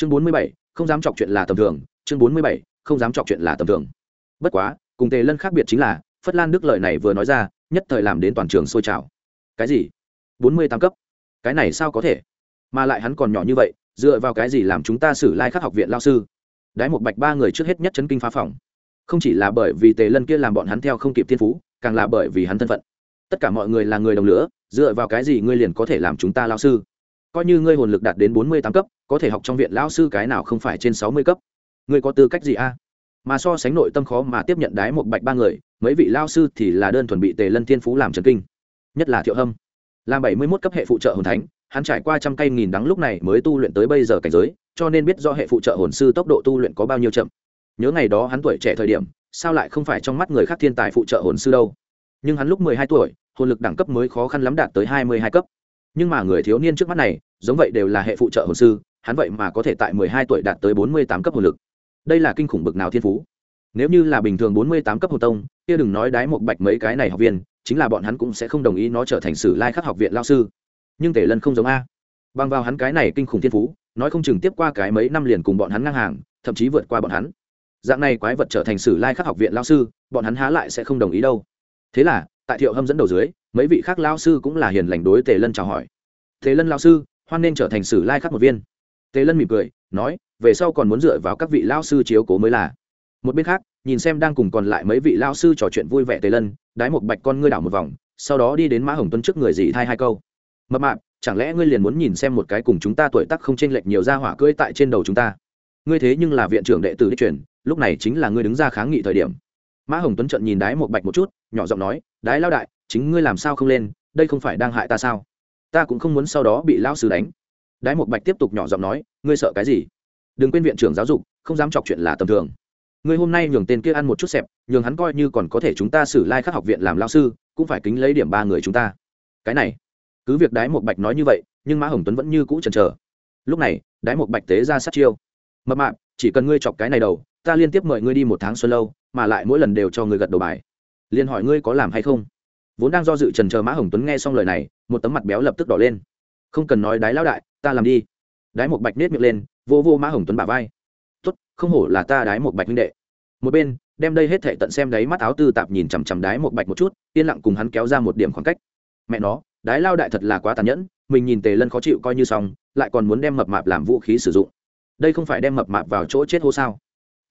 chương bốn mươi bảy, không dám chọc chuyện là tầm thường. Chương bốn mươi bảy, không dám chọc chuyện là tầm thường. Bất quá, cùng tề lân khác biệt chính là, phất lan đức lợi này vừa nói ra, nhất thời làm đến toàn trường sôi trào. Cái gì? bốn mươi tám cấp? Cái này sao có thể? Mà lại hắn còn nhỏ như vậy, dựa vào cái gì làm chúng ta xử lai khắc học viện lao sư? Đái một bạch ba người trước hết nhất chấn kinh phá phòng. Không chỉ là bởi vì tề lân kia làm bọn hắn theo không kịp thiên phú, càng là bởi vì hắn thân phận. Tất cả mọi người là người đồng lửa, dựa vào cái gì ngươi liền có thể làm chúng ta lao sư? Coi như ngươi hồn lực đạt đến bốn mươi tám cấp, có thể học trong viện lão sư cái nào không phải trên sáu mươi cấp? Ngươi có tư cách gì a? Mà so sánh nội tâm khó mà tiếp nhận đái một bạch ba người, mấy vị lao sư thì là đơn thuần bị tề lân thiên phú làm trần kinh. Nhất là thiệu hâm. Làm bảy mươi mốt cấp hệ phụ trợ hồn thánh, hắn trải qua trăm cây nghìn đắng lúc này mới tu luyện tới bây giờ cảnh giới, cho nên biết do hệ phụ trợ hồn sư tốc độ tu luyện có bao nhiêu chậm. Nhớ ngày đó hắn tuổi trẻ thời điểm, sao lại không phải trong mắt người khác thiên tài phụ trợ hồn sư đâu? Nhưng hắn lúc mười hai tuổi, hồn lực đẳng cấp mới khó khăn lắm đạt tới hai mươi hai cấp. Nhưng mà người thiếu niên trước mắt này giống vậy đều là hệ phụ trợ hồn sư, hắn vậy mà có thể tại mười hai tuổi đạt tới bốn mươi tám cấp hồn lực. Đây là kinh khủng bực nào thiên phú. Nếu như là bình thường bốn mươi tám cấp hồn tông, kia đừng nói đái một bạch mấy cái này học viên, chính là bọn hắn cũng sẽ không đồng ý nó trở thành sử lai khắc học viện lao sư. Nhưng tề lân không giống a. Bằng vào hắn cái này kinh khủng thiên phú, nói không chừng tiếp qua cái mấy năm liền cùng bọn hắn ngang hàng, thậm chí vượt qua bọn hắn. Dạng này quái vật trở thành sử lai khắc học viện lao sư, bọn hắn há lại sẽ không đồng ý đâu. Thế là, tại thiệu hâm dẫn đầu dưới, mấy vị khác lao sư cũng là hiền lành đối tề lân chào hỏi. Tề lân lao sư hoan nên trở thành sử lai khắc một viên. Tề lân mỉm cười, nói, về sau còn muốn dựa vào các vị lao sư chiếu cố mới là. Một bên khác, nhìn xem đang cùng còn lại mấy vị lao sư trò chuyện vui vẻ tề lân, đái một bạch con ngươi đảo một vòng, sau đó đi đến mã hồng tuấn trước người dì thay hai câu. Mập mạp, chẳng lẽ ngươi liền muốn nhìn xem một cái cùng chúng ta tuổi tác không chênh lệch nhiều ra hỏa cưỡi tại trên đầu chúng ta? Ngươi thế nhưng là viện trưởng đệ tử đi truyền, lúc này chính là ngươi đứng ra kháng nghị thời điểm. Mã hồng tuấn trận nhìn đái một bạch một chút, nhỏ giọng nói, đái lao đại, chính ngươi làm sao không lên, đây không phải đang hại ta sao? Ta cũng không muốn sau đó bị lão sư đánh. Đái một bạch tiếp tục nhỏ giọng nói, ngươi sợ cái gì? Đừng quên viện trưởng giáo dục, không dám chọc chuyện là tầm thường. Ngươi hôm nay nhường tên kia ăn một chút xẹp, nhường hắn coi như còn có thể chúng ta xử lai、like、khắc học viện làm lao sư, cũng phải kính lấy điểm ba người chúng ta. Cái này, cứ việc đái một bạch nói như vậy, nhưng mã hồng tuấn vẫn như cũ chần chờ. Lúc này, đái một bạch tế ra sát chiêu. Mập mạp, chỉ cần ngươi chọc cái này đầu, ta liên tiếp mời ngươi đi một tháng xuân lâu, mà lại mỗi lần đều cho ngươi gật đầu bài. Liền hỏi ngươi có làm hay không? Vốn đang do dự trần chờ mã hồng tuấn nghe xong lời này, một tấm mặt béo lập tức đỏ lên. Không cần nói đái lão đại, ta làm đi. Đái một bạch nết miệng lên, vô vô mã hồng tuấn bả vai. Tốt, không hổ là ta đái một bạch huynh đệ. Một bên, đem đây hết thệ tận xem đáy mắt áo tư tạp nhìn chằm chằm đái một bạch một chút, yên lặng cùng hắn kéo ra một điểm khoảng cách. Mẹ nó, đái lao đại thật là quá tàn nhẫn, mình nhìn tề lân khó chịu coi như xong, lại còn muốn đem mập mạp làm vũ khí sử dụng. Đây không phải đem mập mạp vào chỗ chết hô sao?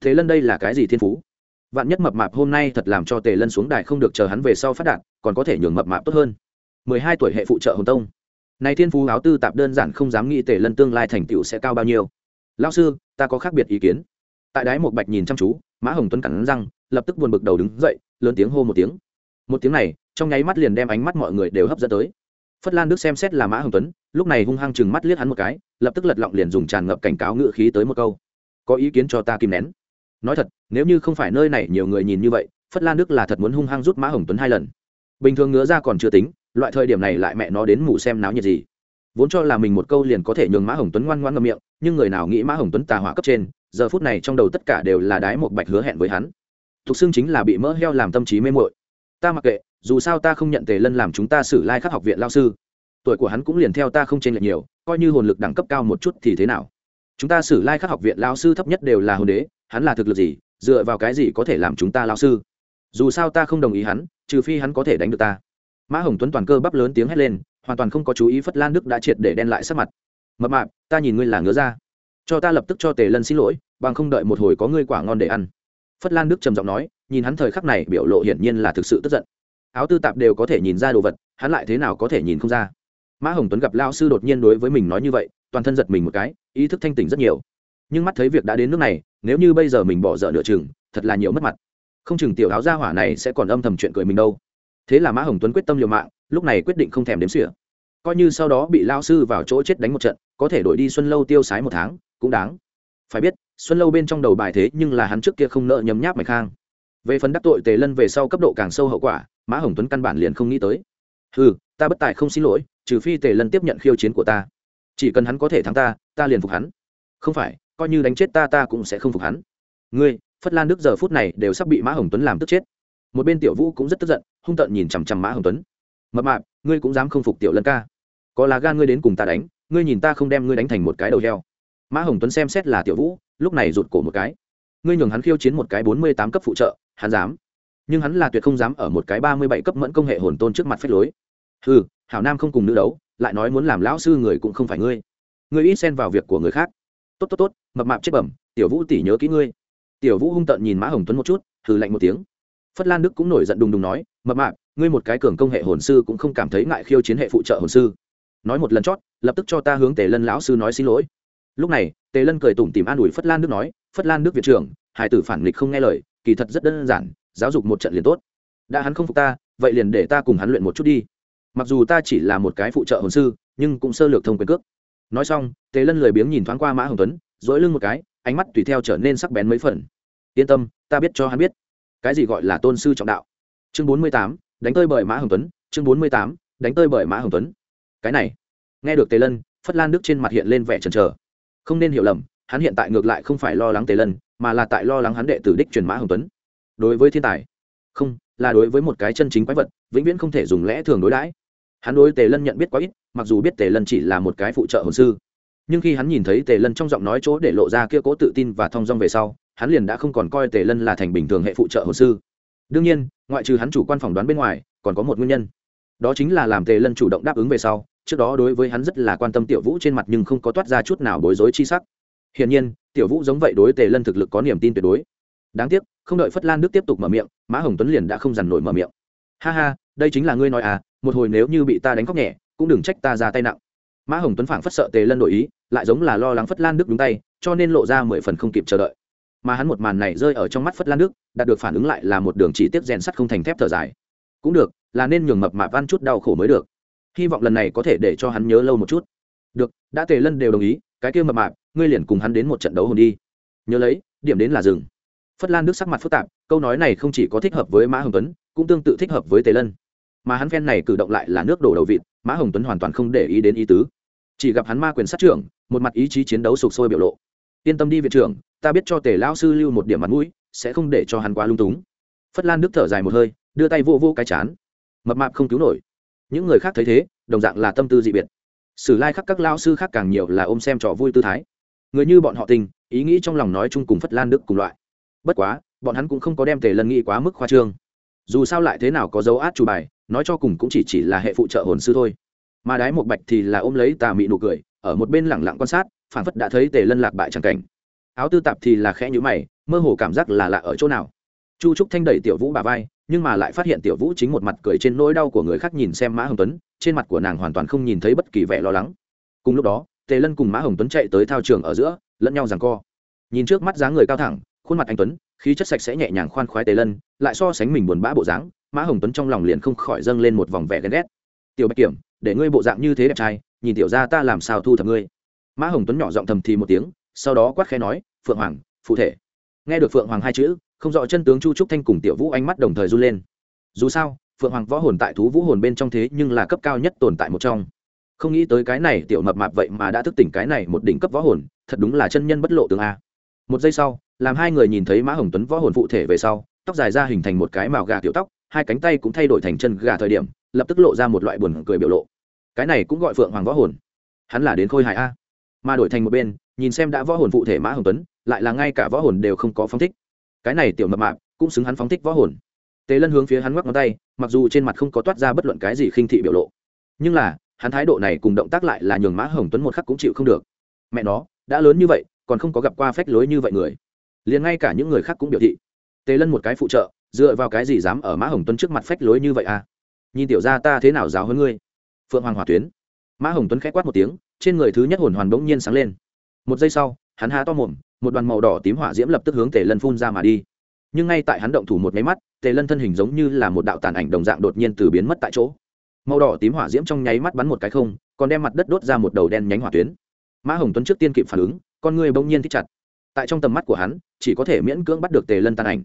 Thế lân đây là cái gì thiên phú? Vạn nhất mập mạp hôm nay thật làm cho tề lân xuống đài không được chờ hắn về sau phát đạt còn có thể nhường mập mạp tốt hơn. Mười hai tuổi hệ phụ trợ hồng tông. Này thiên phú áo tư tạp đơn giản không dám nghĩ tề lân tương lai thành tựu sẽ cao bao nhiêu. Lao sư, ta có khác biệt ý kiến. Tại đái một bạch nhìn chăm chú, mã hồng tuấn cắn răng, lập tức buồn bực đầu đứng dậy, lớn tiếng hô một tiếng. Một tiếng này, trong nháy mắt liền đem ánh mắt mọi người đều hấp dẫn tới. Phất lan đức xem xét là mã hồng tuấn, lúc này hung hăng chừng mắt liếc hắn một cái, lập tức lật lọng liền dùng tràn ngập cảnh cáo ngự khí tới một câu. Có ý kiến cho ta kìm nén. Nói thật, nếu như không phải nơi này nhiều người nhìn như vậy, phất lan đức là thật muốn hung hăng rút mã hồng tuấn hai lần bình thường ngứa ra còn chưa tính, loại thời điểm này lại mẹ nó đến mù xem náo nhiệt gì. Vốn cho là mình một câu liền có thể nhường mã hồng tuấn ngoan ngoan ngậm miệng, nhưng người nào nghĩ mã hồng tuấn tà hỏa cấp trên, giờ phút này trong đầu tất cả đều là đái một bạch hứa hẹn với hắn. Thục xưng chính là bị mỡ heo làm tâm trí mê mội ta mặc kệ, dù sao ta không nhận tề lân làm chúng ta xử lai khắc học viện lao sư. Tuổi của hắn cũng liền theo ta không chênh lệch nhiều, coi như hồn lực đẳng cấp cao một chút thì thế nào? Chúng ta xử lai khắc học viện lao sư thấp nhất đều là hồn đế, hắn là thực lực gì, dựa vào cái gì có thể làm chúng ta lao sư? Dù sao ta không đồng ý hắn, trừ phi hắn có thể đánh được ta. Mã hồng tuấn toàn cơ bắp lớn tiếng hét lên, hoàn toàn không có chú ý phất lan đức đã triệt để đen lại sắc mặt. Mập mạp, ta nhìn ngươi là ngứa ra cho ta lập tức cho tề lân xin lỗi, bằng không đợi một hồi có ngươi quả ngon để ăn. Phất lan đức trầm giọng nói, nhìn hắn thời khắc này biểu lộ hiển nhiên là thực sự tức giận. Áo tư tạp đều có thể nhìn ra đồ vật, hắn lại thế nào có thể nhìn không ra. Mã hồng tuấn gặp lao sư đột nhiên đối với mình nói như vậy, toàn thân giật mình một cái, ý thức thanh tỉnh rất nhiều. Nhưng mắt thấy việc đã đến nước này, nếu như bây giờ mình bỏ dở nửa chừng, thật là nhiều mất mặt không chừng tiểu áo gia hỏa này sẽ còn âm thầm chuyện cười mình đâu. Thế là mã hồng tuấn quyết tâm liều mạng, lúc này quyết định không thèm đếm xỉa. Coi như sau đó bị lao sư vào chỗ chết đánh một trận, có thể đổi đi xuân lâu tiêu sái một tháng, cũng đáng. Phải biết, xuân lâu bên trong đầu bài thế nhưng là hắn trước kia không nợ nhấm nháp mạch khang về phần đắc tội tề lân về sau cấp độ càng sâu hậu quả, mã hồng tuấn căn bản liền không nghĩ tới. Ừ ta bất tài không xin lỗi, trừ phi tề lân tiếp nhận khiêu chiến của ta. Chỉ cần hắn có thể thắng ta ta liền phục hắn. Không phải, coi như đánh chết ta ta cũng sẽ không phục hắn. Ngươi phất lan đức giờ phút này đều sắp bị mã hồng tuấn làm tức chết. Một bên tiểu vũ cũng rất tức giận, hung tợn nhìn chằm chằm mã hồng tuấn. Mập mạp, ngươi cũng dám không phục tiểu lân ca? Có là gan ngươi đến cùng ta đánh, ngươi nhìn ta không đem ngươi đánh thành một cái đầu heo. Mã hồng tuấn xem xét là tiểu vũ, lúc này rụt cổ một cái. Ngươi nhường hắn khiêu chiến một cái bốn mươi tám cấp phụ trợ, hắn dám. Nhưng hắn là tuyệt không dám ở một cái ba mươi bảy cấp mẫn công hệ hồn tôn trước mặt phép lối. Ừ hảo nam không cùng nữ đấu, lại nói muốn làm lão sư người cũng không phải ngươi. Ngươi ít xen vào việc của người khác. Tốt tốt tốt, mập mạp chết bẩm, tiểu vũ tỷ nhớ kỹ ngươi tiểu vũ hung tợn nhìn mã hồng tuấn một chút thử lạnh một tiếng. Phất lan đức cũng nổi giận đùng đùng nói, mập mạp, ngươi một cái cường công hệ hồn sư cũng không cảm thấy ngại khiêu chiến hệ phụ trợ hồn sư. Nói một lần chót, lập tức cho ta hướng tề lân lão sư nói xin lỗi. Lúc này, tề lân cười tủm tìm an ủi phất lan đức nói, phất lan đức viện trưởng, hải tử phản nghịch không nghe lời, kỳ thật rất đơn giản, giáo dục một trận liền tốt. Đã hắn không phục ta, vậy liền để ta cùng hắn luyện một chút đi. Mặc dù ta chỉ là một cái phụ trợ hồn sư, nhưng cũng sơ lược thông quyền cước. Nói xong, tề lân lười biếng nhìn thoáng qua mã hồng tuấn dỗi lưng một cái, ánh mắt tùy theo trở nên sắc bén mấy phần. Yên tâm, ta biết cho hắn biết. Cái gì gọi là tôn sư trọng đạo? Chương bốn mươi tám, đánh tơi bởi mã hồng tuấn. Chương bốn mươi tám, đánh tơi bởi mã hồng tuấn. Cái này, nghe được tề lân, phất lan đức trên mặt hiện lên vẻ trần trờ không nên hiểu lầm, hắn hiện tại ngược lại không phải lo lắng tề lân, mà là tại lo lắng hắn đệ tử đích truyền mã hồng tuấn. Đối với thiên tài, không, là đối với một cái chân chính quái vật, vĩnh viễn không thể dùng lẽ thường đối đãi. Hắn đối tề lân nhận biết quá ít, mặc dù biết tề lân chỉ là một cái phụ trợ hồn sư nhưng khi hắn nhìn thấy tề lân trong giọng nói chỗ để lộ ra kia cố tự tin và thong dong về sau, hắn liền đã không còn coi tề lân là thành bình thường hệ phụ trợ hồ sư. Đương nhiên, ngoại trừ hắn chủ quan phỏng đoán bên ngoài, còn có một nguyên nhân. Đó chính là làm tề lân chủ động đáp ứng về sau, trước đó đối với hắn rất là quan tâm tiểu vũ trên mặt nhưng không có toát ra chút nào bối rối chi sắc. Hiển nhiên, tiểu vũ giống vậy đối tề lân thực lực có niềm tin tuyệt đối. Đáng tiếc, không đợi phất lan đức tiếp tục mở miệng, mã hồng tuấn liền đã không dằn nổi mở miệng. Ha ha, đây chính là ngươi nói à một hồi nếu như bị ta đánh khóc nhẹ, cũng đừng trách ta ra tay nặng. Mã hồng tuấn phảng phất sợ tề lân đổi ý lại giống là lo lắng phất lan đức đúng tay, cho nên lộ ra mười phần không kịp chờ đợi. Mà hắn một màn này rơi ở trong mắt phất lan đức, đạt được phản ứng lại là một đường chỉ tiếp rèn sắt không thành thép thở dài. Cũng được, là nên nhường mập mạp ăn chút đau khổ mới được. Hy vọng lần này có thể để cho hắn nhớ lâu một chút. Được, đã tề lân đều đồng ý, cái kia mập mạp, ngươi liền cùng hắn đến một trận đấu hồn đi. Nhớ lấy, điểm đến là rừng phất lan đức sắc mặt phức tạp, câu nói này không chỉ có thích hợp với mã hồng tuấn, cũng tương tự thích hợp với tề lân. Mà hắn phen này cử động lại là nước đổ đầu vịt, mã hồng tuấn hoàn toàn không để ý đến ý tứ chỉ gặp hắn ma quyền sát trưởng, một mặt ý chí chiến đấu sục sôi biểu lộ. Yên tâm đi viện trưởng, ta biết cho tề lao sư lưu một điểm mặt mũi, sẽ không để cho hắn quá lung túng. Phất lan đức thở dài một hơi, đưa tay vô vô cái chán. Mập mạp không cứu nổi. Những người khác thấy thế, đồng dạng là tâm tư dị biệt. Sử lai khắc các lao sư khác càng nhiều là ôm xem trò vui tư thái. Người như bọn họ tình, ý nghĩ trong lòng nói chung cùng phất lan đức cùng loại. Bất quá, bọn hắn cũng không có đem tề lân nghĩ quá mức khoa trương. Dù sao lại thế nào có dấu át chủ bài, nói cho cùng cũng chỉ chỉ là hệ phụ trợ hồn sư thôi mà đái một bạch thì là ôm lấy tà mị nụ cười, ở một bên lẳng lặng quan sát phản phất đã thấy tề lân lạc bại tràng cảnh. Áo tư tạp thì là khẽ nhữ mày, mơ hồ cảm giác là lạ ở chỗ nào. Chu trúc thanh đẩy tiểu vũ bà vai, nhưng mà lại phát hiện tiểu vũ chính một mặt cười trên nỗi đau của người khác nhìn xem mã hồng tuấn, trên mặt của nàng hoàn toàn không nhìn thấy bất kỳ vẻ lo lắng. Cùng lúc đó, tề lân cùng mã hồng tuấn chạy tới thao trường ở giữa, lẫn nhau rằng co. Nhìn trước mắt dáng người cao thẳng, khuôn mặt anh tuấn, khí chất sạch sẽ nhẹ nhàng khoan khoái tề lân, lại so sánh mình buồn bã bộ dáng, mã hồng tuấn trong lòng liền không khỏi dâng lên một vòng vẻ ghen ghét. Tiểu bạch kiểm để ngươi bộ dạng như thế đẹp trai, nhìn tiểu ra ta làm sao thu thập ngươi. Mã hồng tuấn nhỏ giọng thầm thì một tiếng, sau đó quát khẽ nói, phượng hoàng, phụ thể. Nghe được phượng hoàng hai chữ, không rõ chân tướng chu trúc thanh cùng tiểu vũ ánh mắt đồng thời run lên. Dù sao, phượng hoàng võ hồn tại thú vũ hồn bên trong thế nhưng là cấp cao nhất tồn tại một trong. Không nghĩ tới cái này tiểu mập mạp vậy mà đã thức tỉnh cái này một đỉnh cấp võ hồn, thật đúng là chân nhân bất lộ tướng a. Một giây sau, làm hai người nhìn thấy mã hồng tuấn võ hồn phụ thể về sau, tóc dài ra hình thành một cái màu gà tiểu tóc, hai cánh tay cũng thay đổi thành chân gà thời điểm, lập tức lộ ra một loại buồn cười biểu lộ cái này cũng gọi phượng hoàng võ hồn. Hắn là đến khôi hài a. Mà đổi thành một bên, nhìn xem đã võ hồn phụ thể mã hồng tuấn, lại là ngay cả võ hồn đều không có phóng thích. Cái này tiểu mập mạp cũng xứng hắn phóng thích võ hồn. Tề lân hướng phía hắn ngoắc ngón tay, mặc dù trên mặt không có toát ra bất luận cái gì khinh thị biểu lộ, nhưng là, hắn thái độ này cùng động tác lại là nhường mã hồng tuấn một khắc cũng chịu không được. Mẹ nó, đã lớn như vậy, còn không có gặp qua phách lối như vậy người. Liền ngay cả những người khác cũng biểu thị. Tề lân một cái phụ trợ, dựa vào cái gì dám ở mã hồng tuấn trước mặt phách lối như vậy à? Nhìn tiểu ra ta thế nào giáo hơn ngươi? Phượng hoàng hỏa tuyến. Mã hồng tuấn k h ẽ quát một tiếng, trên người thứ nhất hồn hoàn bỗng nhiên sáng lên. Một giây sau, hắn há to mồm, một đoàn màu đỏ tím hỏa diễm lập tức hướng tề lân phun ra mà đi. Nhưng ngay tại hắn động thủ một máy mắt, tề lân thân hình giống như là một đạo tàn ảnh đồng dạng đột nhiên từ biến mất tại chỗ. Màu đỏ tím hỏa diễm trong nháy mắt bắn một cái không, còn đem mặt đất đốt ra một đầu đen nhánh hỏa tuyến. Mã hồng tuấn trước tiên kịp phản ứng, con người bỗng nhiên thích chặt. Tại trong tầm mắt của hắn, chỉ có thể miễn cưỡng bắt được tề lân tàn ảnh.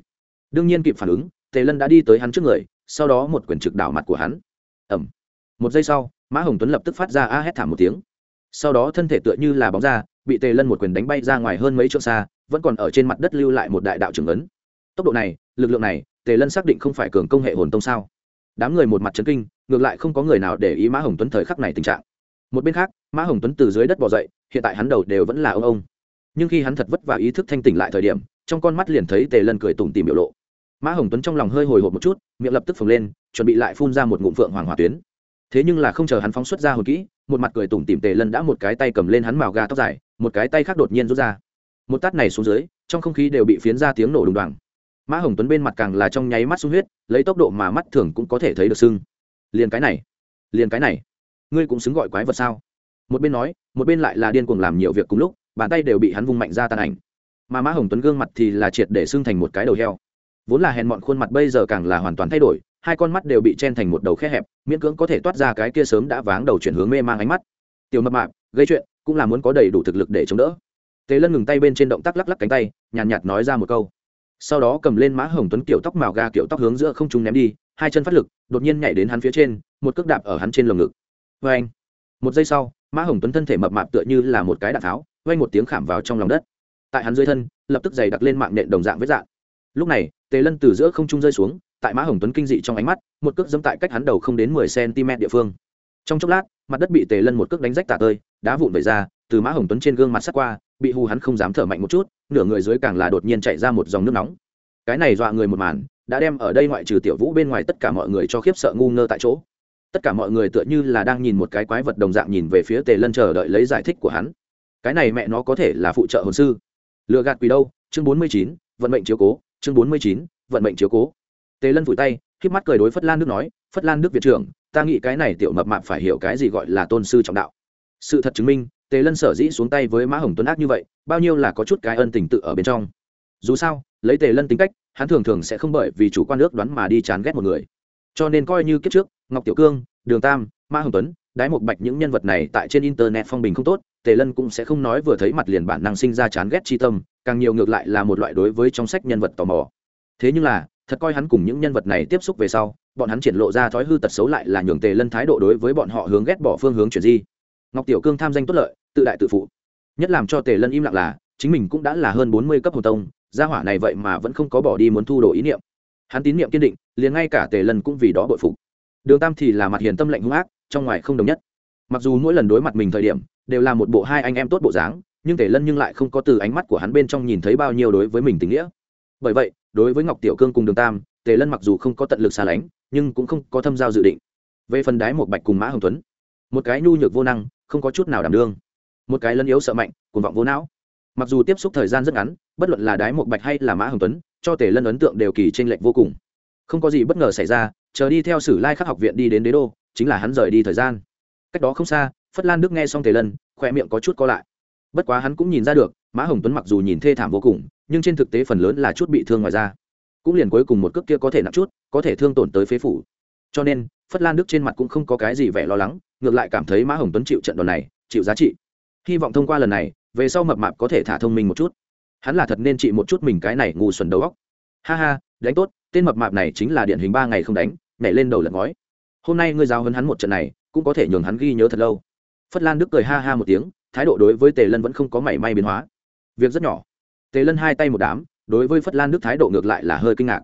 Đương nhiên kịp phản ứng, tề lân đã đi tới hắn trước người, sau đó một quyển trực đảo mặt của hắn. Ẩm một giây sau, mã hồng tuấn lập tức phát ra a hét thảm một tiếng. Sau đó thân thể tựa như là bóng ra bị tề lân một quyền đánh bay ra ngoài hơn mấy chỗ xa, vẫn còn ở trên mặt đất lưu lại một đại đạo trưởng ấn. Tốc độ này, lực lượng này, tề lân xác định không phải cường công hệ hồn tông sao? Đám người một mặt chấn kinh, ngược lại không có người nào để ý mã hồng tuấn thời khắc này tình trạng. Một bên khác, mã hồng tuấn từ dưới đất bỏ dậy, hiện tại hắn đầu đều vẫn là ông ông. Nhưng khi hắn thật vất vả ý thức thanh tỉnh lại thời điểm, trong con mắt liền thấy tề lân cười tủm tìm biểu lộ. Mã hồng tuấn trong lòng hơi hồi hộp một chút, miệng lập tức phồng lên, chuẩn bị lại phun ra một ngụm phượng hoàng hỏa tuyến thế nhưng là không chờ hắn phóng xuất ra hồi kỹ, một mặt cười tủm tìm tề lân đã một cái tay cầm lên hắn màu gà tóc dài, một cái tay khác đột nhiên rút ra. Một tát này xuống dưới, trong không khí đều bị phiến ra tiếng nổ đùng đoàng. Mã hồng tuấn bên mặt càng là trong nháy mắt sung huyết, lấy tốc độ mà mắt thường cũng có thể thấy được sưng. Liền cái này, liền cái này, ngươi cũng xứng gọi quái vật sao? Một bên nói, một bên lại là điên cuồng làm nhiều việc cùng lúc, bàn tay đều bị hắn vung mạnh ra tàn ảnh. Mà mã hồng tuấn gương mặt thì là triệt để xưng thành một cái đầu heo. Vốn là hèn mọn khuôn mặt bây giờ càng là hoàn toàn thay đổi hai con mắt đều bị chen thành một đầu khe hẹp miễn cưỡng có thể toát ra cái kia sớm đã váng đầu chuyển hướng mê mang ánh mắt. Tiểu mập mạp gây chuyện cũng là muốn có đầy đủ thực lực để chống đỡ. Tề lân ngừng tay bên trên động tác lắc lắc cánh tay nhàn nhạt, nhạt nói ra một câu. Sau đó cầm lên mã hồng tuấn kiểu tóc màu ga kiểu tóc hướng giữa không trung ném đi hai chân phát lực đột nhiên nhảy đến hắn phía trên một cước đạp ở hắn trên lồng ngực. Vê anh một giây sau mã hồng tuấn thân thể mập mạp tựa như là một cái đạn tháo vay một tiếng khảm vào trong lòng đất. Tại hắn dưới thân lập tức giày đặt lên mạng nện đồng dạng với dạng lúc này tề lân từ giữa không trung rơi xuống tại mã hồng tuấn kinh dị trong ánh mắt, một cước dẫm tại cách hắn đầu không đến mười cm địa phương. Trong chốc lát, mặt đất bị tề lân một cước đánh rách tả tơi, đá vụn vẩy ra, từ mã hồng tuấn trên gương mặt sắt qua, bị hù hắn không dám thở mạnh một chút, nửa người dưới càng là đột nhiên chạy ra một dòng nước nóng. Cái này dọa người một màn, đã đem ở đây ngoại trừ tiểu vũ bên ngoài tất cả mọi người cho khiếp sợ ngu ngơ tại chỗ. Tất cả mọi người tựa như là đang nhìn một cái quái vật đồng dạng nhìn về phía tề lân chờ đợi lấy giải thích của hắn. Cái này mẹ nó có thể là phụ trợ hồn sư. Lừa gạt quỷ đâu? Chương bốn mươi chín, vận mệnh chiếu cố. Chương bốn mươi chín, vận mệnh chiếu cố tề lân vùi tay k mắt cười đối phất lan nước nói, phất lan nước viện trưởng, ta nghĩ cái này tiểu mập mạp phải hiểu cái gì gọi là tôn sư trọng đạo. Sự thật chứng minh, tề lân sở dĩ xuống tay với mã hồng tuấn ác như vậy, bao nhiêu là có chút cái ân tình tự ở bên trong. Dù sao, lấy tề lân tính cách, hắn thường thường sẽ không bởi vì chủ quan nước đoán mà đi chán ghét một người. Cho nên coi như kiếp trước, ngọc tiểu cương, đường tam, mã hồng tuấn, đái một bạch những nhân vật này tại trên internet phong bình không tốt, tề lân cũng sẽ không nói vừa thấy mặt liền bản năng sinh ra chán ghét chi tâm, càng nhiều ngược lại là một loại đối với trong sách nhân vật tò mò. Thế nhưng là thật coi hắn cùng những nhân vật này tiếp xúc về sau, bọn hắn triển lộ ra thói hư tật xấu lại là nhường tề lân thái độ đối với bọn họ hướng ghét bỏ phương hướng chuyển di. Ngọc tiểu cương tham danh tốt lợi, tự đại tự phụ. Nhất làm cho tề lân im lặng là, chính mình cũng đã là hơn bốn mươi cấp hồ tông, gia hỏa này vậy mà vẫn không có bỏ đi muốn thu đồ ý niệm. Hắn tín niệm kiên định, liền ngay cả tề lân cũng vì đó bội phục. Đường tam thì là mặt hiền tâm lệnh hung ác, trong ngoài không đồng nhất. Mặc dù mỗi lần đối mặt mình thời điểm, đều là một bộ hai anh em tốt bộ dáng, nhưng tề lân nhưng lại không có từ ánh mắt của hắn bên trong nhìn thấy bao nhiêu đối với mình tình nghĩa. Bởi vậy đối với ngọc tiểu cương cùng đường tam, tề lân mặc dù không có tận lực xa lánh, nhưng cũng không có thâm giao dự định. Về phần đái một bạch cùng mã hồng tuấn một cái nhu nhược vô năng, không có chút nào đảm đương. Một cái lân yếu sợ mạnh, cuồng vọng vô não. Mặc dù tiếp xúc thời gian rất ngắn, bất luận là đái một bạch hay là mã hồng tuấn cho tề lân ấn tượng đều kỳ t r ê n lệch vô cùng. Không có gì bất ngờ xảy ra, chờ đi theo sử lai khắc học viện đi đến đế đô, chính là hắn rời đi thời gian. Cách đó không xa, phất lan đức nghe xong tề lân khoe miệng có chút co lại. Bất quá hắn cũng nhìn ra được, mã hồng tuấn mặc dù nhìn thê thảm vô cùng nhưng trên thực tế phần lớn là chút bị thương ngoài da. Cũng liền cuối cùng một cước kia có thể nặng chút, có thể thương tổn tới phế phủ. Cho nên, phất lan đức trên mặt cũng không có cái gì vẻ lo lắng, ngược lại cảm thấy mã hồng tuấn chịu trận đòn này, chịu giá trị. Hy vọng thông qua lần này, về sau mập mạp có thể thả thông minh một chút. Hắn là thật nên trị một chút mình cái này ngu xuẩn đầu óc. Ha ha, đánh tốt, tên mập mạp này chính là điển hình ba ngày không đánh, nhảy lên đầu lật ngói. Hôm nay ngươi giao hấn hắn một trận này, cũng có thể nhường hắn ghi nhớ thật lâu. Phất lan đức cười ha ha một tiếng, thái độ đối với tề lân vẫn không có mảy may biến hóa. Việc rất nhỏ tề lân hai tay một đám, đối với phất lan đức thái độ ngược lại là hơi kinh ngạc.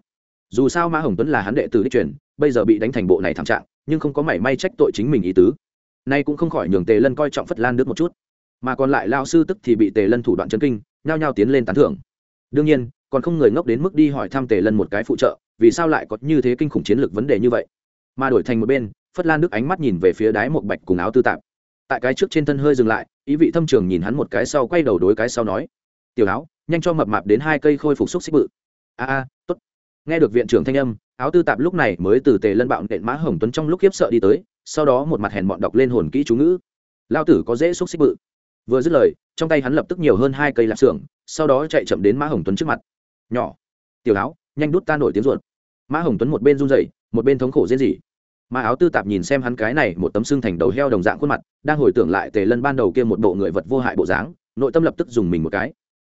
Dù sao mã hồng tuấn là hắn đệ tử đích truyền, bây giờ bị đánh thành bộ này thảm trạng, nhưng không có mảy may trách tội chính mình ý tứ. Nay cũng không khỏi nhường tề lân coi trọng phất lan đức một chút. Mà còn lại lao sư tức thì bị tề lân thủ đoạn chân kinh, nhao nhao tiến lên tán thưởng. Đương nhiên, còn không người ngốc đến mức đi hỏi thăm tề lân một cái phụ trợ, vì sao lại có như thế kinh khủng chiến lược vấn đề như vậy. Mà đổi thành một bên, phất lan đức ánh mắt nhìn về phía đái một bạch cùng áo tư tạp. Tại cái trước trên thân hơi dừng lại, ý vị thâm trường nhìn hắn một cái sau quay đầu đối cái sau nói, tiểu áo nhanh cho mập mạp đến hai cây khôi phục xúc xích bự. A a, tốt. Nghe được viện trưởng thanh âm, áo tư tạp lúc này mới từ tề lân bạo nện mã hồng tuấn trong lúc khiếp sợ đi tới, sau đó một mặt hèn bọn đọc lên hồn kỹ chú ngữ. Lao tử có dễ xúc xích bự. Vừa dứt lời, trong tay hắn lập tức nhiều hơn hai cây lạp xưởng, sau đó chạy chậm đến mã hồng tuấn trước mặt. Nhỏ, tiểu áo, nhanh đút ta nổi tiếng ruột. Mã hồng tuấn một bên run rẩy, một bên thống khổ diễn gì mà áo tư tạp nhìn xem hắn cái này một tấm xương thành đầu heo đồng dạng khuôn mặt, đang hồi tưởng lại tề lân ban đầu kia một bộ người vật vô hại bộ dáng, nội tâm lập tức dùng mình một cái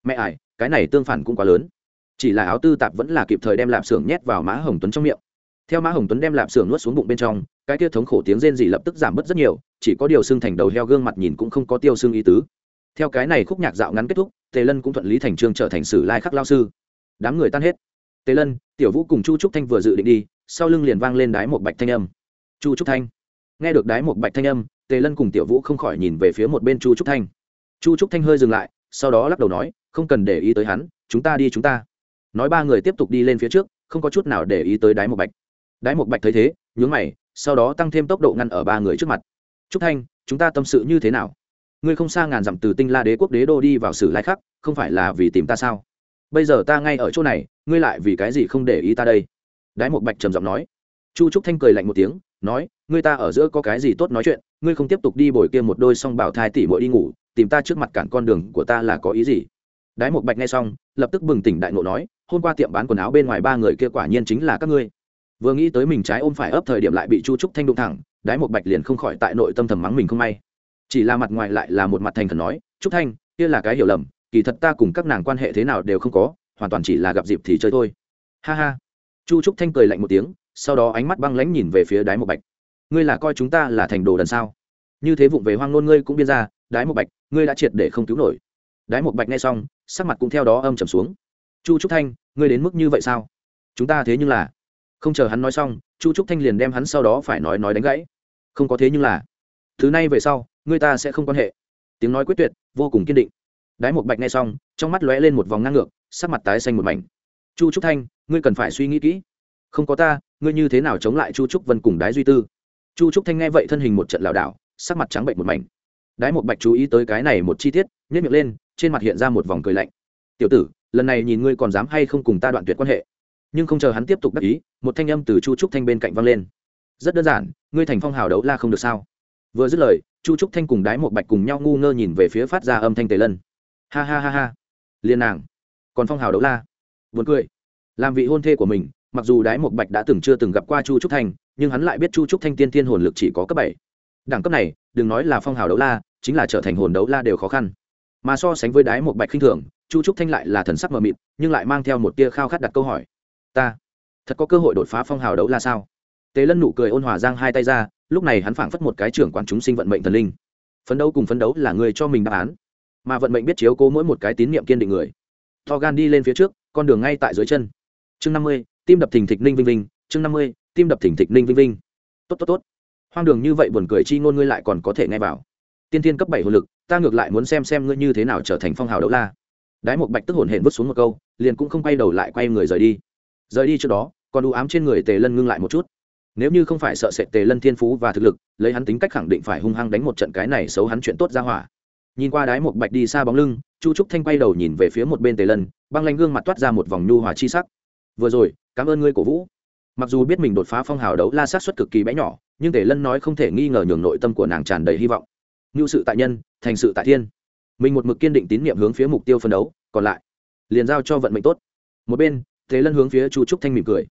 mẹ ải, cái này tương phản cũng quá lớn. Chỉ là áo tư tạp vẫn là kịp thời đem lạp xưởng nhét vào mã hồng tuấn trong miệng. Theo mã hồng tuấn đem lạp xưởng nuốt xuống bụng bên trong, cái kia thống khổ tiếng rên rỉ lập tức giảm bớt rất nhiều, chỉ có điều xương thành đầu heo gương mặt nhìn cũng không có tiêu xương ý tứ. Theo cái này khúc nhạc dạo ngắn kết thúc, tề lân cũng thuận lý thành trương trở thành sử lai khắc lao sư. Đám người tan hết. Tề lân, tiểu vũ cùng chu trúc thanh vừa dự định đi, sau lưng liền vang lên đái một bạch thanh âm. Chu trúc thanh. Nghe được đái một bạch thanh âm, tề lân cùng tiểu vũ không khỏi nhìn về phía một bên chu trúc thanh. Chu trúc thanh hơi dừng lại, sau đó lắc đầu nói không cần để ý tới hắn, chúng ta đi chúng ta. Nói ba người tiếp tục đi lên phía trước, không có chút nào để ý tới đái một bạch. Đái một bạch thấy thế, nhướng mày, sau đó tăng thêm tốc độ ngăn ở ba người trước mặt. Trúc thanh, chúng ta tâm sự như thế nào? Ngươi không xa ngàn dặm từ tinh la đế quốc đế đô đi vào sử lai khắc, không phải là vì tìm ta sao? Bây giờ ta ngay ở chỗ này, ngươi lại vì cái gì không để ý ta đây? Đái một bạch trầm giọng nói. Chu trúc thanh cười lạnh một tiếng, nói, ngươi ta ở giữa có cái gì tốt nói chuyện, ngươi không tiếp tục đi bồi kia một đôi song bảo thai tỉ mỗi đi ngủ, tìm ta trước mặt cản con đường của ta là có ý gì? Đái một bạch nghe xong, lập tức bừng tỉnh đại ngộ nói, hôm qua tiệm bán quần áo bên ngoài ba người kia quả nhiên chính là các ngươi. Vừa nghĩ tới mình trái ôm phải ấp thời điểm lại bị chu trúc thanh đụng thẳng, đái một bạch liền không khỏi tại nội tâm thầm mắng mình không may. Chỉ là mặt ngoài lại là một mặt thành khẩn nói, trúc thanh, kia là cái hiểu lầm, kỳ thật ta cùng các nàng quan hệ thế nào đều không có, hoàn toàn chỉ là gặp dịp thì chơi thôi. Ha ha. Chu trúc thanh cười lạnh một tiếng, sau đó ánh mắt băng lãnh nhìn về phía đái một bạch. Ngươi là coi chúng ta là thành đồ đần sao? Như thế vụng về hoang luôn ngươi cũng biên ra, đái một bạch, ngươi đã triệt để không cứu nổi đái một bạch nghe xong, sắc mặt cũng theo đó âm trầm xuống. Chu trúc thanh, ngươi đến mức như vậy sao? Chúng ta thế nhưng là không chờ hắn nói xong, chu trúc thanh liền đem hắn sau đó phải nói nói đánh gãy. Không có thế nhưng là, thứ này về sau, ngươi ta sẽ không quan hệ. Tiếng nói quyết tuyệt, vô cùng kiên định. Đái một bạch nghe xong, trong mắt lóe lên một vòng ngang ngược, sắc mặt tái xanh một mảnh. Chu trúc thanh, ngươi cần phải suy nghĩ kỹ. Không có ta, ngươi như thế nào chống lại chu trúc vân cùng đái duy tư? Chu trúc thanh nghe vậy thân hình một trận lảo đảo, sắc mặt trắng bệnh một mảnh. Đái một bạch chú ý tới cái này một chi tiết nhét miệng lên trên mặt hiện ra một vòng cười lạnh. Tiểu tử, lần này nhìn ngươi còn dám hay không cùng ta đoạn tuyệt quan hệ? Nhưng không chờ hắn tiếp tục đắc ý, một thanh âm từ chu trúc thanh bên cạnh vang lên. Rất đơn giản, ngươi thành phong hào đấu la không được sao? Vừa dứt lời, chu trúc thanh cùng đái một bạch cùng nhau ngu ngơ nhìn về phía phát ra âm thanh tề lân. Ha ha ha ha, liên nàng, còn phong hào đấu la? Buồn cười. Làm vị hôn thê của mình, mặc dù đái một bạch đã từng chưa từng gặp qua chu trúc thanh, nhưng hắn lại biết chu trúc thanh tiên tiên hồn lực chỉ có cấp bảy. Đẳng cấp này, đừng nói là phong hào đấu la, chính là trở thành hồn đấu la đều khó khăn mà so sánh với đái một bạch khinh thường, chu trúc thanh lại là thần sắc mờ mịt, nhưng lại mang theo một tia khao khát đặt câu hỏi. Ta, thật có cơ hội đột phá phong hào đấu là sao? Tế lân nụ cười ôn hòa giang hai tay ra, lúc này hắn phảng phất một cái trưởng quản chúng sinh vận mệnh thần linh. Phấn đấu cùng phấn đấu là người cho mình đáp án, mà vận mệnh biết chiếu cố mỗi một cái tín niệm kiên định người. To gan đi lên phía trước, con đường ngay tại dưới chân. Chương năm mươi, tim đập thình thịch ninh vinh vinh, chương năm mươi, tim đập thình thịch ninh vinh vinh. Tốt tốt tốt. Hoang đường như vậy buồn cười chi ngôn ngươi lại còn có thể nghe vào tiên Thiên cấp bảy hồn lực, ta ngược lại muốn xem xem ngươi như thế nào trở thành phong hào đấu la. Đái một bạch tức hồn hển vứt xuống một câu, liền cũng không quay đầu lại quay người rời đi. Rời đi trước đó, còn đủ ám trên người tề lân ngưng lại một chút. Nếu như không phải sợ sệt tề lân thiên phú và thực lực, lấy hắn tính cách khẳng định phải hung hăng đánh một trận cái này xấu hắn chuyện tốt ra hỏa. Nhìn qua đái một bạch đi xa bóng lưng, chu trúc thanh quay đầu nhìn về phía một bên tề lân, băng lanh gương mặt toát ra một vòng nhu hòa chi sắc. Vừa rồi, cảm ơn ngươi, cổ vũ. Mặc dù biết mình đột phá phong hào đấu la sát xuất cực kỳ bé nhỏ, nhưng tề lân nói không thể nghi ngờ nhường nội tâm của nàng tràn đầy hy vọng ngưu sự tại nhân, thành sự tại thiên. Mình một mực kiên định tín nhiệm hướng phía mục tiêu phân đấu, còn lại, liền giao cho vận mệnh tốt. Một bên, thế lân hướng phía chu trúc thanh mỉm cười.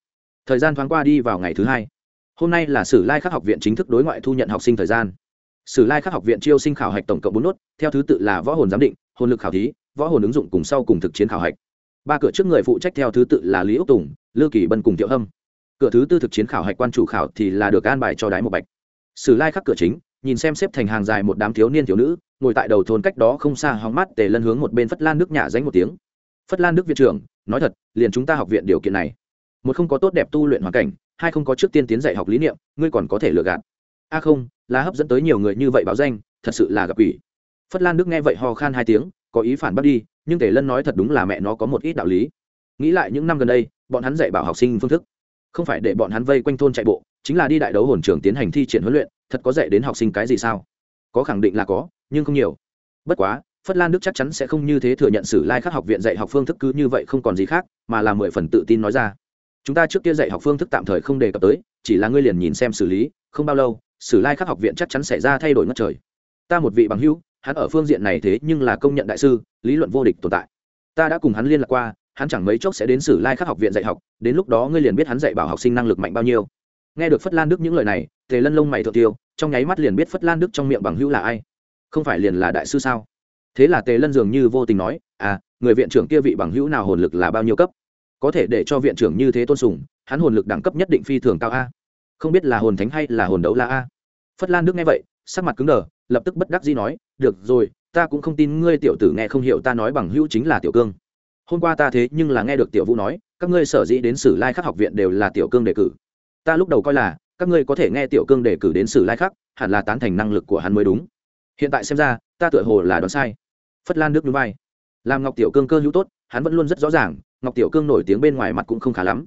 Thời gian thoáng qua đi vào ngày thứ hai. Hôm nay là sử lai khắc học viện chính thức đối ngoại thu nhận học sinh thời gian. Sử lai khắc học viện chiêu sinh khảo hạch tổng cộng bốn nốt, theo thứ tự là võ hồn giám định, hồn lực khảo thí, võ hồn ứng dụng cùng sau cùng thực chiến khảo hạch. Ba cửa trước người phụ trách theo thứ tự là lý úc tùng, lư kỳ bân cùng tiểu hâm. Cửa thứ tư thực chiến khảo hạch quan chủ khảo thì là được an bài cho đái một bạch. Sử lai khắc cửa chính nhìn xem xếp thành hàng dài một đám thiếu niên thiếu nữ, ngồi tại đầu thôn cách đó không xa hóng mắt tề lân hướng một bên phất lan nước nhả dánh một tiếng. Phất lan đức viện trưởng, nói thật, liền chúng ta học viện điều kiện này, một không có tốt đẹp tu luyện hoàn cảnh, hai không có trước tiên tiến dạy học lý niệm, ngươi còn có thể lừa gạt. A không, là hấp dẫn tới nhiều người như vậy báo danh, thật sự là gặp ủy phất lan đức nghe vậy ho khan hai tiếng, có ý phản bác đi, nhưng tề lân nói thật đúng là mẹ nó có một ít đạo lý. Nghĩ lại những năm gần đây, bọn hắn dạy bảo học sinh phương thức, không phải để bọn hắn vây quanh thôn chạy bộ, chính là đi đại đấu hồn trường tiến hành thi triển huấn luyện thật có dạy đến học sinh cái gì sao? Có khẳng định là có, nhưng không nhiều. Bất quá, phất lan đức chắc chắn sẽ không như thế thừa nhận sử lai khắc học viện dạy học phương thức cứ như vậy không còn gì khác, mà là mười phần tự tin nói ra. Chúng ta trước kia dạy học phương thức tạm thời không đề cập tới, chỉ là ngươi liền nhìn xem xử lý, không bao lâu, sử lai khắc học viện chắc chắn sẽ ra thay đổi ngất trời. Ta một vị bằng hữu, hắn ở phương diện này thế nhưng là công nhận đại sư, lý luận vô địch tồn tại. Ta đã cùng hắn liên lạc qua, hắn chẳng mấy chốc sẽ đến sử lai khắc học viện dạy học, đến lúc đó ngươi liền biết hắn dạy bảo học sinh năng lực mạnh bao nhiêu. Nghe được phất lan đức những lời này tề lân lông mày thượng tiêu, trong nháy mắt liền biết phất lan đức trong miệng bằng hữu là ai. Không phải liền là đại sư sao? Thế là tề lân dường như vô tình nói à người viện trưởng kia vị bằng hữu nào hồn lực là bao nhiêu cấp? Có thể để cho viện trưởng như thế tôn sùng, hắn hồn lực đẳng cấp nhất định phi thường cao a. Không biết là hồn thánh hay là hồn đấu la a. Phất lan đức nghe vậy, sắc mặt cứng đờ, lập tức bất đắc dĩ nói, được rồi, ta cũng không tin ngươi tiểu tử nghe không hiểu ta nói bằng hữu chính là tiểu cương. Hôm qua ta thế nhưng là nghe được tiểu vũ nói, các ngươi sở dĩ đến sử lai khắc học viện đều là tiểu cương đề cử. Ta lúc đầu coi là các ngươi có thể nghe tiểu cương đề cử đến sử lai khắc, hẳn là tán thành năng lực của hắn mới đúng. Hiện tại xem ra, ta tựa hồ là đoán sai. Phất lan nước núi vai. Làm ngọc tiểu cương cơ hữu tốt, hắn vẫn luôn rất rõ ràng, ngọc tiểu cương nổi tiếng bên ngoài mặt cũng không khá lắm.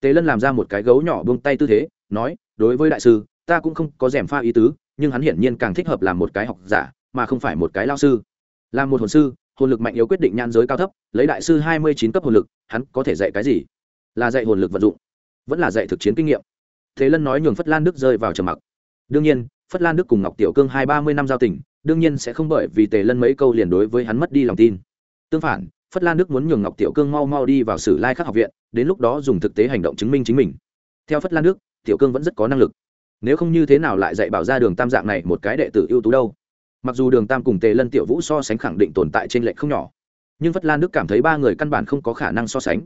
Tề lân làm ra một cái gấu nhỏ buông tay tư thế, nói, đối với đại sư, ta cũng không có rèm pha ý tứ, nhưng hắn hiển nhiên càng thích hợp làm một cái học giả, mà không phải một cái lao sư. Làm một hồn sư, hồn lực mạnh yếu quyết định nhan giới cao thấp, lấy đại sư hai mươi chín cấp hồn lực, hắn có thể dạy cái gì? Là dạy hồn lực vận dụng, vẫn là dạy thực chiến kinh nghiệm thế lân nói nhường phất lan đức rơi vào trầm mặc. đương nhiên, phất lan đức cùng ngọc tiểu cương hai ba mươi năm giao tình, đương nhiên sẽ không bởi vì tề lân mấy câu liền đối với hắn mất đi lòng tin. tương phản, phất lan đức muốn nhường ngọc tiểu cương mau mau đi vào sử lai khắc học viện, đến lúc đó dùng thực tế hành động chứng minh chính mình. theo phất lan đức, tiểu cương vẫn rất có năng lực. nếu không như thế nào lại dạy bảo ra đường tam dạng này một cái đệ tử ưu tú đâu? mặc dù đường tam cùng tề lân tiểu vũ so sánh khẳng định tồn tại trên lệnh không nhỏ, nhưng phất lan đức cảm thấy ba người căn bản không có khả năng so sánh.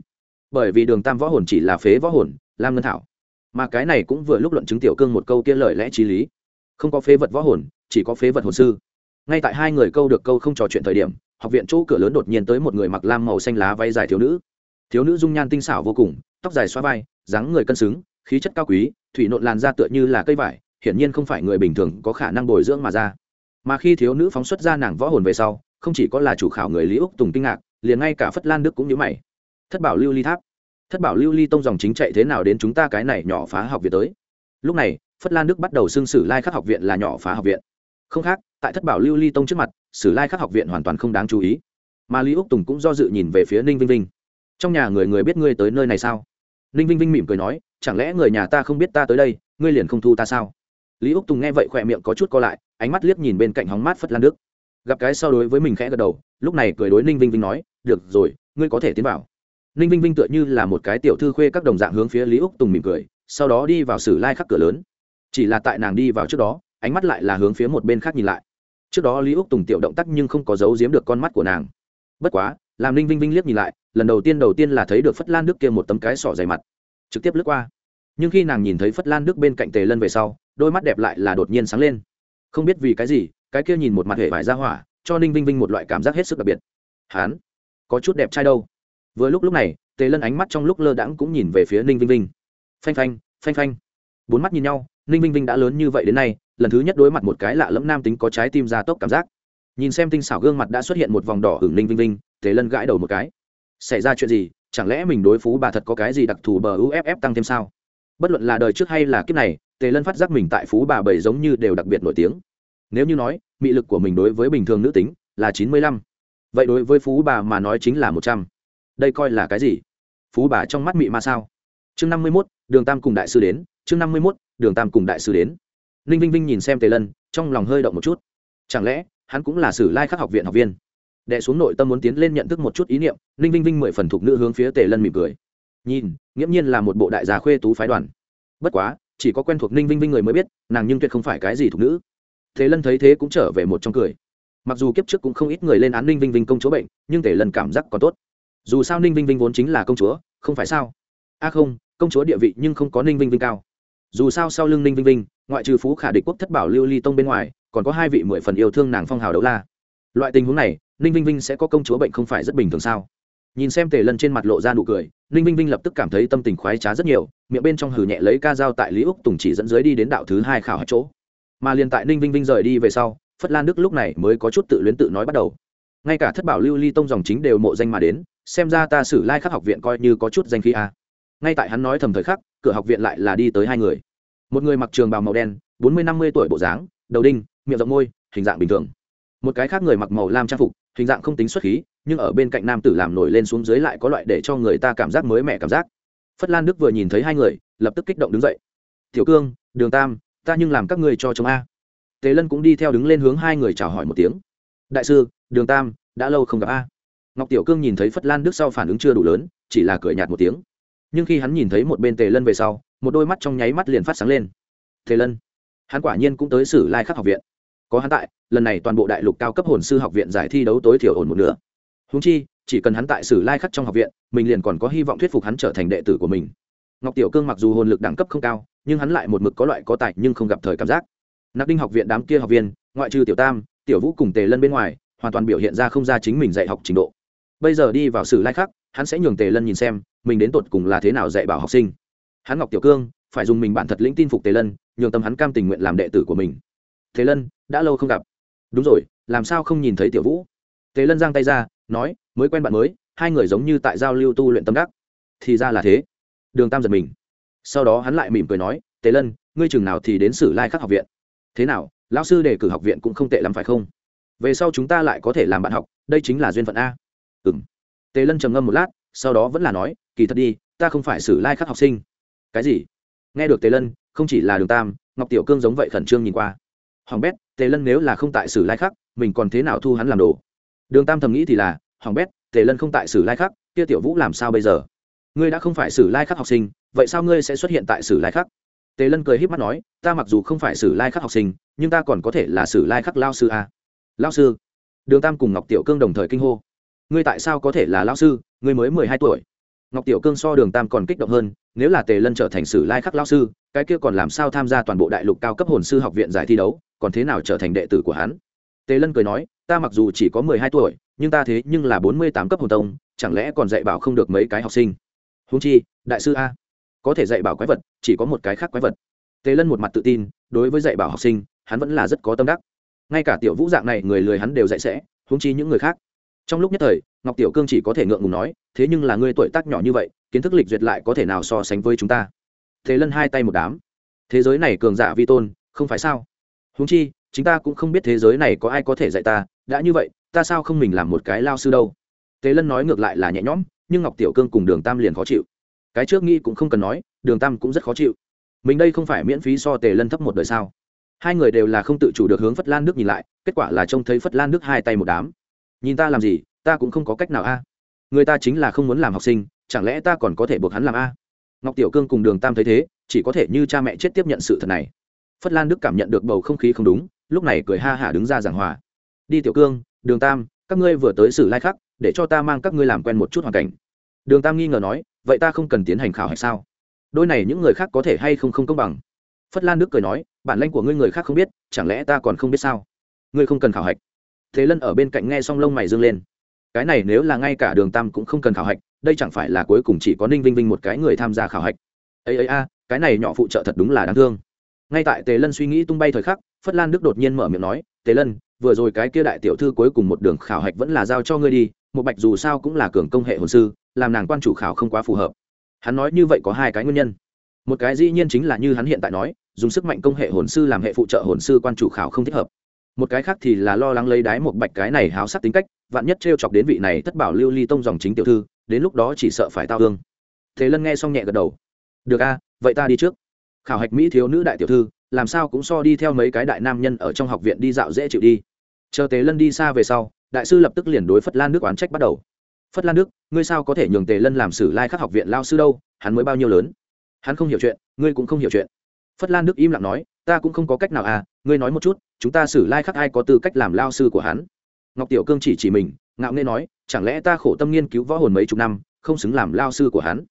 bởi vì đường tam võ hồn chỉ là phế võ hồn, lam ngân thảo mà cái này cũng vừa lúc luận chứng tiểu cương một câu kia lời lẽ t r í lý. Không có phế vật võ hồn, chỉ có phế vật hồn sư. Ngay tại hai người câu được câu không trò chuyện thời điểm, học viện chỗ cửa lớn đột nhiên tới một người mặc lam màu xanh lá vay dài thiếu nữ. Thiếu nữ dung nhan tinh xảo vô cùng, tóc dài xoa vai, dáng người cân xứng, khí chất cao quý, thủy nộn làn ra tựa như là cây vải, hiển nhiên không phải người bình thường có khả năng bồi dưỡng mà ra. Mà khi thiếu nữ phóng xuất ra nàng võ hồn về sau, không chỉ có là chủ khảo người lý úc tùng kinh ngạc, liền ngay cả phất lan đức cũng nhớ mày. Thất bảo lưu ly tháp thất bảo lưu ly tông dòng chính chạy thế nào đến chúng ta cái này nhỏ phá học viện tới? Lúc này, phất lan đức bắt đầu xưng sử lai khắc học viện là nhỏ phá học viện. Không khác, tại thất bảo lưu ly tông trước mặt, sử lai khắc học viện hoàn toàn không đáng chú ý. Mà lý úc tùng cũng do dự nhìn về phía ninh vinh vinh. Trong nhà người người biết ngươi tới nơi này sao? Ninh vinh vinh mỉm cười nói, chẳng lẽ người nhà ta không biết ta tới đây, ngươi liền không thu ta sao? Lý úc tùng nghe vậy khỏe miệng có chút co lại, ánh mắt liếc nhìn bên cạnh hóng mát phất lan đức. Gặp cái so đối với mình khẽ gật đầu, lúc này cười đối ninh vinh vinh nói, được rồi, ngươi có thể tiến vào ninh vinh vinh tựa như là một cái tiểu thư khuê các đồng dạng hướng phía lý úc tùng mỉm cười, sau đó đi vào sử lai khắc cửa lớn. Chỉ là tại nàng đi vào trước đó, ánh mắt lại là hướng phía một bên khác nhìn lại. Trước đó lý úc tùng tiểu động tác nhưng không có giấu giếm được con mắt của nàng. Bất quá, làm ninh vinh vinh liếc nhìn lại, lần đầu tiên đầu tiên là thấy được phất lan đức kia một tấm cái sỏ dày mặt. Trực tiếp lướt qua. Nhưng khi nàng nhìn thấy phất lan đức bên cạnh tề lân về sau, đôi mắt đẹp lại là đột nhiên sáng lên. Không biết vì cái gì, cái kia nhìn một mặt hệ vải ra hỏa, cho ninh vinh vinh một loại cảm giác hết sức đặc biệt. Hán, có chút đẹp trai đâu vừa lúc lúc này, tề lân ánh mắt trong lúc lơ đãng cũng nhìn về phía ninh vinh vinh. Phanh phanh phanh phanh. Bốn mắt nhìn nhau, ninh vinh vinh đã lớn như vậy đến nay, lần thứ nhất đối mặt một cái lạ lẫm nam tính có trái tim ra tốc cảm giác. Nhìn xem tinh xảo gương mặt đã xuất hiện một vòng đỏ hưởng ninh vinh vinh, tề lân gãi đầu một cái. Xảy ra chuyện gì? Chẳng lẽ mình đối phú bà thật có cái gì đặc thù bờ uff tăng thêm sao? Bất luận là đời trước hay là kiếp này, tề lân phát giác mình tại phú bà bảy giống như đều đặc biệt nổi tiếng. Nếu như nói, mị lực của mình đối với bình thường nữ tính là chín mươi lăm. Vậy đối với phú bà mà nói chính là một trăm đây coi là cái gì? Phú bà trong mắt mị ma sao? Chương năm mươi mốt, đường tam cùng đại sư đến, chương năm mươi mốt, đường tam cùng đại sư đến. Ninh vinh vinh nhìn xem tề lân, trong lòng hơi động một chút. Chẳng lẽ, hắn cũng là sử lai khắc học viện học viên? Đệ xuống nội tâm muốn tiến lên nhận thức một chút ý niệm, ninh vinh vinh mười phần thục nữ hướng phía tề lân mỉm cười. Nhìn, nghiễm nhiên là một bộ đại gia khuê tú phái đoàn. Bất quá, chỉ có quen thuộc ninh vinh vinh người mới biết, nàng nhưng tuyệt không phải cái gì thục nữ. Thế lân thấy thế cũng trở về một trong cười. Mặc dù kiếp trước cũng không ít người lên án ninh vinh vinh công chúa bệnh, nhưng tề lân cảm giác còn tốt dù sao ninh vinh vinh vốn chính là công chúa, không phải sao? A không, công chúa địa vị nhưng không có ninh vinh vinh cao. Dù sao sau lưng ninh vinh vinh, ngoại trừ phú khả địch quốc thất bảo lưu ly tông bên ngoài, còn có hai vị mười phần yêu thương nàng phong hào đấu la. Loại tình huống này, ninh vinh vinh sẽ có công chúa bệnh không phải rất bình thường sao? Nhìn xem tề lân trên mặt lộ ra nụ cười, ninh vinh vinh lập tức cảm thấy tâm tình khoái trá rất nhiều, miệng bên trong hử nhẹ lấy ca dao tại lý úc tùng chỉ dẫn dưới đi đến đạo thứ hai khảo hạch chỗ. Mà liền tại ninh vinh vinh rời đi về sau, phất lan đức lúc này mới có chút tự luyến tự nói bắt đầu. Ngay cả thất bảo lưu ly tông dòng chính đều mộ danh mà đến xem ra ta xử lai khắc học viện coi như có chút danh khí a ngay tại hắn nói thầm thời khắc, cửa học viện lại là đi tới hai người. Một người mặc trường bào màu đen, bốn mươi năm mươi tuổi bộ dáng, đầu đinh, miệng rộng môi, hình dạng bình thường. Một cái khác người mặc màu lam trang phục, hình dạng không tính xuất khí, nhưng ở bên cạnh nam tử làm nổi lên xuống dưới lại có loại để cho người ta cảm giác mới mẻ cảm giác. Phất lan đức vừa nhìn thấy hai người, lập tức kích động đứng dậy. Tiểu cương, đường tam, ta nhưng làm các ngươi cho chồng a. Tề lân cũng đi theo đứng lên hướng hai người chào hỏi một tiếng. Đại sư, đường tam, đã lâu không gặp a ngọc tiểu cương nhìn thấy phất lan đức sau phản ứng chưa đủ lớn, chỉ là cười nhạt một tiếng. Nhưng khi hắn nhìn thấy một bên tề lân về sau, một đôi mắt trong nháy mắt liền phát sáng lên. Tề lân, hắn quả nhiên cũng tới sử lai khắc học viện. Có hắn tại, lần này toàn bộ đại lục cao cấp hồn sư học viện giải thi đấu tối thiểu ổn một nửa. Húng chi, chỉ cần hắn tại sử lai khắc trong học viện, mình liền còn có hy vọng thuyết phục hắn trở thành đệ tử của mình. Ngọc tiểu cương mặc dù hồn lực đẳng cấp không cao, nhưng hắn lại một mực có loại có tài nhưng không gặp thời cảm giác. Nặc đinh học viện đám kia học viên, ngoại trừ tiểu tam, tiểu vũ cùng tề lân bên ngoài, hoàn toàn biểu hiện ra không ra chính mình dạy học trình độ bây giờ đi vào sử lai khắc, hắn sẽ nhường tề lân nhìn xem, mình đến tột cùng là thế nào dạy bảo học sinh. Hắn ngọc tiểu cương, phải dùng mình bản thật lĩnh tin phục tề lân, nhường tâm hắn cam tình nguyện làm đệ tử của mình. Tề lân, đã lâu không gặp. Đúng rồi, làm sao không nhìn thấy tiểu vũ? Tề lân giang tay ra, nói, mới quen bạn mới, hai người giống như tại giao lưu tu luyện tâm đắc. Thì ra là thế. Đường tam giật mình. Sau đó hắn lại mỉm cười nói, tề lân, ngươi chừng nào thì đến sử lai khắc học viện. Thế nào, lão sư đề cử học viện cũng không tệ lắm phải không? Về sau chúng ta lại có thể làm bạn học, đây chính là duyên phận a. Ừm. tề lân trầm ngâm một lát, sau đó vẫn là nói, kỳ thật đi, ta không phải xử lai khắc học sinh. Cái gì? Nghe được tề lân, không chỉ là đường tam, ngọc tiểu cương giống vậy khẩn trương nhìn qua. Hoàng bét, tề lân nếu là không tại sử lai khắc, mình còn thế nào thu hắn làm đồ? Đường tam thầm nghĩ thì là, hoàng bét, tề lân không tại sử lai khắc, kia tiểu vũ làm sao bây giờ? Ngươi đã không phải sử lai khắc học sinh, vậy sao ngươi sẽ xuất hiện tại sử lai khắc? Tề lân cười h í p mắt nói, ta mặc dù không phải sử lai khắc học sinh, nhưng ta còn có thể là sử lai khắc lao sư a. Lao sư? Đường tam cùng ngọc tiểu cương đồng thời kinh hô ngươi tại sao có thể là lão sư, ngươi mới mười hai tuổi? Ngọc tiểu cương so đường tam còn kích động hơn, nếu là tề lân trở thành sử lai khắc lao sư, cái kia còn làm sao tham gia toàn bộ đại lục cao cấp hồn sư học viện giải thi đấu, còn thế nào trở thành đệ tử của hắn? Tề lân cười nói, ta mặc dù chỉ có mười hai tuổi, nhưng ta thế nhưng là bốn mươi tám cấp hồn tông, chẳng lẽ còn dạy bảo không được mấy cái học sinh? Húng chi, đại sư a. Có thể dạy bảo quái vật, chỉ có một cái khác quái vật. Tề lân một mặt tự tin, đối với dạy bảo học sinh, hắn vẫn là rất có tâm đắc. Ngay cả tiểu vũ dạng này người lười hắn đều dạy sẽ húng chi những người khác trong lúc nhất thời, ngọc tiểu cương chỉ có thể ngượng ngùng nói, thế nhưng là ngươi tuổi tác nhỏ như vậy, kiến thức lịch duyệt lại có thể nào so sánh với chúng ta? Thế lân hai tay một đám. Thế giới này cường giả vi tôn, không phải sao? Húng chi, chúng ta cũng không biết thế giới này có ai có thể dạy ta, đã như vậy, ta sao không mình làm một cái lao sư đâu? Thế lân nói ngược lại là nhẹ nhõm, nhưng ngọc tiểu cương cùng đường tam liền khó chịu. Cái trước nghĩ cũng không cần nói, đường tam cũng rất khó chịu. Mình đây không phải miễn phí so tề lân thấp một đời sao? Hai người đều là không tự chủ được hướng phất lan đức nhìn lại, kết quả là trông thấy phất lan đức hai tay một đám nhìn ta làm gì, ta cũng không có cách nào a. Người ta chính là không muốn làm học sinh, chẳng lẽ ta còn có thể buộc hắn làm a? Ngọc tiểu cương cùng đường tam thấy thế, chỉ có thể như cha mẹ chết tiếp nhận sự thật này. Phất lan đức cảm nhận được bầu không khí không đúng, lúc này cười ha hả đứng ra giảng hòa. Đi tiểu cương, đường tam, các ngươi vừa tới xử lai khắc, để cho ta mang các ngươi làm quen một chút hoàn cảnh. Đường tam nghi ngờ nói, vậy ta không cần tiến hành khảo hạch sao? Đôi này những người khác có thể hay không không công bằng? Phất lan đức cười nói, bản lanh của ngươi người khác không biết, chẳng lẽ ta còn không biết sao? Ngươi không cần khảo hạch thế lân ở bên cạnh nghe xong lông mày dương lên. Cái này nếu là ngay cả đường tam cũng không cần khảo hạch, đây chẳng phải là cuối cùng chỉ có ninh vinh vinh một cái người tham gia khảo hạch. Ấy ấy a, cái này nhỏ phụ trợ thật đúng là đáng thương. Ngay tại tề lân suy nghĩ tung bay thời khắc, phất lan đức đột nhiên mở miệng nói, tề lân, vừa rồi cái kia đại tiểu thư cuối cùng một đường khảo hạch vẫn là giao cho ngươi đi, một bạch dù sao cũng là cường công hệ hồn sư, làm nàng quan chủ khảo không quá phù hợp. Hắn nói như vậy có hai cái nguyên nhân. Một cái dĩ nhiên chính là như hắn hiện tại nói, dùng sức mạnh công hệ hồn sư làm hệ phụ trợ hồn sư quan chủ khảo không thích hợp một cái khác thì là lo lắng lấy đái một bạch cái này háo sắc tính cách, vạn nhất t r e o chọc đến vị này thất bảo lưu ly tông dòng chính tiểu thư, đến lúc đó chỉ sợ phải tao hương. Thế lân nghe xong nhẹ gật đầu. Được a, vậy ta đi trước. Khảo hạch mỹ thiếu nữ đại tiểu thư, làm sao cũng so đi theo mấy cái đại nam nhân ở trong học viện đi dạo dễ chịu đi. Chờ tế lân đi xa về sau, đại sư lập tức liền đối phất lan nước oán trách bắt đầu. Phất lan nước ngươi sao có thể nhường tề lân làm sử lai khắc học viện lao sư đâu, hắn mới bao nhiêu lớn. Hắn không hiểu chuyện, ngươi cũng không hiểu chuyện. Phất lan đức im lặng nói, ta cũng không có cách nào à ngươi nói một chút, chúng ta xử lai khắc ai có tư cách làm lao sư của hắn? Ngọc tiểu cương chỉ chỉ mình, ngạo nghê nói, chẳng lẽ ta khổ tâm nghiên cứu võ hồn mấy chục năm, không xứng làm lao sư của hắn?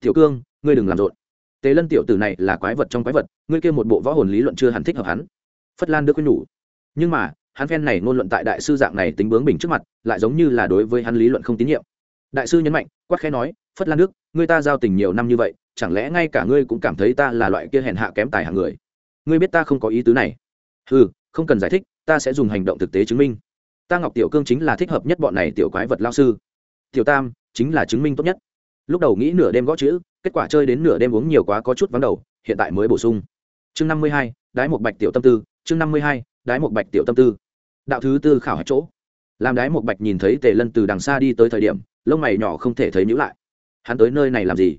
Tiểu cương, ngươi đừng làm rộn. Tế lân tiểu tử này là quái vật trong quái vật, ngươi kia một bộ võ hồn lý luận chưa hẳn thích hợp hắn. Phất lan đức quên nhủ. Nhưng mà, hắn phen này ngôn luận tại đại sư dạng này tính bướng bình trước mặt, lại giống như là đối với hắn lý luận không tín nhiệm. Đại sư nhấn mạnh, quát khẽ nói, phất lan đức, ngươi ta giao tình nhiều năm như vậy, chẳng lẽ ngay cả ngươi cũng cảm thấy ta là loại kia hèn hạ kém tài hạng người? Ngươi biết ta không có ý tứ này ừ không cần giải thích, ta sẽ dùng hành động thực tế chứng minh. Ta ngọc tiểu cương chính là thích hợp nhất bọn này tiểu quái vật lao sư. Tiểu tam, chính là chứng minh tốt nhất. Lúc đầu nghĩ nửa đêm gõ chữ, kết quả chơi đến nửa đêm uống nhiều quá có chút vắng đầu, hiện tại mới bổ sung. Chương năm mươi hai, đái một bạch tiểu tâm tư, chương năm mươi hai, đái một bạch tiểu tâm tư. Đạo thứ tư khảo hạch chỗ. Làm đái một bạch nhìn thấy tề lân từ đằng xa đi tới thời điểm, lông mày nhỏ không thể thấy nhữ lại. Hắn tới nơi này làm gì?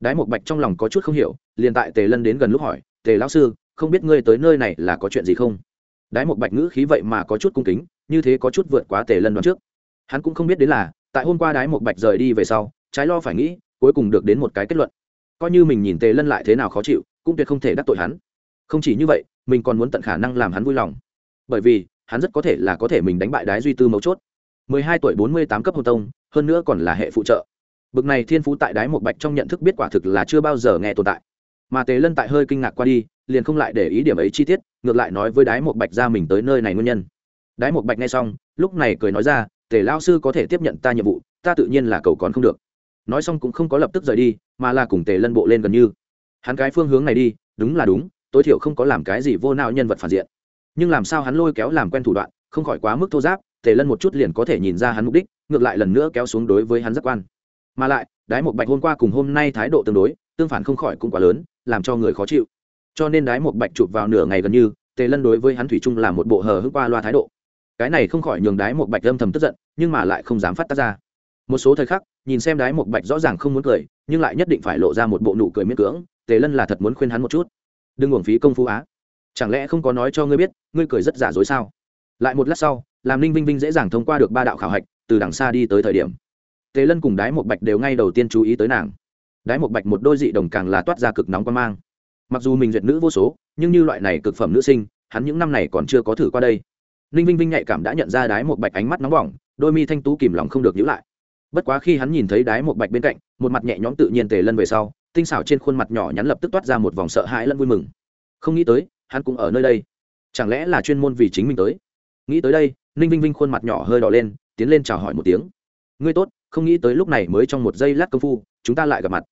Đái một bạch trong lòng có chút không hiểu, liền tại tề lân đến gần lúc hỏi, tề lão sư không biết ngươi tới nơi này là có chuyện gì không? Đái một bạch ngữ khí vậy mà có chút cung kính, như thế có chút vượt quá tề lân đoạn trước. Hắn cũng không biết đến là, tại hôm qua đái một bạch rời đi về sau, trái lo phải nghĩ, cuối cùng được đến một cái kết luận. Coi như mình nhìn tề lân lại thế nào khó chịu, cũng tuyệt không thể đắc tội hắn. Không chỉ như vậy, mình còn muốn tận khả năng làm hắn vui lòng. Bởi vì, hắn rất có thể là có thể mình đánh bại đái duy tư mấu chốt. Mười hai tuổi bốn mươi tám cấp hồn tông, hơn nữa còn là hệ phụ trợ. Bực này thiên phú tại đái một bạch trong nhận thức biết quả thực là chưa bao giờ nghe tồn tại mà tề lân tại hơi kinh ngạc qua đi, liền không lại để ý điểm ấy chi tiết, ngược lại nói với đái một bạch ra mình tới nơi này nguyên nhân. Đái một bạch nghe xong, lúc này cười nói ra, tề lao sư có thể tiếp nhận ta nhiệm vụ, ta tự nhiên là cầu còn không được. Nói xong cũng không có lập tức rời đi, mà là cùng tề lân bộ lên gần như. Hắn cái phương hướng này đi, đúng là đúng, tối thiểu không có làm cái gì vô nao nhân vật phản diện. Nhưng làm sao hắn lôi kéo làm quen thủ đoạn, không khỏi quá mức thô giáp, tề lân một chút liền có thể nhìn ra hắn mục đích, ngược lại lần nữa kéo xuống đối với hắn giác quan. Mà lại, đái một bạch hôm qua cùng hôm nay thái độ tương đối, tương phản không khỏi cũng quá lớn làm cho người khó chịu. Cho nên đái một bạch chụp vào nửa ngày gần như, tề lân đối với hắn thủy chung là một bộ hờ hững qua loa thái độ. Cái này không khỏi nhường đái một bạch âm thầm tức giận, nhưng mà lại không dám phát tác ra. Một số thời khắc, nhìn xem đái một bạch rõ ràng không muốn cười, nhưng lại nhất định phải lộ ra một bộ nụ cười miễn cưỡng, tề lân là thật muốn khuyên hắn một chút. Đừng uổng phí công phu á. Chẳng lẽ không có nói cho ngươi biết, ngươi cười rất giả dối sao? Lại một lát sau, làm ninh vinh vinh dễ dàng thông qua được ba đạo khảo hạch, từ đằng xa đi tới thời điểm. Tề lân cùng đái một bạch đều ngay đầu tiên chú ý tới nàng đái một bạch một đôi dị đồng càng là toát ra cực nóng quan mang. Mặc dù mình duyệt nữ vô số, nhưng như loại này cực phẩm nữ sinh, hắn những năm này còn chưa có thử qua đây. Ninh vinh vinh nhạy cảm đã nhận ra đái một bạch ánh mắt nóng bỏng, đôi mi thanh tú kìm lòng không được nhữ lại. Bất quá khi hắn nhìn thấy đái một bạch bên cạnh, một mặt nhẹ nhõm tự nhiên tề lân về sau, tinh xảo trên khuôn mặt nhỏ nhắn lập tức toát ra một vòng sợ hãi lẫn vui mừng. Không nghĩ tới, hắn cũng ở nơi đây. Chẳng lẽ là chuyên môn vì chính mình tới? Nghĩ tới đây, ninh vinh vinh khuôn mặt nhỏ hơi đỏ lên, tiến lên chào hỏi một tiếng. Ngươi tốt, không nghĩ tới lúc này mới trong một giây lát công phu, chúng ta lại gặp mặt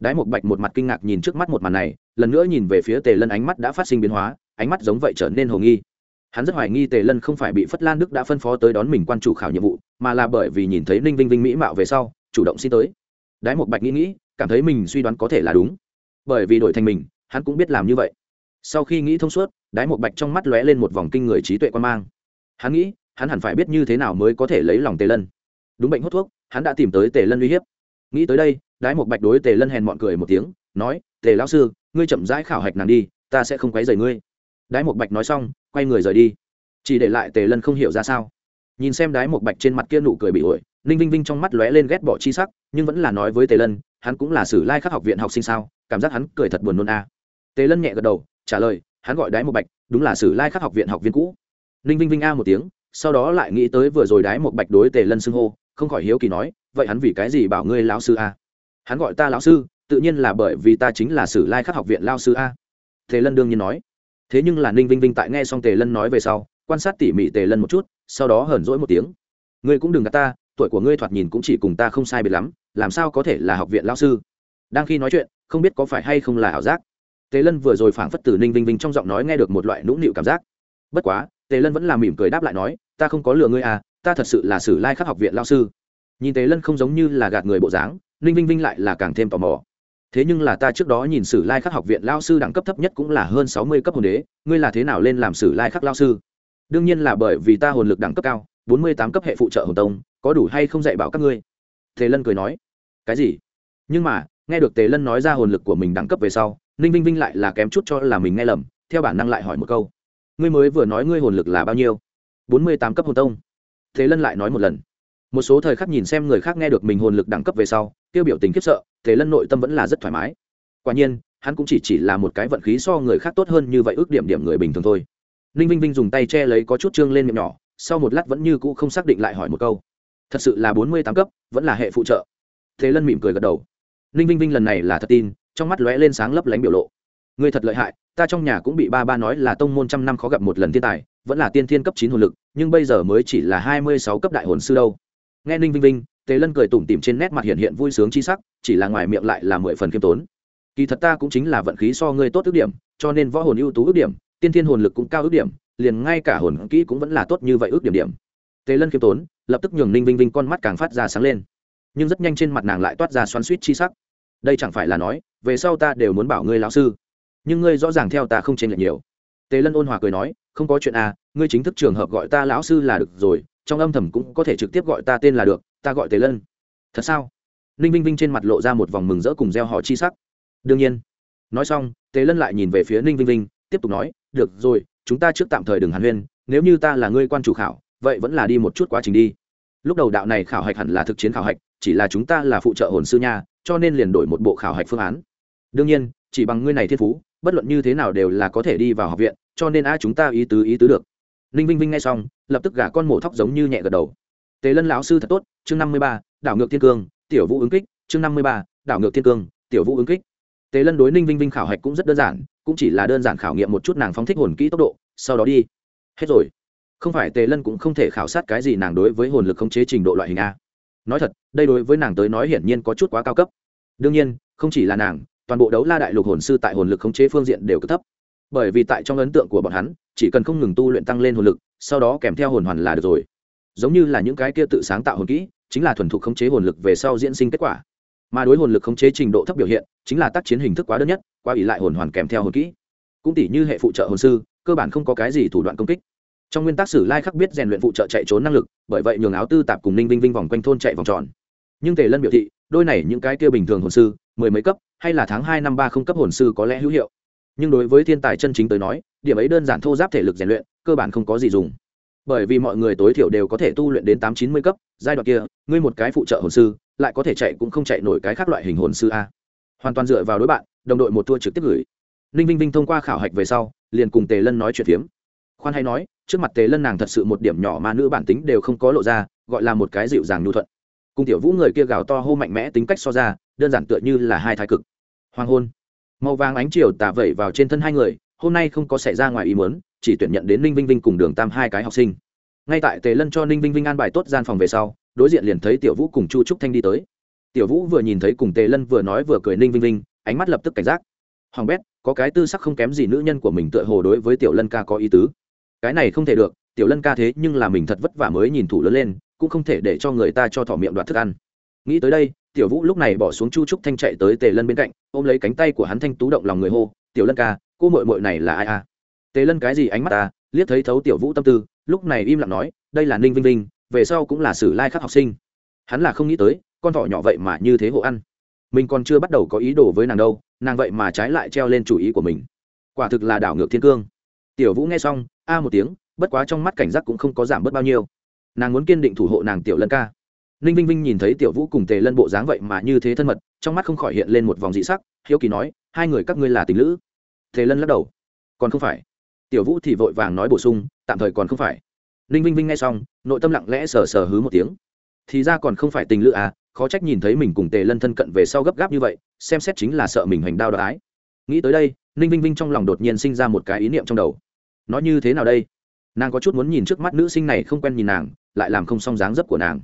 đái một bạch một mặt kinh ngạc nhìn trước mắt một màn này, lần nữa nhìn về phía tề lân ánh mắt đã phát sinh biến hóa, ánh mắt giống vậy trở nên hồ nghi. Hắn rất hoài nghi tề lân không phải bị phất lan đức đã phân phó tới đón mình quan chủ khảo nhiệm vụ, mà là bởi vì nhìn thấy ninh vinh vinh mỹ mạo về sau, chủ động xin tới. Đái một bạch nghĩ nghĩ, cảm thấy mình suy đoán có thể là đúng. Bởi vì đổi thành mình, hắn cũng biết làm như vậy. Sau khi nghĩ thông suốt, đái một bạch trong mắt lóe lên một vòng kinh người trí tuệ quan mang. Hắn nghĩ, hắn hẳn phải biết như thế nào mới có thể lấy lòng tề lân. Đúng bệnh hút thuốc, hắn đã tìm tới tề lân uy hiếp. Nghĩ tới đây đái một bạch đối tề lân hèn mọn cười một tiếng, nói, tề lão sư, ngươi chậm rãi khảo hạch nàng đi, ta sẽ không quấy rầy ngươi. Đái một bạch nói xong, quay người rời đi. Chỉ để lại tề lân không hiểu ra sao. Nhìn xem đái một bạch trên mặt kia nụ cười bị ổi, ninh vinh vinh trong mắt lóe lên ghét bỏ chi sắc, nhưng vẫn là nói với tề lân, hắn cũng là sử lai khắc học viện học sinh sao, cảm giác hắn cười thật buồn nôn a. À. tề lân nhẹ gật đầu, trả lời, hắn gọi đái một bạch, đúng là sử lai khắc học viện học viên cũ. Ninh vinh vinh a một tiếng, sau đó lại nghĩ tới vừa rồi đái một bạch đối tề lân xưng hô, không khỏi hiếu kỳ nói, vậy hắn vì cái gì bảo ngươi lão sư a? Hắn gọi ta lão sư, tự nhiên là bởi vì ta chính là sử lai khắc học viện lao sư a. Tề lân đương nhiên nói. Thế nhưng là ninh vinh vinh tại nghe xong tề lân nói về sau, quan sát tỉ mỉ tề lân một chút, sau đó hờn rỗi một tiếng. Ngươi cũng đừng gạt ta, tuổi của ngươi thoạt nhìn cũng chỉ cùng ta không sai biệt lắm, làm sao có thể là học viện lao sư? Đang khi nói chuyện, không biết có phải hay không là ảo giác. Tề lân vừa rồi phảng phất từ ninh vinh vinh trong giọng nói nghe được một loại nũng nịu cảm giác. Bất quá, tề lân vẫn là mỉm cười đáp lại nói, ta không có lừa ngươi à ta thật sự là sử lai khắc học viện lao sư. Nhìn tề lân không giống như là gạt người bộ dáng ninh vinh vinh lại là càng thêm tò mò. Thế nhưng là ta trước đó nhìn sử lai khắc học viện lao sư đẳng cấp thấp nhất cũng là hơn sáu mươi cấp hồn đế, ngươi là thế nào lên làm sử lai khắc lao sư? Đương nhiên là bởi vì ta hồn lực đẳng cấp cao, bốn mươi tám cấp hệ phụ trợ hồn tông, có đủ hay không dạy bảo các ngươi? Tề lân cười nói. Cái gì? Nhưng mà, nghe được tề lân nói ra hồn lực của mình đẳng cấp về sau, ninh vinh vinh lại là kém chút cho là mình nghe lầm, theo bản năng lại hỏi một câu. Ngươi mới vừa nói ngươi hồn lực là bao nhiêu? bốn mươi tám cấp hồn tông. Tề lân lại nói một lần một số thời khắc nhìn xem người khác nghe được mình hồn lực đẳng cấp về sau tiêu biểu tình khiếp sợ thế lân nội tâm vẫn là rất thoải mái. Quả nhiên, hắn cũng chỉ chỉ là một cái vận khí so người khác tốt hơn như vậy ước điểm điểm người bình thường thôi. Ninh vinh vinh dùng tay che lấy có chút trương lên miệng nhỏ, sau một lát vẫn như cũ không xác định lại hỏi một câu. Thật sự là bốn mươi tám cấp, vẫn là hệ phụ trợ. Thế lân mỉm cười gật đầu. Ninh vinh vinh lần này là thật tin, trong mắt lóe lên sáng lấp lánh biểu lộ. Người thật lợi hại, ta trong nhà cũng bị ba ba nói là tông môn trăm năm khó gặp một lần thiên tài, vẫn là tiên thiên cấp chín hồn lực, nhưng bây giờ mới chỉ là hai mươi sáu cấp đại hồn sư đâu nghe ninh vinh vinh, tề lân cười tủm tỉm trên nét mặt hiện hiện vui sướng chi sắc, chỉ là ngoài miệng lại là mười phần khiêm tốn. Kỳ thật ta cũng chính là vận khí so ngươi tốt ước điểm, cho nên võ hồn ưu tú ước điểm, tiên thiên hồn lực cũng cao ước điểm, liền ngay cả hồn kỹ cũng vẫn là tốt như vậy ước điểm điểm. Tề lân khiêm tốn, lập tức nhường ninh vinh vinh con mắt càng phát ra sáng lên. Nhưng rất nhanh trên mặt nàng lại toát ra xoắn suýt chi sắc. Đây chẳng phải là nói, về sau ta đều muốn bảo ngươi lão sư. Nhưng ngươi rõ ràng theo ta không chênh lệch nhiều. Tề lân ôn hòa cười nói, không có chuyện à ngươi chính thức trường hợp gọi ta lão sư là được rồi trong âm thầm cũng có thể trực tiếp gọi ta tên là được, ta gọi tề lân. Thật sao? Ninh vinh vinh trên mặt lộ ra một vòng mừng rỡ cùng gieo họ chi sắc. Đương nhiên. Nói xong, tề lân lại nhìn về phía ninh vinh vinh, tiếp tục nói, được rồi, chúng ta trước tạm thời đừng hàn huyên, nếu như ta là ngươi quan chủ khảo, vậy vẫn là đi một chút quá trình đi. Lúc đầu đạo này khảo hạch hẳn là thực chiến khảo hạch, chỉ là chúng ta là phụ trợ hồn sư nha, cho nên liền đổi một bộ khảo hạch phương án. Đương nhiên, chỉ bằng ngươi này thiên phú, bất luận như thế nào đều là có thể đi vào học viện, cho nên a chúng ta ý tứ ý tứ được ninh vinh vinh nghe xong, lập tức gả con mổ thóc giống như nhẹ gật đầu. Tề lân lão sư thật tốt, chương năm mươi ba, đảo ngược thiên cương, tiểu vũ ứng kích, chương năm mươi ba, đảo ngược thiên cương, tiểu vũ ứng kích. Tề lân đối ninh vinh vinh khảo hạch cũng rất đơn giản, cũng chỉ là đơn giản khảo nghiệm một chút nàng phóng thích hồn kỹ tốc độ, sau đó đi. Hết rồi. Không phải tề lân cũng không thể khảo sát cái gì nàng đối với hồn lực khống chế trình độ loại hình a. Nói thật, đây đối với nàng tới nói hiển nhiên có chút quá cao cấp. Đương nhiên, không chỉ là nàng, toàn bộ đấu la đại lục hồn sư tại hồn lực khống chế phương diện đều cực thấp bởi vì tại trong ấn tượng của bọn hắn, chỉ cần không ngừng tu luyện tăng lên hồn lực, sau đó kèm theo hồn hoàn là được rồi. Giống như là những cái kia tự sáng tạo hồn kỹ, chính là thuần thục khống chế hồn lực về sau diễn sinh kết quả. Mà đối hồn lực khống chế trình độ thấp biểu hiện, chính là tác chiến hình thức quá đơn nhất quá ỷ lại hồn hoàn kèm theo hồn kỹ. Cũng tỷ như hệ phụ trợ hồn sư, cơ bản không có cái gì thủ đoạn công kích. Trong nguyên tắc sử lai khắc biết rèn luyện phụ trợ chạy trốn năng lực, bởi vậy nhường áo tư tạp cùng ninh vinh vinh vòng quanh thôn chạy vòng tròn. Nhưng tề lân biểu thị, đôi này những cái kia bình thường hồn sư, mười mấy cấp, hay là tháng hai năm ba không cấp hồn sư có lẽ hữu hiệu nhưng đối với thiên tài chân chính tới nói, điểm ấy đơn giản thô giáp thể lực rèn luyện, cơ bản không có gì dùng. Bởi vì mọi người tối thiểu đều có thể tu luyện đến tám chín mươi cấp, giai đoạn kia, ngươi một cái phụ trợ hồn sư, lại có thể chạy cũng không chạy nổi cái khác loại hình hồn sư a. Hoàn toàn dựa vào đối bạn, đồng đội một tour trực tiếp gửi. Ninh vinh vinh thông qua khảo hạch về sau, liền cùng tề lân nói chuyện phiếm. Khoan hay nói, trước mặt tề lân nàng thật sự một điểm nhỏ mà nữ bản tính đều không có lộ ra, gọi là một cái dịu dàng nhu thuận. Cùng tiểu vũ người kia gào to hô mạnh mẽ tính cách so ra, đơn giản tựa như là hai thái cực. Hoàng hôn màu vàng ánh chiều tà vẩy vào trên thân hai người, hôm nay không có xảy ra ngoài ý muốn, chỉ tuyển nhận đến ninh vinh vinh cùng đường tam hai cái học sinh. Ngay tại tề lân cho ninh vinh vinh an bài tốt gian phòng về sau, đối diện liền thấy tiểu vũ cùng chu trúc thanh đi tới. Tiểu vũ vừa nhìn thấy cùng tề lân vừa nói vừa cười ninh vinh vinh, ánh mắt lập tức cảnh giác. Hoàng bét, có cái tư sắc không kém gì nữ nhân của mình tựa hồ đối với tiểu lân ca có ý tứ. Cái này không thể được, tiểu lân ca thế nhưng là mình thật vất vả mới nhìn thủ lớn lên, cũng không thể để cho người ta cho thỏ miệng đoạt thức ăn. Nghĩ tới đây tiểu vũ lúc này bỏ xuống chu trúc thanh chạy tới tề lân bên cạnh, ôm lấy cánh tay của hắn thanh tú động lòng người hô, tiểu lân ca, cô mội mội này là ai à tề lân cái gì ánh mắt ta, liếc thấy thấu tiểu vũ tâm tư, lúc này im lặng nói, đây là ninh vinh vinh, về sau cũng là sử lai khắc học sinh. Hắn là không nghĩ tới, con thỏ nhỏ vậy mà như thế hộ ăn. Mình còn chưa bắt đầu có ý đồ với nàng đâu, nàng vậy mà trái lại treo lên chủ ý của mình. Quả thực là đảo ngược thiên cương. Tiểu vũ nghe xong, a một tiếng, bất quá trong mắt cảnh giác cũng không có giảm bớt bao nhiêu. Nàng muốn kiên định thủ hộ nàng tiểu lân ca ninh vinh vinh nhìn thấy tiểu vũ cùng tề lân bộ dáng vậy mà như thế thân mật, trong mắt không khỏi hiện lên một vòng dị sắc, hiếu kỳ nói, hai người các ngươi là tình lữ? Tề lân lắc đầu, còn không phải. Tiểu vũ thì vội vàng nói bổ sung, tạm thời còn không phải. Ninh vinh vinh nghe xong, nội tâm lặng lẽ sờ sờ hứ một tiếng. Thì ra còn không phải tình lữ à khó trách nhìn thấy mình cùng tề lân thân cận về sau gấp gáp như vậy, xem xét chính là sợ mình hành đao đ nghĩ tới đây, ninh vinh vinh trong lòng đột nhiên sinh ra một cái ý niệm trong đầu. Nó như thế nào đây? Nàng có chút muốn nhìn trước mắt nữ sinh này không quen nhìn nàng, lại làm không xong dáng dấp của nàng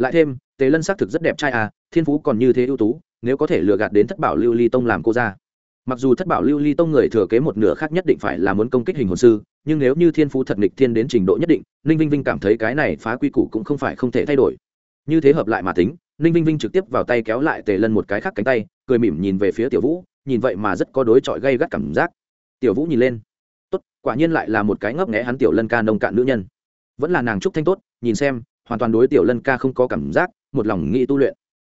lại thêm, tề lân xác thực rất đẹp trai à thiên phú còn như thế ưu tú, nếu có thể lừa gạt đến thất bảo lưu ly tông làm cô ra mặc dù thất bảo lưu ly tông người thừa kế một nửa khác nhất định phải là muốn công kích hình hồn sư, nhưng nếu như thiên phú thật nghịch thiên đến trình độ nhất định, ninh vinh vinh cảm thấy cái này phá quy củ cũng không phải không thể thay đổi. Như thế hợp lại mà tính, ninh vinh vinh trực tiếp vào tay kéo lại tề lân một cái khác cánh tay, cười mỉm nhìn về phía tiểu vũ, nhìn vậy mà rất có đối chọi gây gắt cảm giác. Tiểu vũ nhìn lên. Tốt, quả nhiên lại là một cái ngấp nghẽ hắn tiểu lân ca nông cạn nữ nhân. Vẫn là nàng trúc thanh tốt, nhìn xem hoàn toàn đối tiểu lân ca không có cảm giác, một lòng nghĩ tu luyện.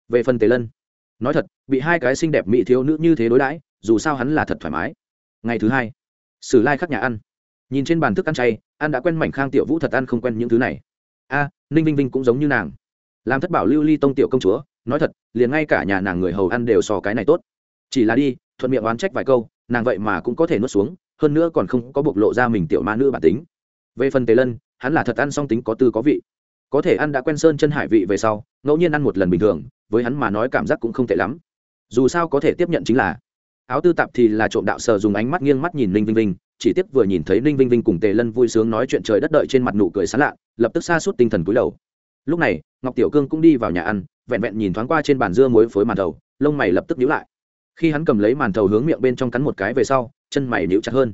Về phần tề lân, nói thật, bị hai cái xinh đẹp mỹ thiếu nữ như thế đối đãi, dù sao hắn là thật thoải mái. Ngày thứ hai, sử lai nhà ăn. Nhìn trên bàn thức ăn chay, ăn đã quen mảnh khang tiểu vũ thật ăn không quen những thứ này. A, ninh vinh vinh cũng giống như nàng. Làm thất bảo lưu ly tông tiểu công chúa, nói thật, liền ngay cả nhà nàng người hầu ăn đều so cái này tốt. Chỉ là đi, thuận miệng oán trách vài câu, nàng vậy mà cũng có thể nuốt xuống, hơn nữa còn không có bộc lộ ra mình tiểu ma nữ bản tính. Về phần tề lân, hắn là thật ăn song tính có tư có vị có thể ăn đã quen sơn chân hải vị về sau, ngẫu nhiên ăn một lần bình thường, với hắn mà nói cảm giác cũng không tệ lắm. Dù sao có thể tiếp nhận chính là, áo tư tạp thì là trộm đạo sờ dùng ánh mắt nghiêng mắt nhìn ninh vinh vinh, chỉ tiếc vừa nhìn thấy ninh vinh vinh cùng tề lân vui sướng nói chuyện trời đất đợi trên mặt nụ cười sán lạ, lập tức xa suốt tinh thần cúi đầu. Lúc này, ngọc tiểu cương cũng đi vào nhà ăn, vẹn vẹn nhìn thoáng qua trên bàn dưa muối phối màn thầu, lông mày lập tức nhíu lại. Khi hắn cầm lấy màn thầu hướng miệng bên trong cắn một cái về sau, chân mày nhíu chặt hơn.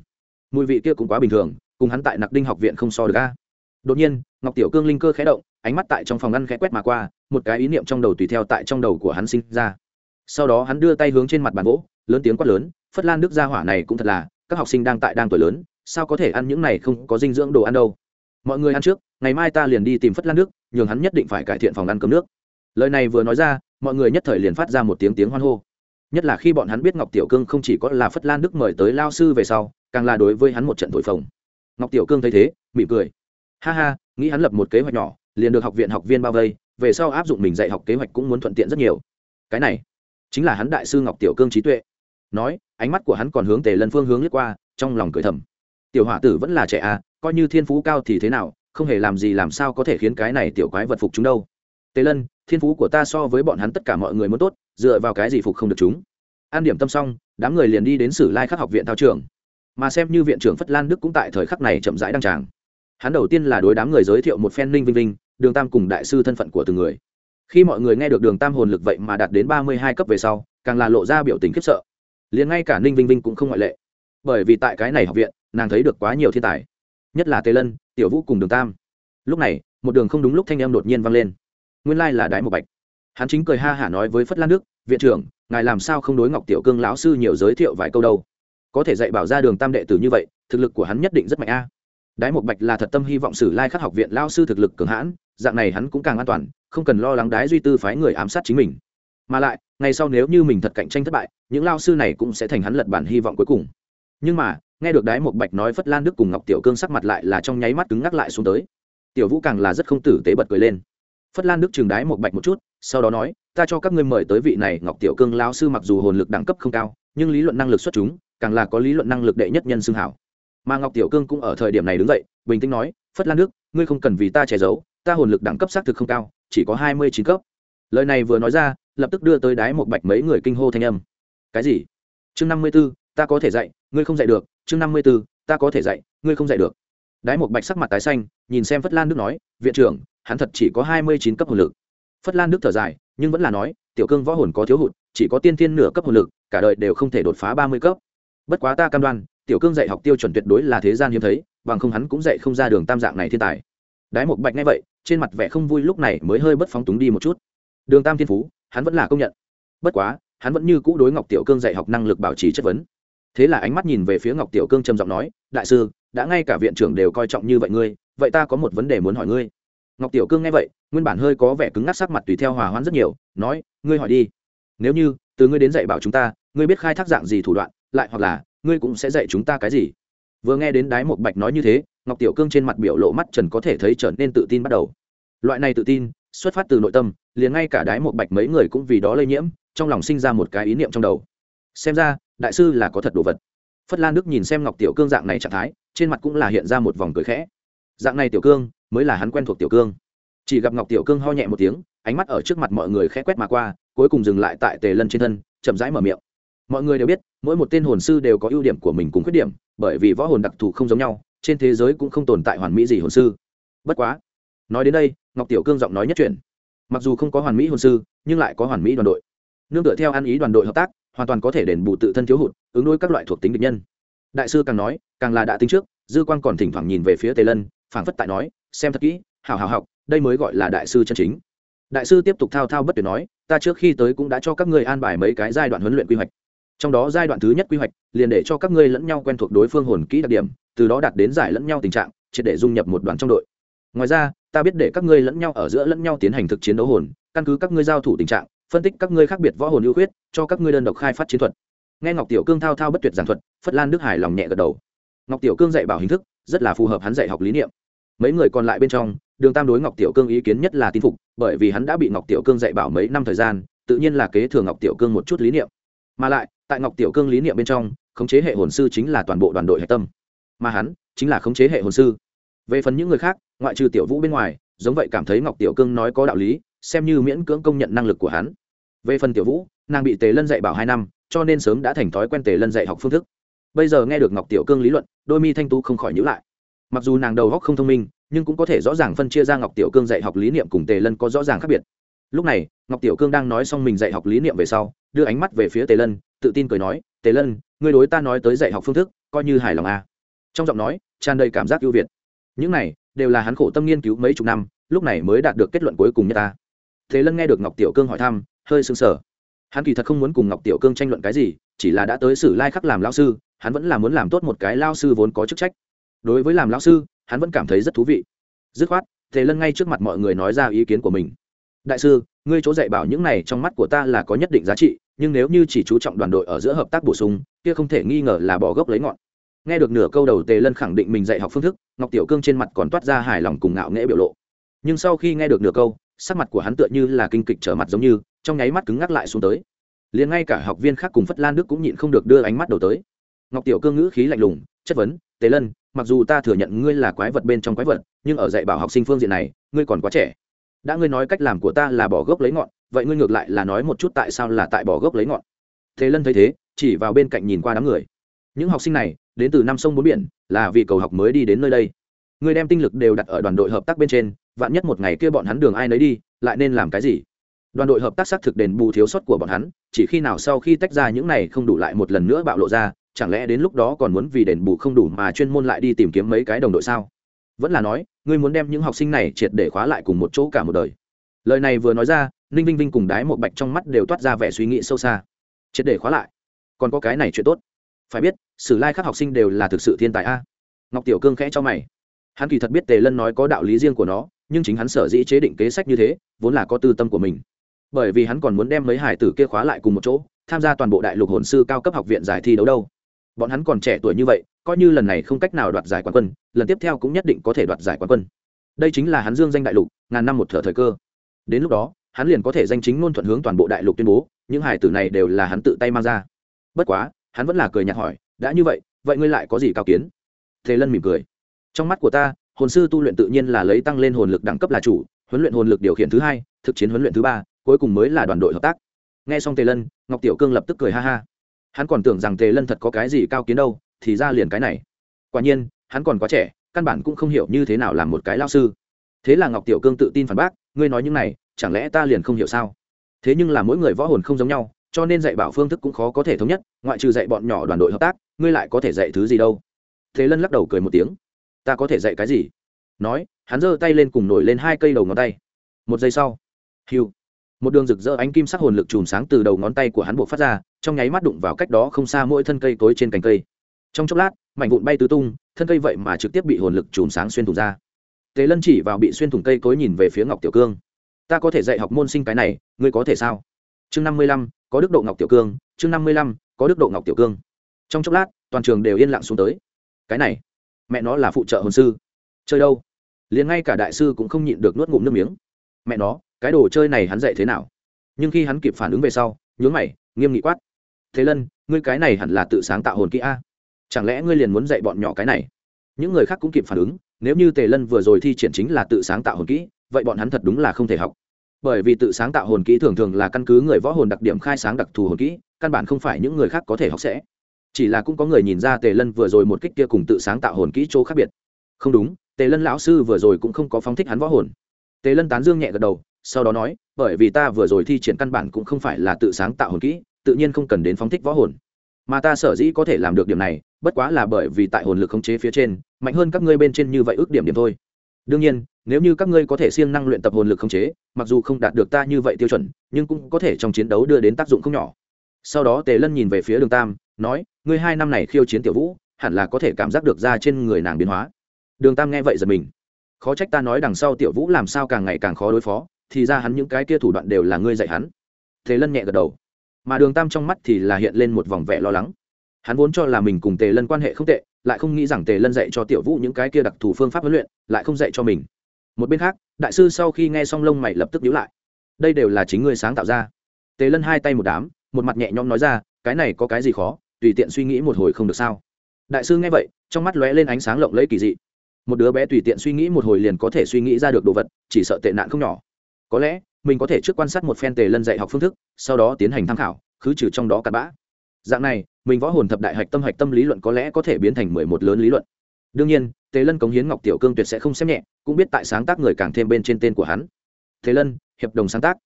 Mùi vị kia cũng quá bình thường, cùng hắn tại nặc đinh học viện không so được a. Đột nhiên ngọc tiểu cương linh cơ khẽ động, ánh mắt tại trong phòng ngăn khẽ quét mà qua, một cái ý niệm trong đầu tùy theo tại trong đầu của hắn sinh ra. Sau đó hắn đưa tay hướng trên mặt bàn gỗ, lớn tiếng quát lớn, phất lan đức gia hỏa này cũng thật là, các học sinh đang tại đang tuổi lớn, sao có thể ăn những này không có dinh dưỡng đồ ăn đâu? Mọi người ăn trước, ngày mai ta liền đi tìm phất lan đức, nhường hắn nhất định phải cải thiện phòng ăn cơm nước. Lời này vừa nói ra, mọi người nhất thời liền phát ra một tiếng tiếng hoan hô. Nhất là khi bọn hắn biết ngọc tiểu cương không chỉ có là phất lan đức mời tới lao sư về sau, càng là đối với hắn một trận thổi phồng. Ngọc tiểu cương thấy thế, mỉm cười. Ha ha nghĩ hắn lập một kế hoạch nhỏ, liền được học viện học viên bao vây, về sau áp dụng mình dạy học kế hoạch cũng muốn thuận tiện rất nhiều. Cái này chính là hắn đại sư ngọc tiểu cương trí tuệ. Nói, ánh mắt của hắn còn hướng tề lân phương hướng lướt qua, trong lòng cười thầm. Tiểu hỏa tử vẫn là trẻ à coi như thiên phú cao thì thế nào, không hề làm gì làm sao có thể khiến cái này tiểu quái vật phục chúng đâu. Tề lân, thiên phú của ta so với bọn hắn tất cả mọi người muốn tốt, dựa vào cái gì phục không được chúng? An điểm tâm xong, đám người liền đi đến sử lai khắc học viện thao trường. Mà xem như viện trưởng phất lan đức cũng tại thời khắc này chậm rãi đăng tràng hắn đầu tiên là đối đám người giới thiệu một phen ninh vinh vinh, đường tam cùng đại sư thân phận của từng người. Khi mọi người nghe được đường tam hồn lực vậy mà đạt đến ba mươi hai cấp về sau, càng là lộ ra biểu tình khiếp sợ. Liền ngay cả ninh vinh vinh cũng không ngoại lệ. Bởi vì tại cái này học viện, nàng thấy được quá nhiều thiên tài. Nhất là tề lân, tiểu vũ cùng đường tam. Lúc này, một đường không đúng lúc thanh em đột nhiên vang lên. Nguyên lai là đái một bạch. Hắn chính cười ha hả nói với phất lan đức, viện trưởng, ngài làm sao không đối ngọc tiểu cương lão sư nhiều giới thiệu vài câu đâu? Có thể dạy bảo ra đường tam đệ tử như vậy, thực lực của hắn nhất định rất mạnh a đái một bạch là thật tâm hy vọng sử lai khắc học viện lao sư thực lực cường hãn, dạng này hắn cũng càng an toàn, không cần lo lắng đái duy tư phái người ám sát chính mình. Mà lại, ngày sau nếu như mình thật cạnh tranh thất bại, những lao sư này cũng sẽ thành hắn lật bản hy vọng cuối cùng. Nhưng mà, nghe được đái một bạch nói phất lan đức cùng ngọc tiểu cương sắc mặt lại là trong nháy mắt cứng ngắc lại xuống tới. Tiểu vũ càng là rất không tử tế bật cười lên. Phất lan đức chừng đái một bạch một chút, sau đó nói, ta cho các ngươi mời tới vị này, ngọc tiểu cương lao sư mặc dù hồn lực đẳng cấp không cao, nhưng lý luận năng lực xuất chúng, càng là có lý luận năng lực đệ nhất nhân xưng hảo mà ngọc tiểu cương cũng ở thời điểm này đứng dậy, bình tĩnh nói, phất lan đức, ngươi không cần vì ta che giấu, ta hồn lực đẳng cấp xác thực không cao, chỉ có hai mươi chín cấp. Lời này vừa nói ra, lập tức đưa tới đái một bạch mấy người kinh hô thanh âm. Cái gì? Chương năm mươi b ố ta có thể dạy, ngươi không dạy được. Chương năm mươi b ố ta có thể dạy, ngươi không dạy được. Đái một bạch sắc mặt tái xanh, nhìn xem phất lan đức nói, viện trưởng, hắn thật chỉ có hai mươi chín cấp hồn lực. Phất lan đức thở dài, nhưng vẫn là nói, tiểu cương võ hồn có thiếu hụt, chỉ có tiên thiên nửa cấp hồn lực, cả đời đều không thể đột phá ba mươi cấp. Bất quá ta cam đoan tiểu cương dạy học tiêu chuẩn tuyệt đối là thế gian hiếm thấy, bằng không hắn cũng dạy không ra đường tam dạng này thiên tài. Đái một bạch nghe vậy, trên mặt vẻ không vui lúc này mới hơi bất phóng túng đi một chút. Đường tam thiên phú, hắn vẫn là công nhận. Bất quá, hắn vẫn như cũ đối ngọc tiểu cương dạy học năng lực bảo trì chất vấn. Thế là ánh mắt nhìn về phía ngọc tiểu cương trầm giọng nói, đại sư, đã ngay cả viện trưởng đều coi trọng như vậy ngươi, vậy ta có một vấn đề muốn hỏi ngươi. Ngọc tiểu cương nghe vậy, nguyên bản hơi có vẻ cứng ngắc sắc mặt tùy theo hòa hoãn rất nhiều, nói, ngươi hỏi đi. Nếu như, từ ngươi đến dạy bảo chúng ta, ngươi biết khai thác dạng gì thủ đoạn, lại hoặc là ngươi cũng sẽ dạy chúng ta cái gì? Vừa nghe đến đái một bạch nói như thế, ngọc tiểu cương trên mặt biểu lộ mắt trần có thể thấy trở nên tự tin bắt đầu. Loại này tự tin, xuất phát từ nội tâm, liền ngay cả đái một bạch mấy người cũng vì đó lây nhiễm, trong lòng sinh ra một cái ý niệm trong đầu. Xem ra, đại sư là có thật đồ vật. Phất lan đức nhìn xem ngọc tiểu cương dạng này trạng thái, trên mặt cũng là hiện ra một vòng cười khẽ. Dạng này tiểu cương, mới là hắn quen thuộc tiểu cương. Chỉ gặp ngọc tiểu cương ho nhẹ một tiếng, ánh mắt ở trước mặt mọi người khẽ quét mà qua, cuối cùng dừng lại tại tề lân trên thân, chậm rãi mở miệng. Mọi người đều biết mỗi một tên hồn sư đều có ưu điểm của mình cùng khuyết điểm, bởi vì võ hồn đặc thù không giống nhau, trên thế giới cũng không tồn tại hoàn mỹ gì hồn sư. Bất quá, nói đến đây, ngọc tiểu cương giọng nói nhất truyền. mặc dù không có hoàn mỹ hồn sư, nhưng lại có hoàn mỹ đoàn đội. Nương tựa theo ăn ý đoàn đội hợp tác, hoàn toàn có thể đền bù tự thân thiếu hụt, ứng đối các loại thuộc tính địch nhân. Đại sư càng nói, càng là đã tính trước, dư quan còn thỉnh thoảng nhìn về phía tề lân, phảng phất tại nói, xem thật kỹ hào hào học, đây mới gọi là đại sư chân chính. Đại sư tiếp tục thao thao bất tuyệt nói, ta trước khi tới cũng đã cho các ngươi an bài mấy cái giai đoạn huấn luyện quy hoạch trong đó giai đoạn thứ nhất quy hoạch liền để cho các ngươi lẫn nhau quen thuộc đối phương hồn kỹ đặc điểm, từ đó đạt đến giải lẫn nhau tình trạng, triệt để dung nhập một đoàn trong đội. Ngoài ra, ta biết để các ngươi lẫn nhau ở giữa lẫn nhau tiến hành thực chiến đấu hồn, căn cứ các ngươi giao thủ tình trạng, phân tích các ngươi khác biệt võ hồn ưu khuyết, cho các ngươi đơn độc khai phát chiến thuật. Nghe ngọc tiểu cương thao thao bất tuyệt giảng thuật, phất lan đức hải lòng nhẹ gật đầu. Ngọc tiểu cương dạy bảo hình thức, rất là phù hợp hắn dạy học lý niệm. Mấy người còn lại bên trong, đường tam đối ngọc tiểu cương ý kiến nhất là tin phục, bởi vì hắn đã bị ngọc tiểu cương dạy bảo mấy năm thời gian, tự nhiên là kế thừa ngọc tiểu cương một chút lý niệm. Mà lại tại ngọc tiểu cương lý niệm bên trong, khống chế hệ hồn sư chính là toàn bộ đoàn đội hệ tâm. Mà hắn chính là khống chế hệ hồn sư. Về phần những người khác, ngoại trừ tiểu vũ bên ngoài, giống vậy cảm thấy ngọc tiểu cương nói có đạo lý, xem như miễn cưỡng công nhận năng lực của hắn. Về phần tiểu vũ, nàng bị tề lân dạy bảo hai năm, cho nên sớm đã thành thói quen tề lân dạy học phương thức. Bây giờ nghe được ngọc tiểu cương lý luận, đôi mi thanh tu không khỏi nhữ lại. Mặc dù nàng đầu góc không thông minh, nhưng cũng có thể rõ ràng phân chia ra ngọc tiểu cương dạy học lý niệm cùng tề lân có rõ ràng khác biệt. Lúc này, ngọc tiểu cương đang nói xong mình dạy học lý niệm về sau, đưa ánh mắt về phía tề lân tự tin cười nói, tề lân, ngươi đối ta nói tới dạy học phương thức, coi như hài lòng a à. trong giọng nói, tràn đầy cảm giác ưu việt. Những này, đều là hắn khổ tâm nghiên cứu mấy chục năm, lúc này mới đạt được kết luận cuối cùng như ta. Thế lân nghe được ngọc tiểu cương hỏi thăm, hơi sưng sờ. Hắn kỳ thật không muốn cùng ngọc tiểu cương tranh luận cái gì, chỉ là đã tới sử lai khắc làm lao sư, hắn vẫn là muốn làm tốt một cái lao sư vốn có chức trách. Đối với làm lao sư, hắn vẫn cảm thấy rất thú vị. Dứt khoát thế lân ngay trước mặt mọi người nói ra ý kiến của mình đại sư, ngươi chỗ dạy bảo những này trong mắt của ta là có nhất định giá trị, nhưng nếu như chỉ chú trọng đoàn đội ở giữa hợp tác bổ sung, kia không thể nghi ngờ là bỏ gốc lấy ngọn. Nghe được nửa câu đầu tề lân khẳng định mình dạy học phương thức, ngọc tiểu cương trên mặt còn toát ra hài lòng cùng ngạo nghễ biểu lộ. Nhưng sau khi nghe được nửa câu, sắc mặt của hắn tựa như là kinh kịch trở mặt giống như, trong nháy mắt cứng ngắc lại xuống tới. Liền ngay cả học viên khác cùng phất lan đức cũng nhịn không được đưa ánh mắt đầu tới. Ngọc tiểu cương ngữ khí lạnh lùng, chất vấn, tề lân, mặc dù ta thừa nhận ngươi là quái vật bên trong quái vật, nhưng ở dạy bảo học sinh phương diện này, ngươi còn quá trẻ đã ngươi nói cách làm của ta là bỏ gốc lấy ngọn, vậy ngươi ngược lại là nói một chút tại sao là tại bỏ gốc lấy ngọn. Thế lân thấy thế, chỉ vào bên cạnh nhìn qua đám người. Những học sinh này, đến từ năm sông bốn biển, là vì cầu học mới đi đến nơi đây. Ngươi đem tinh lực đều đặt ở đoàn đội hợp tác bên trên, vạn nhất một ngày kia bọn hắn đường ai nấy đi, lại nên làm cái gì? Đoàn đội hợp tác xác thực đền bù thiếu sót của bọn hắn, chỉ khi nào sau khi tách ra những này không đủ lại một lần nữa bạo lộ ra, chẳng lẽ đến lúc đó còn muốn vì đền bù không đủ mà chuyên môn lại đi tìm kiếm mấy cái đồng đội sao? Vẫn là nói, ngươi muốn đem những học sinh này triệt để khóa lại cùng một chỗ cả một đời. Lời này vừa nói ra, ninh vinh vinh cùng đái một bạch trong mắt đều toát ra vẻ suy nghĩ sâu xa. Triệt để khóa lại? Còn có cái này chuyện tốt. Phải biết, sử lai các học sinh đều là thực sự thiên tài a. Ngọc tiểu cương khẽ cho mày. Hắn kỳ thật biết tề lân nói có đạo lý riêng của nó, nhưng chính hắn sở dĩ chế định kế sách như thế, vốn là có tư tâm của mình. Bởi vì hắn còn muốn đem mấy hải tử kia khóa lại cùng một chỗ, tham gia toàn bộ đại lục hồn sư cao cấp học viện giải thi đấu đâu bọn hắn còn trẻ tuổi như vậy, coi như lần này không cách nào đoạt giải quán quân, lần tiếp theo cũng nhất định có thể đoạt giải quán quân. Đây chính là hắn dương danh đại lục, ngàn năm một thở thời cơ. Đến lúc đó, hắn liền có thể danh chính ngôn thuận hướng toàn bộ đại lục tuyên bố, những hải tử này đều là hắn tự tay mang ra. Bất quá, hắn vẫn là cười nhạt hỏi, đã như vậy vậy ngươi lại có gì cao kiến? Thế lân mỉm cười. Trong mắt của ta, hồn sư tu luyện tự nhiên là lấy tăng lên hồn lực đẳng cấp là chủ, huấn luyện hồn lực điều khiển thứ hai, thực chiến huấn luyện thứ ba, cuối cùng mới là đoàn đội hợp tác. Nghe xong tề lân, ngọc tiểu cương lập tức cười ha ha hắn còn tưởng rằng tề lân thật có cái gì cao kiến đâu, thì ra liền cái này. Quả nhiên, hắn còn quá trẻ, căn bản cũng không hiểu như thế nào làm một cái lao sư. Thế là ngọc tiểu cương tự tin phản bác, ngươi nói những này, chẳng lẽ ta liền không hiểu sao? Thế nhưng là mỗi người võ hồn không giống nhau, cho nên dạy bảo phương thức cũng khó có thể thống nhất, ngoại trừ dạy bọn nhỏ đoàn đội hợp tác, ngươi lại có thể dạy thứ gì đâu? Thế lân lắc đầu cười một tiếng. Ta có thể dạy cái gì? Nói, hắn giơ tay lên cùng nổi lên hai cây đầu ngón tay. Một giây sau hiu một đường rực rỡ ánh kim sắc hồn lực chùm sáng từ đầu ngón tay của hắn buộc phát ra, trong nháy mắt đụng vào cách đó không xa mỗi thân cây tối trên cành cây. Trong chốc lát, mảnh vụn bay tứ tung, thân cây vậy mà trực tiếp bị hồn lực chùm sáng xuyên thủng ra. Tề lân chỉ vào bị xuyên thủng cây cối nhìn về phía ngọc tiểu cương. Ta có thể dạy học môn sinh cái này, ngươi có thể sao? Chương năm mươi lăm, có đức độ ngọc tiểu cương, chương năm mươi lăm, có đức độ ngọc tiểu cương. Trong chốc lát, toàn trường đều yên lặng xuống tới. Cái này, mẹ nó là phụ trợ hồn sư. Chơi đâu? Liền ngay cả đại sư cũng không nhịn được nuốt ngụm nước miếng. Mẹ nó cái đồ chơi này hắn dạy thế nào? Nhưng khi hắn kịp phản ứng về sau, nhướng mày, nghiêm nghị quát. Thế lân, ngươi cái này hẳn là tự sáng tạo hồn kỹ a. Chẳng lẽ ngươi liền muốn dạy bọn nhỏ cái này? Những người khác cũng kịp phản ứng, nếu như tề lân vừa rồi thi triển chính là tự sáng tạo hồn kỹ, vậy bọn hắn thật đúng là không thể học. Bởi vì tự sáng tạo hồn kỹ thường thường là căn cứ người võ hồn đặc điểm khai sáng đặc thù hồn kỹ, căn bản không phải những người khác có thể học sẽ. Chỉ là cũng có người nhìn ra tề lân vừa rồi một kích kia cùng tự sáng tạo hồn kỹ chỗ khác biệt. Không đúng, tề lân lão sư vừa rồi cũng không có phóng thích hắn võ hồn. Tề lân tán dương nhẹ gật đầu sau đó nói, bởi vì ta vừa rồi thi triển căn bản cũng không phải là tự sáng tạo hồn kỹ, tự nhiên không cần đến phóng thích võ hồn. Mà ta sở dĩ có thể làm được điểm này, bất quá là bởi vì tại hồn lực khống chế phía trên, mạnh hơn các ngươi bên trên như vậy ước điểm điểm thôi. Đương nhiên, nếu như các ngươi có thể siêng năng luyện tập hồn lực khống chế, mặc dù không đạt được ta như vậy tiêu chuẩn, nhưng cũng có thể trong chiến đấu đưa đến tác dụng không nhỏ. Sau đó tề lân nhìn về phía đường tam, nói, ngươi hai năm này khiêu chiến tiểu vũ, hẳn là có thể cảm giác được ra trên người nàng biến hóa. Đường tam nghe vậy giật mình. Khó trách ta nói đằng sau tiểu vũ làm sao càng ngày càng khó đối phó thì ra hắn những cái kia thủ đoạn đều là ngươi dạy hắn. Thế lân nhẹ gật đầu. Mà đường tam trong mắt thì là hiện lên một vòng vẻ lo lắng. Hắn vốn cho là mình cùng tề lân quan hệ không tệ, lại không nghĩ rằng tề lân dạy cho tiểu vũ những cái kia đặc thù phương pháp huấn luyện, lại không dạy cho mình. Một bên khác, đại sư sau khi nghe xong lông mày lập tức nhíu lại. Đây đều là chính ngươi sáng tạo ra. Tề lân hai tay một đám, một mặt nhẹ nhõm nói ra, cái này có cái gì khó, tùy tiện suy nghĩ một hồi không được sao. Đại sư nghe vậy, trong mắt lóe lên ánh sáng lộng lẫy kỳ dị. Một đứa bé tùy tiện suy nghĩ một hồi liền có thể suy nghĩ ra được đồ vật, chỉ sợ tệ nạn không nhỏ có lẽ, mình có thể trước quan sát một phen tề lân dạy học phương thức, sau đó tiến hành tham khảo, khứ trừ trong đó cặn bã. Dạng này, mình võ hồn thập đại hạch tâm hạch tâm lý luận có lẽ có thể biến thành mười một lớn lý luận. Đương nhiên, tề lân cống hiến ngọc tiểu cương tuyệt sẽ không xem nhẹ, cũng biết tại sáng tác người càng thêm bên trên tên của hắn. Thế lân, hiệp đồng sáng tác.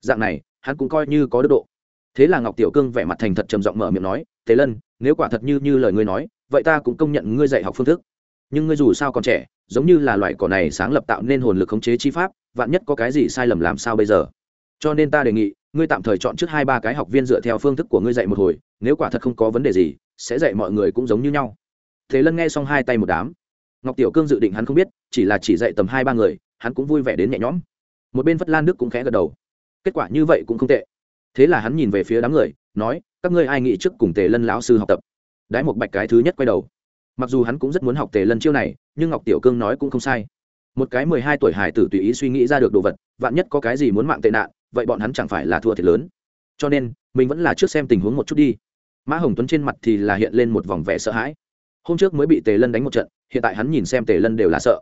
Dạng này, hắn cũng coi như có đức độ. Thế là ngọc tiểu cương vẻ mặt thành thật trầm giọng mở miệng nói thế lân, nếu quả thật như như lời ngươi nói, vậy ta cũng công nhận ngươi dạy học phương thức nhưng ngươi dù sao còn trẻ, giống như là loại cỏ này sáng lập tạo nên hồn lực khống chế chi pháp, vạn nhất có cái gì sai lầm làm sao bây giờ? Cho nên ta đề nghị, ngươi tạm thời chọn trước hai ba cái học viên dựa theo phương thức của ngươi dạy một hồi, nếu quả thật không có vấn đề gì, sẽ dạy mọi người cũng giống như nhau. Thế lân nghe xong hai tay một đám. Ngọc tiểu cương dự định hắn không biết, chỉ là chỉ dạy tầm hai ba người, hắn cũng vui vẻ đến nhẹ nhõm. Một bên phất lan đức cũng khẽ gật đầu. Kết quả như vậy cũng không tệ. Thế là hắn nhìn về phía đám người, nói, các ngươi ai nghĩ trước cùng tề lân lão sư học tập? Đái một bạch cái thứ nhất quay đầu mặc dù hắn cũng rất muốn học tề lân chiêu này, nhưng ngọc tiểu cương nói cũng không sai. Một cái mười hai tuổi hải tử tùy ý suy nghĩ ra được đồ vật, vạn nhất có cái gì muốn mạng tệ nạn, vậy bọn hắn chẳng phải là thua thiệt lớn. Cho nên, mình vẫn là trước xem tình huống một chút đi. Mã hồng tuấn trên mặt thì là hiện lên một vòng vẻ sợ hãi. Hôm trước mới bị tề lân đánh một trận, hiện tại hắn nhìn xem tề lân đều là sợ.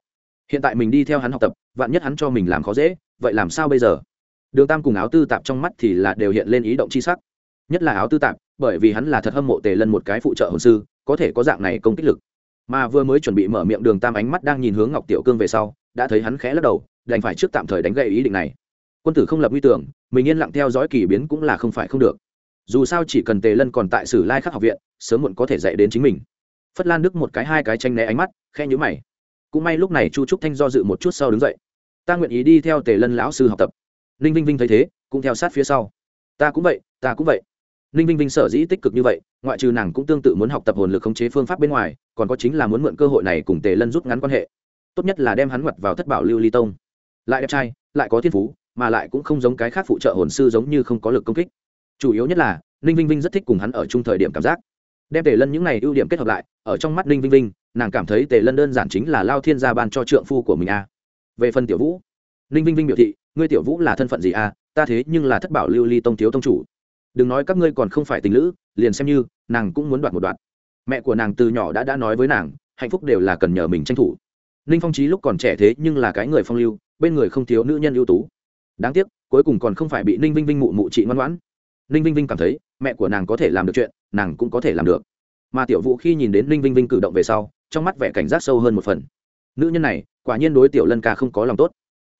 Hiện tại mình đi theo hắn học tập, vạn nhất hắn cho mình làm khó dễ, vậy làm sao bây giờ? Đường tam cùng áo tư tạp trong mắt thì là đều hiện lên ý động c h i sắc. Nhất là áo tư tạp, bởi vì hắn là thật hâm mộ tề lân một cái phụ trợ hồn sư có thể có dạng này công kích lực. Mà vừa mới chuẩn bị mở miệng đường tam ánh mắt đang nhìn hướng ngọc tiểu cương về sau, đã thấy hắn khẽ lắc đầu, đành phải trước tạm thời đánh gậy ý định này. Quân tử không lập uy tưởng, mình yên lặng theo dõi kỳ biến cũng là không phải không được. Dù sao chỉ cần tề lân còn tại sử lai khắc học viện, sớm muộn có thể dạy đến chính mình. Phất lan đức một cái hai cái tranh né ánh mắt khe nhữ mày. Cũng may lúc này chu trúc thanh do dự một chút sau đứng dậy. Ta nguyện ý đi theo tề lân lão sư học tập. Ninh vinh vinh thấy thế, cũng theo sát phía sau. Ta cũng vậy, ta cũng vậy ninh vinh vinh sở dĩ tích cực như vậy, ngoại trừ nàng cũng tương tự muốn học tập hồn lực khống chế phương pháp bên ngoài, còn có chính là muốn mượn cơ hội này cùng tề lân rút ngắn quan hệ. Tốt nhất là đem hắn ngoặt vào thất bảo lưu ly tông. Lại đẹp trai, lại có thiên phú, mà lại cũng không giống cái khác phụ trợ hồn sư giống như không có lực công kích. Chủ yếu nhất là, ninh vinh vinh rất thích cùng hắn ở chung thời điểm cảm giác. Đem tề lân những này ưu điểm kết hợp lại, ở trong mắt ninh vinh vinh, nàng cảm thấy tề lân đơn giản chính là lao thiên gia ban cho trượng phu của mình a. Về phần tiểu vũ, ninh vinh vinh biểu thị, ngươi tiểu vũ là thân phận gì a? Ta thế nhưng là thất bảo lưu ly tông thiếu tông chủ đừng nói các ngươi còn không phải tình lữ, liền xem như, nàng cũng muốn đoạt một đoạn. mẹ của nàng từ nhỏ đã đã nói với nàng, hạnh phúc đều là cần nhờ mình tranh thủ. Ninh phong trí lúc còn trẻ thế nhưng là cái người phong lưu, bên người không thiếu nữ nhân ưu tú. Đáng tiếc, cuối cùng còn không phải bị ninh vinh vinh mụ mụ chị ngoan ngoãn. Ninh vinh vinh cảm thấy, mẹ của nàng có thể làm được chuyện, nàng cũng có thể làm được. Mà tiểu vũ khi nhìn đến ninh vinh vinh cử động về sau, trong mắt vẻ cảnh giác sâu hơn một phần. Nữ nhân này, quả nhiên đối tiểu lân ca không có lòng tốt.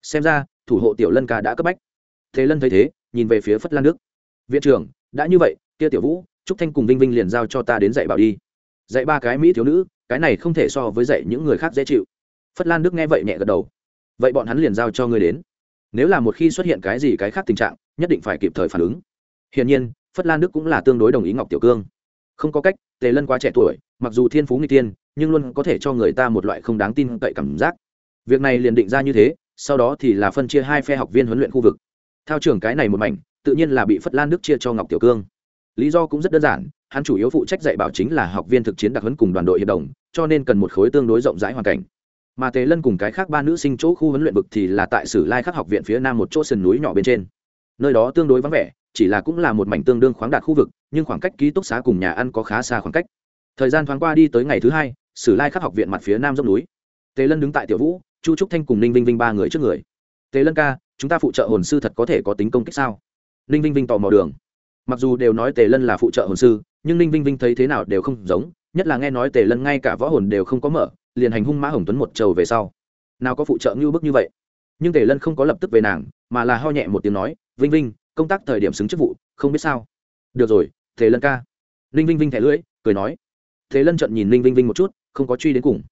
Xem ra, thủ hộ tiểu lân ca đã cấp bách. Thế lân thấy thế, nhìn về phía phất lan đức viện trưởng, đã như vậy, kia tiểu vũ, trúc thanh cùng vinh vinh liền giao cho ta đến dạy bảo đi. Dạy ba cái mỹ thiếu nữ, cái này không thể so với dạy những người khác dễ chịu. Phất lan đức nghe vậy nhẹ gật đầu. Vậy bọn hắn liền giao cho ngươi đến. Nếu là một khi xuất hiện cái gì cái khác tình trạng, nhất định phải kịp thời phản ứng. Hiển nhiên, phất lan đức cũng là tương đối đồng ý ngọc tiểu cương. Không có cách, tề lân quá trẻ tuổi, mặc dù thiên phú nghịch tiên nhưng luôn có thể cho người ta một loại không đáng tin cậy cảm giác. Việc này liền định ra như thế, sau đó thì là phân chia hai phe học viên huấn luyện khu vực. Theo trưởng cái này một mảnh tự nhiên là bị phất lan đức chia cho ngọc tiểu cương. Lý do cũng rất đơn giản, hắn chủ yếu phụ trách dạy bảo chính là học viên thực chiến đặc huấn cùng đoàn đội hiệp đồng, cho nên cần một khối tương đối rộng rãi hoàn cảnh. Mà tề lân cùng cái khác ba nữ sinh chỗ khu huấn luyện vực thì là tại sử lai khắc học viện phía nam một chỗ sườn núi nhỏ bên trên. Nơi đó tương đối vắng vẻ, chỉ là cũng là một mảnh tương đương khoáng đạt khu vực, nhưng khoảng cách ký túc xá cùng nhà ăn có khá xa khoảng cách. Thời gian thoáng qua đi tới ngày thứ hai, sử lai khắc học viện mặt phía nam dốc núi. Tề lân đứng tại tiểu vũ, chu trúc thanh cùng ninh vinh vinh ba người trước người. Tề lân ca, chúng ta phụ trợ hồn sư thật có thể có tính công kích sao? Ninh vinh vinh tò mò đường. Mặc dù đều nói tề lân là phụ trợ hồn sư, nhưng ninh vinh vinh thấy thế nào đều không giống, nhất là nghe nói tề lân ngay cả võ hồn đều không có mở, liền hành hung mã hồng tuấn một trầu về sau. Nào có phụ trợ ngưu bức như vậy. Nhưng tề lân không có lập tức về nàng, mà là ho nhẹ một tiếng nói, vinh vinh, công tác thời điểm xứng chức vụ, không biết sao? Được rồi, tề lân ca. Ninh vinh vinh thẻ lưỡi, cười nói. Tề lân trận nhìn ninh vinh vinh một chút, không có truy đến cùng.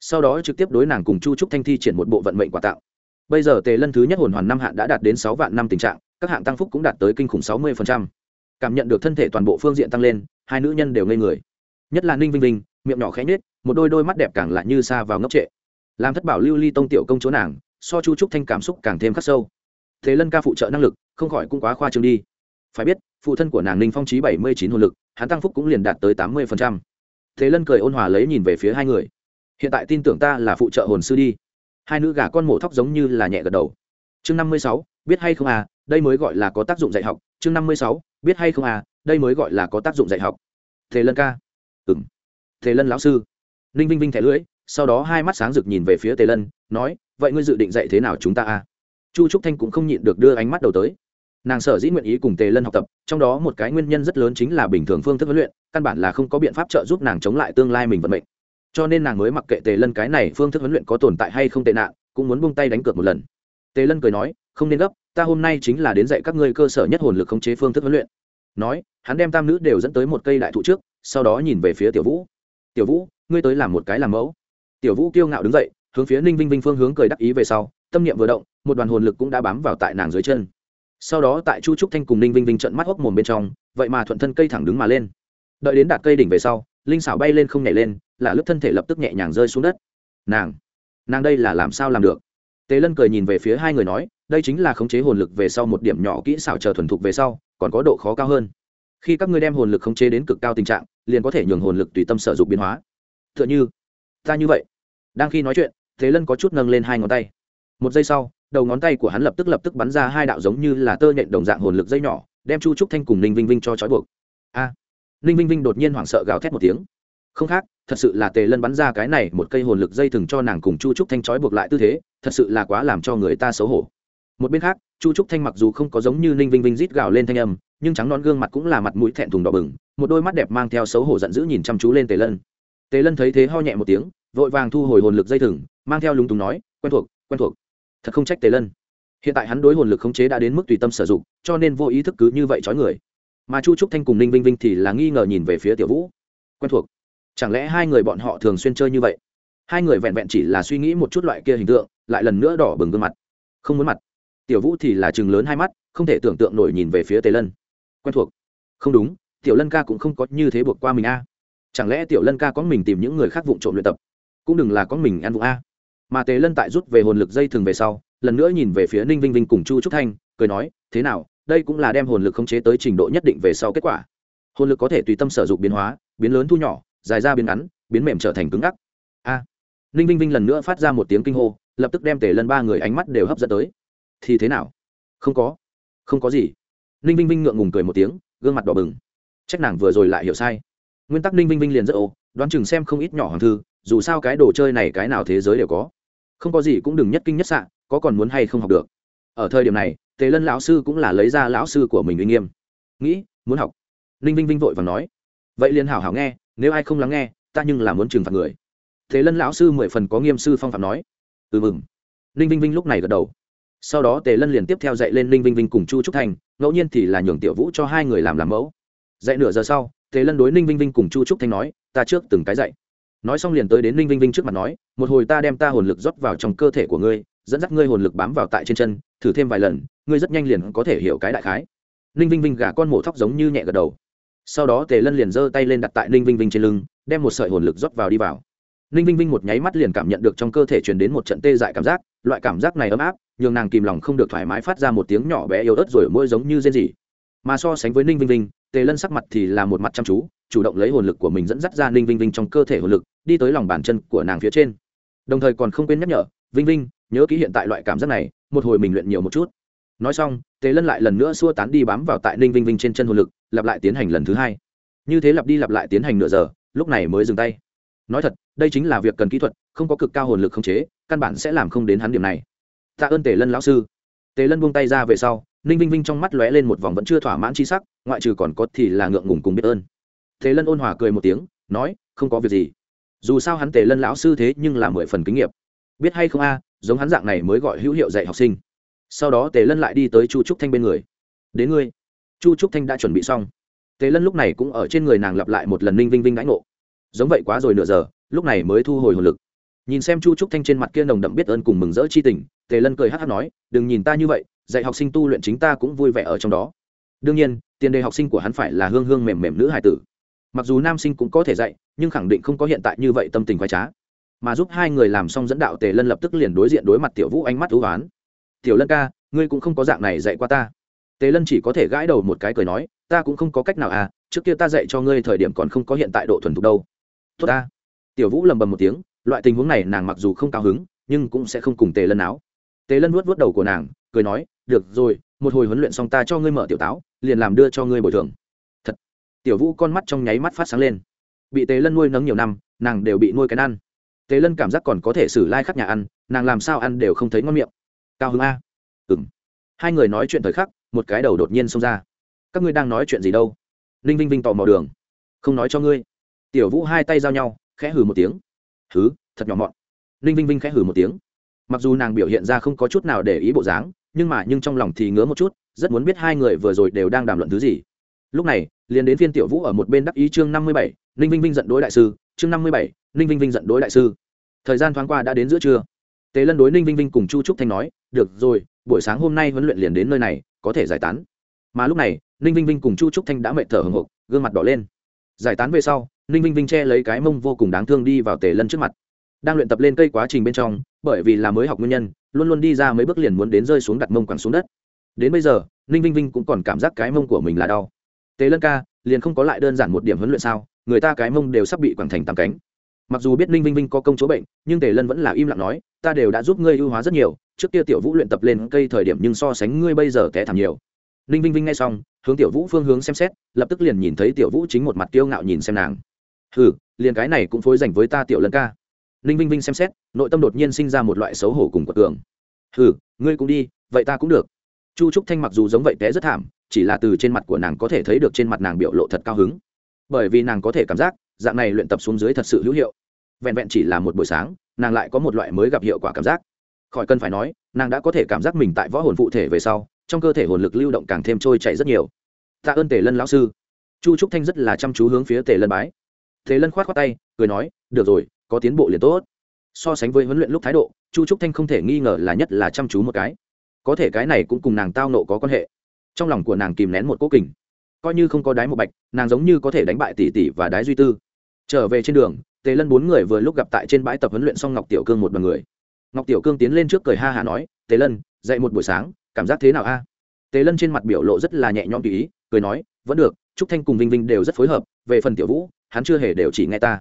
Sau đó trực tiếp đối nàng cùng chu trúc thanh thi triển một bộ vận mệnh quà tạo bây giờ tề lân thứ nhất hồn hoàn năm hạn đã đạt đến sáu vạn năm tình trạng, các hạng tăng phúc cũng đạt tới kinh khủng sáu mươi cảm nhận được thân thể toàn bộ phương diện tăng lên, hai nữ nhân đều ngây người. Nhất là ninh vinh vinh, miệng nhỏ khẽ nhết một đôi đôi mắt đẹp càng lại như xa vào ngốc trệ. Làm thất bảo lưu ly tông tiểu công chúa nàng, so chu trúc thanh cảm xúc càng thêm khắc sâu. Thế lân ca phụ trợ năng lực, không khỏi cũng quá khoa trương đi. Phải biết, phụ thân của nàng ninh phong trí bảy mươi chín hồn lực, hắn tăng phúc cũng liền đạt tới tám mươi thế lân cười ôn hòa lấy nhìn về phía hai người. Hiện tại tin tưởng ta là phụ trợ hồn sư đi hai nữ gà con mổ thóc giống như là nhẹ gật đầu. Chương năm mươi sáu, biết hay không à đây mới gọi là có tác dụng dạy học. Chương năm mươi sáu, biết hay không à đây mới gọi là có tác dụng dạy học. Thế lân ca. Ừng thế lân lão sư. Ninh vinh vinh thẻ lưỡi, sau đó hai mắt sáng rực nhìn về phía tề lân, nói, vậy ngươi dự định dạy thế nào chúng ta à? Chu trúc thanh cũng không nhịn được đưa ánh mắt đầu tới. Nàng sở dĩ nguyện ý cùng tề lân học tập, trong đó một cái nguyên nhân rất lớn chính là bình thường phương thức huấn luyện, căn bản là không có biện pháp trợ giúp nàng chống lại tương lai mình vận mệnh cho nên nàng mới mặc kệ tề lân cái này phương thức huấn luyện có tồn tại hay không tệ nạn, cũng muốn buông tay đánh cược một lần. Tề lân cười nói, không nên gấp, ta hôm nay chính là đến dạy các ngươi cơ sở nhất hồn lực khống chế phương thức huấn luyện. Nói, hắn đem tam nữ đều dẫn tới một cây đại thụ trước, sau đó nhìn về phía tiểu vũ. Tiểu vũ, ngươi tới làm một cái làm mẫu. Tiểu vũ kiêu ngạo đứng dậy, hướng phía ninh vinh vinh phương hướng cười đắc ý về sau, tâm niệm vừa động, một đoàn hồn lực cũng đã bám vào tại nàng dưới chân. Sau đó tại chu trúc thanh cùng ninh vinh vinh trận mắt hốc mồm bên trong, vậy mà thuận thân cây thẳng đứng mà lên. Đợi đến đạt cây đỉnh về sau linh xảo bay lên không nhảy lên, là lớp thân thể lập tức nhẹ nhàng rơi xuống đất. Nàng nàng đây là làm sao làm được? Tề lân cười nhìn về phía hai người nói, đây chính là khống chế hồn lực về sau một điểm nhỏ kỹ xảo chờ thuần thục về sau, còn có độ khó cao hơn. Khi các ngươi đem hồn lực khống chế đến cực cao tình trạng, liền có thể nhường hồn lực tùy tâm sở dục biến hóa. T h ư ợ n h ư ta như vậy. Đang khi nói chuyện thế lân có chút nâng lên hai ngón tay. Một giây sau, đầu ngón tay của hắn lập tức lập tức bắn ra hai đạo giống như là tơ nhện đồng dạng hồn lực dây nhỏ, đem chu trúc thanh cùng ninh vinh vinh cho trói buộc. A! Ninh vinh vinh đột nhiên hoảng sợ gào thét một tiếng. Không khác, thật sự là tề lân bắn ra cái này một cây hồn lực dây thừng cho nàng cùng chu trúc thanh trói buộc lại tư thế, thật sự là quá làm cho người ta xấu hổ. Một bên khác, chu trúc thanh mặc dù không có giống như ninh vinh vinh rít gào lên thanh âm, nhưng trắng non gương mặt cũng là mặt mũi thẹn thùng đỏ bừng, một đôi mắt đẹp mang theo xấu hổ giận dữ nhìn chăm chú lên tề lân. Tề lân thấy thế ho nhẹ một tiếng, vội vàng thu hồi hồn lực dây thừng, mang theo lúng túng nói, quen thuộc quen thuộc. Thật không trách tề lân. Hiện tại hắn đối hồn lực khống chế đã đến mức tùy tâm sử dụng, cho nên vô ý thức cứ như vậy trói người mà chu trúc thanh cùng ninh vinh vinh thì là nghi ngờ nhìn về phía tiểu vũ. Quen thuộc. Chẳng lẽ hai người bọn họ thường xuyên chơi như vậy? Hai người vẹn vẹn chỉ là suy nghĩ một chút loại kia hình tượng, lại lần nữa đỏ bừng gương mặt. Không muốn mặt. Tiểu vũ thì là chừng lớn hai mắt, không thể tưởng tượng nổi nhìn về phía tề lân. Quen thuộc. Không đúng, tiểu lân ca cũng không có như thế buộc qua mình a. Chẳng lẽ tiểu lân ca có mình tìm những người khác vụng trộm luyện tập? Cũng đừng là có mình ăn vụ a. Mà tề lân tại rút về hồn lực dây thường về sau, lần nữa nhìn về phía ninh vinh vinh cùng chu trúc thanh, cười nói, thế nào đây cũng là đem hồn lực khống chế tới trình độ nhất định về sau kết quả. Hồn lực có thể tùy tâm sở dụng biến hóa, biến lớn thu nhỏ, dài ra biến ngắn, biến mềm trở thành cứng ngắc. A. Ninh vinh vinh lần nữa phát ra một tiếng kinh hô, lập tức đem tề lân ba người ánh mắt đều hấp dẫn tới. Thì thế nào? Không có. Không có gì. Ninh vinh vinh ngượng ngùng cười một tiếng, gương mặt đỏ bừng. Trách nàng vừa rồi lại hiểu sai. Nguyên tắc ninh vinh vinh liền rất ô, đoán chừng xem không ít nhỏ hoàng thư, dù sao cái đồ chơi này cái nào thế giới đều có. Không có gì cũng đừng nhất kinh nhất sạn có còn muốn hay không học được. Ở thời điểm này tề lân lão sư cũng là lấy ra lão sư của mình uy nghiêm. Nghĩ, muốn học. Ninh vinh vinh vội và nói. Vậy liền hảo hảo nghe, nếu ai không lắng nghe, ta nhưng là muốn trừng phạt người. Thế lân lão sư mười phần có nghiêm sư phong phạm nói. Ừ mừng. Ninh vinh vinh lúc này gật đầu. Sau đó tề lân liền tiếp theo dạy lên ninh vinh vinh cùng chu trúc thành, ngẫu nhiên thì là nhường tiểu vũ cho hai người làm làm mẫu. Dạy nửa giờ sau, tề lân đối ninh vinh vinh cùng chu trúc thanh nói, ta trước từng cái dạy. Nói xong liền tới đến ninh vinh vinh trước mặt nói, một hồi ta đem ta hồn lực rót vào trong cơ thể của ngươi dẫn dắt ngươi hồn lực bám vào tại trên chân, thử thêm vài lần, ngươi rất nhanh liền có thể hiểu cái đại khái. Ninh vinh vinh gả con mổ thóc giống như nhẹ gật đầu. Sau đó tề lân liền giơ tay lên đặt tại ninh vinh vinh trên lưng, đem một sợi hồn lực rót vào đi vào. Ninh vinh vinh một nháy mắt liền cảm nhận được trong cơ thể truyền đến một trận tê dại cảm giác, loại cảm giác này ấm áp, nhường nàng kìm lòng không được thoải mái phát ra một tiếng nhỏ bé yếu ớt rồi môi giống như rên rỉ. Mà so sánh với ninh vinh vinh, tề lân sắc mặt thì là một mặt chăm chú, chủ động lấy hồn lực của mình dẫn dắt ra ninh vinh vinh trong cơ thể hồn lực, đi tới lòng bàn chân của nàng phía trên. Đồng thời còn không quên nhắc nhở, vinh vinh nhớ kỹ hiện tại loại cảm giác này, một hồi mình luyện nhiều một chút. Nói xong, tề lân lại lần nữa xua tán đi bám vào tại ninh vinh vinh trên chân hồn lực, lặp lại tiến hành lần thứ hai. Như thế lặp đi lặp lại tiến hành nửa giờ, lúc này mới dừng tay. Nói thật, đây chính là việc cần kỹ thuật, không có cực cao hồn lực khống chế, căn bản sẽ làm không đến hắn điểm này. Tạ ơn tề lân lão sư. Tề lân buông tay ra về sau, ninh vinh vinh trong mắt lóe lên một vòng vẫn chưa thỏa mãn c h i sắc, ngoại trừ còn có thì là ngượng ngùng cùng biết ơn. Tề lân ôn hòa cười một tiếng, nói, không có việc gì. Dù sao hắn tề lân lão sư thế nhưng là mười phần kinh nghiệm biết hay không a, giống hắn dạng này mới gọi hữu hiệu dạy học sinh. Sau đó tề lân lại đi tới chu trúc thanh bên người. Đến ngươi. Chu trúc thanh đã chuẩn bị xong. Tề lân lúc này cũng ở trên người nàng lặp lại một lần ninh vinh vinh đãi ngộ. Giống vậy quá rồi nửa giờ, lúc này mới thu hồi hồn lực. Nhìn xem chu trúc thanh trên mặt kia nồng đậm biết ơn cùng mừng rỡ chi tình, tề lân cười hát hát nói, đừng nhìn ta như vậy, dạy học sinh tu luyện chính ta cũng vui vẻ ở trong đó. Đương nhiên, tiền đề học sinh của hắn phải là hương hương mềm mềm nữ hải tử. Mặc dù nam sinh cũng có thể dạy, nhưng khẳng định không có hiện tại như vậy tâm tình khoái trá mà giúp hai người làm xong dẫn đạo tề lân lập tức liền đối diện đối mặt tiểu vũ ánh mắt thú oán. Tiểu lân ca, ngươi cũng không có dạng này dạy qua ta. Tề lân chỉ có thể gãi đầu một cái cười nói, ta cũng không có cách nào à trước kia ta dạy cho ngươi thời điểm còn không có hiện tại độ thuần thục đâu. Tốt ta. Tiểu vũ lầm bầm một tiếng, loại tình huống này nàng mặc dù không cao hứng, nhưng cũng sẽ không cùng tề lân áo. Tề lân vuốt vuốt đầu của nàng, cười nói, được rồi, một hồi huấn luyện xong ta cho ngươi mở tiểu táo, liền làm đưa cho ngươi bồi thường. Thật. Tiểu vũ con mắt trong nháy mắt phát sáng lên. Bị tề lân nuôi nấng nhiều năm, nàng đều bị nuôi cái ăn tề lân cảm giác còn có thể xử lai、like、khắc nhà ăn, nàng làm sao ăn đều không thấy ngon miệng. Cao hứng a. Ừng hai người nói chuyện thời khắc, một cái đầu đột nhiên xông ra. Các ngươi đang nói chuyện gì đâu? Ninh vinh vinh tò mò đường. Không nói cho ngươi. Tiểu vũ hai tay giao nhau, khẽ hừ một tiếng. Hứ, thật nhỏ mọn. Ninh vinh vinh khẽ hừ một tiếng. Mặc dù nàng biểu hiện ra không có chút nào để ý bộ dáng, nhưng mà nhưng trong lòng thì ngứa một chút, rất muốn biết hai người vừa rồi đều đang đàm luận thứ gì. Lúc này, liền đến phiên tiểu vũ ở một bên đắc ý chương năm mươi bảy, ninh vinh vinh giận đối đại sư, chương năm mươi bảy ninh vinh vinh giận đối đại sư. Thời gian thoáng qua đã đến giữa trưa. Tề lân đối ninh vinh vinh cùng chu trúc thanh nói, được rồi, buổi sáng hôm nay huấn luyện liền đến nơi này, có thể giải tán. Mà lúc này, ninh vinh vinh cùng chu trúc thanh đã mệt thở hồng hộc, gương mặt đỏ lên. Giải tán về sau, ninh vinh vinh che lấy cái mông vô cùng đáng thương đi vào tề lân trước mặt. Đang luyện tập lên cây quá trình bên trong, bởi vì là mới học nguyên nhân, luôn luôn đi ra mấy bước liền muốn đến rơi xuống đặt mông quẳng xuống đất. Đến bây giờ, ninh vinh vinh cũng còn cảm giác cái mông của mình là đau. Tề lân ca, liền không có lại đơn giản một điểm huấn luyện sao? Người ta cái mông đều sắp bị quẳng thành tàm cánh mặc dù biết ninh vinh vinh có công chỗ bệnh, nhưng tề lân vẫn là im lặng nói, ta đều đã giúp ngươi ưu hóa rất nhiều, trước kia tiểu vũ luyện tập lên cây thời điểm nhưng so sánh ngươi bây giờ té thảm nhiều. Ninh vinh vinh nghe xong, hướng tiểu vũ phương hướng xem xét, lập tức liền nhìn thấy tiểu vũ chính một mặt kiêu ngạo nhìn xem nàng. Ừ liền cái này cũng phối dành với ta tiểu lân ca. Ninh vinh vinh xem xét, nội tâm đột nhiên sinh ra một loại xấu hổ cùng quật cường. Ừ ngươi cũng đi, vậy ta cũng được. Chu trúc thanh mặc dù giống vậy té rất thảm, chỉ là từ trên mặt của nàng có thể thấy được trên mặt nàng biểu lộ thật cao hứng. Bởi vì nàng có thể cảm giác dạng này luyện tập xuống dưới thật sự hữu hiệu. Vẹn vẹn chỉ là một buổi sáng, nàng lại có một loại mới gặp hiệu quả cảm giác. Khỏi cần phải nói, nàng đã có thể cảm giác mình tại võ hồn phụ thể về sau, trong cơ thể hồn lực lưu động càng thêm trôi chảy rất nhiều. Tạ ơn tề lân lão sư. Chu trúc thanh rất là chăm chú hướng phía tề lân bái. Tề lân khoát khoát tay, cười nói, được rồi, có tiến bộ liền tốt. So sánh với huấn luyện lúc thái độ, chu trúc thanh không thể nghi ngờ là nhất là chăm chú một cái. Có thể cái này cũng cùng nàng tao nộ có quan hệ. Trong lòng của nàng kìm nén một cố kình. Coi như không có đái một bạch, nàng giống như có thể đánh bại tỷ tỷ và đái duy tư trở về trên đường, tề lân bốn người vừa lúc gặp tại trên bãi tập huấn luyện xong ngọc tiểu cương một đoàn người. Ngọc tiểu cương tiến lên trước cười ha hả nói, tề lân dậy một buổi sáng, cảm giác thế nào a? Tề lân trên mặt biểu lộ rất là nhẹ nhõm tùy ý, cười nói, vẫn được, trúc thanh cùng vinh vinh đều rất phối hợp, về phần tiểu vũ, hắn chưa hề đều chỉ nghe ta.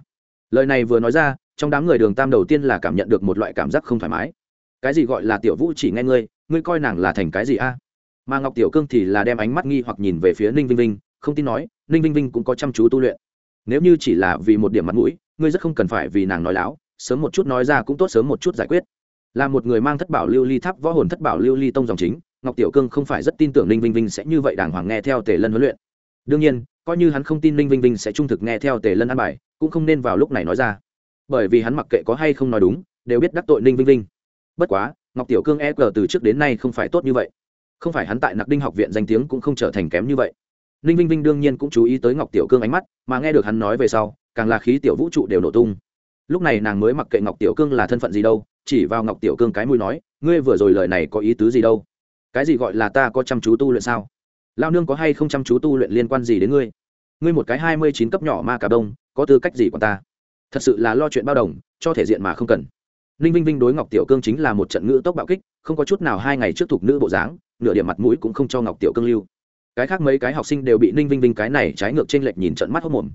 Lời này vừa nói ra, trong đám người đường tam đầu tiên là cảm nhận được một loại cảm giác không thoải mái. Cái gì gọi là tiểu vũ chỉ nghe ngươi ngươi coi nàng là thành cái gì a? Mà ngọc tiểu cương thì là đem ánh mắt nghi hoặc nhìn về phía ninh vinh vinh, không tin nói, ninh vinh vinh cũng có chăm chú tu luyện nếu như chỉ là vì một điểm mặt mũi, ngươi rất không cần phải vì nàng nói láo, sớm một chút nói ra cũng tốt sớm một chút giải quyết. Là một người mang thất bảo lưu ly tháp, võ hồn thất bảo lưu ly tông dòng chính, ngọc tiểu cương không phải rất tin tưởng ninh vinh vinh sẽ như vậy đàng hoàng nghe theo tề lân huấn luyện. Đương nhiên, coi như hắn không tin ninh vinh vinh sẽ trung thực nghe theo tề lân ăn bài, cũng không nên vào lúc này nói ra. Bởi vì hắn mặc kệ có hay không nói đúng, đều biết đắc tội ninh vinh vinh. Bất quá, ngọc tiểu cương e g từ trước đến nay không phải tốt như vậy. Không phải hắn tại nặc đinh học viện danh tiếng cũng không trở thành kém như vậy ninh vinh vinh đương nhiên cũng chú ý tới ngọc tiểu cương ánh mắt, mà nghe được hắn nói về sau, càng là khí tiểu vũ trụ đều nổ tung. Lúc này nàng mới mặc kệ ngọc tiểu cương là thân phận gì đâu, chỉ vào ngọc tiểu cương cái mũi nói, ngươi vừa rồi lời này có ý tứ gì đâu? Cái gì gọi là ta có chăm chú tu luyện sao? Lao nương có hay không chăm chú tu luyện liên quan gì đến ngươi? Ngươi một cái hai mươi chín cấp nhỏ ma cả đông, có tư cách gì của ta? Thật sự là lo chuyện bao đồng, cho thể diện mà không cần. Ninh vinh vinh đối ngọc tiểu cương chính là một trận ngữ tốc bạo kích, không có chút nào hai ngày trước thục nữ bộ dáng, nửa điểm mặt mũi cũng không cho ngọc tiểu cương lưu cái khác mấy cái học sinh đều bị ninh vinh vinh cái này trái ngược trên lệch nhìn trận mắt hốc mồm.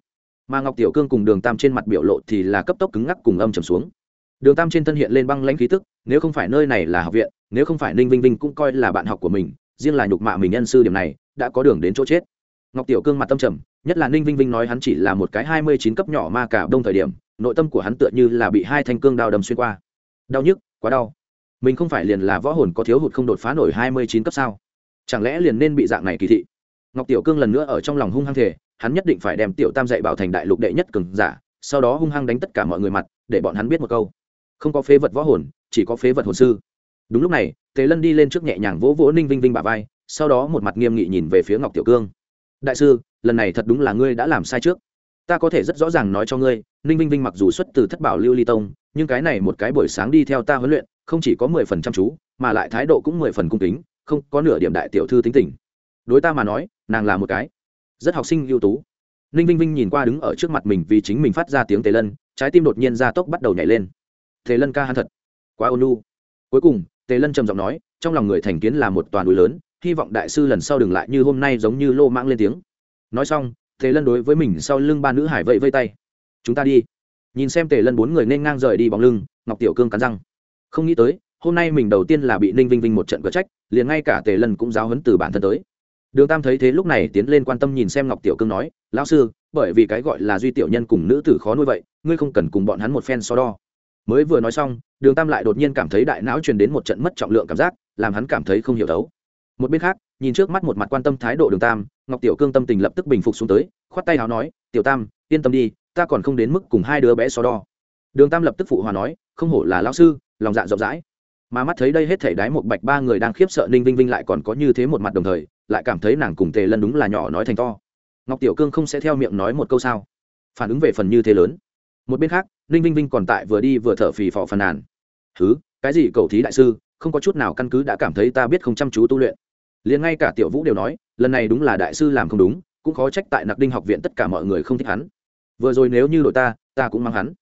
Mà ngọc tiểu cương cùng đường tam trên mặt biểu lộ thì là cấp tốc cứng ngắc cùng âm trầm xuống. Đường tam trên thân hiện lên băng lãnh khí tức, nếu không phải nơi này là học viện, nếu không phải ninh vinh vinh cũng coi là bạn học của mình, riêng là nhục mạ mình nhân sư điểm này, đã có đường đến chỗ chết. Ngọc tiểu cương mặt tâm trầm, nhất là ninh vinh vinh nói hắn chỉ là một cái hai mươi chín cấp nhỏ ma cả đông thời điểm, nội tâm của hắn tựa như là bị hai thanh cương đao đâm xuyên qua. Đau nhức, quá đau. Mình không phải liền là võ hồn có thiếu hụt không đột phá nổi hai mươi chín cấp sao? Chẳng lẽ liền nên bị dạng này kỳ thị? Ngọc tiểu cương lần nữa ở trong lòng hung hăng thể hắn nhất định phải đem tiểu tam dạy bảo thành đại lục đệ nhất cường giả, sau đó hung hăng đánh tất cả mọi người mặt, để bọn hắn biết một câu. Không có phế vật võ hồn, chỉ có phế vật hồn sư. Đúng lúc này, tề lân đi lên trước nhẹ nhàng vỗ vỗ ninh vinh vinh bà vai, sau đó một mặt nghiêm nghị nhìn về phía ngọc tiểu cương. Đại sư, lần này thật đúng là ngươi đã làm sai trước. Ta có thể rất rõ ràng nói cho ngươi, ninh vinh vinh mặc dù xuất từ thất bảo lưu ly tông, nhưng cái này một cái buổi sáng đi theo ta huấn luyện, không chỉ có mười phần chăm chú, mà lại thái độ cũng mười phần cung kính, không có nửa điểm đại tiểu thư tính tình. Đối ta mà nói nàng là một cái rất học sinh ưu tú. Ninh vinh vinh nhìn qua đứng ở trước mặt mình vì chính mình phát ra tiếng tề lân, trái tim đột nhiên ra tốc bắt đầu nhảy lên. Tề lân ca hắn thật, quá ôn lu cuối cùng, tề lân trầm giọng nói, trong lòng người thành kiến là một toàn núi lớn, hy vọng đại sư lần sau đừng lại như hôm nay giống như lô mãng lên tiếng. Nói xong, tề lân đối với mình sau lưng ba nữ hải vẫy vây tay. Chúng ta đi. Nhìn xem tề lân bốn người nên ngang rời đi bóng lưng, ngọc tiểu cương cắn răng. Không nghĩ tới, hôm nay mình đầu tiên là bị ninh vinh vinh một trận cờ trách, liền ngay cả tề lân cũng giáo hấn từ bản thân tới đường tam thấy thế lúc này tiến lên quan tâm nhìn xem ngọc tiểu cương nói, lão sư, bởi vì cái gọi là duy tiểu nhân cùng nữ tử khó nuôi vậy, ngươi không cần cùng bọn hắn một phen so đo. Mới vừa nói xong, đường tam lại đột nhiên cảm thấy đại não truyền đến một trận mất trọng lượng cảm giác, làm hắn cảm thấy không hiểu thấu. một bên khác, nhìn trước mắt một mặt quan tâm thái độ đường tam, ngọc tiểu cương tâm tình lập tức bình phục xuống tới, khoát tay áo nói, tiểu tam, yên tâm đi, ta còn không đến mức cùng hai đứa bé so đo. Đường tam lập tức phụ hòa nói, không hổ là lão sư, lòng dạ rộng rãi. Mà mắt thấy đây hết thể đái một bạch ba người đang khiếp sợ ninh vinh vinh lại còn có như thế một mặt đồng thời lại cảm thấy nàng cùng tề lân đúng là nhỏ nói thành to. Ngọc tiểu cương không sẽ theo miệng nói một câu sao? Phản ứng về phần như thế lớn. Một bên khác, ninh vinh vinh còn tại vừa đi vừa thở phì phò phàn nàn. Thứ cái gì cầu thí đại sư, không có chút nào căn cứ đã cảm thấy ta biết không chăm chú tu luyện. Liền ngay cả tiểu vũ đều nói, lần này đúng là đại sư làm không đúng, cũng khó trách tại nặc đinh học viện tất cả mọi người không thích hắn. Vừa rồi nếu như đội ta ta cũng mang hắn.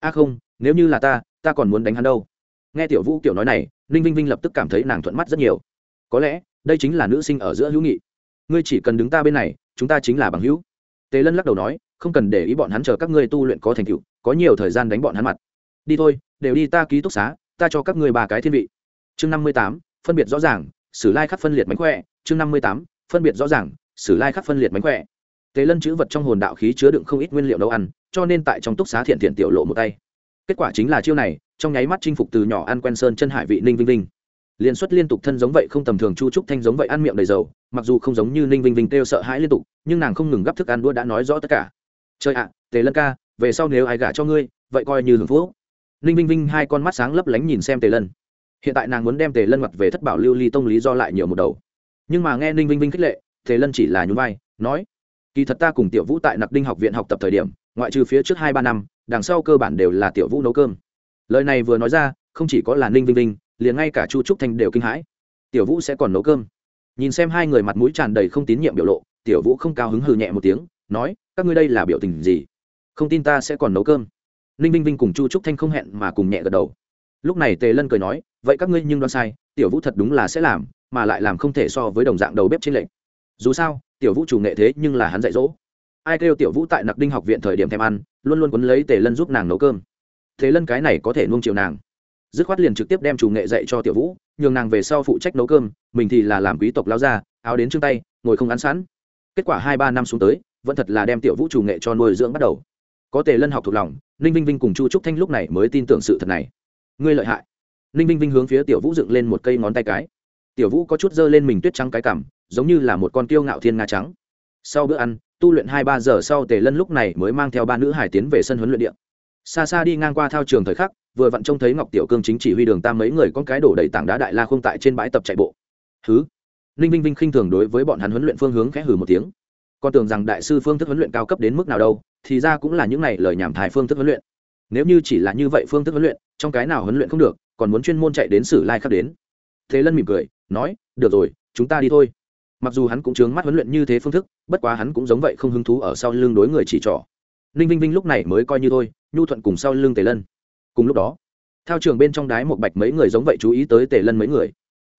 A không, nếu như là ta ta còn muốn đánh hắn đâu. Nghe tiểu vũ kiểu nói này, ninh vinh vinh lập tức cảm thấy nàng thuận mắt rất nhiều. Có lẽ đây chính là nữ sinh ở giữa hữu nghị. Ngươi chỉ cần đứng ta bên này, chúng ta chính là bằng hữu. Tề lân lắc đầu nói, không cần để ý bọn hắn chờ các ngươi tu luyện có thành tựu, có nhiều thời gian đánh bọn hắn mặt. Đi thôi, đều đi ta ký túc xá, ta cho các ngươi ba cái thiên vị. Chương năm mươi tám, phân biệt rõ ràng, sử lai khắc phân liệt mánh khỏe. Chương năm mươi tám, phân biệt rõ ràng, sử lai khắc phân liệt mánh khỏe. Tề lân chữ vật trong hồn đạo khí chứa đựng không ít nguyên liệu nấu ăn, cho nên tại trong túc xá thiện thiện tiểu lộ một tay. Kết quả chính là chiêu này, trong nháy mắt chinh phục từ nhỏ ăn quen sơn chân hải vị ninh vinh linh liên xuất liên tục thân giống vậy không tầm thường, chu trúc thanh giống vậy ăn miệng đầy dầu, mặc dù không giống như ninh vinh vinh kêu sợ hãi liên tục, nhưng nàng không ngừng gắp thức ăn đua đã nói rõ tất cả. Trời ạ, tề lân ca, về sau nếu ai gả cho ngươi, vậy coi như hưởng phúc. Ninh vinh vinh hai con mắt sáng lấp lánh nhìn xem tề lân. Hiện tại nàng muốn đem tề lân mặt về thất bảo lưu ly tông lý do lại nhiều một đầu. Nhưng mà nghe ninh vinh vinh khích lệ, tề lân chỉ là nhún vai, nói, kỳ thật ta cùng tiểu vũ tại nặc đinh học viện học tập thời điểm, ngoại trừ phía trước hai ba năm, đằng sau cơ bản đều là tiểu vũ nấu cơm. Lời này vừa nói ra, không chỉ có là ninh vinh vinh liền ngay cả chu trúc thanh đều kinh hãi. Tiểu vũ sẽ còn nấu cơm. Nhìn xem hai người mặt mũi tràn đầy không tín nhiệm biểu lộ, tiểu vũ không cao hứng hừ nhẹ một tiếng, nói, các ngươi đây là biểu tình gì? Không tin ta sẽ còn nấu cơm. Ninh vinh vinh cùng chu trúc thanh không hẹn mà cùng nhẹ gật đầu. Lúc này tề lân cười nói, vậy các ngươi nhưng đoan sai, tiểu vũ thật đúng là sẽ làm, mà lại làm không thể so với đồng dạng đầu bếp trên lệnh. Dù sao, tiểu vũ chủ nghệ thế nhưng là hắn dạy dỗ. Ai kêu tiểu vũ tại nặc đinh học viện thời điểm thèm ăn, luôn luôn quấn lấy tề lân giúp nàng nấu cơm. Thế lân cái này có thể nuông chiều nàng dứt khoát liền trực tiếp đem chủ nghệ dạy cho tiểu vũ, nhường nàng về sau phụ trách nấu cơm, mình thì là làm quý tộc lao ra áo đến chân tay, ngồi không ăn sẵn. Kết quả hai ba năm xuống tới, vẫn thật là đem tiểu vũ chủ nghệ cho nuôi dưỡng bắt đầu. Có tề lân học thuộc lòng, ninh vinh vinh cùng chu trúc thanh lúc này mới tin tưởng sự thật này. Ngươi lợi hại. Ninh vinh vinh hướng phía tiểu vũ dựng lên một cây ngón tay cái. Tiểu vũ có chút dơ lên mình tuyết trắng cái cảm giống như là một con kiêu ngạo thiên nga trắng. Sau bữa ăn, tu luyện hai ba giờ sau tề lân lúc này mới mang theo ba nữ hải tiến về sân huấn luyện điện xa xa đi ngang qua thao trường thời khắc vừa vặn trông thấy ngọc tiểu cương chính chỉ huy đường tam mấy người con cái đổ đầy tảng đá đại la không tại trên bãi tập chạy bộ. Thứ ninh vinh vinh khinh thường đối với bọn hắn huấn luyện phương hướng khẽ hử một tiếng. Con tưởng rằng đại sư phương thức huấn luyện cao cấp đến mức nào đâu, thì ra cũng là những này lời nhảm thải phương thức huấn luyện. Nếu như chỉ là như vậy phương thức huấn luyện, trong cái nào huấn luyện không được, còn muốn chuyên môn chạy đến sử lai khắc đến. Thế lân mỉm cười, nói, được rồi, chúng ta đi thôi. Mặc dù hắn cũng chướng mắt huấn luyện như thế phương thức, bất quá hắn cũng giống vậy không hứng thú ở sau lưng đối người chỉ trỏ. Ninh vinh vinh lúc này mới coi như thôi, nhu thuận cùng sau lưng tề lân cùng lúc đó theo trường bên trong đái một bạch mấy người giống vậy chú ý tới tề lân mấy người.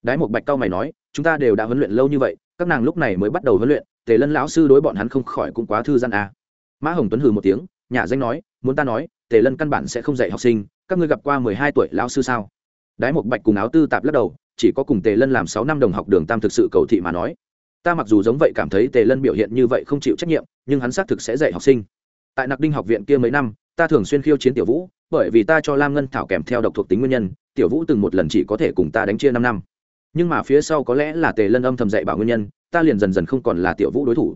Đái một bạch cao mày nói, chúng ta đều đã huấn luyện lâu như vậy, các nàng lúc này mới bắt đầu huấn luyện, tề lân lão sư đối bọn hắn không khỏi cũng quá thư gian à. mã hồng tuấn hừ một tiếng nhà danh nói, muốn ta nói, tề lân căn bản sẽ không dạy học sinh, các ngươi gặp qua mười hai tuổi lão sư sao? Đái một bạch cùng áo tư tạp lắc đầu, chỉ có cùng tề lân làm sáu năm đồng học đường tam thực sự cầu thị mà nói. Ta mặc dù giống vậy cảm thấy tề lân biểu hiện như vậy không chịu trách nhiệm, nhưng hắn xác thực sẽ dạy học sinh. Tại nặc đinh học viện kia mấy năm, ta thường xuyên khiêu chiến tiểu vũ bởi vì ta cho lam ngân thảo kèm theo độc thuộc tính nguyên nhân, tiểu vũ từng một lần chỉ có thể cùng ta đánh chia năm năm. Nhưng mà phía sau có lẽ là tề lân âm thầm dạy bảo nguyên nhân, ta liền dần dần không còn là tiểu vũ đối thủ.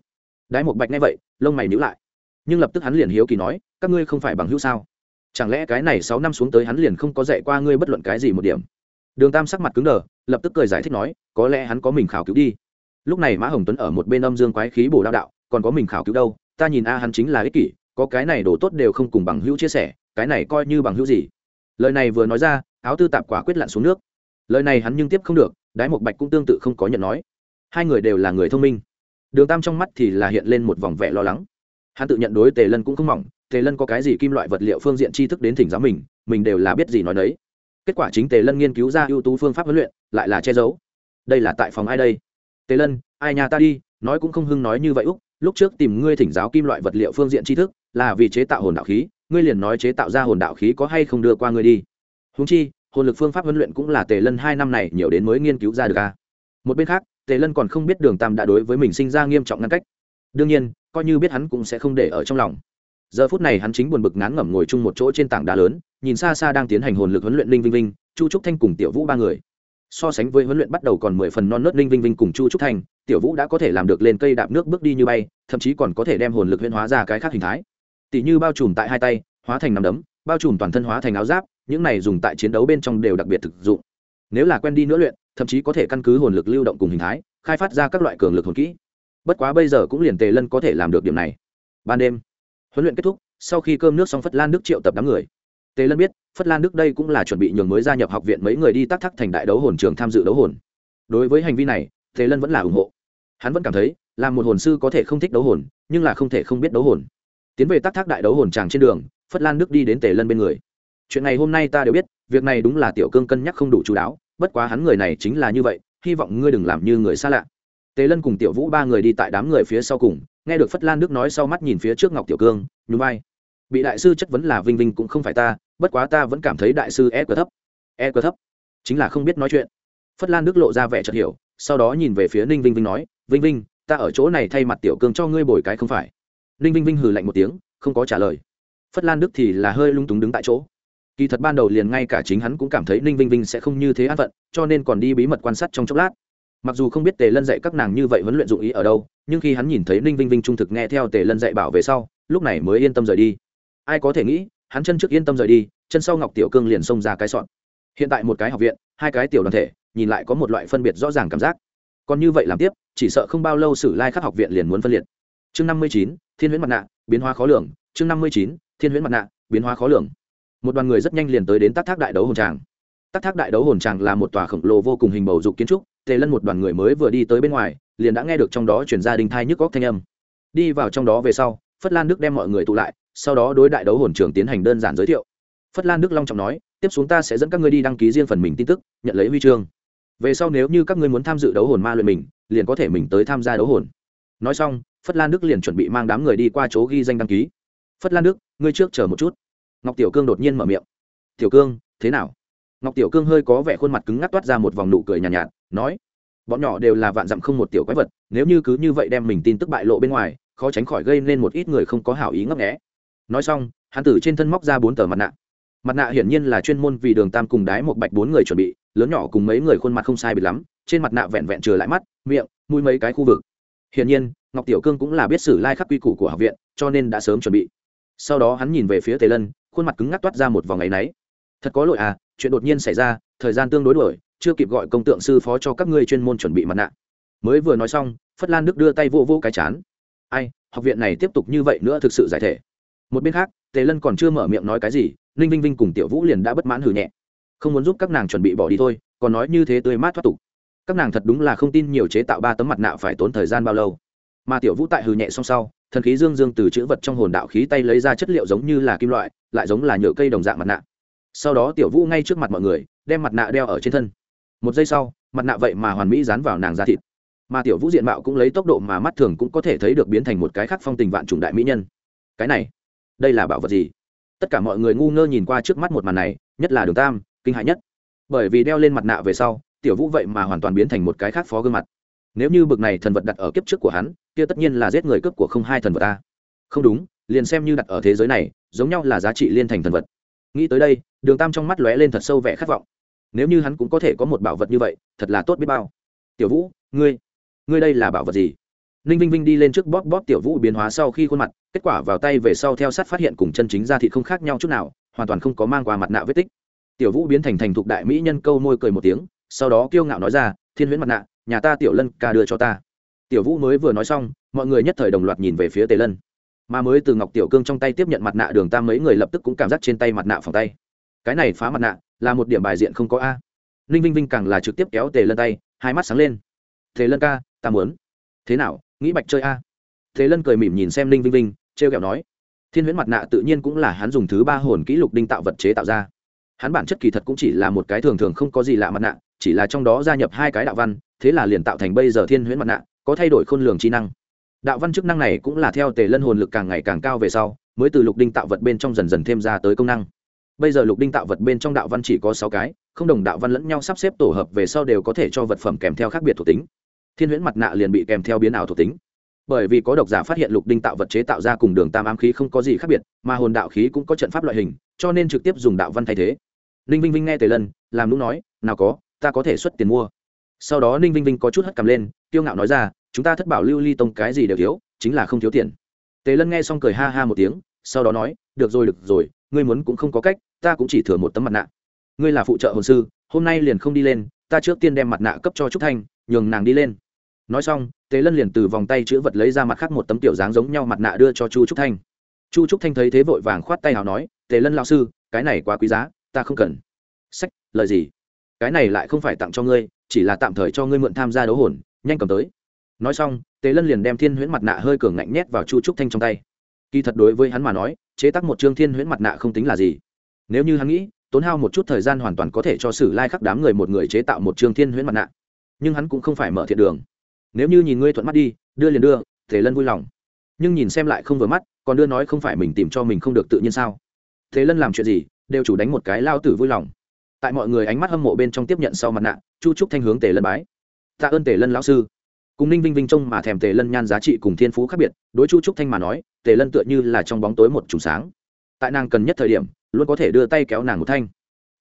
Đái một bạch ngay vậy, lông mày nhíu lại. Nhưng lập tức hắn liền hiếu kỳ nói, các ngươi không phải bằng hữu sao? Chẳng lẽ cái này sáu năm xuống tới hắn liền không có dạy qua ngươi bất luận cái gì một điểm? Đường tam sắc mặt cứng đờ, lập tức cười giải thích nói, có lẽ hắn có mình khảo cứu đi. Lúc này mã hồng tuấn ở một bên âm dương quái khí bổ đao đạo, còn có mình khảo cứu đâu? Ta nhìn a, hắn chính là ích kỷ, có cái này đồ tốt đều không cùng bằng hữu chia sẻ cái này coi như bằng hữu gì? Lời này vừa nói ra, áo tư tạp quả quyết lặn xuống nước. Lời này hắn nhưng tiếp không được, đái một bạch cũng tương tự không có nhận nói. Hai người đều là người thông minh. Đường tam trong mắt thì là hiện lên một vòng vẻ lo lắng. Hắn tự nhận đối tề lân cũng không mỏng, tề lân có cái gì kim loại vật liệu phương diện tri thức đến thỉnh giáo mình mình đều là biết gì nói đấy kết quả chính tề lân nghiên cứu ra ưu tú phương pháp huấn luyện, lại là che giấu. Đây là tại phòng ai đây? Tề lân, ai nhà ta đi, nói cũng không hưng nói như vậy úc, lúc trước tìm ngươi thỉnh giáo kim loại vật liệu phương diện tri thức, là vì chế tạo hồn đạo khí ngươi liền nói chế tạo ra hồn đạo khí có hay không đưa qua ngươi đi. Húng chi, hồn lực phương pháp huấn luyện cũng là tề lân hai năm này nhiều đến mới nghiên cứu ra được a. À. một bên khác, tề lân còn không biết đường tam đã đối với mình sinh ra nghiêm trọng ngăn cách. Đương nhiên, coi như biết hắn cũng sẽ không để ở trong lòng. Giờ phút này hắn chính buồn bực ngán ngẩm ngồi chung một chỗ trên tảng đá lớn, nhìn xa xa đang tiến hành hồn lực huấn luyện linh vinh vinh, chu trúc thanh cùng tiểu vũ ba người. So sánh với huấn luyện bắt đầu còn mười phần non nớt linh vinh vinh cùng chu trúc thanh, tiểu vũ đã có thể làm được lên cây đạp nước bước đi như bay, thậm chí còn có thể đem hồn lực huyễn hóa ra cái khác hình thái tỷ như bao trùm tại hai tay, hóa thành nằm đấm, bao trùm toàn thân hóa thành áo giáp, những này dùng tại chiến đấu bên trong đều đặc biệt thực dụng. Nếu là quen đi nữa luyện, thậm chí có thể căn cứ hồn lực lưu động cùng hình thái, khai phát ra các loại cường lực hồn kỹ. Bất quá bây giờ cũng liền tề lân có thể làm được điểm này. Ban đêm, huấn luyện kết thúc, sau khi cơm nước xong phất lan đức triệu tập đám người. Tề lân biết, phất lan đức đây cũng là chuẩn bị nhường mới gia nhập học viện mấy người đi tác thắc thành đại đấu hồn trường tham dự đấu hồn. Đối với hành vi này, tề lân vẫn là ủng hộ. Hắn vẫn cảm thấy là một hồn sư có thể không thích đấu hồn, nhưng là không thể không biết đấu hồn tiến về tác thác đại đấu hồn tràng trên đường, phất lan đức đi đến tề lân bên người. Chuyện này hôm nay ta đều biết, việc này đúng là tiểu cương cân nhắc không đủ chú đáo, bất quá hắn người này chính là như vậy, hy vọng ngươi đừng làm như người xa lạ. Tề lân cùng tiểu vũ ba người đi tại đám người phía sau cùng, nghe được phất lan đức nói sau mắt nhìn phía trước ngọc tiểu cương, nhún vai. Bị đại sư chất vấn là vinh vinh cũng không phải ta, bất quá ta vẫn cảm thấy đại sư e cờ thấp. E cờ thấp? Chính là không biết nói chuyện. Phất lan đức lộ ra vẻ chợt hiểu, sau đó nhìn về phía ninh vinh vinh nói, vinh vinh, ta ở chỗ này thay mặt tiểu cương cho ngươi bồi cái không phải ninh vinh vinh hừ lạnh một tiếng, không có trả lời. Phất lan đức thì là hơi lung túng đứng tại chỗ. Kỳ thật ban đầu liền ngay cả chính hắn cũng cảm thấy ninh vinh vinh sẽ không như thế an phận, cho nên còn đi bí mật quan sát trong chốc lát. Mặc dù không biết tề lân dạy các nàng như vậy huấn luyện dụng ý ở đâu, nhưng khi hắn nhìn thấy ninh vinh vinh trung thực nghe theo tề lân dạy bảo về sau, lúc này mới yên tâm rời đi. Ai có thể nghĩ, hắn chân trước yên tâm rời đi, chân sau ngọc tiểu cương liền xông ra cái sọn hiện tại một cái học viện, hai cái tiểu đoàn thể, nhìn lại có một loại phân biệt rõ ràng cảm giác. Còn như vậy làm tiếp, chỉ sợ không bao lâu sử lai khắc học viện liền muốn phân liệt. Chương năm mươi chín thiên huyễn mặt nạ, biến hóa khó lường, chương năm mươi chín, thiên huyễn mặt nạ, biến hóa khó lường. Một đoàn người rất nhanh liền tới đến tác thác đại đấu hồn tràng. Tác thác đại đấu hồn tràng là một tòa khổng lồ vô cùng hình bầu dục kiến trúc, tề lân một đoàn người mới vừa đi tới bên ngoài, liền đã nghe được trong đó chuyển ra đình thai nhức góc thanh âm. Đi vào trong đó về sau, phất lan đức đem mọi người tụ lại, sau đó đối đại đấu hồn trường tiến hành đơn giản giới thiệu. Phất lan đức long trọng nói, tiếp xuống ta sẽ dẫn các ngươi đi đăng ký riêng phần mình tin tức, nhận lấy huy chương. Về sau nếu như các ngươi muốn tham dự đấu hồn ma luyện mình, liền có thể mình tới tham gia đấu hồn. Nói xong phất lan đức liền chuẩn bị mang đám người đi qua chỗ ghi danh đăng ký. phất lan đức ngươi trước chờ một chút. ngọc tiểu cương đột nhiên mở miệng. tiểu cương thế nào? ngọc tiểu cương hơi có vẻ khuôn mặt cứng ngắc toát ra một vòng nụ cười nhàn nhạt, nhạt nói bọn nhỏ đều là vạn dặm không một tiểu quái vật nếu như cứ như vậy đem mình tin tức bại lộ bên ngoài khó tránh khỏi gây nên một ít người không có hảo ý ngấp nghẽ nói xong hắn tử trên thân móc ra bốn tờ mặt nạ. mặt nạ hiển nhiên là chuyên môn vì đường tam cùng đái một bạch bốn người chuẩn bị lớn nhỏ cùng mấy người khuôn mặt không sai bị lắm trên mặt nạ vẹn vẹn trừ lại mắt miệng mũi mấy cái khu vực. hiển nhiên ngọc tiểu cương cũng là biết sử lai khắc quy củ của học viện, cho nên đã sớm chuẩn bị. Sau đó hắn nhìn về phía tề lân, khuôn mặt cứng ngắc toát ra một vòng ngày náy. Thật có lỗi à chuyện đột nhiên xảy ra, thời gian tương đối đổi chưa kịp gọi công tượng sư phó cho các ngươi chuyên môn chuẩn bị mặt nạ. Mới vừa nói xong, phất lan đức đưa tay vô vô cái chán. Ai, học viện này tiếp tục như vậy nữa thực sự giải thể. Một bên khác, tề lân còn chưa mở miệng nói cái gì, ninh vinh vinh cùng tiểu vũ liền đã bất mãn hử nhẹ. Không muốn giúp các nàng chuẩn bị bỏ đi thôi, còn nói như thế tươi mát thoát tục. Các nàng thật đúng là không tin nhiều chế tạo ba tấm mặt nạ phải tốn thời gian bao lâu mà tiểu vũ tại hừ nhẹ song sau, thần khí dương dương từ chữ vật trong hồn đạo khí tay lấy ra chất liệu giống như là kim loại, lại giống là nhựa cây đồng dạng mặt nạ. Sau đó tiểu vũ ngay trước mặt mọi người, đem mặt nạ đeo ở trên thân. Một giây sau, mặt nạ vậy mà hoàn mỹ dán vào nàng da thịt. Mà tiểu vũ diện mạo cũng lấy tốc độ mà mắt thường cũng có thể thấy được biến thành một cái khác phong tình vạn trùng đại mỹ nhân. Cái này, đây là bảo vật gì? Tất cả mọi người ngu ngơ nhìn qua trước mắt một màn này, nhất là đường tam, kinh hại nhất. Bởi vì đeo lên mặt nạ về sau, tiểu vũ vậy mà hoàn toàn biến thành một cái khác phó gương mặt nếu như bực này thần vật đặt ở kiếp trước của hắn, kia tất nhiên là giết người cướp của không hai thần vật ta. Không đúng, liền xem như đặt ở thế giới này, giống nhau là giá trị liên thành thần vật. Nghĩ tới đây, đường tam trong mắt lóe lên thật sâu vẻ khát vọng. Nếu như hắn cũng có thể có một bảo vật như vậy, thật là tốt biết bao. Tiểu vũ, ngươi ngươi đây là bảo vật gì? Ninh vinh vinh đi lên trước bóp bóp tiểu vũ biến hóa sau khi khuôn mặt, kết quả vào tay về sau theo sát phát hiện cùng chân chính ra thị không khác nhau chút nào, hoàn toàn không có mang qua mặt nạ vết tích. Tiểu vũ biến thành thành thục đại mỹ nhân câu môi cười một tiếng, sau đó kiêu ngạo nói ra, thiên huyễn mặt nạ nhà ta tiểu lân ca đưa cho ta. Tiểu vũ mới vừa nói xong, mọi người nhất thời đồng loạt nhìn về phía tề lân. Mà mới từ ngọc tiểu cương trong tay tiếp nhận mặt nạ đường tam mấy người lập tức cũng cảm giác trên tay mặt nạ phòng tay. Cái này phá mặt nạ, là một điểm bài diện không có a. Ninh vinh vinh càng là trực tiếp kéo tề lân tay, hai mắt sáng lên. Thế lân ca, ta muốn. Thế nào, nghĩ bạch chơi a? Thế lân cười mỉm nhìn xem ninh vinh vinh, trêu kẹo nói. Thiên huyễn mặt nạ tự nhiên cũng là hắn dùng thứ ba hồn kỹ lục đinh tạo vật chế tạo ra. Hắn bản chất kỳ thật cũng chỉ là một cái thường thường không có gì lạ mặt nạ, chỉ là trong đó gia nhập hai cái đạo văn thế là liền tạo thành bây giờ thiên huyễn mặt nạ, có thay đổi khôn lường trí năng. Đạo văn chức năng này cũng là theo tề lân hồn lực càng ngày càng cao về sau, mới từ lục đinh tạo vật bên trong dần dần thêm ra tới công năng. Bây giờ lục đinh tạo vật bên trong đạo văn chỉ có sáu cái, không đồng đạo văn lẫn nhau sắp xếp tổ hợp về sau đều có thể cho vật phẩm kèm theo khác biệt thuộc tính. Thiên huyễn mặt nạ liền bị kèm theo biến ảo thuộc tính. Bởi vì có độc giả phát hiện lục đinh tạo vật chế tạo ra cùng đường tam ám khí không có gì khác biệt, mà hồn đạo khí cũng có trận pháp loại hình, cho nên trực tiếp dùng đạo văn thay thế. Ninh vinh vinh nghe tề lân, làm lúc nói, nào có, ta có thể xuất tiền mua sau đó ninh vinh vinh có chút hất cầm lên tiêu ngạo nói ra chúng ta thất bảo lưu ly tông cái gì đều thiếu chính là không thiếu tiền tề lân nghe xong cười ha ha một tiếng sau đó nói được rồi được rồi ngươi muốn cũng không có cách ta cũng chỉ thừa một tấm mặt nạ ngươi là phụ trợ hồn sư hôm nay liền không đi lên ta trước tiên đem mặt nạ cấp cho trúc thanh nhường nàng đi lên nói xong tề lân liền từ vòng tay chữ vật lấy ra mặt khác một tấm tiểu dáng giống nhau mặt nạ đưa cho chu trúc thanh chu trúc thanh thấy thế vội vàng khoát tay nào nói tề lân lao sư cái này quá quý giá ta không cần sách lời gì cái này lại không phải tặng cho ngươi chỉ là tạm thời cho ngươi mượn tham gia đấu hồn, nhanh cầm tới. Nói xong, tế lân liền đem thiên huyễn mặt nạ hơi cường ngạnh nhét vào chu trúc thanh trong tay. Kỳ thật đối với hắn mà nói, chế tác một chương thiên huyễn mặt nạ không tính là gì. Nếu như hắn nghĩ, tốn hao một chút thời gian hoàn toàn có thể cho sử lai đám người một người chế tạo một chương thiên huyễn mặt nạ. Nhưng hắn cũng không phải mở thiện đường. Nếu như nhìn ngươi thuận mắt đi, đưa liền đưa thế lân vui lòng. Nhưng nhìn xem lại không vừa mắt, còn đưa nói không phải mình tìm cho mình không được tự nhiên sao? Thế lân làm chuyện gì, đều chủ đánh một cái lao tử vui lòng tại mọi người ánh mắt hâm mộ bên trong tiếp nhận sau mặt nạ, chu trúc thanh hướng tề lân bái. Tạ ơn tề lân lão sư. Cùng ninh vinh vinh trông mà thèm tề lân nhan giá trị cùng thiên phú khác biệt, đối chu trúc thanh mà nói, tề lân tựa như là trong bóng tối một trùng sáng. Tại nàng cần nhất thời điểm, luôn có thể đưa tay kéo nàng một thanh.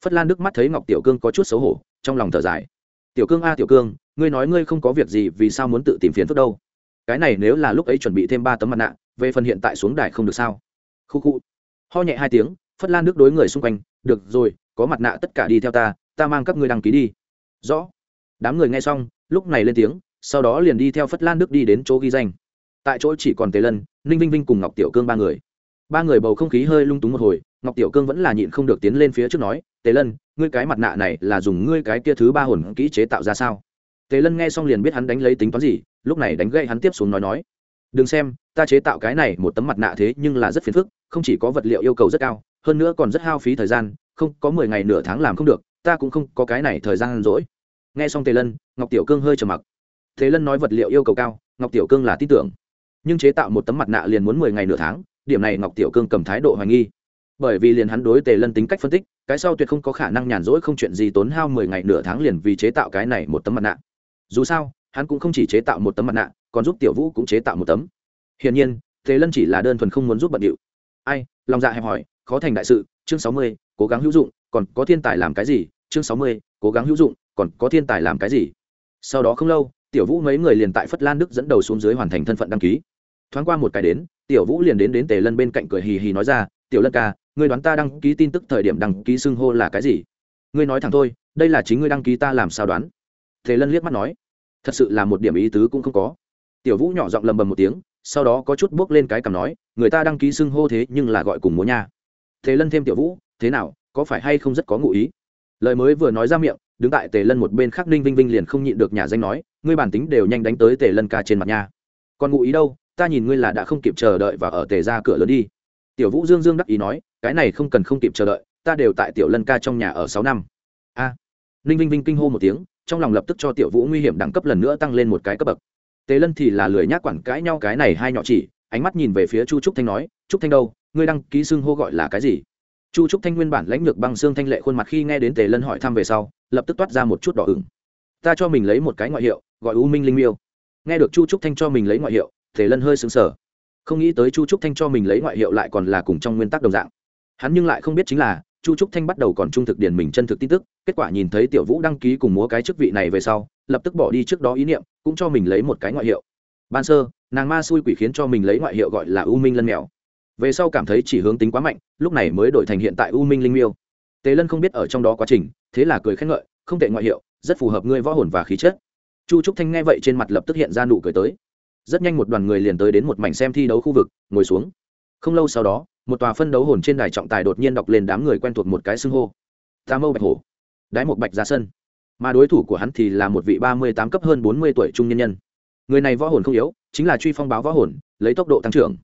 Phất lan nước mắt thấy ngọc tiểu cương có chút xấu hổ, trong lòng thở dài. Tiểu cương a, tiểu cương, ngươi nói ngươi không có việc gì, vì sao muốn tự tìm phiền phức đâu? Cái này nếu là lúc ấy chuẩn bị thêm ba tấm mặt nạ, về phần hiện tại xuống đài không được sao? Khu khu. Ho nhẹ hai tiếng, phất lan nước đối người xung quanh, được rồi có mặt nạ tất cả đi theo ta ta mang các ngươi đăng ký đi. Rõ. Đám người nghe xong, lúc này lên tiếng, sau đó liền đi theo phất lan Đức đi đến chỗ ghi danh. Tại chỗ chỉ còn tề lân, ninh vinh vinh cùng ngọc tiểu cương ba người. Ba người bầu không khí hơi lung túng một hồi, ngọc tiểu cương vẫn là nhịn không được tiến lên phía trước nói, tề lân, ngươi cái mặt nạ này là dùng ngươi cái kia thứ ba hồn kỹ chế tạo ra sao? Tề lân nghe xong liền biết hắn đánh lấy tính toán gì, lúc này đánh gậy hắn tiếp xuống nói nói, đừng xem, ta chế tạo cái này một tấm mặt nạ thế nhưng là rất phiền phức, không chỉ có vật liệu yêu cầu rất cao, hơn nữa còn rất hao phí thời gian không, có mười ngày nửa tháng làm không được, ta cũng không có cái này thời gian rỗi. Nghe xong tề lân, ngọc tiểu cương hơi trầm mặc. Thế lân nói vật liệu yêu cầu cao, ngọc tiểu cương là tin tưởng. Nhưng chế tạo một tấm mặt nạ liền muốn mười ngày nửa tháng, điểm này ngọc tiểu cương cầm thái độ hoài nghi. Bởi vì liền hắn đối tề lân tính cách phân tích, cái sau tuyệt không có khả năng nhàn rỗi không chuyện gì tốn hao mười ngày nửa tháng liền vì chế tạo cái này một tấm mặt nạ. Dù sao, hắn cũng không chỉ chế tạo một tấm mặt nạ, còn giúp tiểu vũ cũng chế tạo một tấm. Hiển nhiên, tề lân chỉ là đơn thuần không muốn giúp bận điệu. Ai, lòng dạ hẹp hỏi khó thành đại sự chương sáu mươi, cố gắng hữu dụng, còn có thiên tài làm cái gì? chương sáu mươi, cố gắng hữu dụng, còn có thiên tài làm cái gì? Sau đó không lâu, tiểu vũ mấy người liền tại phất lan đức dẫn đầu xuống dưới hoàn thành thân phận đăng ký. Thoáng qua một cái đến, tiểu vũ liền đến đến tề lân bên cạnh cười hì hì nói ra, tiểu lân ca, ngươi đoán ta đăng ký tin tức thời điểm đăng ký xưng hô là cái gì? Ngươi nói thẳng thôi, đây là chính ngươi đăng ký ta làm sao đoán? Tề lân liếc mắt nói, thật sự là một điểm ý tứ cũng không có. Tiểu vũ nhỏ giọng lầm bầm một tiếng, sau đó có chút bước lên cái cằm nói, người ta đăng ký xưng hô thế nhưng là gọi cùng múa nha tề lân thêm tiểu vũ, thế nào, có phải hay không rất có ngụ ý? Lời mới vừa nói ra miệng, đứng tại tề lân một bên khác ninh vinh vinh liền không nhịn được nhà danh nói, ngươi bản tính đều nhanh đánh tới tề lân ca trên mặt nha. Còn ngụ ý đâu, ta nhìn ngươi là đã không kịp chờ đợi và ở tề ra cửa lớn đi. Tiểu vũ dương dương đắc ý nói, cái này không cần không kịp chờ đợi, ta đều tại tiểu lân ca trong nhà ở sáu năm. A. Ninh vinh vinh kinh hô một tiếng, trong lòng lập tức cho tiểu vũ nguy hiểm đẳng cấp lần nữa tăng lên một cái cấp bậc. Tề lân thì là lười nhác quản cãi nhau cái này hai nhỏ chỉ ánh mắt nhìn về phía chu trúc thanh nói, trúc thanh đâu? Ngươi đăng ký xưng hô gọi là cái gì? Chu trúc thanh nguyên bản lãnh lược băng xương thanh lệ khuôn mặt khi nghe đến tề lân hỏi thăm về sau, lập tức toát ra một chút đỏ ửng. Ta cho mình lấy một cái ngoại hiệu, gọi u minh linh miêu. Nghe được chu trúc thanh cho mình lấy ngoại hiệu, tề lân hơi xứng sở không nghĩ tới chu trúc thanh cho mình lấy ngoại hiệu lại còn là cùng trong nguyên tắc đồng dạng. Hắn nhưng lại không biết chính là, chu trúc thanh bắt đầu còn trung thực điển mình chân thực tin tức, kết quả nhìn thấy tiểu vũ đăng ký cùng múa cái chức vị này về sau, lập tức bỏ đi trước đó ý niệm, cũng cho mình lấy một cái ngoại hiệu. Ban sơ nàng ma xui quỷ khiến cho mình lấy ngoại hiệu gọi là u minh lân mèo. Về sau cảm thấy chỉ hướng tính quá mạnh, lúc này mới đổi thành hiện tại u minh linh miêu. Tề lân không biết ở trong đó quá trình, thế là cười khen ngợi, không tệ ngoại hiệu, rất phù hợp ngươi võ hồn và khí chất. Chu trúc thanh nghe vậy trên mặt lập tức hiện ra nụ cười tới. Rất nhanh một đoàn người liền tới đến một mảnh xem thi đấu khu vực, ngồi xuống. Không lâu sau đó, một tòa phân đấu hồn trên đài trọng tài đột nhiên đọc lên đám người quen thuộc một cái xưng hô. Tà mâu bạch hổ. Đái một bạch ra sân mà đối thủ của hắn thì là một vị ba mươi tám cấp hơn bốn mươi tuổi trung nhân nhân người này võ hồn không yếu, chính là truy phong báo võ hồn, lấy tốc độ tăng trưởng.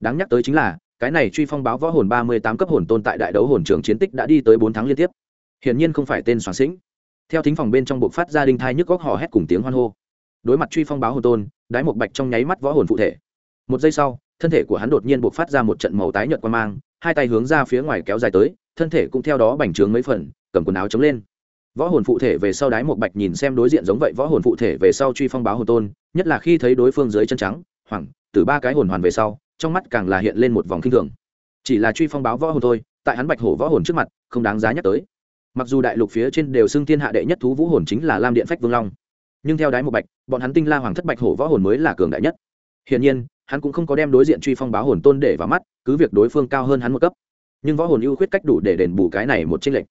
Đáng nhắc tới chính là, cái này truy phong báo võ hồn ba mươi tám cấp hồn tôn tại đại đấu hồn trường chiến tích đã đi tới bốn tháng liên tiếp. Hiển nhiên không phải tên soạn sĩnh. Theo thính phòng bên trong buộc phát ra đinh thai nhức góc hò hét cùng tiếng hoan hô. Đối mặt truy phong báo hồn tôn, đái một bạch trong nháy mắt võ hồn phụ thể. Một giây sau, thân thể của hắn đột nhiên buộc phát ra một trận màu tái nhợt quan mang, hai tay hướng ra phía ngoài kéo dài tới, thân thể cũng theo đó bành trướng mấy phần, cầm quần áo chống lên võ hồn phụ thể về sau đái một bạch nhìn xem đối diện giống vậy võ hồn phụ thể về sau truy phong báo hồn tôn, nhất là khi thấy đối phương dưới chân trắng, hoảng, từ ba cái hồn hoàn về sau, trong mắt càng là hiện lên một vòng kinh thường. Chỉ là truy phong báo võ hồn thôi, tại hắn bạch hổ võ hồn trước mặt, không đáng giá nhắc tới. Mặc dù đại lục phía trên đều xưng thiên hạ đệ nhất thú vũ hồn chính là lam điện phách vương long, nhưng theo đái một bạch, bọn hắn tinh la hoàng thất bạch hổ võ hồn mới là cường đại nhất. Hiển nhiên, hắn cũng không có đem đối diện truy phong báo hồn tôn để vào mắt, cứ việc đối phương cao hơn hắn một cấp, nhưng võ hồn ưu khuyết cách đủ để đền bù cái này một tranh lệch.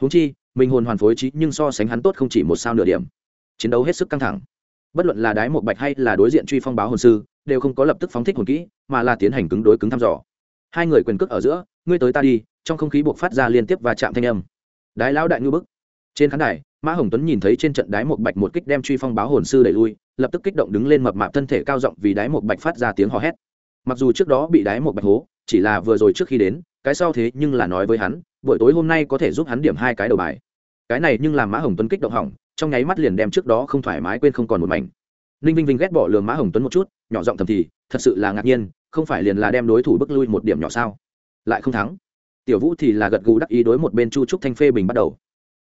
Húng chi mình hồn hoàn phối trí nhưng so sánh hắn tốt không chỉ một sao nửa điểm. Chiến đấu hết sức căng thẳng. Bất luận là đái một bạch hay là đối diện truy phong báo hồn sư, đều không có lập tức phóng thích hồn kỹ, mà là tiến hành cứng đối cứng thăm dò. Hai người quyền cước ở giữa, ngươi tới ta đi. Trong không khí buộc phát ra liên tiếp và chạm thanh âm. Đái lão đại ngư bức. Trên khán đài, mã hồng tuấn nhìn thấy trên trận đái một bạch một kích đem truy phong báo hồn sư đẩy lui, lập tức kích động đứng lên mập mạp thân thể cao rộng vì đái một bạch phát ra tiếng hò hét. Mặc dù trước đó bị đái một bạch hố, chỉ là vừa rồi trước khi đến, cái sau thế nhưng là nói với hắn buổi tối hôm nay có thể giúp hắn điểm hai cái đầu bài. Cái này nhưng làm mã hồng tuấn kích động hỏng, trong nháy mắt liền đem trước đó không thoải mái quên không còn một mảnh. Ninh vinh vinh ghét bỏ lường mã hồng tuấn một chút, nhỏ giọng thầm thì, thật sự là ngạc nhiên, không phải liền là đem đối thủ bước lui một điểm nhỏ sao? Lại không thắng. Tiểu vũ thì là gật gù đắc ý đối một bên chu trúc thanh phê bình bắt đầu.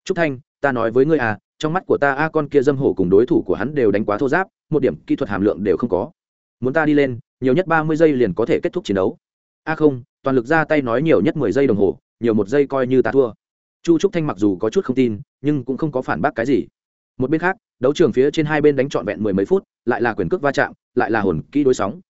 Trúc thanh, ta nói với ngươi à trong mắt của ta a con kia dâm hổ cùng đối thủ của hắn đều đánh quá thô giáp, một điểm kỹ thuật hàm lượng đều không có. Muốn ta đi lên, nhiều nhất ba mươi giây liền có thể kết thúc chiến đấu. A không, toàn lực ra tay nói nhiều nhất mười giây đồng hồ nhiều một giây coi như ta thua. Chu trúc thanh mặc dù có chút không tin, nhưng cũng không có phản bác cái gì. Một bên khác, đấu trường phía trên hai bên đánh trọn vẹn mười mấy phút, lại là quyền cước va chạm, lại là hồn kỹ đối sóng.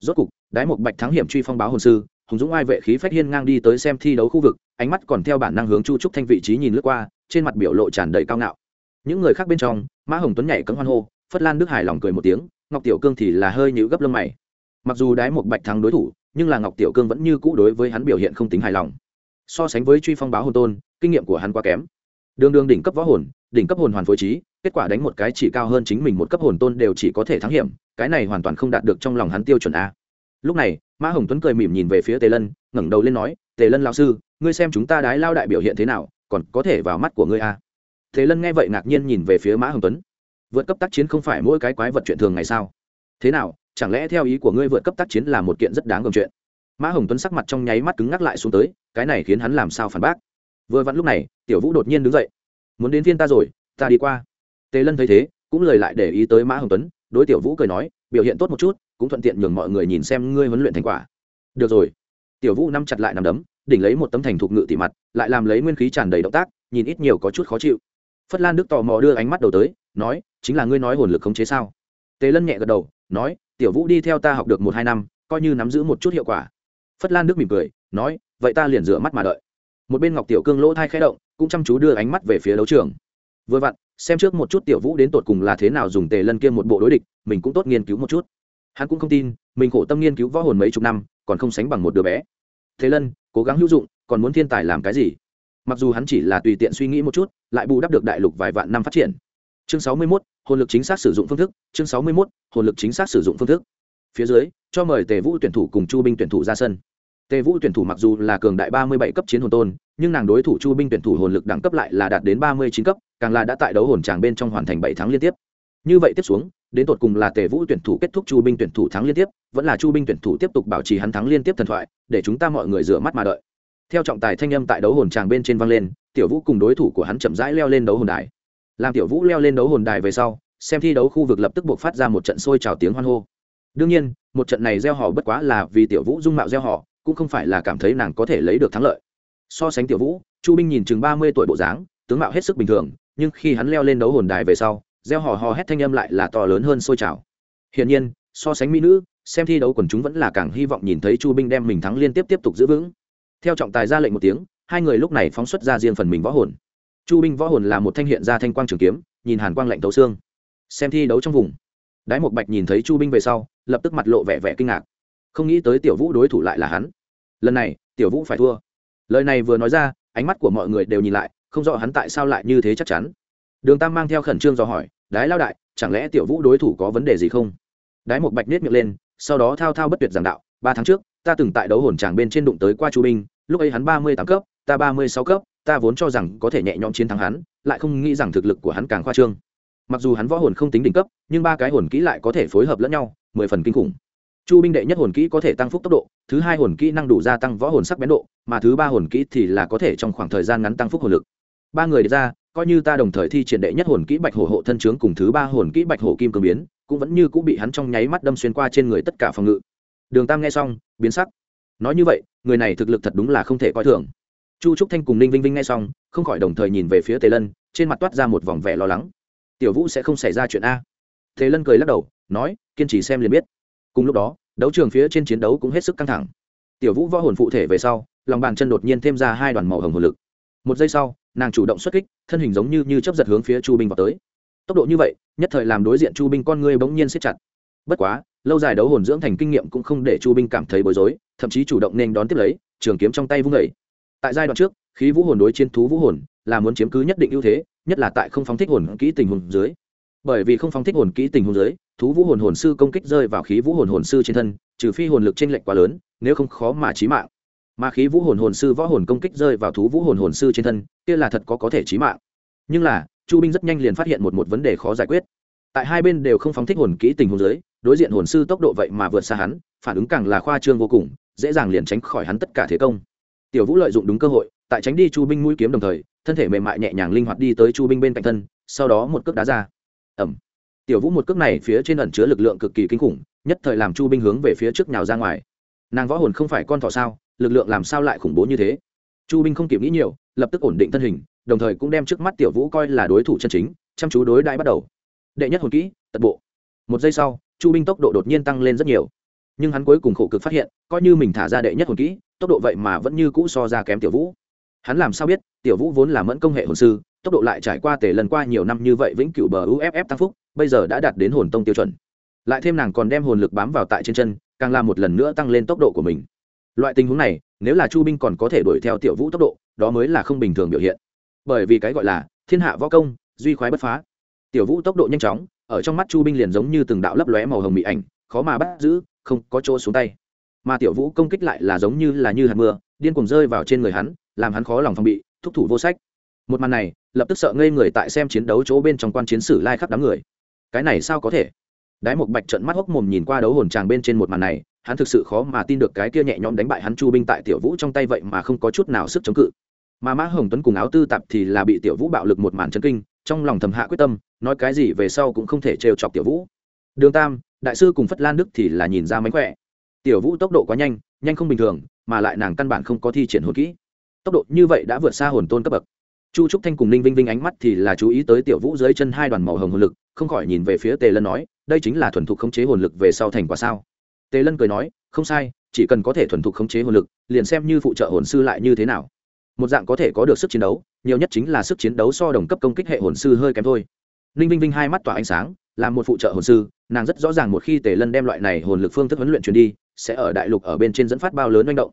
Rốt cục, đái một bạch thắng hiểm truy phong báo hồn sư, hùng dũng ai vệ khí phách hiên ngang đi tới xem thi đấu khu vực, ánh mắt còn theo bản năng hướng chu trúc thanh vị trí nhìn lướt qua, trên mặt biểu lộ tràn đầy cao ngạo. Những người khác bên trong, mã hồng tuấn nhảy cấm hoan hô, phất lan đức hài lòng cười một tiếng, ngọc tiểu cương thì là hơi nhíu gấp lông mày. Mặc dù đái một bạch thắng đối thủ, nhưng là ngọc tiểu cương vẫn như cũ đối với hắn biểu hiện không tính hài lòng so sánh với truy phong báo hồn tôn, kinh nghiệm của hắn quá kém. Đường đường đỉnh cấp võ hồn, đỉnh cấp hồn hoàn phối trí, kết quả đánh một cái chỉ cao hơn chính mình một cấp hồn tôn đều chỉ có thể thắng hiểm, cái này hoàn toàn không đạt được trong lòng hắn tiêu chuẩn a. Lúc này, mã hồng tuấn cười mỉm nhìn về phía tề lân, ngẩng đầu lên nói, tề lân lão sư, ngươi xem chúng ta đái lao đại biểu hiện thế nào, còn có thể vào mắt của ngươi a. Tề lân nghe vậy ngạc nhiên nhìn về phía mã hồng tuấn. Vượt cấp tác chiến không phải mỗi cái quái vật chuyện thường ngày sao? Thế nào, chẳng lẽ theo ý của ngươi vượt cấp tác chiến là một kiện rất đáng gồm chuyện? Mã hồng tuấn sắc mặt trong nháy mắt cứng ngắc lại xuống tới, cái này khiến hắn làm sao phản bác? Vừa vặn lúc này, tiểu vũ đột nhiên đứng dậy. Muốn đến phiên ta rồi, ta đi qua. Tề lân thấy thế, cũng lời lại để ý tới mã hồng tuấn, đối tiểu vũ cười nói, biểu hiện tốt một chút, cũng thuận tiện nhường mọi người nhìn xem ngươi huấn luyện thành quả. Được rồi. Tiểu vũ nắm chặt lại nằm đấm, đỉnh lấy một tấm thành thục ngự tỉ mặt, lại làm lấy nguyên khí tràn đầy động tác, nhìn ít nhiều có chút khó chịu. Phất lan đức tò mò đưa ánh mắt đầu tới, nói, chính là ngươi nói hồn lực khống chế sao? Tề lân nhẹ gật đầu, nói, tiểu vũ đi theo ta học được một hai năm, coi như nắm giữ một chút hiệu quả phất lan đức mỉm cười nói vậy ta liền rửa mắt mà đợi. Một bên ngọc tiểu cương lỗ thai khẽ động cũng chăm chú đưa ánh mắt về phía đấu trường. Vừa vặn xem trước một chút tiểu vũ đến tột cùng là thế nào dùng tề lân kia một bộ đối địch mình cũng tốt nghiên cứu một chút. Hắn cũng không tin mình khổ tâm nghiên cứu võ hồn mấy chục năm còn không sánh bằng một đứa bé. Thế lân cố gắng hữu dụng còn muốn thiên tài làm cái gì? Mặc dù hắn chỉ là tùy tiện suy nghĩ một chút lại bù đắp được đại lục vài vạn năm phát triển. Chương sáu mươi 61, hồn lực chính xác sử dụng phương thức chương sáu mươi 61, hồn lực chính xác sử dụng phương thức. Phía dưới cho mời tề vũ tuyển thủ cùng chu binh tuyển thủ ra sân tề vũ tuyển thủ mặc dù là cường đại ba mươi bảy cấp chiến hồn tôn, nhưng nàng đối thủ chu binh tuyển thủ hồn lực đẳng cấp lại là đạt đến ba mươi chín cấp, càng là đã tại đấu hồn tràng bên trong hoàn thành bảy tháng liên tiếp. Như vậy tiếp xuống, đến tột cùng là tề vũ tuyển thủ kết thúc chu binh tuyển thủ thắng liên tiếp, vẫn là chu binh tuyển thủ tiếp tục bảo trì hắn thắng liên tiếp thần thoại, để chúng ta mọi người rửa mắt mà đợi. Theo trọng tài thanh âm tại đấu hồn tràng bên trên vang lên, tiểu vũ cùng đối thủ của hắn chậm rãi leo lên đấu hồn đài. Làm tiểu vũ leo lên đấu hồn đài về sau, xem thi đấu khu vực lập tức buộc phát ra một trận sôi trào tiếng hoan hô. Đương nhiên, một trận này gieo họ bất quá là vì tiểu vũ dung mạo gieo họ cũng không phải là cảm thấy nàng có thể lấy được thắng lợi. So sánh tiểu vũ, chu binh nhìn chừng ba mươi tuổi bộ dáng, tướng mạo hết sức bình thường, nhưng khi hắn leo lên đấu hồn đài về sau gieo hò hò hét thanh âm lại là to lớn hơn sôi trào. Hiển nhiên, so sánh mỹ nữ, xem thi đấu quần chúng vẫn là càng hy vọng nhìn thấy chu binh đem mình thắng liên tiếp tiếp tục giữ vững. Theo trọng tài ra lệnh một tiếng, hai người lúc này phóng xuất ra riêng phần mình võ hồn. Chu binh võ hồn là một thanh hiện ra thanh quang trường kiếm, nhìn hàn quang lạnh tấu xương. Xem thi đấu trong vùng. Đái một bạch nhìn thấy chu binh về sau, lập tức mặt lộ vẻ vẻ kinh ngạc không nghĩ tới tiểu vũ đối thủ lại là hắn. Lần này, tiểu vũ phải thua. Lời này vừa nói ra, ánh mắt của mọi người đều nhìn lại, không rõ hắn tại sao lại như thế chắc chắn. Đường tam mang theo khẩn trương dò hỏi, đái lao đại, chẳng lẽ tiểu vũ đối thủ có vấn đề gì không? Đái một bạch nết miệng lên, sau đó thao thao bất tuyệt giảng đạo, ba tháng trước, ta từng tại đấu hồn tràng bên trên đụng tới qua chu binh lúc ấy hắn ba mươi tám cấp, ta ba mươi sáu cấp, ta vốn cho rằng có thể nhẹ nhõm chiến thắng hắn, lại không nghĩ rằng thực lực của hắn càng khoa trương. Mặc dù hắn võ hồn không tính đỉnh cấp, nhưng ba cái hồn kỹ lại có thể phối hợp lẫn nhau, mười phần kinh khủng chu binh đệ nhất hồn kỹ có thể tăng phúc tốc độ, thứ hai hồn kỹ năng đủ gia tăng võ hồn sắc bén độ, mà thứ ba hồn kỹ thì là có thể trong khoảng thời gian ngắn tăng phúc hồn lực. Ba người ra, coi như ta đồng thời thi triển đệ nhất hồn kỹ bạch hổ hộ thân trướng cùng thứ ba hồn kỹ bạch hổ kim cương biến, cũng vẫn như cũng bị hắn trong nháy mắt đâm xuyên qua trên người tất cả phòng ngự. Đường tam nghe xong, biến sắc. Nói như vậy, người này thực lực thật đúng là không thể coi thường. Chu trúc thanh cùng ninh vinh vinh nghe xong, không khỏi đồng thời nhìn về phía tề lân, trên mặt toát ra một vòng vẻ lo lắng. Tiểu vũ sẽ không xảy ra chuyện a. Tề lân cười lắc đầu, nói, kiên trì xem liền biết cùng lúc đó, đấu trường phía trên chiến đấu cũng hết sức căng thẳng. Tiểu vũ võ hồn phụ thể về sau, lòng bàn chân đột nhiên thêm ra hai đoàn màu hồng hồn lực. Một giây sau, nàng chủ động xuất kích, thân hình giống như như chấp giật hướng phía chu binh vào tới. Tốc độ như vậy, nhất thời làm đối diện chu binh con ngươi bỗng nhiên siết chặt. Bất quá, lâu dài đấu hồn dưỡng thành kinh nghiệm cũng không để chu binh cảm thấy bối rối, thậm chí chủ động nên đón tiếp lấy, trường kiếm trong tay vung vẩy tại giai đoạn trước, khí vũ hồn đối chiến thú vũ hồn là muốn chiếm cứ nhất định ưu thế, nhất là tại không phóng thích hồn kỹ tình hồn dưới bởi vì không phóng thích hồn kỹ tình hồn giới, thú vũ hồn hồn sư công kích rơi vào khí vũ hồn hồn sư trên thân trừ phi hồn lực t r ê n lệch quá lớn nếu không khó mà trí mạng. Mà khí vũ hồn hồn sư võ hồn công kích rơi vào thú vũ hồn hồn sư trên thân kia là thật có có thể trí mạng. Nhưng là chu binh rất nhanh liền phát hiện một một vấn đề khó giải quyết. Tại hai bên đều không phóng thích hồn kỹ tình hồn giới, đối diện hồn sư tốc độ vậy mà vượt xa hắn phản ứng càng là khoa trương vô cùng dễ dàng liền tránh khỏi hắn tất cả thế công. Tiểu vũ lợi dụng đúng cơ hội tại tránh đi chu binh mũi kiếm đồng thời thân thể mềm mại nhẹ nhàng linh hoạt đi tới chu binh bên cạnh thân sau đó một cước đá ra ẩm. Tiểu vũ một cước này phía trên ẩn chứa lực lượng cực kỳ kinh khủng, nhất thời làm chu binh hướng về phía trước nhào ra ngoài. Nàng võ hồn không phải con thỏ sao, lực lượng làm sao lại khủng bố như thế? Chu binh không kịp nghĩ nhiều, lập tức ổn định thân hình, đồng thời cũng đem trước mắt tiểu vũ coi là đối thủ chân chính, chăm chú đối đại bắt đầu. Đệ nhất hồn kỹ, tật bộ. Một giây sau, chu binh tốc độ đột nhiên tăng lên rất nhiều. Nhưng hắn cuối cùng khổ cực phát hiện, coi như mình thả ra đệ nhất hồn kỹ, tốc độ vậy mà vẫn như cũ so ra kém tiểu vũ hắn làm sao biết, tiểu vũ vốn là mẫn công hệ hồn sư, tốc độ lại trải qua tề lần qua nhiều năm như vậy vĩnh cửu bờ uff tăng phúc, bây giờ đã đạt đến hồn tông tiêu chuẩn. Lại thêm nàng còn đem hồn lực bám vào tại trên chân, càng làm một lần nữa tăng lên tốc độ của mình. Loại tình huống này, nếu là chu binh còn có thể đuổi theo tiểu vũ tốc độ, đó mới là không bình thường biểu hiện. Bởi vì cái gọi là thiên hạ võ công, duy khoái bất phá. Tiểu vũ tốc độ nhanh chóng, ở trong mắt chu binh liền giống như từng đạo lấp lóe màu hồng mị ảnh, khó mà bắt giữ, không có chỗ xuống tay. Mà tiểu vũ công kích lại là giống như là như hạt mưa, điên cuồng rơi vào trên người hắn làm hắn khó lòng phòng bị, thúc thủ vô sách. Một màn này, lập tức sợ ngây người tại xem chiến đấu chỗ bên trong quan chiến sử lai khắp đám người. Cái này sao có thể? Đái một bạch trận mắt hốc mồm nhìn qua đấu hồn tràng bên trên một màn này, hắn thực sự khó mà tin được cái kia nhẹ nhõm đánh bại hắn chu binh tại tiểu vũ trong tay vậy mà không có chút nào sức chống cự. Mà mã hồng tuấn cùng áo tư tạp thì là bị tiểu vũ bạo lực một màn chân kinh, trong lòng thầm hạ quyết tâm, nói cái gì về sau cũng không thể trêu chọc tiểu vũ. Đường tam, đại sư cùng phất lan đức thì là nhìn ra mánh khỏe. Tiểu vũ tốc độ quá nhanh nhanh không bình thường, mà lại nàng căn bản không có thi triển hồn kỹ tốc độ như vậy đã vượt xa hồn tôn cấp bậc. Chu trúc thanh cùng ninh vinh vinh ánh mắt thì là chú ý tới tiểu vũ dưới chân hai đoàn màu hồng hồn lực, không khỏi nhìn về phía tề lân nói, đây chính là thuần thục khống chế hồn lực về sau thành quả sao? Tề lân cười nói, không sai, chỉ cần có thể thuần thục khống chế hồn lực, liền xem như phụ trợ hồn sư lại như thế nào. Một dạng có thể có được sức chiến đấu, nhiều nhất chính là sức chiến đấu so đồng cấp công kích hệ hồn sư hơi kém thôi. Ninh vinh vinh hai mắt tỏa ánh sáng, là một phụ trợ hồn sư, nàng rất rõ ràng một khi tề lân đem loại này hồn lực phương thức huấn luyện truyền đi, sẽ ở đại lục ở bên trên dẫn phát bao lớn manh động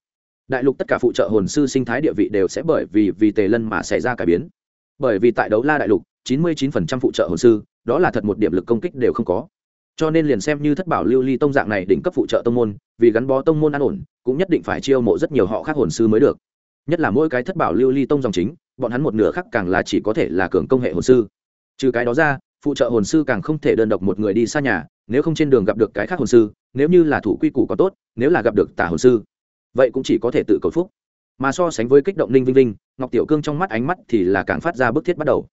đại lục tất cả phụ trợ hồn sư sinh thái địa vị đều sẽ bởi vì vì tề lân mà xảy ra cải biến. Bởi vì tại đấu la đại lục 99% phụ trợ hồn sư, đó là thật một điểm lực công kích đều không có. Cho nên liền xem như thất bảo lưu ly tông dạng này đỉnh cấp phụ trợ tông môn, vì gắn bó tông môn an ổn, cũng nhất định phải chiêu mộ rất nhiều họ khác hồn sư mới được. Nhất là mỗi cái thất bảo lưu ly tông dòng chính, bọn hắn một nửa khác càng là chỉ có thể là cường công hệ hồn sư. Trừ cái đó ra, phụ trợ hồn sư càng không thể đơn độc một người đi xa nhà, nếu không trên đường gặp được cái khác hồn sư, nếu như là thủ quy củ có tốt, nếu là gặp được tả hồn sư vậy cũng chỉ có thể tự cầu phúc. Mà so sánh với kích động ninh vinh linh ngọc tiểu cương trong mắt ánh mắt thì là càng phát ra bức thiết bắt đầu.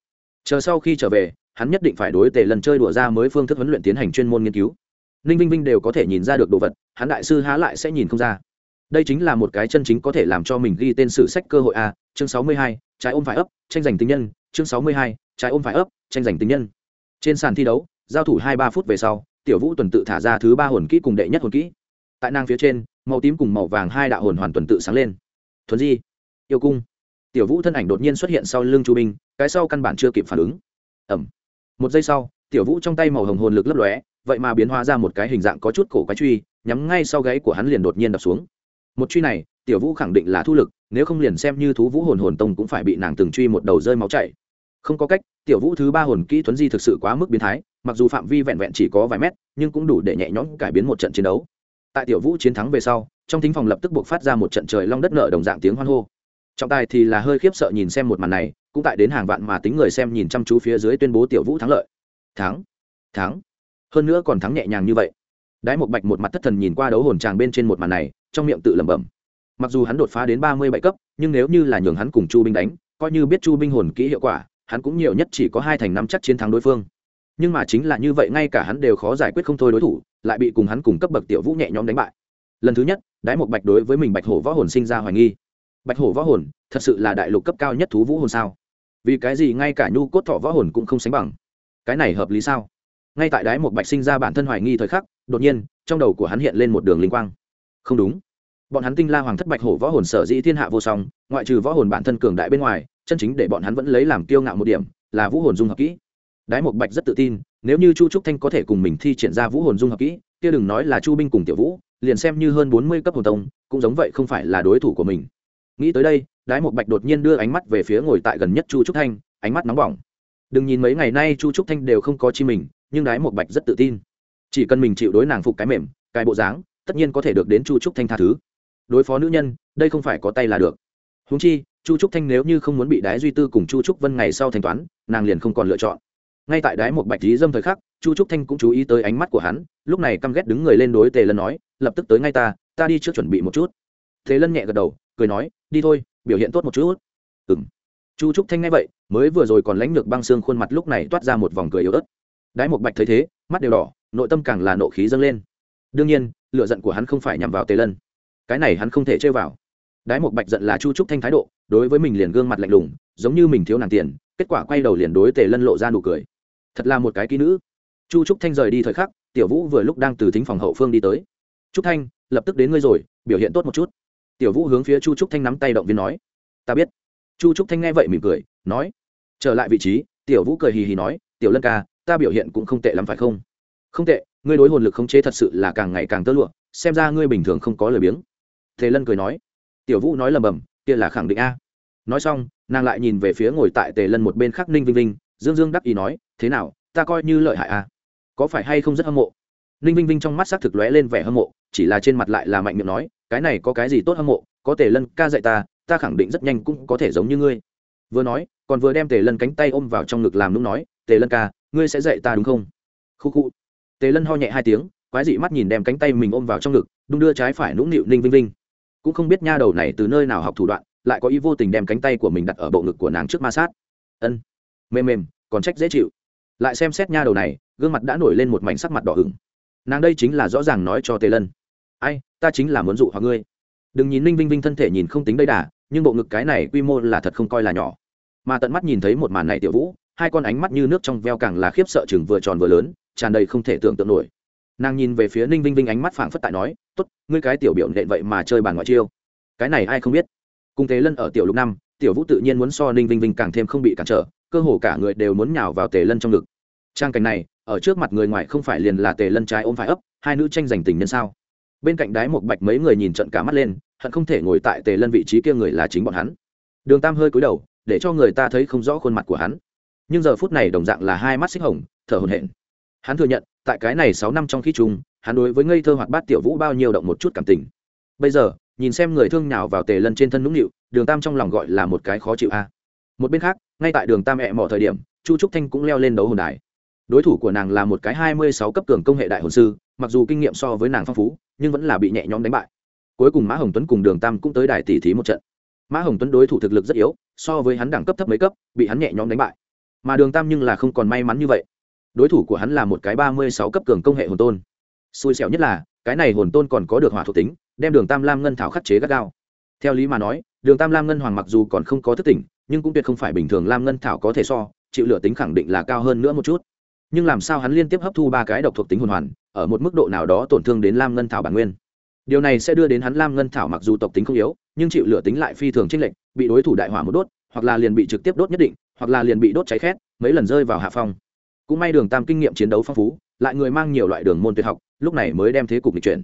Chờ sau khi trở về, hắn nhất định phải đối tề lần chơi đùa ra mới phương thức huấn luyện tiến hành chuyên môn nghiên cứu. Ninh vinh vinh đều có thể nhìn ra được đồ vật, hắn đại sư há lại sẽ nhìn không ra. Đây chính là một cái chân chính có thể làm cho mình ghi tên sử sách cơ hội a, chương sáu mươi hai, trái ôm phải ấp, tranh giành tình nhân, chương sáu mươi hai, trái ôm phải ấp, tranh giành tình nhân. Trên sàn thi đấu, giao thủ hai ba phút về sau, tiểu vũ tuần tự thả ra thứ ba hồn kỹ cùng đệ nhất hồn kỹ. Tại nang phía trên màu tím cùng màu vàng hai đạo hồn hoàn tuần tự sáng lên. Thuần di, yêu cung. Tiểu vũ thân ảnh đột nhiên xuất hiện sau lưng chu binh cái sau căn bản chưa kịp phản ứng. Ẩm một giây sau, tiểu vũ trong tay màu hồng hồn lực lấp lóe, vậy mà biến hóa ra một cái hình dạng có chút cổ quái truy, nhắm ngay sau gáy của hắn liền đột nhiên đập xuống. Một truy này, tiểu vũ khẳng định là thu lực, nếu không liền xem như thú vũ hồn hồn tông cũng phải bị nàng từng truy một đầu rơi máu chảy. Không có cách, tiểu vũ thứ ba hồn kỹ thuấn di thực sự quá mức biến thái, mặc dù phạm vi vẹn vẹn chỉ có vài mét, nhưng cũng đủ để nhẹ nhõm cải biến một trận chiến đấu tại tiểu vũ chiến thắng về sau, trong thính phòng lập tức buộc phát ra một trận trời long đất nợ đồng dạng tiếng hoan hô. Trọng tài thì là hơi khiếp sợ nhìn xem một màn này, cũng tại đến hàng vạn mà tính người xem nhìn chăm chú phía dưới tuyên bố tiểu vũ thắng lợi. Thắng thắng. Hơn nữa còn thắng nhẹ nhàng như vậy. Đái một bạch một mặt thất thần nhìn qua đấu hồn tràng bên trên một màn này, trong miệng tự lẩm bẩm. Mặc dù hắn đột phá đến ba mươi bảy cấp, nhưng nếu như là nhường hắn cùng chu binh đánh, coi như biết chu binh hồn kỹ hiệu quả, hắn cũng nhiều nhất chỉ có hai thành năm chắc chiến thắng đối phương. Nhưng mà chính là như vậy, ngay cả hắn đều khó giải quyết không thôi đối thủ lại bị cùng hắn cùng cấp bậc tiểu vũ nhẹ nhõm đánh bại. Lần thứ nhất, đái một bạch đối với mình bạch hổ võ hồn sinh ra hoài nghi. Bạch hổ võ hồn, thật sự là đại lục cấp cao nhất thú vũ hồn sao? Vì cái gì ngay cả nhu cốt thọ võ hồn cũng không sánh bằng? Cái này hợp lý sao? Ngay tại đái một bạch sinh ra bản thân hoài nghi thời khắc, đột nhiên, trong đầu của hắn hiện lên một đường linh quang. Không đúng. Bọn hắn tinh la hoàng thất bạch hổ võ hồn sở dĩ thiên hạ vô song, ngoại trừ võ hồn bản thân cường đại bên ngoài, chân chính để bọn hắn vẫn lấy làm kiêu ngạo một điểm, là vũ hồn dung hợp kỹ. Đái một bạch rất tự tin nếu như chu trúc thanh có thể cùng mình thi triển ra vũ hồn dung hợp kỹ, kia đừng nói là chu binh cùng tiểu vũ, liền xem như hơn bốn mươi cấp hồn tông, cũng giống vậy không phải là đối thủ của mình. Nghĩ tới đây, đái một bạch đột nhiên đưa ánh mắt về phía ngồi tại gần nhất chu trúc thanh, ánh mắt nóng bỏng. Đừng nhìn mấy ngày nay chu trúc thanh đều không có chi mình, nhưng đái một bạch rất tự tin. Chỉ cần mình chịu đối nàng phục cái mềm, cái bộ dáng, tất nhiên có thể được đến chu trúc thanh tha thứ. Đối phó nữ nhân, đây không phải có tay là được. Húng chi, chu trúc thanh nếu như không muốn bị đái duy tư cùng chu trúc vân ngày sau thanh toán, nàng liền không còn lựa chọn ngay tại đái một bạch lý dâm thời khắc, chu trúc thanh cũng chú ý tới ánh mắt của hắn, lúc này căm ghét đứng người lên đối tề lân nói, lập tức tới ngay ta ta đi trước chuẩn bị một chút. Thế lân nhẹ gật đầu, cười nói, đi thôi, biểu hiện tốt một chút. Ừ m chu trúc thanh nghe vậy, mới vừa rồi còn lãnh lược băng xương khuôn mặt lúc này toát ra một vòng cười yếu ớt. Đái một bạch thấy thế, mắt đều đỏ, nội tâm càng là nộ khí dâng lên. Đương nhiên lựa giận của hắn không phải nhằm vào tề lân. Cái này hắn không thể chơi vào. Đái một bạch giận là chu trúc thanh thái độ, đối với mình liền gương mặt lạnh lùng, giống như mình thiếu nàng tiền, kết quả quay đầu liền đối tề lân lộ ra nụ cười thật là một cái kỹ nữ. Chu trúc thanh rời đi thời khắc, tiểu vũ vừa lúc đang từ thính phòng hậu phương đi tới. Trúc thanh, lập tức đến ngươi rồi, biểu hiện tốt một chút. Tiểu vũ hướng phía chu trúc thanh nắm tay động viên nói. Ta biết. Chu trúc thanh nghe vậy mỉm cười, nói. Trở lại vị trí, tiểu vũ cười hì hì nói, tiểu lân ca, ta biểu hiện cũng không tệ lắm phải không? Không tệ, ngươi đối hồn lực khống chế thật sự là càng ngày càng tơ lụa, xem ra ngươi bình thường không có lời biếng. Tề lân cười nói. Tiểu vũ nói lầm bầm, kia là khẳng định a. Nói xong, nàng lại nhìn về phía ngồi tại tề lân một bên khác ninh vinh vinh dương dương đắc ý nói, thế nào, ta coi như lợi hại à? có phải hay không rất hâm mộ? Ninh vinh vinh trong mắt xác thực lóe lên vẻ hâm mộ, chỉ là trên mặt lại là mạnh miệng nói, cái này có cái gì tốt hâm mộ? Có tề lân ca dạy ta ta khẳng định rất nhanh cũng có thể giống như ngươi. Vừa nói, còn vừa đem tề lân cánh tay ôm vào trong ngực làm nũng nói, tề lân ca, ngươi sẽ dạy ta đúng không? Khu khu. Tề lân ho nhẹ hai tiếng, quái dị mắt nhìn đem cánh tay mình ôm vào trong ngực, đung đưa trái phải nũng nịu ninh vinh vinh. Cũng không biết nha đầu này từ nơi nào học thủ đoạn, lại có ý vô tình đem cánh tay của mình đặt ở bộ ngực của nàng trước ma sát. Ân. Mềm mềm còn trách dễ chịu. Lại xem xét nha đầu này, gương mặt đã nổi lên một mảnh sắc mặt đỏ hửng nàng đây chính là rõ ràng nói cho tề lân. Ai, ta chính là muốn dụ hoặc ngươi. Đừng nhìn ninh vinh vinh thân thể nhìn không tính đây đà, nhưng bộ ngực cái này quy mô là thật không coi là nhỏ. Mà tận mắt nhìn thấy một màn này tiểu vũ, hai con ánh mắt như nước trong veo càng là khiếp sợ chừng vừa tròn vừa lớn, tràn đầy không thể tưởng tượng nổi. Nàng nhìn về phía ninh vinh vinh ánh mắt phảng phất tại nói t ố t ngươi cái tiểu biểu nện vậy mà chơi bàn ngoại chiêu. Cái này ai không biết? Cùng tề lân ở tiểu lục năm, tiểu vũ tự nhiên muốn so ninh vinh vinh càng thêm không bị cản trở cơ hồ cả người đều muốn nhào vào tề lân trong ngực. Trang cảnh này, ở trước mặt người ngoài không phải liền là tề lân trái ôm phải ấp, hai nữ tranh giành tình nhân sao? Bên cạnh đái một bạch mấy người nhìn trận cả mắt lên, hận không thể ngồi tại tề lân vị trí kia người là chính bọn hắn. Đường tam hơi cúi đầu, để cho người ta thấy không rõ khuôn mặt của hắn. Nhưng giờ phút này đồng dạng là hai mắt xích hồng, thở hồn hển. Hắn thừa nhận, tại cái này sáu năm trong khi chung, hắn đối với ngây thơ hoạt bát tiểu vũ bao nhiêu động một chút cảm tình. Bây giờ, nhìn xem người thương nhào vào tề lân trên thân nũng nịu, đường tam trong lòng gọi là một cái khó chịu a một bên khác, ngay tại đường tam mẹ mỏ thời điểm, chu trúc thanh cũng leo lên đấu hồn đài. Đối thủ của nàng là một cái hai mươi sáu cấp cường công hệ đại hồn sư, mặc dù kinh nghiệm so với nàng phong phú, nhưng vẫn là bị nhẹ nhõm đánh bại. Cuối cùng mã hồng tuấn cùng đường tam cũng tới đài tỷ thí một trận. Mã hồng tuấn đối thủ thực lực rất yếu, so với hắn đẳng cấp thấp mấy cấp, bị hắn nhẹ nhõm đánh bại. Mà đường tam nhưng là không còn may mắn như vậy. Đối thủ của hắn là một cái ba mươi sáu cấp cường công hệ hồn tôn. Xui xẻo nhất là, cái này hồn tôn còn có được hỏa thuộc tính, đem đường tam lam ngân thảo khắc chế gắt gao. Theo lý mà nói, đường tam lam ngân hoàng mặc dù còn không có thức tỉnh nhưng cũng tuyệt không phải bình thường lam ngân thảo có thể so, chịu lửa tính khẳng định là cao hơn nữa một chút. Nhưng làm sao hắn liên tiếp hấp thu ba cái độc thuộc tính hồn hoàn, ở một mức độ nào đó tổn thương đến lam ngân thảo bản nguyên. Điều này sẽ đưa đến hắn lam ngân thảo mặc dù tộc tính không yếu, nhưng chịu lửa tính lại phi thường trinh lệnh bị đối thủ đại hỏa một đốt, hoặc là liền bị trực tiếp đốt nhất định, hoặc là liền bị đốt cháy khét, mấy lần rơi vào hạ phong. Cũng may đường tam kinh nghiệm chiến đấu phong phú, lại người mang nhiều loại đường môn tuyệt học, lúc này mới đem thế cục lịch chuyển.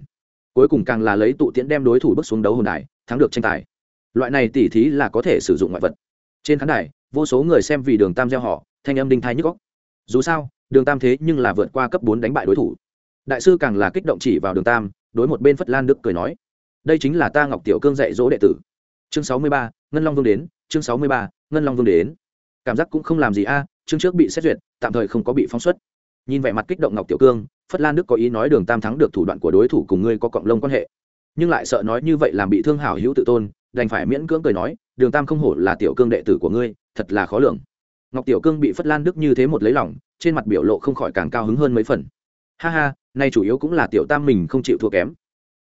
Cuối cùng càng là lấy tụ tiễn đem đối thủ bước xuống đấu hồn đài, thắng được tranh tài. Loại này tỉ thí là có thể sử dụng ngoại vật trên khán đài, vô số người xem vì đường tam gieo họ, thanh âm đinh thai nhức góc dù sao, đường tam thế nhưng là vượt qua cấp bốn đánh bại đối thủ. Đại sư càng là kích động chỉ vào đường tam, đối một bên phất lan đức cười nói, đây chính là ta ngọc tiểu cương dạy dỗ đệ tử. Chương sáu mươi ba, ngân long vương đến, chương sáu mươi ba, ngân long vương đến. Cảm giác cũng không làm gì a, chương trước bị xét duyệt, tạm thời không có bị phóng xuất. Nhìn vẻ mặt kích động ngọc tiểu cương, phất lan đức có ý nói đường tam thắng được thủ đoạn của đối thủ cùng ngươi có cộng lông quan hệ. Nhưng lại sợ nói như vậy làm bị thương hảo hữu tự tôn đành phải miễn cưỡng cười nói, đường tam không hổ là tiểu cương đệ tử của ngươi, thật là khó lường. Ngọc tiểu cương bị phất lan đức như thế một lấy lòng, trên mặt biểu lộ không khỏi càng cao hứng hơn mấy phần. Ha ha, nay chủ yếu cũng là tiểu tam mình không chịu thua kém.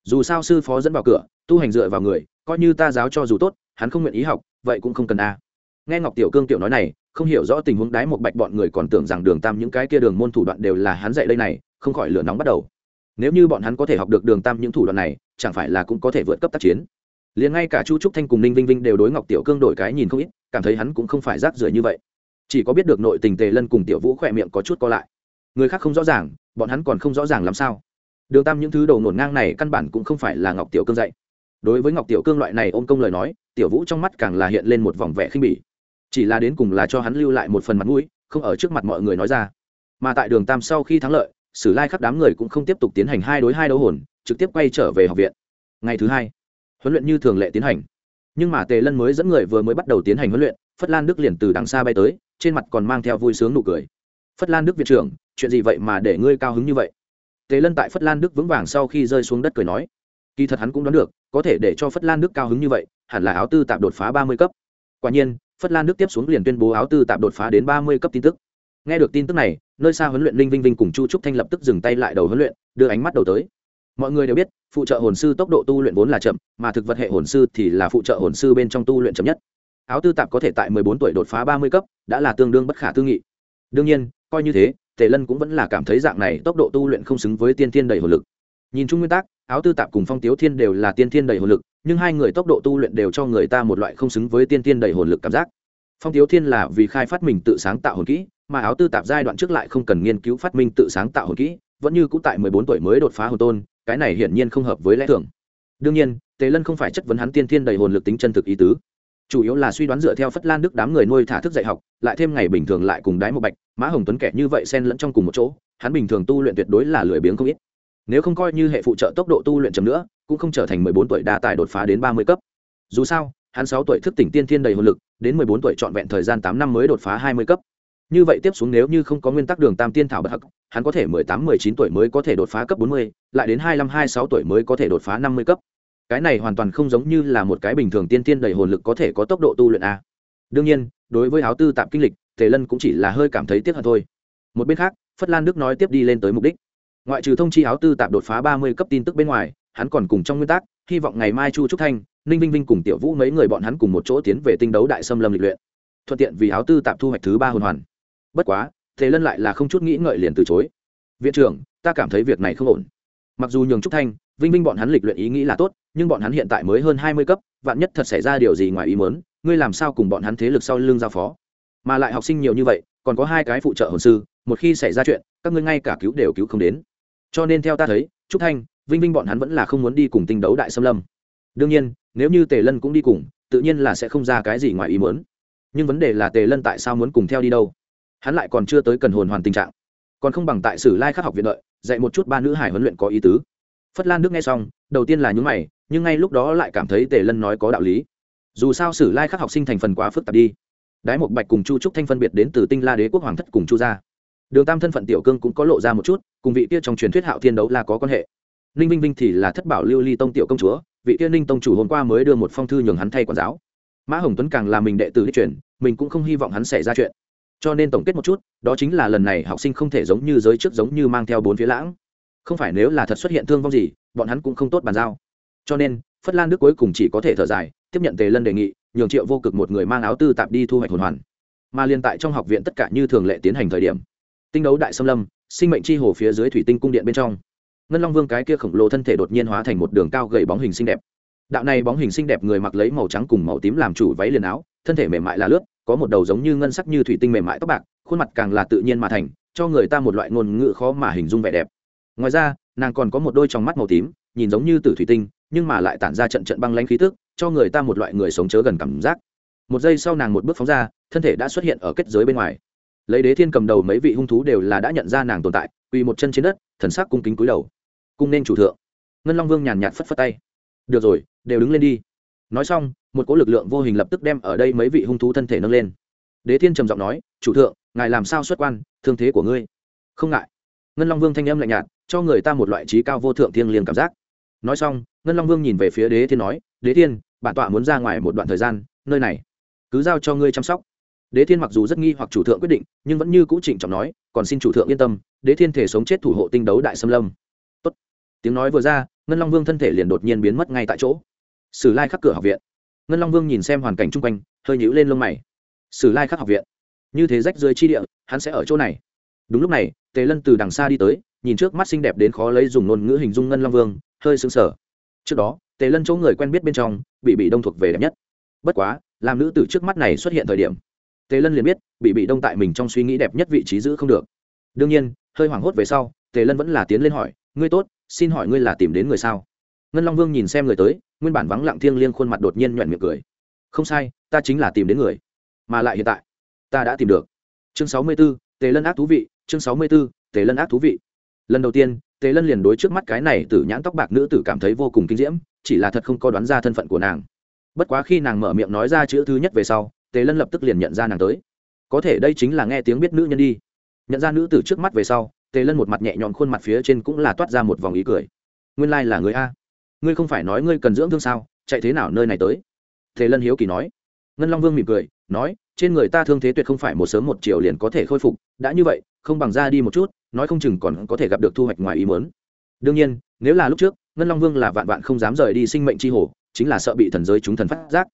Dù sao sư phó dẫn vào cửa, tu hành dựa vào người, coi như ta giáo cho dù tốt, hắn không nguyện ý học, vậy cũng không cần a. Nghe ngọc tiểu cương tiểu nói này, không hiểu rõ tình huống đái một bạch bọn người còn tưởng rằng đường tam những cái kia đường môn thủ đoạn đều là hắn dạy đây này, không khỏi lửa nóng bắt đầu. Nếu như bọn hắn có thể học được đường tam những thủ đoạn này, chẳng phải là cũng có thể vượt cấp tác chiến liền ngay cả chu trúc thanh cùng ninh vinh vinh đều đối ngọc tiểu cương đổi cái nhìn không ít, cảm thấy hắn cũng không phải rác rưởi như vậy. Chỉ có biết được nội tình tề lân cùng tiểu vũ khỏe miệng có chút co lại. Người khác không rõ ràng, bọn hắn còn không rõ ràng làm sao. Đường tam những thứ đầu nổn ngang này căn bản cũng không phải là ngọc tiểu cương dạy. Đối với ngọc tiểu cương loại này ôm công lời nói, tiểu vũ trong mắt càng là hiện lên một vòng vẻ khinh bỉ. Chỉ là đến cùng là cho hắn lưu lại một phần mặt mũi, không ở trước mặt mọi người nói ra. Mà tại đường tam sau khi thắng lợi, sử lai khắp đám người cũng không tiếp tục tiến hành hai đối hai đấu hồn, trực tiếp quay trở về học viện. Ngày thứ hai huấn luyện như thường lệ tiến hành. Nhưng mà tề lân mới dẫn người vừa mới bắt đầu tiến hành huấn luyện, phất lan đức liền từ đằng xa bay tới, trên mặt còn mang theo vui sướng nụ cười. Phất lan đức viện trưởng, chuyện gì vậy mà để ngươi cao hứng như vậy? Tề lân tại phất lan đức vững vàng sau khi rơi xuống đất cười nói. Kỳ thật hắn cũng đoán được, có thể để cho phất lan đức cao hứng như vậy, hẳn là áo tư tạp đột phá ba mươi cấp. Quả nhiên, phất lan đức tiếp xuống liền tuyên bố áo tư tạp đột phá đến ba mươi cấp tin tức. Nghe được tin tức này, nơi xa huấn luyện linh vinh vinh cùng chu trúc thanh lập tức dừng tay lại đầu huấn luyện, đưa ánh mắt đầu tới mọi người đều biết, phụ trợ hồn sư tốc độ tu luyện vốn là chậm, mà thực vật hệ hồn sư thì là phụ trợ hồn sư bên trong tu luyện chậm nhất. Áo tư tạp có thể tại mười bốn tuổi đột phá ba mươi cấp, đã là tương đương bất khả tư nghị. Đương nhiên, coi như thế, tề lân cũng vẫn là cảm thấy dạng này tốc độ tu luyện không xứng với tiên thiên đầy hồn lực. Nhìn chung nguyên tắc, áo tư tạp cùng phong tiếu thiên đều là tiên thiên đầy hồn lực, nhưng hai người tốc độ tu luyện đều cho người ta một loại không xứng với tiên thiên đầy hồn lực cảm giác. Phong tiếu thiên là vì khai phát mình tự sáng tạo hồn kỹ, mà áo tư tạp giai đoạn trước lại không cần nghiên cứu phát minh tự sáng tạo hồn kỹ, vẫn như cũng tại mười bốn tuổi mới đột phá hồn tôn cái này hiển nhiên không hợp với lẽ thường. Đương nhiên, tề lân không phải chất vấn hắn tiên thiên đầy hồn lực tính chân thực ý tứ. Chủ yếu là suy đoán dựa theo phất lan đức đám người nuôi thả thức dạy học, lại thêm ngày bình thường lại cùng đái một bạch, mã hồng tuấn kẻ như vậy xen lẫn trong cùng một chỗ, hắn bình thường tu luyện tuyệt đối là lười biếng không ít. Nếu không coi như hệ phụ trợ tốc độ tu luyện chậm nữa, cũng không trở thành mười bốn tuổi đa tài đột phá đến ba mươi cấp. Dù sao, hắn sáu tuổi thức tỉnh tiên thiên đầy hồn lực, đến mười bốn tuổi trọn vẹn thời gian tám năm mới đột phá hai mươi cấp. Như vậy tiếp xuống nếu như không có nguyên tắc đường tam tiên thảo bất hắc hắn có thể mười tám, mười chín tuổi mới có thể đột phá cấp bốn mươi, lại đến hai mươi hai sáu tuổi mới có thể đột phá năm mươi cấp. Cái này hoàn toàn không giống như là một cái bình thường tiên tiên đầy hồn lực có thể có tốc độ tu luyện a. Đương nhiên, đối với áo tư tạm kinh lịch, tề lân cũng chỉ là hơi cảm thấy tiếc hận thôi. Một bên khác, phất lan đức nói tiếp đi lên tới mục đích. Ngoại trừ thông chi áo tư Tạm đột phá ba mươi cấp tin tức bên ngoài, hắn còn cùng trong nguyên tắc, hy vọng ngày mai chu trúc thanh, ninh vinh vinh cùng tiểu vũ mấy người bọn hắn cùng một chỗ tiến về tinh đấu đại xâm lâm lịch luyện. Thuận tiện vì áo tư Tạm thu hoạch thứ ba hồn hoàn. Bất quá thế lân lại là không chút nghĩ ngợi liền từ chối. Viện trưởng, ta cảm thấy việc này không ổn. Mặc dù nhường trúc thanh, vinh vinh bọn hắn lịch luyện ý nghĩ là tốt, nhưng bọn hắn hiện tại mới hơn hai mươi cấp, vạn nhất thật xảy ra điều gì ngoài ý mớn ngươi làm sao cùng bọn hắn thế lực sau lưng giao phó? Mà lại học sinh nhiều như vậy, còn có hai cái phụ trợ hồn sư, một khi xảy ra chuyện, các ngươi ngay cả cứu đều cứu không đến. Cho nên theo ta thấy, trúc thanh, vinh vinh bọn hắn vẫn là không muốn đi cùng tinh đấu đại xâm lâm. Đương nhiên, nếu như tề lân cũng đi cùng, tự nhiên là sẽ không ra cái gì ngoài ý muốn. Nhưng vấn đề là tề lân tại sao muốn cùng theo đi đâu? Hắn lại còn chưa tới cần hồn hoàn tình trạng, còn không bằng tại sử lai khắc học viện đợi, dạy một chút ba nữ hải huấn luyện có ý tứ. Phất lan đức nghe xong, đầu tiên là nhúng mày, nhưng ngay lúc đó lại cảm thấy tề lân nói có đạo lý. Dù sao sử lai khắc học sinh thành phần quá phức tạp đi. Đái một bạch cùng chu trúc thanh phân biệt đến từ tinh la đế quốc hoàng thất cùng chu gia. Đường tam thân phận tiểu cương cũng có lộ ra một chút, cùng vị kia trong truyền thuyết hạo thiên đấu là có quan hệ. Ninh vinh vinh thì là thất bảo lưu ly tông tiểu công chúa, vị kia ninh tông chủ hôm qua mới đưa một phong thư nhường hắn thay quản giáo. Mã hồng tuấn càng là mình đệ tử đi chuyển mình cũng không hy vọng hắn xảy ra chuyện cho nên tổng kết một chút, đó chính là lần này học sinh không thể giống như giới trước giống như mang theo bốn phía lãng. Không phải nếu là thật xuất hiện thương vong gì, bọn hắn cũng không tốt bàn giao. Cho nên, phất lan đức cuối cùng chỉ có thể thở dài, tiếp nhận tề lân đề nghị, nhường triệu vô cực một người mang áo tư tạp đi thu hoạch hồn hoàn. Mà liên tại trong học viện tất cả như thường lệ tiến hành thời điểm, tinh đấu đại xâm lâm, sinh mệnh chi hồ phía dưới thủy tinh cung điện bên trong, ngân long vương cái kia khổng lồ thân thể đột nhiên hóa thành một đường cao gầy bóng hình xinh đẹp. Đạo này bóng hình xinh đẹp người mặc lấy màu trắng cùng màu tím làm chủ váy liền áo, thân thể mềm mại là lướt có một đầu giống như ngân sắc như thủy tinh mềm mại tóc bạc, khuôn mặt càng là tự nhiên mà thành, cho người ta một loại ngôn ngữ khó mà hình dung vẻ đẹp. Ngoài ra, nàng còn có một đôi tròng mắt màu tím, nhìn giống như tử thủy tinh, nhưng mà lại tản ra trận trận băng lanh khí tức, cho người ta một loại người sống chớ gần cảm giác. Một giây sau nàng một bước phóng ra, thân thể đã xuất hiện ở kết giới bên ngoài. Lấy đế thiên cầm đầu mấy vị hung thú đều là đã nhận ra nàng tồn tại, quỳ một chân trên đất, thần sắc cung kính cúi đầu. Cung nên chủ thượng. Ngân long vương nhàn nhạt phất phất tay. Được rồi, đều đứng lên đi nói xong, một cỗ lực lượng vô hình lập tức đem ở đây mấy vị hung thú thân thể nâng lên. Đế thiên trầm giọng nói, chủ thượng, ngài làm sao xuất quan, thương thế của ngươi? Không ngại. Ngân long vương thanh âm lạnh nhạt, cho người ta một loại trí cao vô thượng thiêng liêng cảm giác. Nói xong, ngân long vương nhìn về phía đế thiên nói, đế thiên, bản tọa muốn ra ngoài một đoạn thời gian, nơi này cứ giao cho ngươi chăm sóc. Đế thiên mặc dù rất nghi hoặc chủ thượng quyết định, nhưng vẫn như cũ trịnh trọng nói, còn xin chủ thượng yên tâm, đế thiên thể sống chết thủ hộ tinh đấu đại xâm lâm. Tốt. tiếng nói vừa ra, ngân long vương thân thể liền đột nhiên biến mất ngay tại chỗ sử lai khắc cửa học viện. Ngân long vương nhìn xem hoàn cảnh chung quanh, hơi nhíu lên lông mày. Sử lai khắc học viện. Như thế rách dưới chi địa, hắn sẽ ở chỗ này. Đúng lúc này, tề lân từ đằng xa đi tới, nhìn trước mắt xinh đẹp đến khó lấy dùng ngôn ngữ hình dung ngân long vương, hơi sững sờ. Trước đó, tề lân chỗ người quen biết bên trong, bị bị đông thuộc về đẹp nhất. Bất quá, làm nữ tử trước mắt này xuất hiện thời điểm, tề lân liền biết, bị bị đông tại mình trong suy nghĩ đẹp nhất vị trí giữ không được. Đương nhiên, hơi hoảng hốt về sau, tề lân vẫn là tiến lên hỏi, ngươi tốt, xin hỏi ngươi là tìm đến người sao? Ngân long vương nhìn xem người tới, nguyên bản vắng lặng thiêng liêng khuôn mặt đột nhiên nhoẹn miệng cười. Không sai, ta chính là tìm đến người, mà lại hiện tại, ta đã tìm được. Chương sáu mươi b ố tề lân ác thú vị, chương sáu mươi b ố tề lân ác thú vị. Lần đầu tiên, tề lân liền đối trước mắt cái này từ nhãn tóc bạc nữ tử cảm thấy vô cùng kinh diễm, chỉ là thật không có đoán ra thân phận của nàng. Bất quá khi nàng mở miệng nói ra chữ thứ nhất về sau, tề lân lập tức liền nhận ra nàng tới. Có thể đây chính là nghe tiếng biết nữ nhân đi. Nhận ra nữ tử trước mắt về sau, tề lân một mặt nhẹ nhõm khuôn mặt phía trên cũng là toát ra một vòng ý cười. Nguyên lai、like、là người a ngươi không phải nói ngươi cần dưỡng thương sao, chạy thế nào nơi này tới? Tề lân hiếu kỳ nói. Ngân long vương mỉm cười, nói, trên người ta thương thế tuyệt không phải một sớm một chiều liền có thể khôi phục, đã như vậy, không bằng ra đi một chút, nói không chừng còn có thể gặp được thu hoạch ngoài ý mớn đương nhiên, nếu là lúc trước, ngân long vương là vạn vạn không dám rời đi sinh mệnh c h i hồ, chính là sợ bị thần giới chúng thần phát giác.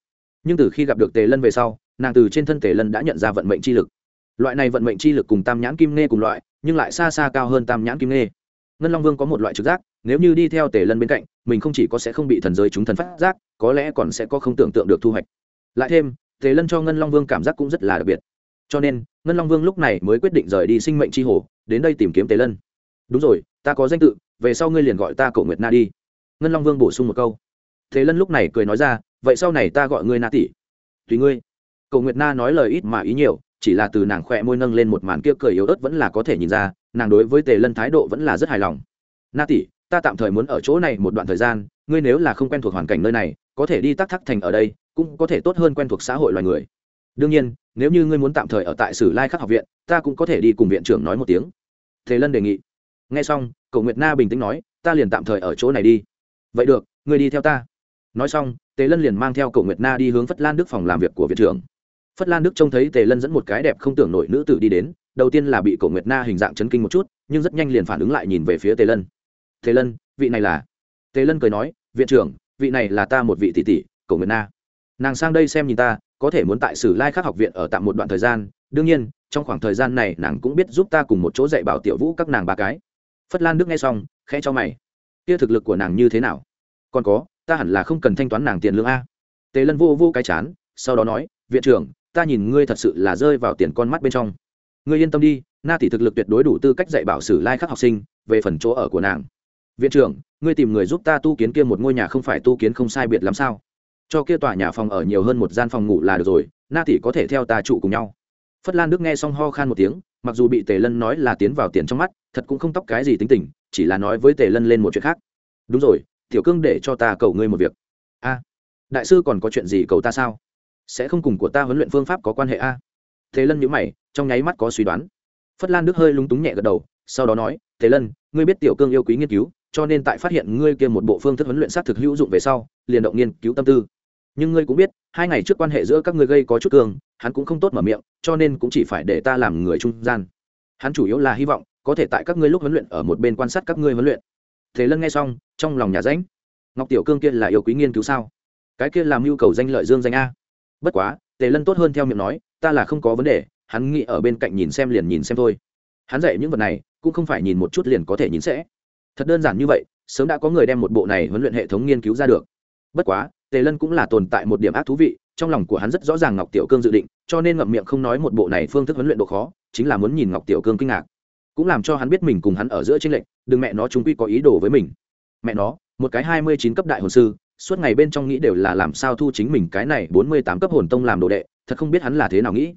Nhưng từ khi gặp được tề lân về sau, nàng từ trên thân tề lân đã nhận ra vận mệnh chi lực. Loại này vận mệnh chi lực cùng tam nhãn kim nghe cùng loại, nhưng lại xa xa cao hơn tam nhãn kim nghe ngân long vương có một loại trực giác, nếu như đi theo tề lân bên cạnh, mình không chỉ có sẽ không bị thần giới chúng thần phát giác, có lẽ còn sẽ có không tưởng tượng được thu hoạch. Lại thêm, tề lân cho ngân long vương cảm giác cũng rất là đặc biệt. Cho nên, ngân long vương lúc này mới quyết định rời đi sinh mệnh tri hồ, đến đây tìm kiếm tề lân. Đúng rồi, ta có danh tự, về sau ngươi liền gọi ta cổ nguyệt na đi. Ngân long vương bổ sung một câu. Thế lân lúc này cười nói ra, vậy sau này ta gọi ngươi na tỷ. Tùy ngươi. Cổ nguyệt na nói lời ít mà ý nhiều, chỉ là từ nàng khỏe môi nâng lên một màn kia cười yếu ớt vẫn là có thể nhìn ra nàng đối với tề lân thái độ vẫn là rất hài lòng. Na tỷ, ta tạm thời muốn ở chỗ này một đoạn thời gian, ngươi nếu là không quen thuộc hoàn cảnh nơi này, có thể đi tắc thắc thành ở đây, cũng có thể tốt hơn quen thuộc xã hội loài người. Đương nhiên, nếu như ngươi muốn tạm thời ở tại sử lai khắc học viện, ta cũng có thể đi cùng viện trưởng nói một tiếng. Thế lân đề nghị. Nghe xong cậu nguyệt na bình tĩnh nói, ta liền tạm thời ở chỗ này đi. Vậy được, ngươi đi theo ta. Nói xong, tề lân liền mang theo cậu nguyệt na đi hướng phất lan đức phòng làm việc của viện trưởng. Phất lan đức trông thấy tề lân dẫn một cái đẹp không tưởng nổi nữ tử đi đến đầu tiên là bị cổ nguyệt na hình dạng chấn kinh một chút, nhưng rất nhanh liền phản ứng lại nhìn về phía tề lân. Tề lân, vị này là? Tề lân cười nói, viện trưởng, vị này là ta một vị tỷ tỷ, cổ nguyệt na. Nàng sang đây xem nhìn ta, có thể muốn tại sử lai khắc học viện ở tạm một đoạn thời gian, đương nhiên, trong khoảng thời gian này nàng cũng biết giúp ta cùng một chỗ dạy bảo tiểu vũ các nàng ba cái. Phất lan đức nghe xong, khẽ cho mày. Kia thực lực của nàng như thế nào? Còn có, ta hẳn là không cần thanh toán nàng tiền lương a. Tề lân vô vô cái chán, sau đó nói, viện trưởng, ta nhìn ngươi thật sự là rơi vào tiền con mắt bên trong ngươi yên tâm đi, na tỷ thực lực tuyệt đối đủ tư cách dạy bảo sử lai học sinh, về phần chỗ ở của nàng. Viện trưởng, ngươi tìm người giúp ta tu kiến kia một ngôi nhà không phải tu kiến không sai biệt lắm sao? Cho kia tòa nhà phòng ở nhiều hơn một gian phòng ngủ là được rồi, na tỷ có thể theo ta trụ cùng nhau. Phất lan đức nghe xong ho khan một tiếng, mặc dù bị tề lân nói là tiến vào tiền trong mắt, thật cũng không tóc cái gì tính tình, chỉ là nói với tề lân lên một chuyện khác. Đúng rồi, tiểu cương để cho ta cầu ngươi một việc. A, đại sư còn có chuyện gì cầu ta sao? Sẽ không cùng của ta huấn luyện phương pháp có quan hệ a? Thế lân nhữ mày, trong nháy mắt có suy đoán. Phất lan đức hơi lúng túng nhẹ gật đầu, sau đó nói, Thế lân, ngươi biết tiểu cương yêu quý nghiên cứu, cho nên tại phát hiện ngươi kia một bộ phương thức huấn luyện sát thực hữu dụng về sau, liền động nghiên cứu tâm tư. Nhưng ngươi cũng biết, hai ngày trước quan hệ giữa các ngươi gây có chút cường, hắn cũng không tốt mở miệng, cho nên cũng chỉ phải để ta làm người trung gian. Hắn chủ yếu là hy vọng, có thể tại các ngươi lúc huấn luyện ở một bên quan sát các ngươi huấn luyện. Thế lân nghe xong, trong lòng nhà ránh. Ngọc tiểu cương kia là yêu quý nghiên cứu sao? Cái kia làm nhu cầu danh lợi dương danh a. Bất quá, tề lân tốt hơn theo miệng nói ta là không có vấn đề, hắn nghĩ ở bên cạnh nhìn xem liền nhìn xem thôi. Hắn dạy những vật này, cũng không phải nhìn một chút liền có thể nhìn sẽ. Thật đơn giản như vậy, sớm đã có người đem một bộ này huấn luyện hệ thống nghiên cứu ra được. Bất quá, tề lân cũng là tồn tại một điểm ác thú vị, trong lòng của hắn rất rõ ràng ngọc tiểu cương dự định, cho nên ngậm miệng không nói một bộ này phương thức huấn luyện độ khó, chính là muốn nhìn ngọc tiểu cương kinh ngạc. Cũng làm cho hắn biết mình cùng hắn ở giữa tranh lệch, đừng mẹ nó chúng quy có ý đồ với mình. Mẹ nó, một cái hai mươi chín cấp đại hồn sư, suốt ngày bên trong nghĩ đều là làm sao thu chính mình cái này bốn mươi tám cấp hồn tông làm đồ đệ thật không biết hắn là thế nào nghĩ.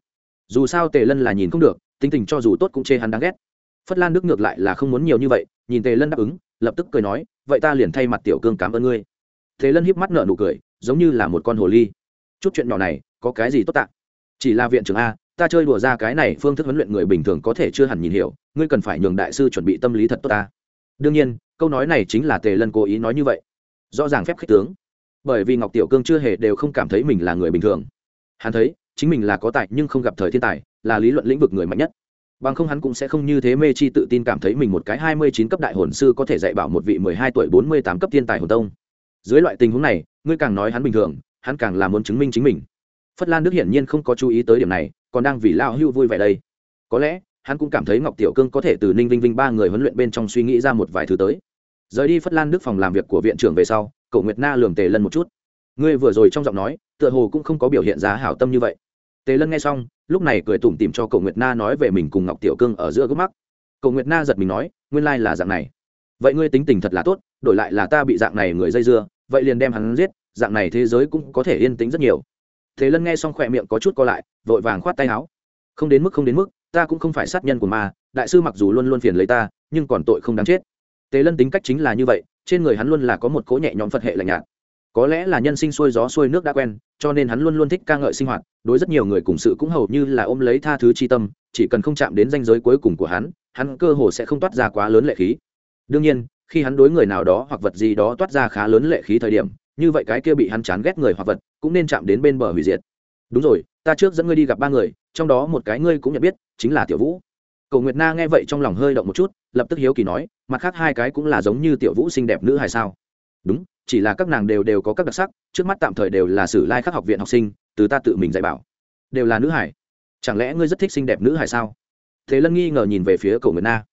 Dù sao tề lân là nhìn không được, tính tình cho dù tốt cũng chê hắn đáng ghét. Phất lan đức ngược lại là không muốn nhiều như vậy, nhìn tề lân đáp ứng, lập tức cười nói, vậy ta liền thay mặt tiểu cương cảm ơn ngươi. Tề lân híp mắt nở nụ cười, giống như là một con hồ ly. Chút chuyện nhỏ này, có cái gì tốt tạ? Chỉ là viện trưởng a, ta chơi đùa ra cái này phương thức huấn luyện người bình thường có thể chưa hẳn nhìn hiểu, ngươi cần phải nhường đại sư chuẩn bị tâm lý thật tốt ta. Đương nhiên, câu nói này chính là tề lân cố ý nói như vậy. Rõ ràng phép khích tướng. Bởi vì ngọc tiểu cương chưa hề đều không cảm thấy mình là người bình thường. Hắn thấy chính mình là có tài nhưng không gặp thời thiên tài, là lý luận lĩnh vực người mạnh nhất. Bằng không hắn cũng sẽ không như thế mê chi tự tin cảm thấy mình một cái hai mươi chín cấp đại hồn sư có thể dạy bảo một vị mười hai tuổi bốn mươi tám cấp thiên tài hồn tông. Dưới loại tình huống này, ngươi càng nói hắn bình thường, hắn càng là muốn chứng minh chính mình. Phất lan đức hiển nhiên không có chú ý tới điểm này, còn đang vì lao hưu vui vẻ đây. Có lẽ, hắn cũng cảm thấy ngọc tiểu cương có thể từ ninh vinh vinh ba người huấn luyện bên trong suy nghĩ ra một vài thứ tới. Rời đi phất lan đức phòng làm việc của viện trưởng về sau cậu nguyệt na lường tề lân một chút. Ngươi vừa rồi trong giọng nói, tựa hồ cũng không có biểu hiện giá hảo tâm như vậy tề lân nghe xong, lúc này cười tủm tìm cho cậu nguyệt na nói về mình cùng ngọc tiểu cương ở giữa gốc mắt. Cậu nguyệt na giật mình nói, nguyên lai là dạng này. Vậy ngươi tính tình thật là tốt, đổi lại là ta bị dạng này người dây dưa, vậy liền đem hắn giết, dạng này thế giới cũng có thể yên tĩnh rất nhiều. Thế lân nghe xong khỏe miệng có chút co lại, vội vàng khoát tay áo. Không đến mức, không đến mức, ta cũng không phải sát nhân của ma, đại sư mặc dù luôn luôn phiền lấy ta, nhưng còn tội không đáng chết. Tề lân tính cách chính là như vậy, trên người hắn luôn là có một cỗ nhẹ nhõm phật hệ lạnh nhạt có lẽ là nhân sinh xuôi gió xuôi nước đã quen, cho nên hắn luôn luôn thích ca ngợi sinh hoạt, đối rất nhiều người cùng sự cũng hầu như là ôm lấy tha thứ chi tâm, chỉ cần không chạm đến danh giới cuối cùng của hắn hắn cơ hồ sẽ không toát ra quá lớn lệ khí. Đương nhiên, khi hắn đối người nào đó hoặc vật gì đó toát ra khá lớn lệ khí thời điểm, như vậy cái kia bị hắn chán ghét người hoặc vật, cũng nên chạm đến bên bờ hủy diệt. Đúng rồi, ta trước dẫn ngươi đi gặp ba người, trong đó một cái ngươi cũng nhận biết, chính là tiểu vũ. Cầu nguyệt na nghe vậy trong lòng hơi động một chút, lập tức hiếu kỳ nói, mặt khác hai cái cũng là giống như tiểu vũ xinh đẹp nữ hay sao? Đúng chỉ là các nàng đều đều có các đặc sắc, trước mắt tạm thời đều là sử lai khắc học viện học sinh, từ ta tự mình dạy bảo. Đều là nữ hải. Chẳng lẽ ngươi rất thích xinh đẹp nữ hải sao? Thế lân nghi ngờ nhìn về phía cổ nguyệt na.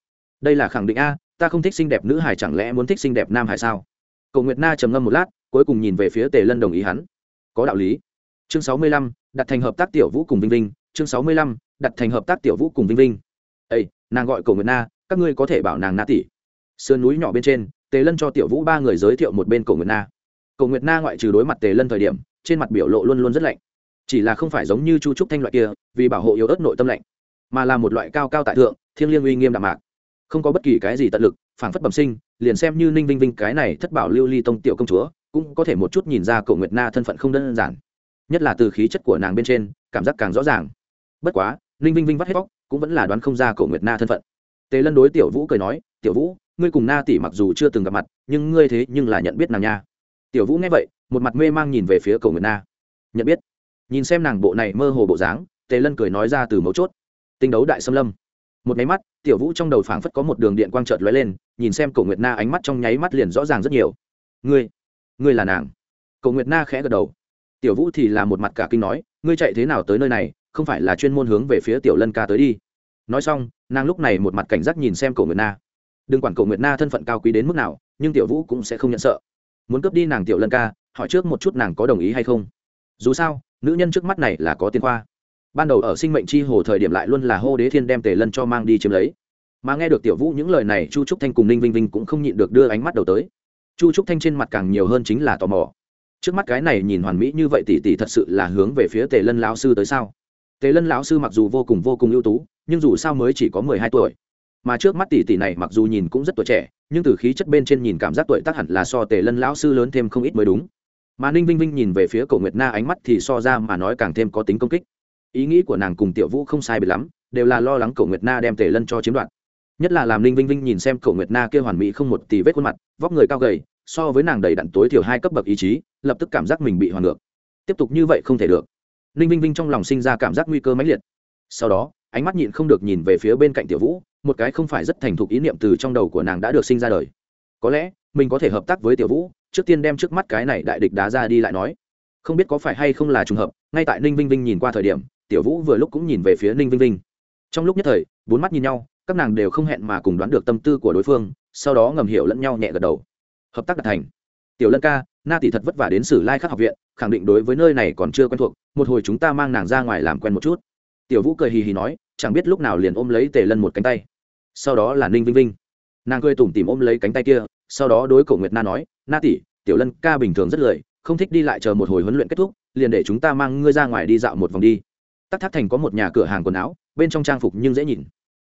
Đây là khẳng định a, ta không thích xinh đẹp nữ hải chẳng lẽ muốn thích xinh đẹp nam hải sao? Cổ nguyệt na trầm ngâm một lát, cuối cùng nhìn về phía tề lân đồng ý hắn. Có đạo lý. Chương sáu mươi lăm, đặt thành hợp tác tiểu vũ cùng vinh vinh. Chương sáu mươi lăm, đặt thành hợp tác tiểu vũ cùng vinh vinh. Ây nàng gọi cổ nguyệt na, các ngươi có thể bảo nàng na tỷ. Sườn núi nhỏ bên trên tề lân cho tiểu vũ ba người giới thiệu một bên Cổ nguyệt na. Cổ nguyệt na ngoại trừ đối mặt tề lân thời điểm, trên mặt biểu lộ luôn luôn rất lạnh. Chỉ là không phải giống như chu trúc thanh loại kia, vì bảo hộ yếu ớt nội tâm lạnh, mà là một loại cao cao tại thượng, thiêng liêng uy nghiêm đạm mạc. Không có bất kỳ cái gì tận lực phản phất bẩm sinh, liền xem như ninh vinh vinh cái này thất bảo lưu ly tông tiểu công chúa, cũng có thể một chút nhìn ra Cổ nguyệt na thân phận không đơn giản. Nhất là từ khí chất của nàng bên trên, cảm giác càng rõ ràng. Bất quá, ninh vinh vinh vắt hết bóc, cũng vẫn là đoán không ra Cổ nguyệt na thân phận. Tề lân đối tiểu vũ cười nói, tiểu vũ ngươi cùng na tỷ mặc dù chưa từng gặp mặt, nhưng ngươi thế nhưng là nhận biết nàng nha. Tiểu vũ nghe vậy, một mặt mê mang nhìn về phía cầu nguyệt na. Nhận biết? Nhìn xem nàng bộ này mơ hồ bộ dáng, tề lân cười nói ra từ mấu chốt. Tinh đấu đại xâm lâm. Một máy mắt, tiểu vũ trong đầu phảng phất có một đường điện quang trợt lóe lên, nhìn xem cổ nguyệt na ánh mắt trong nháy mắt liền rõ ràng rất nhiều. Ngươi ngươi là nàng. Cổ nguyệt na khẽ gật đầu. Tiểu vũ thì là một mặt cả kinh nói, ngươi chạy thế nào tới nơi này, không phải là chuyên môn hướng về phía tiểu lân ca tới đi. Nói xong, nàng lúc này một mặt cảnh giác nhìn xem cổ nguyệt na đừng quản cầu nguyệt na thân phận cao quý đến mức nào, nhưng tiểu vũ cũng sẽ không nhận sợ. Muốn cướp đi nàng tiểu lân ca, hỏi trước một chút nàng có đồng ý hay không. Dù sao, nữ nhân trước mắt này là có tiền khoa. Ban đầu ở sinh mệnh chi hồ thời điểm lại luôn là hô đế thiên đem tề lân cho mang đi chiếm lấy. Mà nghe được tiểu vũ những lời này, chu trúc thanh cùng ninh vinh vinh cũng không nhịn được đưa ánh mắt đầu tới. Chu trúc thanh trên mặt càng nhiều hơn chính là tò mò. Trước mắt cái này nhìn hoàn mỹ như vậy tỷ tỷ thật sự là hướng về phía tề lân lão sư tới sao? Tề lân lão sư mặc dù vô cùng vô cùng ưu tú, nhưng dù sao mới chỉ có mười hai tuổi mà trước mắt tỷ tỷ này mặc dù nhìn cũng rất tuổi trẻ, nhưng từ khí chất bên trên nhìn cảm giác tuổi tác hẳn là so tề lân lão sư lớn thêm không ít mới đúng. Mà ninh vinh vinh nhìn về phía cổ nguyệt na ánh mắt thì so ra mà nói càng thêm có tính công kích. Ý nghĩ của nàng cùng tiểu vũ không sai bị lắm, đều là lo lắng cổ nguyệt na đem tề lân cho chiếm đoạt. Nhất là làm ninh vinh vinh nhìn xem cổ nguyệt na kia hoàn mỹ không một tỷ vết khuôn mặt, vóc người cao gầy, so với nàng đầy đặn tối thiểu hai cấp bậc ý chí, lập tức cảm giác mình bị hoàn ngược. Tiếp tục như vậy không thể được. Ninh vinh vinh trong lòng sinh ra cảm giác nguy cơ mãnh liệt. Sau đó, ánh mắt nhịn không được nhìn về phía bên cạnh tiểu vũ một cái không phải rất thành thục ý niệm từ trong đầu của nàng đã được sinh ra đời. Có lẽ, mình có thể hợp tác với tiểu vũ, trước tiên đem trước mắt cái này đại địch đá ra đi lại nói. Không biết có phải hay không là trùng hợp, ngay tại ninh vinh vinh nhìn qua thời điểm, tiểu vũ vừa lúc cũng nhìn về phía ninh vinh vinh. Trong lúc nhất thời, bốn mắt nhìn nhau, các nàng đều không hẹn mà cùng đoán được tâm tư của đối phương, sau đó ngầm hiểu lẫn nhau nhẹ gật đầu. Hợp tác đạt thành. Tiểu lân ca, na tỷ thật vất vả đến sử lai khắc học viện, khẳng định đối với nơi này còn chưa quen thuộc, một hồi chúng ta mang nàng ra ngoài làm quen một chút. Tiểu vũ cười hì hì nói, chẳng biết lúc nào liền ôm lấy tề lân một cánh tay sau đó là ninh vinh vinh. Nàng cười tủm tìm ôm lấy cánh tay kia, sau đó đối cổ nguyệt na nói, na tỷ, tiểu lân ca bình thường rất lười, không thích đi lại chờ một hồi huấn luyện kết thúc, liền để chúng ta mang ngươi ra ngoài đi dạo một vòng đi. Tắc tháp thành có một nhà cửa hàng quần áo, bên trong trang phục nhưng dễ nhìn.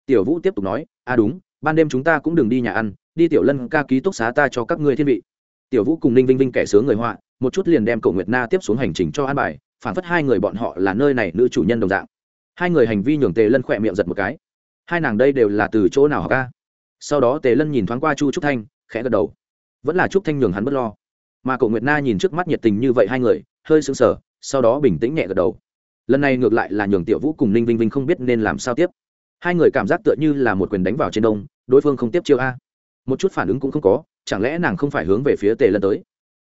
Tiểu vũ tiếp tục nói à đúng, ban đêm chúng ta cũng đừng đi nhà ăn, đi tiểu lân ca ký túc xá ta cho các ngươi thiên vị. Tiểu vũ cùng ninh vinh vinh kẻ sướng người họa, một chút liền đem cậu nguyệt na tiếp xuống hành trình cho an bài phản phất hai người bọn họ là nơi này nữ chủ nhân đồng dạng. Hai người hành vi nhường tề lân khỏe miệng giật một cái hai nàng đây đều là từ chỗ nào học ca? Sau đó tề lân nhìn thoáng qua chu trúc thanh, khẽ gật đầu. Vẫn là trúc thanh nhường hắn b ấ t lo. Mà cậu nguyệt na nhìn trước mắt nhiệt tình như vậy hai người, hơi sững sờ, sau đó bình tĩnh nhẹ gật đầu. Lần này ngược lại là nhường tiểu vũ cùng ninh vinh vinh không biết nên làm sao tiếp. Hai người cảm giác tựa như là một quyền đánh vào trên đông, đối phương không tiếp chiêu a. Một chút phản ứng cũng không có, chẳng lẽ nàng không phải hướng về phía tề lân tới?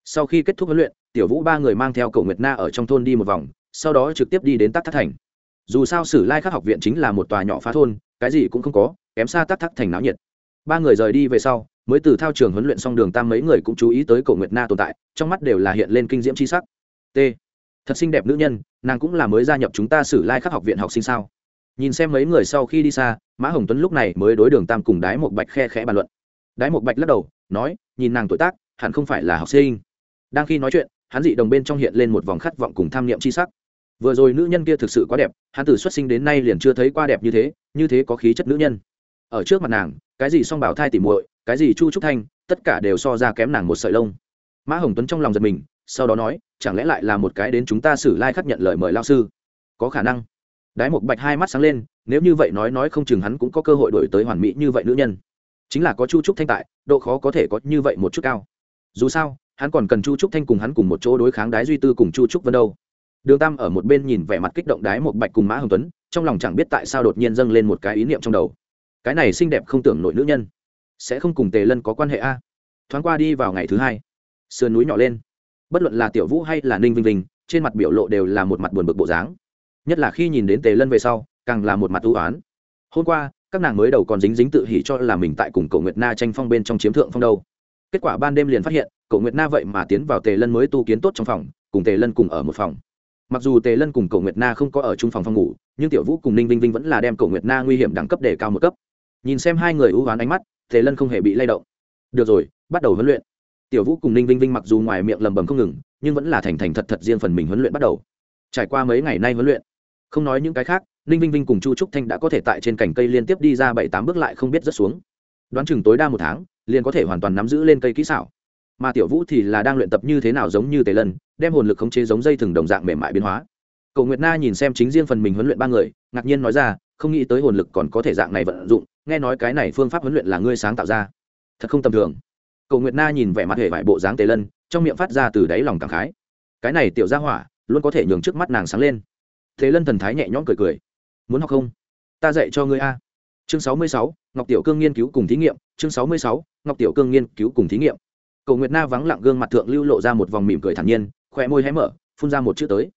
Sau khi kết thúc huấn luyện, tiểu vũ ba người mang theo cậu nguyệt na ở trong thôn đi một vòng, sau đó trực tiếp đi đến tắc Thất thành. Dù sao sử lai khắc học viện chính là một tòa nhỏ phá thôn cái gì cũng không có, kém xa tắc thắc thành náo nhiệt. Ba người rời đi về sau, mới từ thao trường huấn luyện xong đường tam mấy người cũng chú ý tới cổ nguyệt na tồn tại, trong mắt đều là hiện lên kinh diễm c h i sắc. T. Thật xinh đẹp nữ nhân, nàng cũng là mới gia nhập chúng ta sử lai khắc học viện học sinh sao? Nhìn xem mấy người sau khi đi xa, mã hồng tuấn lúc này mới đối đường tam cùng đái một bạch khe khẽ bàn luận. Đái một bạch lắc đầu, nói, nhìn nàng tuổi tác, hẳn không phải là học sinh. Đang khi nói chuyện, hắn dị đồng bên trong hiện lên một vòng khát vọng cùng tham niệm c h i sắc vừa rồi nữ nhân kia thực sự quá đẹp, hắn từ xuất sinh đến nay liền chưa thấy qua đẹp như thế như thế có khí chất nữ nhân. Ở trước mặt nàng, cái gì song bảo thai tỉ muội, cái gì chu trúc thanh, tất cả đều so ra kém nàng một sợi lông. Mã hồng tuấn trong lòng giật mình, sau đó nói, chẳng lẽ lại là một cái đến chúng ta xử lai、like、khắc nhận lời mời lao sư? Có khả năng. Đái một bạch hai mắt sáng lên, nếu như vậy nói nói không chừng hắn cũng có cơ hội đổi tới hoàn mỹ như vậy nữ nhân. Chính là có chu trúc thanh tại, độ khó có thể có như vậy một chút cao. Dù sao, hắn còn cần chu trúc thanh cùng hắn cùng một chỗ đối kháng đái duy tư cùng chu trúc vân đâu đường tam ở một bên nhìn vẻ mặt kích động đái một bạch cùng mã hồng tuấn, trong lòng chẳng biết tại sao đột nhiên dâng lên một cái ý niệm trong đầu. Cái này xinh đẹp không tưởng nổi nữ nhân. Sẽ không cùng tề lân có quan hệ a? Thoáng qua đi vào ngày thứ hai, sườn núi nhỏ lên. Bất luận là tiểu vũ hay là ninh vinh vinh, trên mặt biểu lộ đều là một mặt buồn bực bộ dáng. Nhất là khi nhìn đến tề lân về sau, càng là một mặt ưu oán. Hôm qua, các nàng mới đầu còn dính dính tự hỉ cho là mình tại cùng cậu nguyệt na tranh phong bên trong chiếm thượng phong đâu. Kết quả ban đêm liền phát hiện cậu nguyệt na vậy mà tiến vào tề lân mới tu kiến tốt trong phòng, cùng tề lân cùng ở một phòng mặc dù tề lân cùng cậu nguyệt na không có ở chung phòng phòng ngủ, nhưng tiểu vũ cùng ninh vinh vinh vẫn là đem cậu nguyệt na nguy hiểm đẳng cấp để cao một cấp. Nhìn xem hai người ưu oán ánh mắt, tề lân không hề bị lay động. Được rồi, bắt đầu huấn luyện. Tiểu vũ cùng ninh vinh vinh mặc dù ngoài miệng lầm bầm không ngừng, nhưng vẫn là thành thành thật thật riêng phần mình huấn luyện bắt đầu. Trải qua mấy ngày nay huấn luyện, không nói những cái khác, ninh vinh vinh cùng chu trúc thanh đã có thể tại trên cành cây liên tiếp đi ra bảy tám bước lại không biết rớt xuống. Đoán chừng tối đa một tháng, liền có thể hoàn toàn nắm giữ lên cây kỹ xảo. Mà tiểu vũ thì là đang luyện tập như thế nào giống như tề lân đem hồn lực khống chế giống dây thừng đồng dạng mềm mại biến hóa. Cầu nguyệt na nhìn xem chính riêng phần mình huấn luyện ba người, ngạc nhiên nói ra, không nghĩ tới hồn lực còn có thể dạng này vận dụng, nghe nói cái này phương pháp huấn luyện là ngươi sáng tạo ra. Thật không tầm thường. Cầu nguyệt na nhìn vẻ mặt hệ vải bộ dáng tề lân, trong miệng phát ra từ đáy lòng cảm khái. Cái này tiểu ra hỏa, luôn có thể nhường trước mắt nàng sáng lên. Thế lân thần thái nhẹ nhõm cười cười. Muốn học không? Ta dạy cho ngươi a. Chương sáu mươi sáu, ngọc tiểu cương nghiên cứu cùng thí nghiệm, chương sáu mươi sáu, ngọc tiểu cương nghiên cứu cùng thí nghiệm. Cầu nguyệt na vắng lặng gương mặt thượng lưu lộ ra một vòng mỉm cười thản nhiên khỏe môi hé mở, phun ra một chữ tới.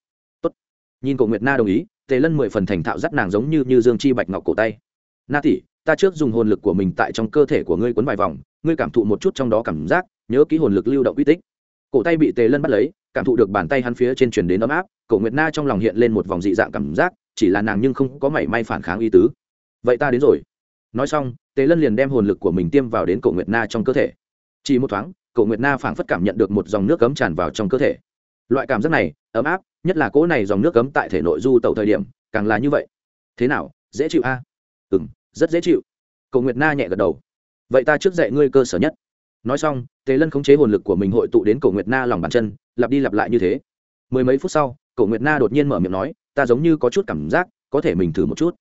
Tốt. nhìn cổ nguyệt na đồng ý, tề lân mười phần thành thạo dắt nàng giống như như dương chi bạch ngọc cổ tay. Na tỷ, ta trước dùng hồn lực của mình tại trong cơ thể của ngươi quấn vài vòng, ngươi cảm thụ một chút trong đó cảm giác, nhớ ký hồn lực lưu động uy tích. Cổ tay bị tề lân bắt lấy, cảm thụ được bàn tay hắn phía trên truyền đến ấm áp, cổ nguyệt na trong lòng hiện lên một vòng dị dạng cảm giác, chỉ là nàng nhưng không có mảy may phản kháng ý tứ. Vậy ta đến rồi. Nói xong, tề lân liền đem hồn lực của mình tiêm vào đến cổ nguyệt na trong cơ thể. Chỉ một thoáng, cổ nguyệt na phảng phất cảm nhận được một dòng nước cấm tràn vào trong cơ thể loại cảm giác này, ấm áp, nhất là cỗ này dòng nước cấm tại thể nội du tẩu thời điểm, càng là như vậy. Thế nào, dễ chịu a? À? ừ m rất dễ chịu. Cổ nguyệt na nhẹ gật đầu. Vậy ta trước dạy ngươi cơ sở nhất. Nói xong, tề lân khống chế hồn lực của mình hội tụ đến cổ nguyệt na lòng bàn chân, lặp đi lặp lại như thế. Mười mấy phút sau cổ nguyệt na đột nhiên mở miệng nói, ta giống như có chút cảm giác, có thể mình thử một chút.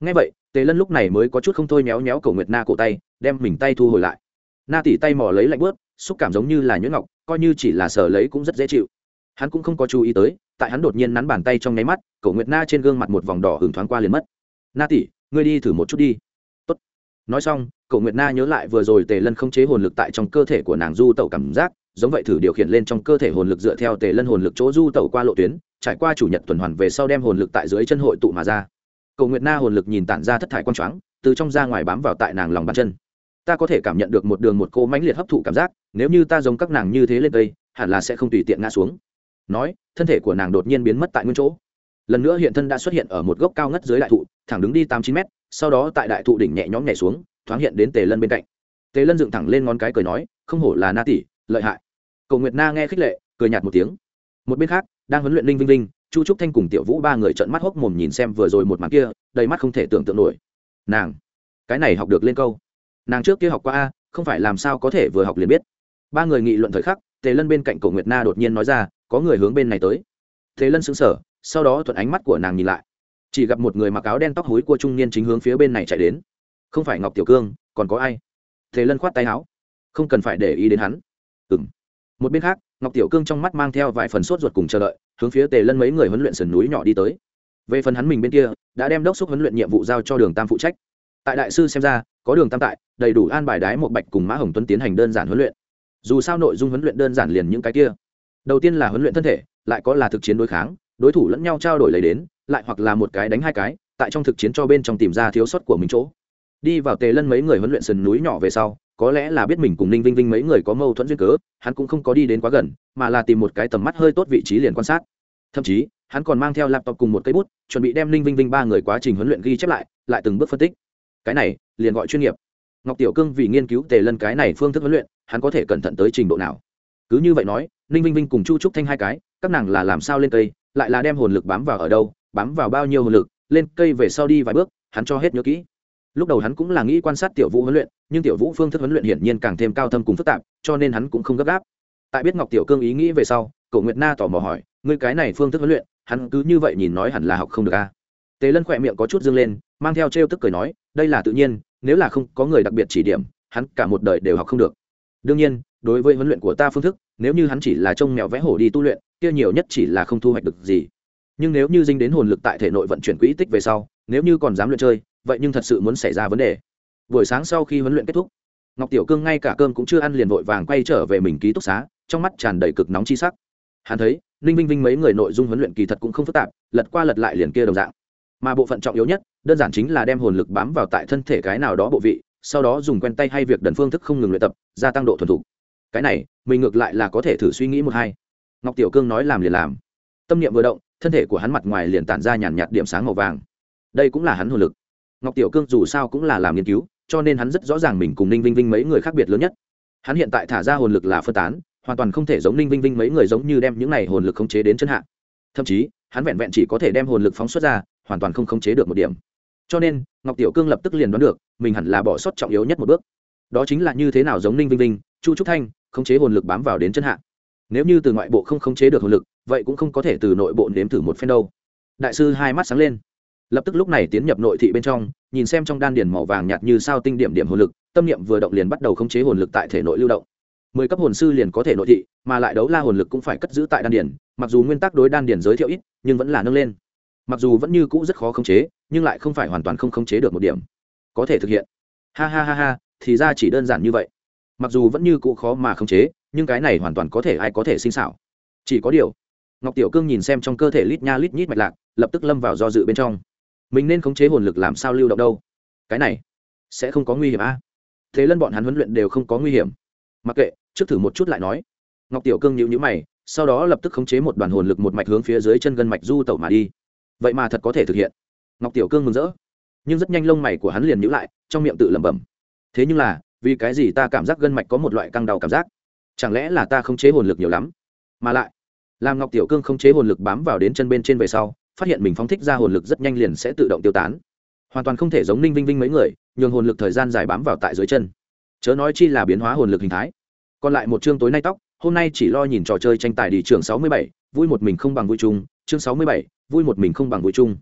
Ngay vậy, tề lân lúc này mới có chút không thôi méo méo cổ nguyệt na cổ tay, đem mình tay thu hồi lại. Na tỉ tay mò lấy lạnh bớt xúc cảm giống như là nhuyễn ngọc, coi như chỉ là sờ lấy cũng rất dễ chịu hắn cũng không có chú ý tới, tại hắn đột nhiên nắn bàn tay trong nháy mắt cậu nguyệt na trên gương mặt một vòng đỏ hừng thoáng qua liền mất. Na tỉ ngươi đi thử một chút đi. Tốt. nói xong cậu nguyệt na nhớ lại vừa rồi tề lân không chế hồn lực tại trong cơ thể của nàng du tẩu cảm giác, giống vậy thử điều khiển lên trong cơ thể hồn lực dựa theo tề lân hồn lực chỗ du tẩu qua lộ tuyến, trải qua chủ nhật tuần hoàn về sau đem hồn lực tại dưới chân hội tụ mà ra. Cậu nguyệt na hồn lực nhìn tản ra thất thải quang choáng, từ trong ra ngoài bám vào tại nàng lòng bàn chân. Ta có thể cảm nhận được một đường một cô mãnh liệt hấp thụ cảm giác, nếu như ta giống các nàng như thế lên cây hẳn là sẽ không tùy tiện ngã xuống nói, thân thể của nàng đột nhiên biến mất tại nguyên chỗ. Lần nữa hiện thân đã xuất hiện ở một gốc cao ngất dưới đại thụ, thẳng đứng đi tám chín mét, sau đó tại đại thụ đỉnh nhẹ nhõm nhảy xuống, thoáng hiện đến tề lân bên cạnh. Tề lân dựng thẳng lên ngón cái cười nói, không hổ là na tỷ, lợi hại. Cầu nguyệt na nghe khích lệ, cười nhạt một tiếng. Một bên khác, đang huấn luyện linh vinh linh chu trúc thanh cùng tiểu vũ ba người trợn mắt hốc mồm nhìn xem vừa rồi một màn kia, đầy mắt không thể tưởng tượng nổi. Nàng, cái này học được lên câu. Nàng trước kia học qua a, không phải làm sao có thể vừa học liền biết. Ba người nghị luận thời khắc, tề lân bên cạnh cổ nguyệt na đột nhiên nói ra có người hướng bên này tới. Thế lân xứng sở sau đó thuận ánh mắt của nàng nhìn lại. Chỉ gặp một người mặc áo đen tóc hối của trung niên chính hướng phía bên này chạy đến. Không phải ngọc tiểu cương, còn có ai? Thế lân khoát tay áo. Không cần phải để ý đến hắn. Ừ m một bên khác, ngọc tiểu cương trong mắt mang theo vài phần sốt ruột cùng chờ đợi, hướng phía tề lân mấy người huấn luyện sườn núi nhỏ đi tới. Về phần hắn mình bên kia, đã đem đốc xúc huấn luyện nhiệm vụ giao cho đường tam phụ trách. Tại đại sư xem ra, có đường tam tại, đầy đủ an bài đái một bạch cùng mã hồng tuấn tiến hành đơn giản huấn luyện. Dù sao nội dung huấn luyện đơn giản liền những cái kia đầu tiên là huấn luyện thân thể, lại có là thực chiến đối kháng, đối thủ lẫn nhau trao đổi lấy đến, lại hoặc là một cái đánh hai cái, tại trong thực chiến cho bên trong tìm ra thiếu sót của mình chỗ. Đi vào tề lân mấy người huấn luyện sườn núi nhỏ về sau, có lẽ là biết mình cùng ninh vinh vinh mấy người có mâu thuẫn duyên cớ, hắn cũng không có đi đến quá gần, mà là tìm một cái tầm mắt hơi tốt vị trí liền quan sát. Thậm chí, hắn còn mang theo laptop cùng một cây bút, chuẩn bị đem ninh vinh vinh ba người quá trình huấn luyện ghi chép lại lại từng bước phân tích. Cái này, liền gọi chuyên nghiệp. Ngọc tiểu cương vì nghiên cứu tề lân cái này phương thức huấn luyện, hắn có thể cẩn thận tới trình độ nào? Cứ như vậy nói, ninh vinh vinh cùng chu trúc thanh hai cái, các nàng là làm sao lên cây, lại là đem hồn lực bám vào ở đâu, bám vào bao nhiêu hồn lực, lên cây về sau đi vài bước, hắn cho hết nhớ kỹ. Lúc đầu hắn cũng là nghĩ quan sát tiểu vũ huấn luyện, nhưng tiểu vũ phương thức huấn luyện hiển nhiên càng thêm cao thâm cùng phức tạp, cho nên hắn cũng không gấp gáp. Tại biết ngọc tiểu cương ý nghĩ về sau cậu nguyệt na tò mò hỏi, ngươi cái này phương thức huấn luyện, hắn cứ như vậy nhìn nói hẳn là học không được a à? tề lân khỏe miệng có chút dương lên, mang theo trêu tức cười nói, đây là tự nhiên, nếu là không có người đặc biệt chỉ điểm, hắn cả một đời đều học không được. Đương nhiên đối với huấn luyện của ta phương thức, nếu như hắn chỉ là trông mèo vẽ hổ đi tu luyện, kia nhiều nhất chỉ là không thu hoạch được gì. Nhưng nếu như dinh đến hồn lực tại thể nội vận chuyển quỹ tích về sau, nếu như còn dám luyện chơi, vậy nhưng thật sự muốn xảy ra vấn đề. Buổi sáng sau khi huấn luyện kết thúc, ngọc tiểu cương ngay cả cơm cũng chưa ăn liền vội vàng quay trở về mình ký túc xá, trong mắt tràn đầy cực nóng chi sắc. Hắn thấy, ninh vinh vinh mấy người nội dung huấn luyện kỳ thật cũng không phức tạp, lật qua lật lại liền kia đồng dạng. Mà bộ phận trọng yếu nhất, đơn giản chính là đem hồn lực bám vào tại thân thể cái nào đó bộ vị, sau đó dùng quen tay hay việc đần phương thức không ngừng luyện tập, gia tăng độ thuần thục cái này, mình ngược lại là có thể thử suy nghĩ một hai. Ngọc tiểu cương nói làm liền làm. Tâm niệm vừa động, thân thể của hắn mặt ngoài liền tản ra nhàn nhạt điểm sáng màu vàng. Đây cũng là hắn hồn lực. Ngọc tiểu cương dù sao cũng là làm nghiên cứu, cho nên hắn rất rõ ràng mình cùng ninh vinh vinh mấy người khác biệt lớn nhất. Hắn hiện tại thả ra hồn lực là phân tán, hoàn toàn không thể giống ninh vinh vinh mấy người giống như đem những này hồn lực khống chế đến chân hạ. Thậm chí, hắn vẹn vẹn chỉ có thể đem hồn lực phóng xuất ra, hoàn toàn không khống chế được một điểm. Cho nên, ngọc tiểu cương lập tức liền đoán được, mình hẳn là bỏ sót trọng yếu nhất một bước. Đó chính là như thế nào giống ninh vinh vinh, chu trúc thanh khống chế hồn lực bám vào đến chân hạ. Nếu như từ ngoại bộ không khống chế được hồn lực, vậy cũng không có thể từ nội bộ nếm thử một phen đâu. Đại sư hai mắt sáng lên. Lập tức lúc này tiến nhập nội thị bên trong, nhìn xem trong đan điền màu vàng nhạt như sao tinh điểm điểm hồn lực, tâm niệm vừa động liền bắt đầu khống chế hồn lực tại thể nội lưu động. Mười cấp hồn sư liền có thể nội thị, mà lại đấu la hồn lực cũng phải cất giữ tại đan điền, mặc dù nguyên tắc đối đan điền giới thiệu ít, nhưng vẫn là nâng lên. Mặc dù vẫn như cũ rất khó khống chế, nhưng lại không phải hoàn toàn không khống chế được một điểm. Có thể thực hiện. Ha ha ha ha, thì ra chỉ đơn giản như vậy mặc dù vẫn như cũ khó mà khống chế, nhưng cái này hoàn toàn có thể ai có thể sinh xảo. Chỉ có điều, ngọc tiểu cương nhìn xem trong cơ thể lít nha lít nhít mạch lạc, lập tức lâm vào do dự bên trong. Mình nên khống chế hồn lực làm sao lưu động đâu? Cái này sẽ không có nguy hiểm a. À? thế lân bọn hắn huấn luyện đều không có nguy hiểm. Mặc kệ, trước thử một chút lại nói. Ngọc tiểu cương nhịu nhữ mày, sau đó lập tức khống chế một đoàn hồn lực một mạch hướng phía dưới chân gân mạch du tẩu mà đi. Vậy mà thật có thể thực hiện. Ngọc tiểu cương mừng rỡ. Nhưng rất nhanh lông mày của hắn liền nhữ lại, trong miệng tự lẩm bẩm. Thế nhưng là vì cái gì ta cảm giác gân mạch có một loại căng đau cảm giác? Chẳng lẽ là ta không chế hồn lực nhiều lắm? Mà lại, làm ngọc tiểu cương không chế hồn lực bám vào đến chân bên trên về sau, phát hiện mình phóng thích ra hồn lực rất nhanh liền sẽ tự động tiêu tán. Hoàn toàn không thể giống ninh vinh vinh mấy người, nhường hồn lực thời gian dài bám vào tại dưới chân. Chớ nói chi là biến hóa hồn lực hình thái. Còn lại một chương tối nay tóc, hôm nay chỉ lo nhìn trò chơi tranh tài đi trường sáu mươi bảy, vui một mình không bằng vui chung. Chương sáu mươi bảy, vui một mình không bằng vui chung.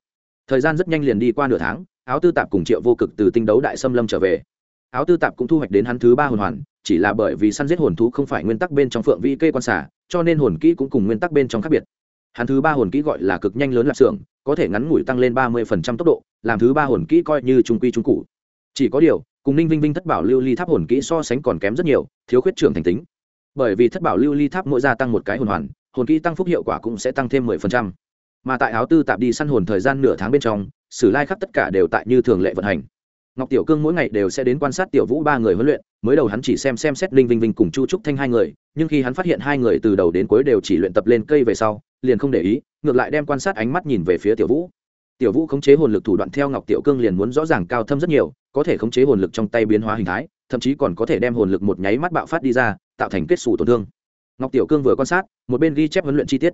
Thời gian rất nhanh liền đi qua nửa tháng, áo tư tạp cùng triệu vô cực từ tinh đấu đại xâm lâm trở về áo tư tạp cũng thu hoạch đến hắn thứ ba hồn hoàn, chỉ là bởi vì săn giết hồn thú không phải nguyên tắc bên trong phượng vi kê quan xả, cho nên hồn kỹ cũng cùng nguyên tắc bên trong khác biệt. Hắn thứ ba hồn kỹ gọi là cực nhanh lớn lạp xưởng, có thể ngắn ngủi tăng lên ba mươi phần trăm tốc độ, làm thứ ba hồn kỹ coi như trung quy trung cụ. Chỉ có điều, cùng ninh vinh vinh thất bảo lưu ly tháp hồn kỹ so sánh còn kém rất nhiều, thiếu khuyết trưởng thành tính. Bởi vì thất bảo lưu ly tháp mỗi gia tăng một cái hồn hoàn, hồn kỹ tăng phúc hiệu quả cũng sẽ tăng thêm mười phần trăm. Mà tại áo tư tạp đi săn hồn thời gian nửa tháng bên trong, sử lai khắp tất cả đều tại như thường lệ vận hành ngọc tiểu cương mỗi ngày đều sẽ đến quan sát tiểu vũ ba người huấn luyện, mới đầu hắn chỉ xem xem xét linh vinh vinh cùng chu trúc thanh hai người, nhưng khi hắn phát hiện hai người từ đầu đến cuối đều chỉ luyện tập lên cây về sau, liền không để ý, ngược lại đem quan sát ánh mắt nhìn về phía tiểu vũ. Tiểu vũ khống chế hồn lực thủ đoạn theo ngọc tiểu cương liền muốn rõ ràng cao thâm rất nhiều, có thể khống chế hồn lực trong tay biến hóa hình thái, thậm chí còn có thể đem hồn lực một nháy mắt bạo phát đi ra, tạo thành kết xù tổn thương. Ngọc tiểu cương vừa quan sát, một bên ghi chép huấn luyện chi tiết.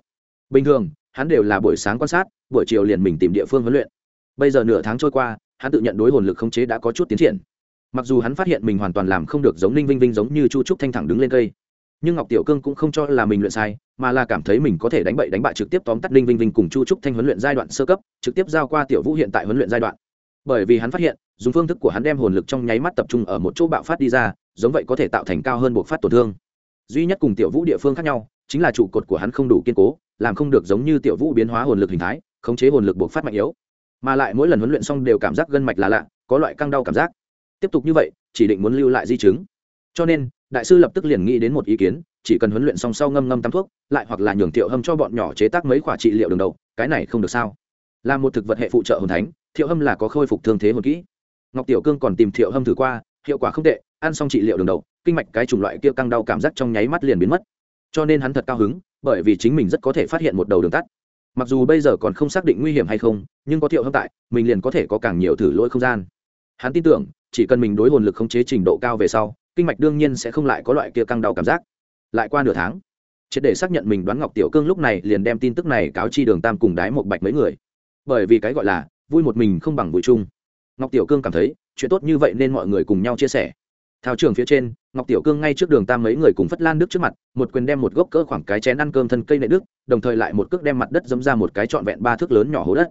Bình thường, hắn đều là buổi sáng quan sát, buổi chiều liền mình tìm địa phương huấn luyện. Bây giờ nửa tháng trôi qua hắn tự nhận đối hồn lực khống chế đã có chút tiến triển. Mặc dù hắn phát hiện mình hoàn toàn làm không được giống ninh vinh vinh giống như chu trúc thanh thẳng đứng lên cây, nhưng ngọc tiểu cương cũng không cho là mình luyện sai, mà là cảm thấy mình có thể đánh bậy đánh bại trực tiếp tóm tắt ninh vinh vinh cùng chu trúc thanh huấn luyện giai đoạn sơ cấp, trực tiếp giao qua tiểu vũ hiện tại huấn luyện giai đoạn. Bởi vì hắn phát hiện, dùng phương thức của hắn đem hồn lực trong nháy mắt tập trung ở một chỗ bạo phát đi ra, giống vậy có thể tạo thành cao hơn buộc phát tổn thương. Duy nhất cùng tiểu vũ địa phương khác nhau, chính là trụ cột của hắn không đủ kiên cố, làm không được giống như tiểu vũ biến hóa hồn lực hình thái, khống chế hồn lực buộc phát mạnh yếu mà lại mỗi lần huấn luyện xong đều cảm giác gân mạch là lạ, có loại căng đau cảm giác. Tiếp tục như vậy, chỉ định muốn lưu lại di chứng. Cho nên, đại sư lập tức liền nghĩ đến một ý kiến, chỉ cần huấn luyện xong sau ngâm ngâm tắm thuốc, lại hoặc là nhường thiệu hâm cho bọn nhỏ chế tác mấy khoả trị liệu đường đầu cái này không được sao? Là một thực vật hệ phụ trợ hồn thánh, thiệu hâm là có khôi phục thương thế hồn kỹ. Ngọc tiểu cương còn tìm thiệu hâm thử qua, hiệu quả không tệ, ăn xong trị liệu đường đầu kinh mạch cái chủng loại kia căng đau cảm giác trong nháy mắt liền biến mất. Cho nên hắn thật cao hứng, bởi vì chính mình rất có thể phát hiện một đầu đường tắt mặc dù bây giờ còn không xác định nguy hiểm hay không, nhưng có thiệu hâm tại, mình liền có thể có càng nhiều thử lỗi không gian. Hắn tin tưởng, chỉ cần mình đối hồn lực khống chế trình độ cao về sau, kinh mạch đương nhiên sẽ không lại có loại kia căng đau cảm giác. Lại qua nửa tháng, triệt để xác nhận mình đoán ngọc tiểu cương lúc này liền đem tin tức này cáo chi đường tam cùng đái một bạch mấy người. Bởi vì cái gọi là, vui một mình không bằng vui chung. Ngọc tiểu cương cảm thấy, chuyện tốt như vậy nên mọi người cùng nhau chia sẻ thao trường phía trên, ngọc tiểu cương ngay trước đường tam mấy người cùng phất lan nước trước mặt, một quyền đem một gốc cỡ khoảng cái chén ăn cơm thân cây nệ đức, đồng thời lại một cước đem mặt đất dấm ra một cái trọn vẹn ba thước lớn nhỏ hố đất.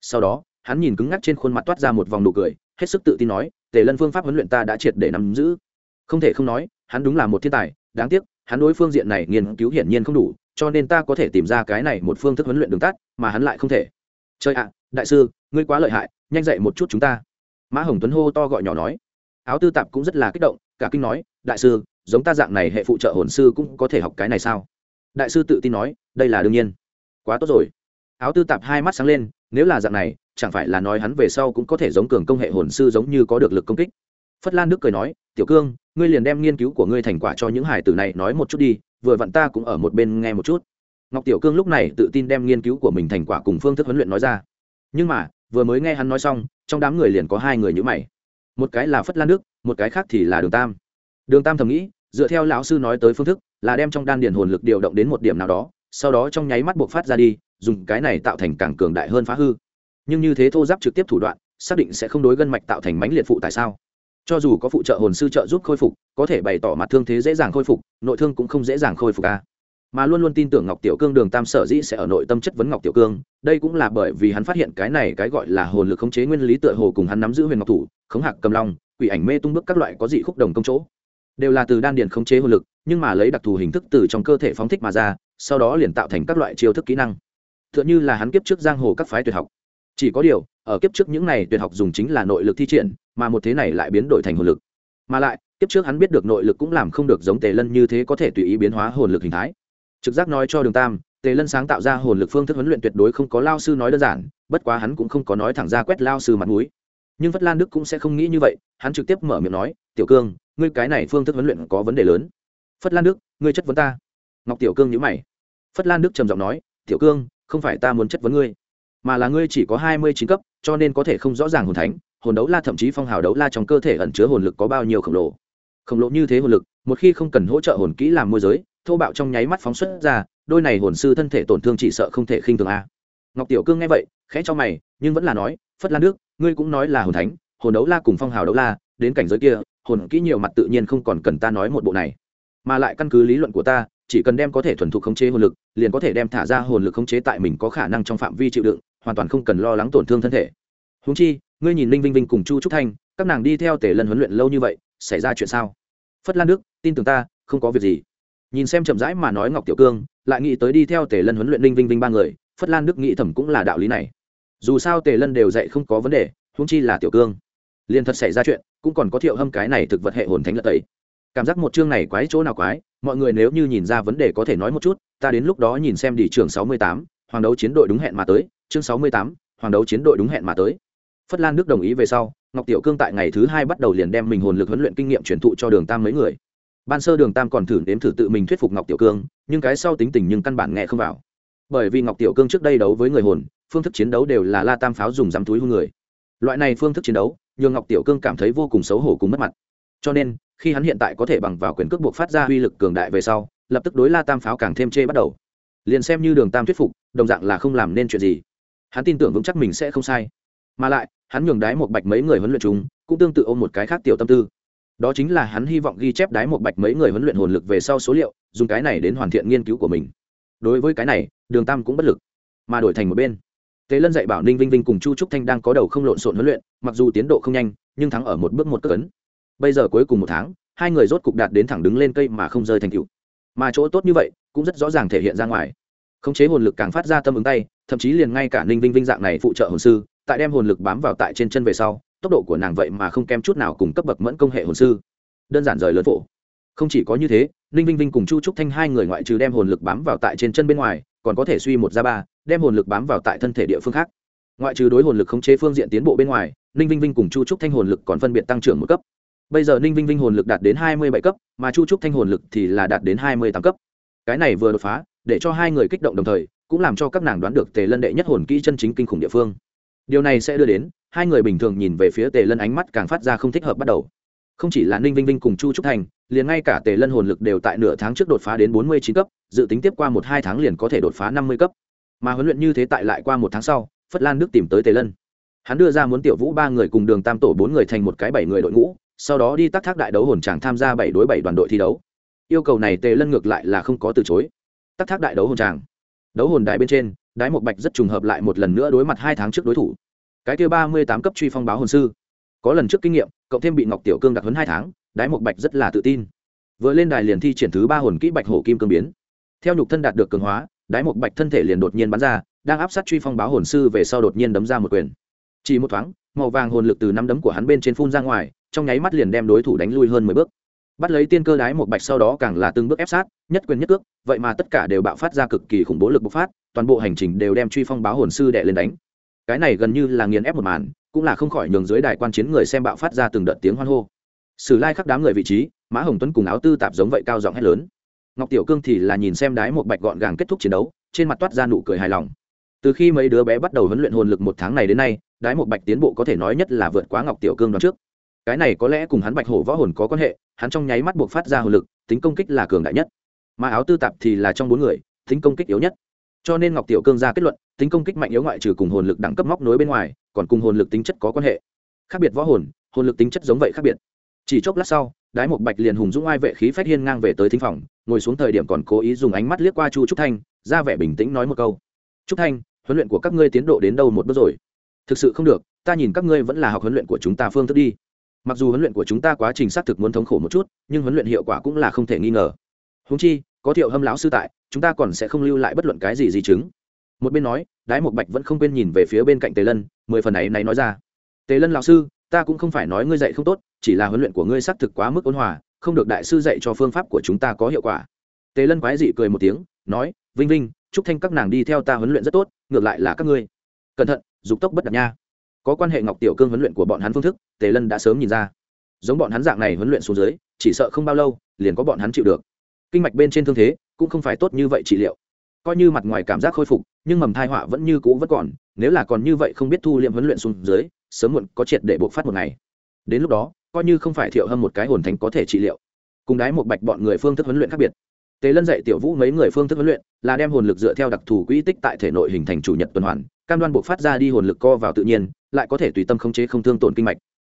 Sau đó, hắn nhìn cứng ngắc trên khuôn mặt toát ra một vòng nụ cười, hết sức tự tin nói, tề lân phương pháp huấn luyện ta đã triệt để nắm giữ. Không thể không nói, hắn đúng là một thiên tài, đáng tiếc, hắn đối phương diện này nghiên cứu hiển nhiên không đủ, cho nên ta có thể tìm ra cái này một phương thức huấn luyện đường tắt, mà hắn lại không thể. Chơi ạ, đại sư, ngươi quá lợi hại, nhanh dậy một chút chúng ta. Mã hồng tuấn hô to gọi nhỏ nói áo tư tạp cũng rất là kích động, cả kinh nói, đại sư, giống ta dạng này hệ phụ trợ hồn sư cũng có thể học cái này sao? Đại sư tự tin nói, đây là đương nhiên. Quá tốt rồi. Áo tư tạp hai mắt sáng lên, nếu là dạng này, chẳng phải là nói hắn về sau cũng có thể giống cường công hệ hồn sư giống như có được lực công kích? Phất lan đức cười nói, tiểu cương, ngươi liền đem nghiên cứu của ngươi thành quả cho những hải tử này nói một chút đi, vừa vặn ta cũng ở một bên nghe một chút. Ngọc tiểu cương lúc này tự tin đem nghiên cứu của mình thành quả cùng phương thức huấn luyện nói ra. Nhưng mà, vừa mới nghe hắn nói xong, trong đám người liền có hai người như mày một cái là phất lan đức một cái khác thì là đường tam. Đường tam thầm nghĩ, dựa theo lão sư nói tới phương thức, là đem trong đan điền hồn lực điều động đến một điểm nào đó, sau đó trong nháy mắt buộc phát ra đi, dùng cái này tạo thành càng cường đại hơn phá hư. Nhưng như thế thô giáp trực tiếp thủ đoạn, xác định sẽ không đối gân mạch tạo thành mánh liệt phụ tại sao? Cho dù có phụ trợ hồn sư trợ giúp khôi phục, có thể bày tỏ mặt thương thế dễ dàng khôi phục, nội thương cũng không dễ dàng khôi phục à? Mà luôn luôn tin tưởng ngọc tiểu cương đường tam sở dĩ sẽ ở nội tâm chất vấn ngọc tiểu cương. Đây cũng là bởi vì hắn phát hiện cái này cái gọi là hồn lực khống chế nguyên lý tựa hồ cùng hắn nắm giữ huyền ngọc thủ, khống hạc cầm long, quỷ ảnh mê tung bức các loại có dị khúc đồng công chỗ. Đều là từ đan điền khống chế hồn lực, nhưng mà lấy đặc thù hình thức từ trong cơ thể phóng thích mà ra, sau đó liền tạo thành các loại chiêu thức kỹ năng. T h ư ợ n như là hắn kiếp trước giang hồ các phái tuyệt học. Chỉ có điều, ở kiếp trước những này tuyệt học dùng chính là nội lực thi triển, mà một thế này lại biến đổi thành hồn lực. Mà lại, kiếp trước hắn biết được nội lực cũng làm không được giống tề lân như thế có thể tùy ý biến hóa hồn lực hình thái trực giác nói cho đường tam, tề lân sáng tạo ra hồn lực phương thức huấn luyện tuyệt đối không có lao sư nói đơn giản, bất quá hắn cũng không có nói thẳng ra quét lao sư mặt m ũ i nhưng vất lan đức cũng sẽ không nghĩ như vậy, hắn trực tiếp mở miệng nói, tiểu cương, ngươi cái này phương thức huấn luyện có vấn đề lớn. Phất lan đức, ngươi chất vấn ta. Ngọc tiểu cương nhữ mày. Phất lan đức trầm giọng nói, tiểu cương, không phải ta muốn chất vấn ngươi, mà là ngươi chỉ có hai mươi chín cấp, cho nên có thể không rõ ràng hồn thánh, hồn đấu la thậm chí phong hào đấu la trong cơ thể ẩn chứa hồn lực có bao nhiêu khổng lồ. Khổng lồ như thế hồn lực, một khi không cần hỗ trợ hồn kỹ làm môi giới thô bạo trong nháy mắt phóng xuất ra, đôi này hồn sư thân thể tổn thương chỉ sợ không thể khinh thường a. Ngọc tiểu cương nghe vậy, khẽ cho mày, nhưng vẫn là nói, phất lan đức, ngươi cũng nói là hồn thánh, hồn đấu la cùng phong hào đấu la, đến cảnh giới kia, hồn kỹ nhiều mặt tự nhiên không còn cần ta nói một bộ này. Mà lại căn cứ lý luận của ta, chỉ cần đem có thể thuần thục khống chế hồn lực, liền có thể đem thả ra hồn lực khống chế tại mình có khả năng trong phạm vi chịu đựng, hoàn toàn không cần lo lắng tổn thương thân thể. Húng chi, ngươi nhìn linh vinh vinh cùng chu trúc thanh, các nàng đi theo tể lân huấn luyện lâu như vậy, xảy ra chuyện sao? Phất lan đức, tin tưởng ta, không có việc gì nhìn xem chậm rãi mà nói ngọc tiểu cương, lại nghĩ tới đi theo tề lân huấn luyện linh vinh vinh ba người, phất lan đức nghĩ thẩm cũng là đạo lý này. Dù sao tề lân đều dạy không có vấn đề húng chi là tiểu cương. Liền thật xảy ra chuyện, cũng còn có thiệu hâm cái này thực vật hệ hồn thánh lật tẩy. Cảm giác một chương này quái chỗ nào quái, mọi người nếu như nhìn ra vấn đề có thể nói một chút, ta đến lúc đó nhìn xem đi trường sáu mươi tám, hoàng đấu chiến đội đúng hẹn mà tới, chương sáu mươi tám, hoàng đấu chiến đội đúng hẹn mà tới. Phất lan đức đồng ý về sau, ngọc tiểu cương tại ngày thứ hai bắt đầu liền đem mình hồn lực huấn luyện kinh nghiệm truyền thụ cho đường tam mấy người ban sơ đường tam còn thử đếm thử tự mình thuyết phục ngọc tiểu cương, nhưng cái sau tính tình nhưng căn bản nghe không vào. Bởi vì ngọc tiểu cương trước đây đấu với người hồn, phương thức chiến đấu đều là la tam pháo dùng dám túi hung người. Loại này phương thức chiến đấu, nhường ngọc tiểu cương cảm thấy vô cùng xấu hổ cùng mất mặt. Cho nên, khi hắn hiện tại có thể bằng vào quyền cước buộc phát ra uy lực cường đại về sau, lập tức đối la tam pháo càng thêm chê bắt đầu. Liền xem như đường tam thuyết phục, đồng dạng là không làm nên chuyện gì. Hắn tin tưởng vững chắc mình sẽ không sai. Mà lại, hắn nhường đái một bạch mấy người huấn luyện chúng, cũng tương tự ôm một cái khác tiểu tâm tư đó chính là hắn hy vọng ghi chép đái một bạch mấy người huấn luyện hồn lực về sau số liệu, dùng cái này đến hoàn thiện nghiên cứu của mình. Đối với cái này, đường tam cũng bất lực, mà đổi thành một bên. Tế lân dạy bảo ninh vinh vinh cùng chu trúc thanh đang có đầu không lộn xộn huấn luyện, mặc dù tiến độ không nhanh, nhưng thắng ở một bước một cất ấn. Bây giờ cuối cùng một tháng, hai người rốt cục đạt đến thẳng đứng lên cây mà không rơi thành cựu mà chỗ tốt như vậy, cũng rất rõ ràng thể hiện ra ngoài. Khống chế hồn lực càng phát ra tâm ứng tay, thậm chí liền ngay cả ninh vinh vinh dạng này phụ trợ hồn sư, tại đem hồn lực bám vào tại trên chân về sau tốc độ của nàng vậy mà không kém chút nào cùng cấp bậc mẫn công hệ hồn sư. Đơn giản rời lớn phổ. Không chỉ có như thế, ninh vinh vinh cùng chu trúc thanh hai người ngoại trừ đem hồn lực bám vào tại trên chân bên ngoài, còn có thể suy một ra ba, đem hồn lực bám vào tại thân thể địa phương khác. Ngoại trừ đối hồn lực khống chế phương diện tiến bộ bên ngoài, ninh vinh vinh cùng chu trúc thanh hồn lực còn phân biệt tăng trưởng một cấp. Bây giờ ninh vinh vinh hồn lực đạt đến hai mươi bảy cấp, mà chu trúc thanh hồn lực thì là đạt đến hai mươi tám cấp. Cái này vừa đột phá, để cho hai người kích động đồng thời, cũng làm cho các nàng đoán được tề lân đệ nhất hồn kỹ chân chính kinh khủng địa phương điều này sẽ đưa đến, hai người bình thường nhìn về phía tề lân ánh mắt càng phát ra không thích hợp bắt đầu. Không chỉ là ninh vinh vinh cùng chu trúc thành, liền ngay cả tề lân hồn lực đều tại nửa tháng trước đột phá đến bốn mươi chín cấp, dự tính tiếp qua một hai tháng liền có thể đột phá năm mươi cấp. Mà huấn luyện như thế tại lại qua một tháng sau, phất lan đức tìm tới tề lân. Hắn đưa ra muốn tiểu vũ ba người cùng đường tam tổ bốn người thành một cái bảy người đội ngũ, sau đó đi tác thác đại đấu hồn tràng tham gia bảy đối bảy đoàn đội thi đấu. Yêu cầu này tề lân ngược lại là không có từ chối. Tác thác đại đấu hồn tràng đấu hồn đại bên trên đái một bạch rất trùng hợp lại một lần nữa đối mặt hai tháng trước đối thủ. Cái kia ba mươi tám cấp truy phong báo hồn sư, có lần trước kinh nghiệm, cộng thêm bị ngọc tiểu cương đặc hấn hai tháng, đái một bạch rất là tự tin. Vừa lên đài liền thi triển thứ ba hồn kỹ bạch hổ kim cương biến. Theo nhục thân đạt được cường hóa, đái một bạch thân thể liền đột nhiên bắn ra, đang áp sát truy phong báo hồn sư về sau đột nhiên đấm ra một quyền. Chỉ một thoáng, màu vàng hồn lực từ năm đấm của hắn bên trên phun ra ngoài, trong nháy mắt liền đem đối thủ đánh lui hơn mười bước bắt lấy tiên cơ đái một bạch sau đó càng là từng bước ép sát, nhất quyền nhất cước, vậy mà tất cả đều bạo phát ra cực kỳ khủng bố lực bộc phát, toàn bộ hành trình đều đem truy phong báo hồn sư đệ lên đánh. Cái này gần như là nghiền ép một màn, cũng là không khỏi nhường dưới đài quan chiến người xem bạo phát ra từng đợt tiếng hoan hô. Sử lai khắc đám người vị trí, mã hồng tuấn cùng áo tư tạp giống vậy cao giọng hét lớn. Ngọc tiểu cương thì là nhìn xem đái một bạch gọn gàng kết thúc chiến đấu, trên mặt toát ra nụ cười hài lòng. Từ khi mấy đứa bé bắt đầu huấn luyện hồn lực một tháng này đến nay, đái một bạch tiến bộ có thể nói nhất là vượt quá ngọc tiểu cương đoạn trước. Cái này có lẽ cùng hắn bạch hổ võ hồn có quan hệ hắn trong nháy mắt buộc phát ra hồn lực, tính công kích là cường đại nhất. Mà áo tư tạp thì là trong bốn người, tính công kích yếu nhất. Cho nên ngọc tiểu cương ra kết luận, tính công kích mạnh yếu ngoại trừ cùng hồn lực đẳng cấp móc nối bên ngoài, còn cùng hồn lực tính chất có quan hệ. Khác biệt võ hồn hồn lực tính chất giống vậy khác biệt. Chỉ chốc lát sau, đái một bạch liền hùng dũng ai vệ khí phách hiên ngang về tới thính phòng, ngồi xuống thời điểm còn cố ý dùng ánh mắt liếc qua chu trúc thanh, ra vẻ bình tĩnh nói một câu. Trúc thanh, huấn luyện của các ngươi tiến độ đến đâu một bước rồi? Thực sự không được, ta nhìn các ngươi vẫn là học huấn luyện của chúng ta phương thức đi mặc dù huấn luyện của chúng ta quá trình xác thực muốn thống khổ một chút, nhưng huấn luyện hiệu quả cũng là không thể nghi ngờ. Húng chi, có thiệu hâm lão sư tại, chúng ta còn sẽ không lưu lại bất luận cái gì di chứng. Một bên nói, đái một bạch vẫn không quên nhìn về phía bên cạnh tề lân, mười phần ấy này nói ra. Tề lân lão sư, ta cũng không phải nói ngươi dạy không tốt, chỉ là huấn luyện của ngươi xác thực quá mức ôn hòa, không được đại sư dạy cho phương pháp của chúng ta có hiệu quả. Tề lân quái dị cười một tiếng, nói, vinh vinh, chúc thanh các nàng đi theo ta huấn luyện rất tốt, ngược lại là các ngươi. Cẩn thận, dục tốc bất đạt nha có quan hệ ngọc tiểu cương huấn luyện của bọn hắn phương thức, tề lân đã sớm nhìn ra. Giống bọn hắn dạng này huấn luyện xuống dưới, chỉ sợ không bao lâu, liền có bọn hắn chịu được. Kinh mạch bên trên thương thế, cũng không phải tốt như vậy trị liệu. Coi như mặt ngoài cảm giác khôi phục, nhưng mầm thai họa vẫn như cũ vẫn còn, nếu là còn như vậy không biết thu liệm huấn luyện xuống dưới, sớm muộn có triệt để buộc phát một ngày. Đến lúc đó, coi như không phải thiệu hâm một cái hồn thánh có thể trị liệu. Cùng đái một bạch bọn người phương thức huấn luyện khác biệt. Tề lân dạy tiểu vũ mấy người phương thức huấn luyện, là đem hồn lực dựa theo đặc thù quỹ tích tại thể nội hình thành chủ nhật tuần hoàn, cam đoan buộc phát ra đi hồn lực co vào tự nhiên lại có thể tùy tâm khống chế không thương tổn kinh mạch.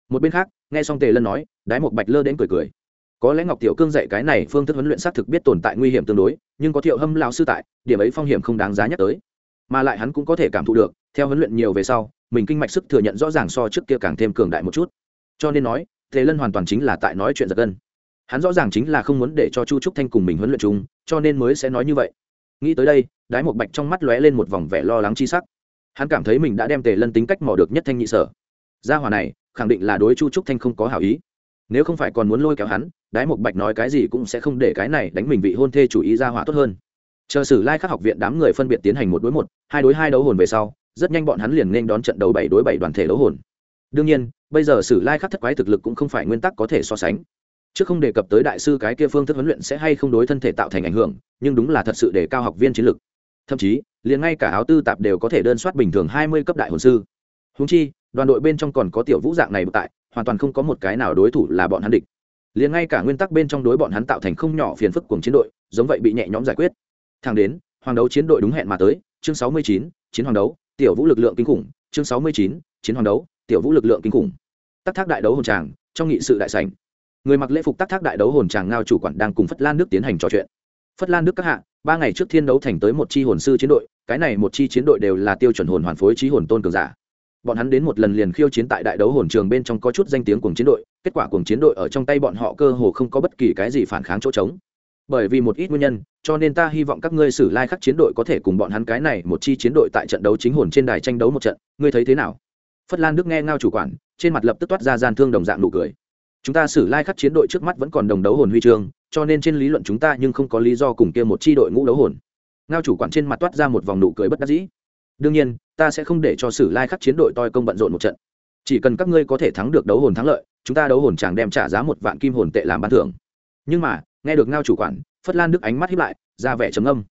Một bên khác, nghe xong tề lân nói, đái một bạch lơ đến cười cười. Có lẽ ngọc tiểu cương dạy cái này phương thức huấn luyện xác thực biết tồn tại nguy hiểm tương đối, nhưng có thiệu hâm lao sư tại, điểm ấy phong hiểm không đáng giá nhắc tới. Mà lại hắn cũng có thể cảm thụ được, theo huấn luyện nhiều về sau, mình kinh mạch sức thừa nhận rõ ràng so trước kia càng thêm cường đại một chút. Cho nên nói, tề lân hoàn toàn chính là tại nói chuyện giật gân. Hắn rõ ràng chính là không muốn để cho chu trúc thanh cùng mình huấn luyện chung, cho nên mới sẽ nói như vậy. Nghĩ tới đây, đái một bạch trong mắt lóe lên một vòng vẻ lo lắng chi sắc hắn cảm thấy mình đã đem tề lân tính cách mò được nhất thanh nhị sở. Gia hòa này, khẳng định là đối chu trúc thanh không có hảo ý. Nếu không phải còn muốn lôi kéo hắn, đái một bạch nói cái gì cũng sẽ không để cái này đánh mình vị hôn thê chủ ý gia hỏa tốt hơn. Chờ sử lai khắc học viện đám người phân biệt tiến hành một đối một, hai đối hai đấu hồn về sau, rất nhanh bọn hắn liền nên đón trận đầu bảy đối bảy đoàn thể đấu hồn. Đương nhiên, bây giờ sử lai khắc thất quái thực lực cũng không phải nguyên tắc có thể so sánh. Chứ không đề cập tới đại sư cái kia phương thức huấn luyện sẽ hay không đối thân thể tạo thành ảnh hưởng, nhưng đúng là thật sự để cao học viên chiến lực thậm chí, liền ngay cả áo tư tạp đều có thể đơn soát bình thường hai mươi cấp đại hồn sư. Húng chi, đoàn đội bên trong còn có tiểu vũ dạng này tại, hoàn toàn không có một cái nào đối thủ là bọn hắn địch. Liền ngay cả nguyên tắc bên trong đối bọn hắn tạo thành không nhỏ phiền phức cùng chiến đội, giống vậy bị nhẹ nhõm giải quyết. Thang đến, hoàng đấu chiến đội đúng hẹn mà tới, chương sáu mươi chín, chiến hoàng đấu, tiểu vũ lực lượng kinh khủng, chương sáu mươi chín, chiến hoàng đấu, tiểu vũ lực lượng kinh khủng. Tắc thác đại đấu hồn tràng, trong nghị sự đại sảnh. Người mặc lễ phục tắc thác đại đấu hồn tràng ngao chủ quản đang cùng phất lan nước tiến hành trò chuyện. Phất lan nước các hạ ba ngày trước thiên đấu thành tới một chi hồn sư chiến đội, cái này một chi chiến đội đều là tiêu chuẩn hồn hoàn phối trí hồn tôn cường giả. Bọn hắn đến một lần liền khiêu chiến tại đại đấu hồn trường bên trong có chút danh tiếng cùng chiến đội, kết quả cùng chiến đội ở trong tay bọn họ cơ hồ không có bất kỳ cái gì phản kháng chỗ trống. Bởi vì một ít nguyên nhân, cho nên ta hy vọng các ngươi xử lai khắc chiến đội có thể cùng bọn hắn cái này một chi chiến đội tại trận đấu chính hồn trên đài tranh đấu một trận. Ngươi thấy thế nào? Phất lan đức nghe ngao chủ quản, trên mặt lập tức toát ra gian thương đồng dạng nụ cười chúng ta xử lai khắc chiến đội trước mắt vẫn còn đồng đấu hồn huy chương, cho nên trên lý luận chúng ta nhưng không có lý do cùng kia một chi đội ngũ đấu hồn. Ngao chủ quản trên mặt toát ra một vòng nụ cười bất đắc dĩ. Đương nhiên, ta sẽ không để cho sử lai khắc chiến đội toi công bận rộn một trận. Chỉ cần các ngươi có thể thắng được đấu hồn thắng lợi, chúng ta đấu hồn chàng đem trả giá một vạn kim hồn tệ làm ban thưởng. Nhưng mà, nghe được ngao chủ quản, phất lan đức ánh mắt hiếp lại, ra vẻ trầm âm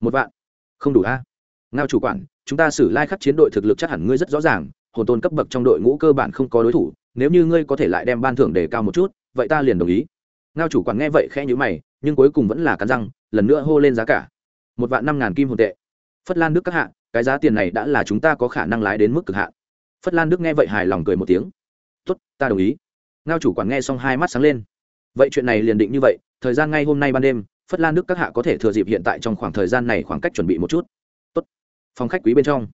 một vạn? Không đủ a. Ngao chủ quản, chúng ta xử lai khắc chiến đội thực lực chắc hẳn ngươi rất rõ ràng, hồn tôn cấp bậc trong đội ngũ cơ bản không có đối thủ nếu như ngươi có thể lại đem ban thưởng đề cao một chút, vậy ta liền đồng ý. Ngao chủ quản nghe vậy khẽ nhữ mày, nhưng cuối cùng vẫn là cắn răng, lần nữa hô lên giá cả. Một vạn năm ngàn kim hồn tệ. Phất lan đức các hạ, cái giá tiền này đã là chúng ta có khả năng lái đến mức cực hạn. Phất lan đức nghe vậy hài lòng cười một tiếng. Tốt, ta đồng ý. Ngao chủ quản nghe xong hai mắt sáng lên. Vậy chuyện này liền định như vậy, thời gian ngay hôm nay ban đêm, phất lan đức các hạ có thể thừa dịp hiện tại trong khoảng thời gian này khoảng cách chuẩn bị một chút. Tốt. Phòng khách quý bên trong.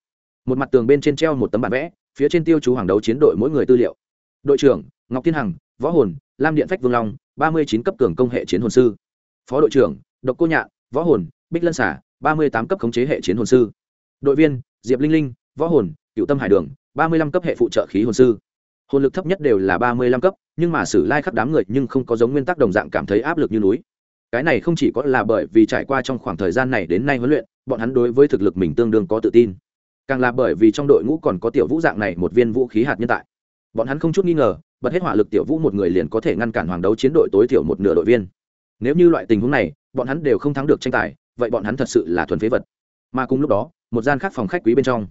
Một mặt tường bên trên treo một tấm bản vẽ, phía trên tiêu chú hoàng đấu chiến đội mỗi người tư liệu đội trưởng, ngọc thiên hằng, võ hồn, lam điện phách vương long, ba mươi chín cấp cường công hệ chiến hồn sư. Phó đội trưởng, độc cô nhạn, võ hồn, bích lân xả ba mươi tám cấp khống chế hệ chiến hồn sư. Đội viên, diệp linh linh, võ hồn, cựu tâm hải đường, ba mươi lăm cấp hệ phụ trợ khí hồn sư. Hồn lực thấp nhất đều là ba mươi lăm cấp, nhưng mà sử lai khắp đám người nhưng không có giống nguyên tắc đồng dạng cảm thấy áp lực như núi. Cái này không chỉ có là bởi vì trải qua trong khoảng thời gian này đến nay huấn luyện, bọn hắn đối với thực lực mình tương đương có tự tin. Càng là bởi vì trong đội ngũ còn có tiểu vũ dạng này một viên vũ khí hạt nhân tại bọn hắn không chút nghi ngờ, bật hết hỏa lực tiểu vũ một người liền có thể ngăn cản hoàng đấu chiến đội tối thiểu một nửa đội viên. Nếu như loại tình huống này, bọn hắn đều không thắng được tranh tài, vậy bọn hắn thật sự là thuần phế vật. Mà cùng lúc đó, một gian khác phòng khách quý bên trong,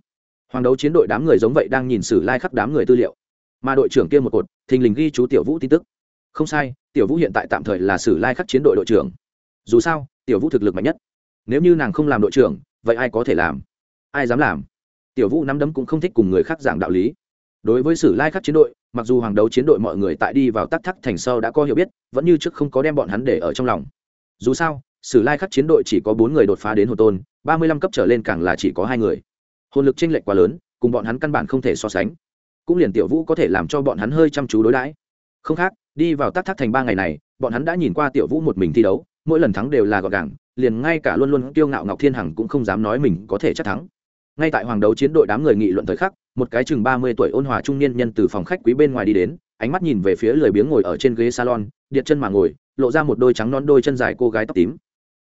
hoàng đấu chiến đội đám người giống vậy đang nhìn xử lai đám người tư liệu. Mà đội trưởng kia một cột, thình lình ghi chú tiểu vũ tin tức. Không sai, tiểu vũ hiện tại tạm thời là sử lai khắc chiến đội đội trưởng. Dù sao, tiểu vũ thực lực mạnh nhất. Nếu như nàng không làm đội trưởng, vậy ai có thể làm? Ai dám làm? Tiểu vũ nắm đấm cũng không thích cùng người khác giảng đạo lý đối với sử lai khắc chiến đội, mặc dù hoàng đấu chiến đội mọi người tại đi vào tắc thắc thành sâu đã có hiểu biết, vẫn như trước không có đem bọn hắn để ở trong lòng. Dù sao, sử lai khắc chiến đội chỉ có bốn người đột phá đến hồn tôn, ba mươi lăm cấp trở lên càng là chỉ có hai người. Hồn lực tranh lệch quá lớn, cùng bọn hắn căn bản không thể so sánh. Cũng liền tiểu vũ có thể làm cho bọn hắn hơi chăm chú đối đãi. Không khác, đi vào tắc thác thành ba ngày này, bọn hắn đã nhìn qua tiểu vũ một mình thi đấu, mỗi lần thắng đều là gọn gàng, liền ngay cả luôn luôn kiêu ngạo ngọc thiên hằng cũng không dám nói mình có thể chắc thắng. Ngay tại hoàng đấu chiến đội đám người nghị luận thời khắc một cái chừng ba mươi tuổi ôn hòa trung niên nhân từ phòng khách quý bên ngoài đi đến, ánh mắt nhìn về phía lười biếng ngồi ở trên ghế salon, điện chân mà ngồi, lộ ra một đôi trắng non đôi chân dài cô gái tóc tím.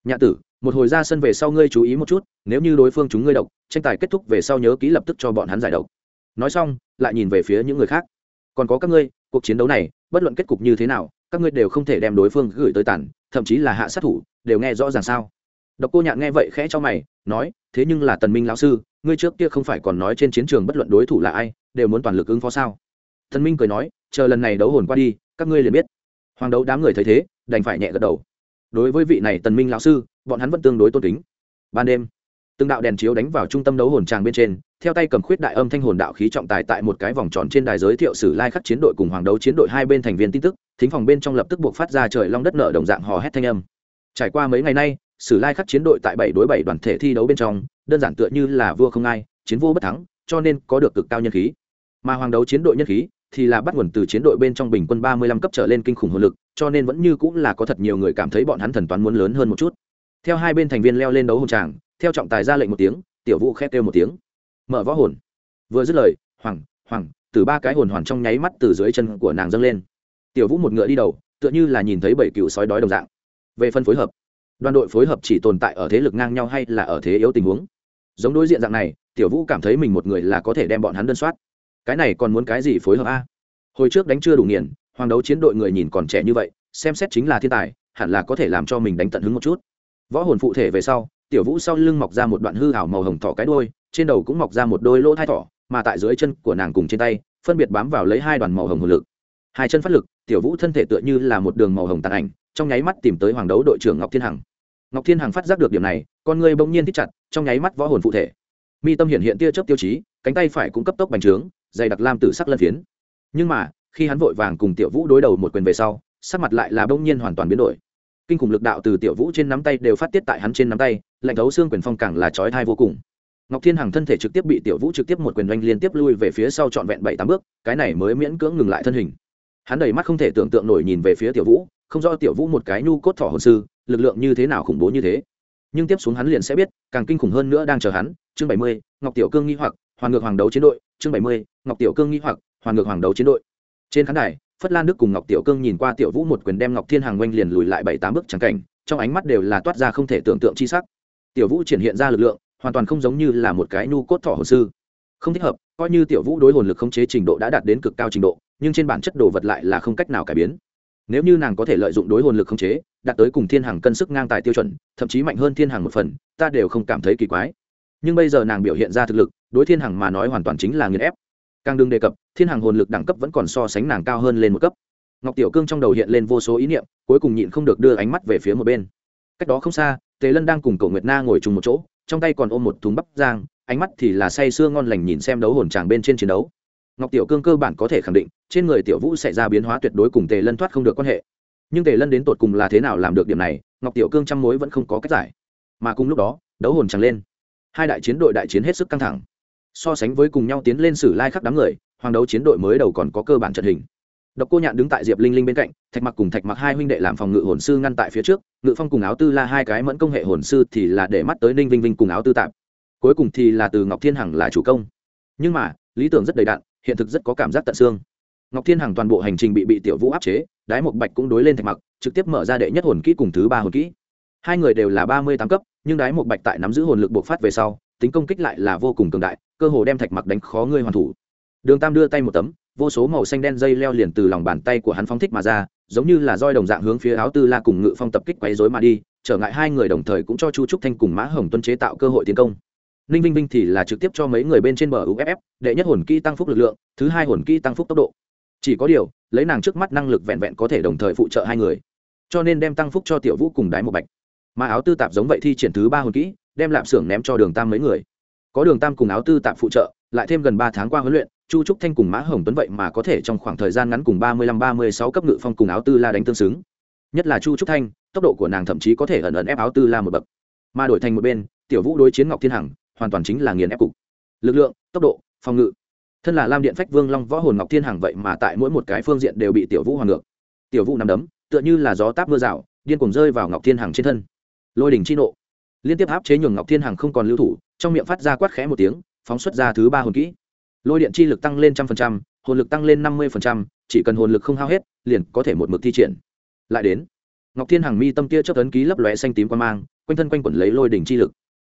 Nhạ tử, một hồi ra sân về sau ngươi chú ý một chút, nếu như đối phương chúng ngươi độc, tranh tài kết thúc về sau nhớ ký lập tức cho bọn hắn giải độc. Nói xong, lại nhìn về phía những người khác. Còn có các ngươi, cuộc chiến đấu này, bất luận kết cục như thế nào, các ngươi đều không thể đem đối phương gửi tới tàn, thậm chí là hạ sát thủ, đều nghe rõ ràng sao? Độc cô nhạn nghe vậy khẽ cho mày nói, thế nhưng là tần minh lão sư, ngươi trước kia không phải còn nói trên chiến trường bất luận đối thủ là ai, đều muốn toàn lực ứng phó sao? Tần minh cười nói, chờ lần này đấu hồn qua đi, các ngươi liền biết. Hoàng đấu đám người thấy thế, đành phải nhẹ gật đầu. Đối với vị này tần minh lão sư, bọn hắn vẫn tương đối tôn kính. Ban đêm, từng đạo đèn chiếu đánh vào trung tâm đấu hồn tràng bên trên, theo tay cầm khuyết đại âm thanh hồn đạo khí trọng tài tại một cái vòng tròn trên đài giới thiệu sử lai khắc chiến đội cùng hoàng đấu chiến đội hai bên thành viên tin tức, thính phòng bên trong lập tức buộc phát ra trời long đất nở đồng dạng hò hét thanh âm. Trải qua mấy ngày nay sử lai khắc chiến đội tại bảy đối bảy đoàn thể thi đấu bên trong, đơn giản tựa như là vua không ai, chiến vô bất thắng, cho nên có được cực cao nhân khí. Mà hoàng đấu chiến đội nhân khí thì là bắt nguồn từ chiến đội bên trong bình quân ba mươi lăm cấp trở lên kinh khủng hồn lực, cho nên vẫn như cũng là có thật nhiều người cảm thấy bọn hắn thần toán muốn lớn hơn một chút. Theo hai bên thành viên leo lên đấu hồn tràng, theo trọng tài ra lệnh một tiếng, tiểu vũ khét kêu một tiếng. Mở võ hồn. Vừa dứt lời, hoàng hoàng, từ ba cái hồn hoàn trong nháy mắt từ dưới chân của nàng dâng lên. Tiểu vũ một ngựa đi đầu, tựa như là nhìn thấy bảy cựu sói đói đồng dạng. Về phân phối hợp đoàn đội phối hợp chỉ tồn tại ở thế lực ngang nhau hay là ở thế yếu tình huống? Giống đối diện dạng này, tiểu vũ cảm thấy mình một người là có thể đem bọn hắn đơn soát. Cái này còn muốn cái gì phối hợp a? Hồi trước đánh chưa đủ nghiền, hoàng đấu chiến đội người nhìn còn trẻ như vậy, xem xét chính là thiên tài, hẳn là có thể làm cho mình đánh tận hứng một chút. Võ hồn phụ thể về sau, tiểu vũ sau lưng mọc ra một đoạn hư hảo màu hồng thỏ cái đôi trên đầu cũng mọc ra một đôi lỗ thai thỏ, mà tại dưới chân của nàng cùng trên tay, phân biệt bám vào lấy hai đoàn màu hồng hồn lực hai chân phát lực, tiểu vũ thân thể tựa như là một đường màu hồng tàn ảnh, trong nháy mắt tìm tới hoàng đấu đội trưởng ngọc thiên hằng. Ngọc thiên hằng phát giác được điểm này, con người bỗng nhiên thích chặt, trong nháy mắt võ hồn phụ thể. Mi tâm hiện hiện tia chớp tiêu chí, cánh tay phải cũng cấp tốc bành trướng, dày đặc lam tử sắc lân phiến. Nhưng mà, khi hắn vội vàng cùng tiểu vũ đối đầu một quyền về sau, sắc mặt lại là bỗng nhiên hoàn toàn biến đổi. Kinh khủng lực đạo từ tiểu vũ trên nắm tay đều phát tiết tại hắn trên nắm tay, lạnh thấu xương quyền phong càng là trói thai vô cùng. Ngọc thiên hằng thân thể trực tiếp bị tiểu vũ trực tiếp một quyền oanh liên tiếp lui về phía sau trọn vẹn bảy tám bước, cái này mới miễn cưỡng ngừng lại thân hình hắn đầy mắt không thể tưởng tượng nổi nhìn về phía tiểu vũ, không rõ tiểu vũ một cái nhu cốt thỏ hồn sư, lực lượng như thế nào khủng bố như thế. Nhưng tiếp xuống hắn liền sẽ biết, càng kinh khủng hơn nữa đang chờ hắn, chương bảy mươi, ngọc tiểu cương nghi hoặc hoàn ngược hoàng đấu chiến đội, chương bảy mươi, ngọc tiểu cương nghi hoặc hoàn ngược hoàng đấu chiến đội. Trên khán đài, phất lan đức cùng ngọc tiểu cương nhìn qua tiểu vũ một quyền đem ngọc thiên hàng oanh liền lùi lại bảy tám bước trắng cảnh, trong ánh mắt đều là toát ra không thể tưởng tượng chi sắc. Tiểu vũ triển hiện ra lực lượng, hoàn toàn không giống như là một cái nhu cốt thỏ hồ sư không thích hợp, coi như tiểu vũ đối hồn lực khống chế trình độ đã đạt đến cực cao trình độ, nhưng trên bản chất đồ vật lại là không cách nào cải biến. Nếu như nàng có thể lợi dụng đối hồn lực khống chế, đạt tới cùng thiên hàng cân sức ngang tài tiêu chuẩn, thậm chí mạnh hơn thiên hàng một phần, ta đều không cảm thấy kỳ quái. Nhưng bây giờ nàng biểu hiện ra thực lực, đối thiên hàng mà nói hoàn toàn chính là nghiền ép. Càng đừng đề cập, thiên hàng hồn lực đẳng cấp vẫn còn so sánh nàng cao hơn lên một cấp. Ngọc tiểu cương trong đầu hiện lên vô số ý niệm, cuối cùng nhịn không được đưa ánh mắt về phía một bên. Cách đó không xa, tề lân đang cùng cậu nguyệt na ngồi chung một chỗ, trong tay còn ôm một thùng bắp giang ánh mắt thì là say sưa ngon lành nhìn xem đấu hồn tràng bên trên chiến đấu. Ngọc tiểu cương cơ bản có thể khẳng định, trên người tiểu vũ xảy ra biến hóa tuyệt đối cùng tề lân thoát không được quan hệ. Nhưng tề lân đến tột cùng là thế nào làm được điểm này, ngọc tiểu cương trăm mối vẫn không có cách giải. Mà cùng lúc đó, đấu hồn tràng lên. Hai đại chiến đội đại chiến hết sức căng thẳng. So sánh với cùng nhau tiến lên sử lai khắc đám người, hoàng đấu chiến đội mới đầu còn có cơ bản trận hình. Độc cô nhạn đứng tại diệp linh linh bên cạnh, thạch mặc cùng thạch mặc hai huynh đệ làm phòng ngự hồn sư ngăn tại phía trước, ngự phong cùng áo tư la hai cái mẫn công hệ hồn sư thì là để mắt tới ninh vinh vinh cùng áo tư tạp cuối cùng thì là từ ngọc thiên hằng là chủ công. Nhưng mà, lý tưởng rất đầy đạn hiện thực rất có cảm giác tận xương. Ngọc thiên hằng toàn bộ hành trình bị bị tiểu vũ áp chế, đái một bạch cũng đối lên thạch mặc, trực tiếp mở ra đệ nhất hồn kỹ cùng thứ ba hồn kỹ. Hai người đều là ba mươi tám cấp, nhưng đái một bạch tại nắm giữ hồn lực bộc phát về sau, tính công kích lại là vô cùng cường đại, cơ hồ đem thạch mặc đánh khó ngươi hoàn thủ. Đường tam đưa tay một tấm, vô số màu xanh đen dây leo liền từ lòng bàn tay của hắn phóng thích mà ra, giống như là roi đồng dạng hướng phía áo tư la cùng ngự phong tập kích quấy rối mà đi, trở ngại hai người đồng thời cũng cho chu trúc thanh cùng mã hồng tuân chế tạo cơ hội tiến công ninh vinh vinh thì là trực tiếp cho mấy người bên trên bờ uff đệ nhất hồn kỹ tăng phúc lực lượng, thứ hai hồn kỹ tăng phúc tốc độ. Chỉ có điều, lấy nàng trước mắt năng lực vẹn vẹn có thể đồng thời phụ trợ hai người. Cho nên đem tăng phúc cho tiểu vũ cùng đái một bạch. Mà áo tư tạp giống vậy thi triển thứ ba hồn kỹ, đem lạp xưởng ném cho đường tam mấy người. Có đường tam cùng áo tư tạp phụ trợ, lại thêm gần ba tháng qua huấn luyện, chu trúc thanh cùng mã hồng tuấn vậy mà có thể trong khoảng thời gian ngắn cùng ba mươi lăm ba mươi sáu cấp ngự phong cùng áo tư la đánh tương xứng. Nhất là chu trúc thanh, tốc độ của nàng thậm chí có thể ẩn ẩn ép áo tư la một bậc. Mà đổi thành một bên, tiểu vũ đối chiến ngọc thiên hằng hoàn toàn chính là nghiền ép cục. Lực lượng, tốc độ, phòng ngự. Thân là lam điện phách vương long võ hồn ngọc thiên hằng vậy mà tại mỗi một cái phương diện đều bị tiểu vũ hoàn ngược. Tiểu vũ nằm đấm, tựa như là gió táp mưa rào, điên cùng rơi vào ngọc thiên hằng trên thân. Lôi đỉnh chi nộ. Liên tiếp áp chế nhường ngọc thiên hằng không còn lưu thủ, trong miệng phát ra quát khẽ một tiếng, phóng xuất ra thứ ba hồn kỹ. Lôi điện chi lực tăng lên trăm phần trăm, hồn lực tăng lên năm mươi phần trăm, chỉ cần hồn lực không hao hết, liền có thể một mực thi triển. Lại đến, ngọc thiên hằng mi tâm kia chấp tấn ký lấp lóe xanh tím quan mang, quanh thân quanh quẩn lấy lôi đỉnh chi lực.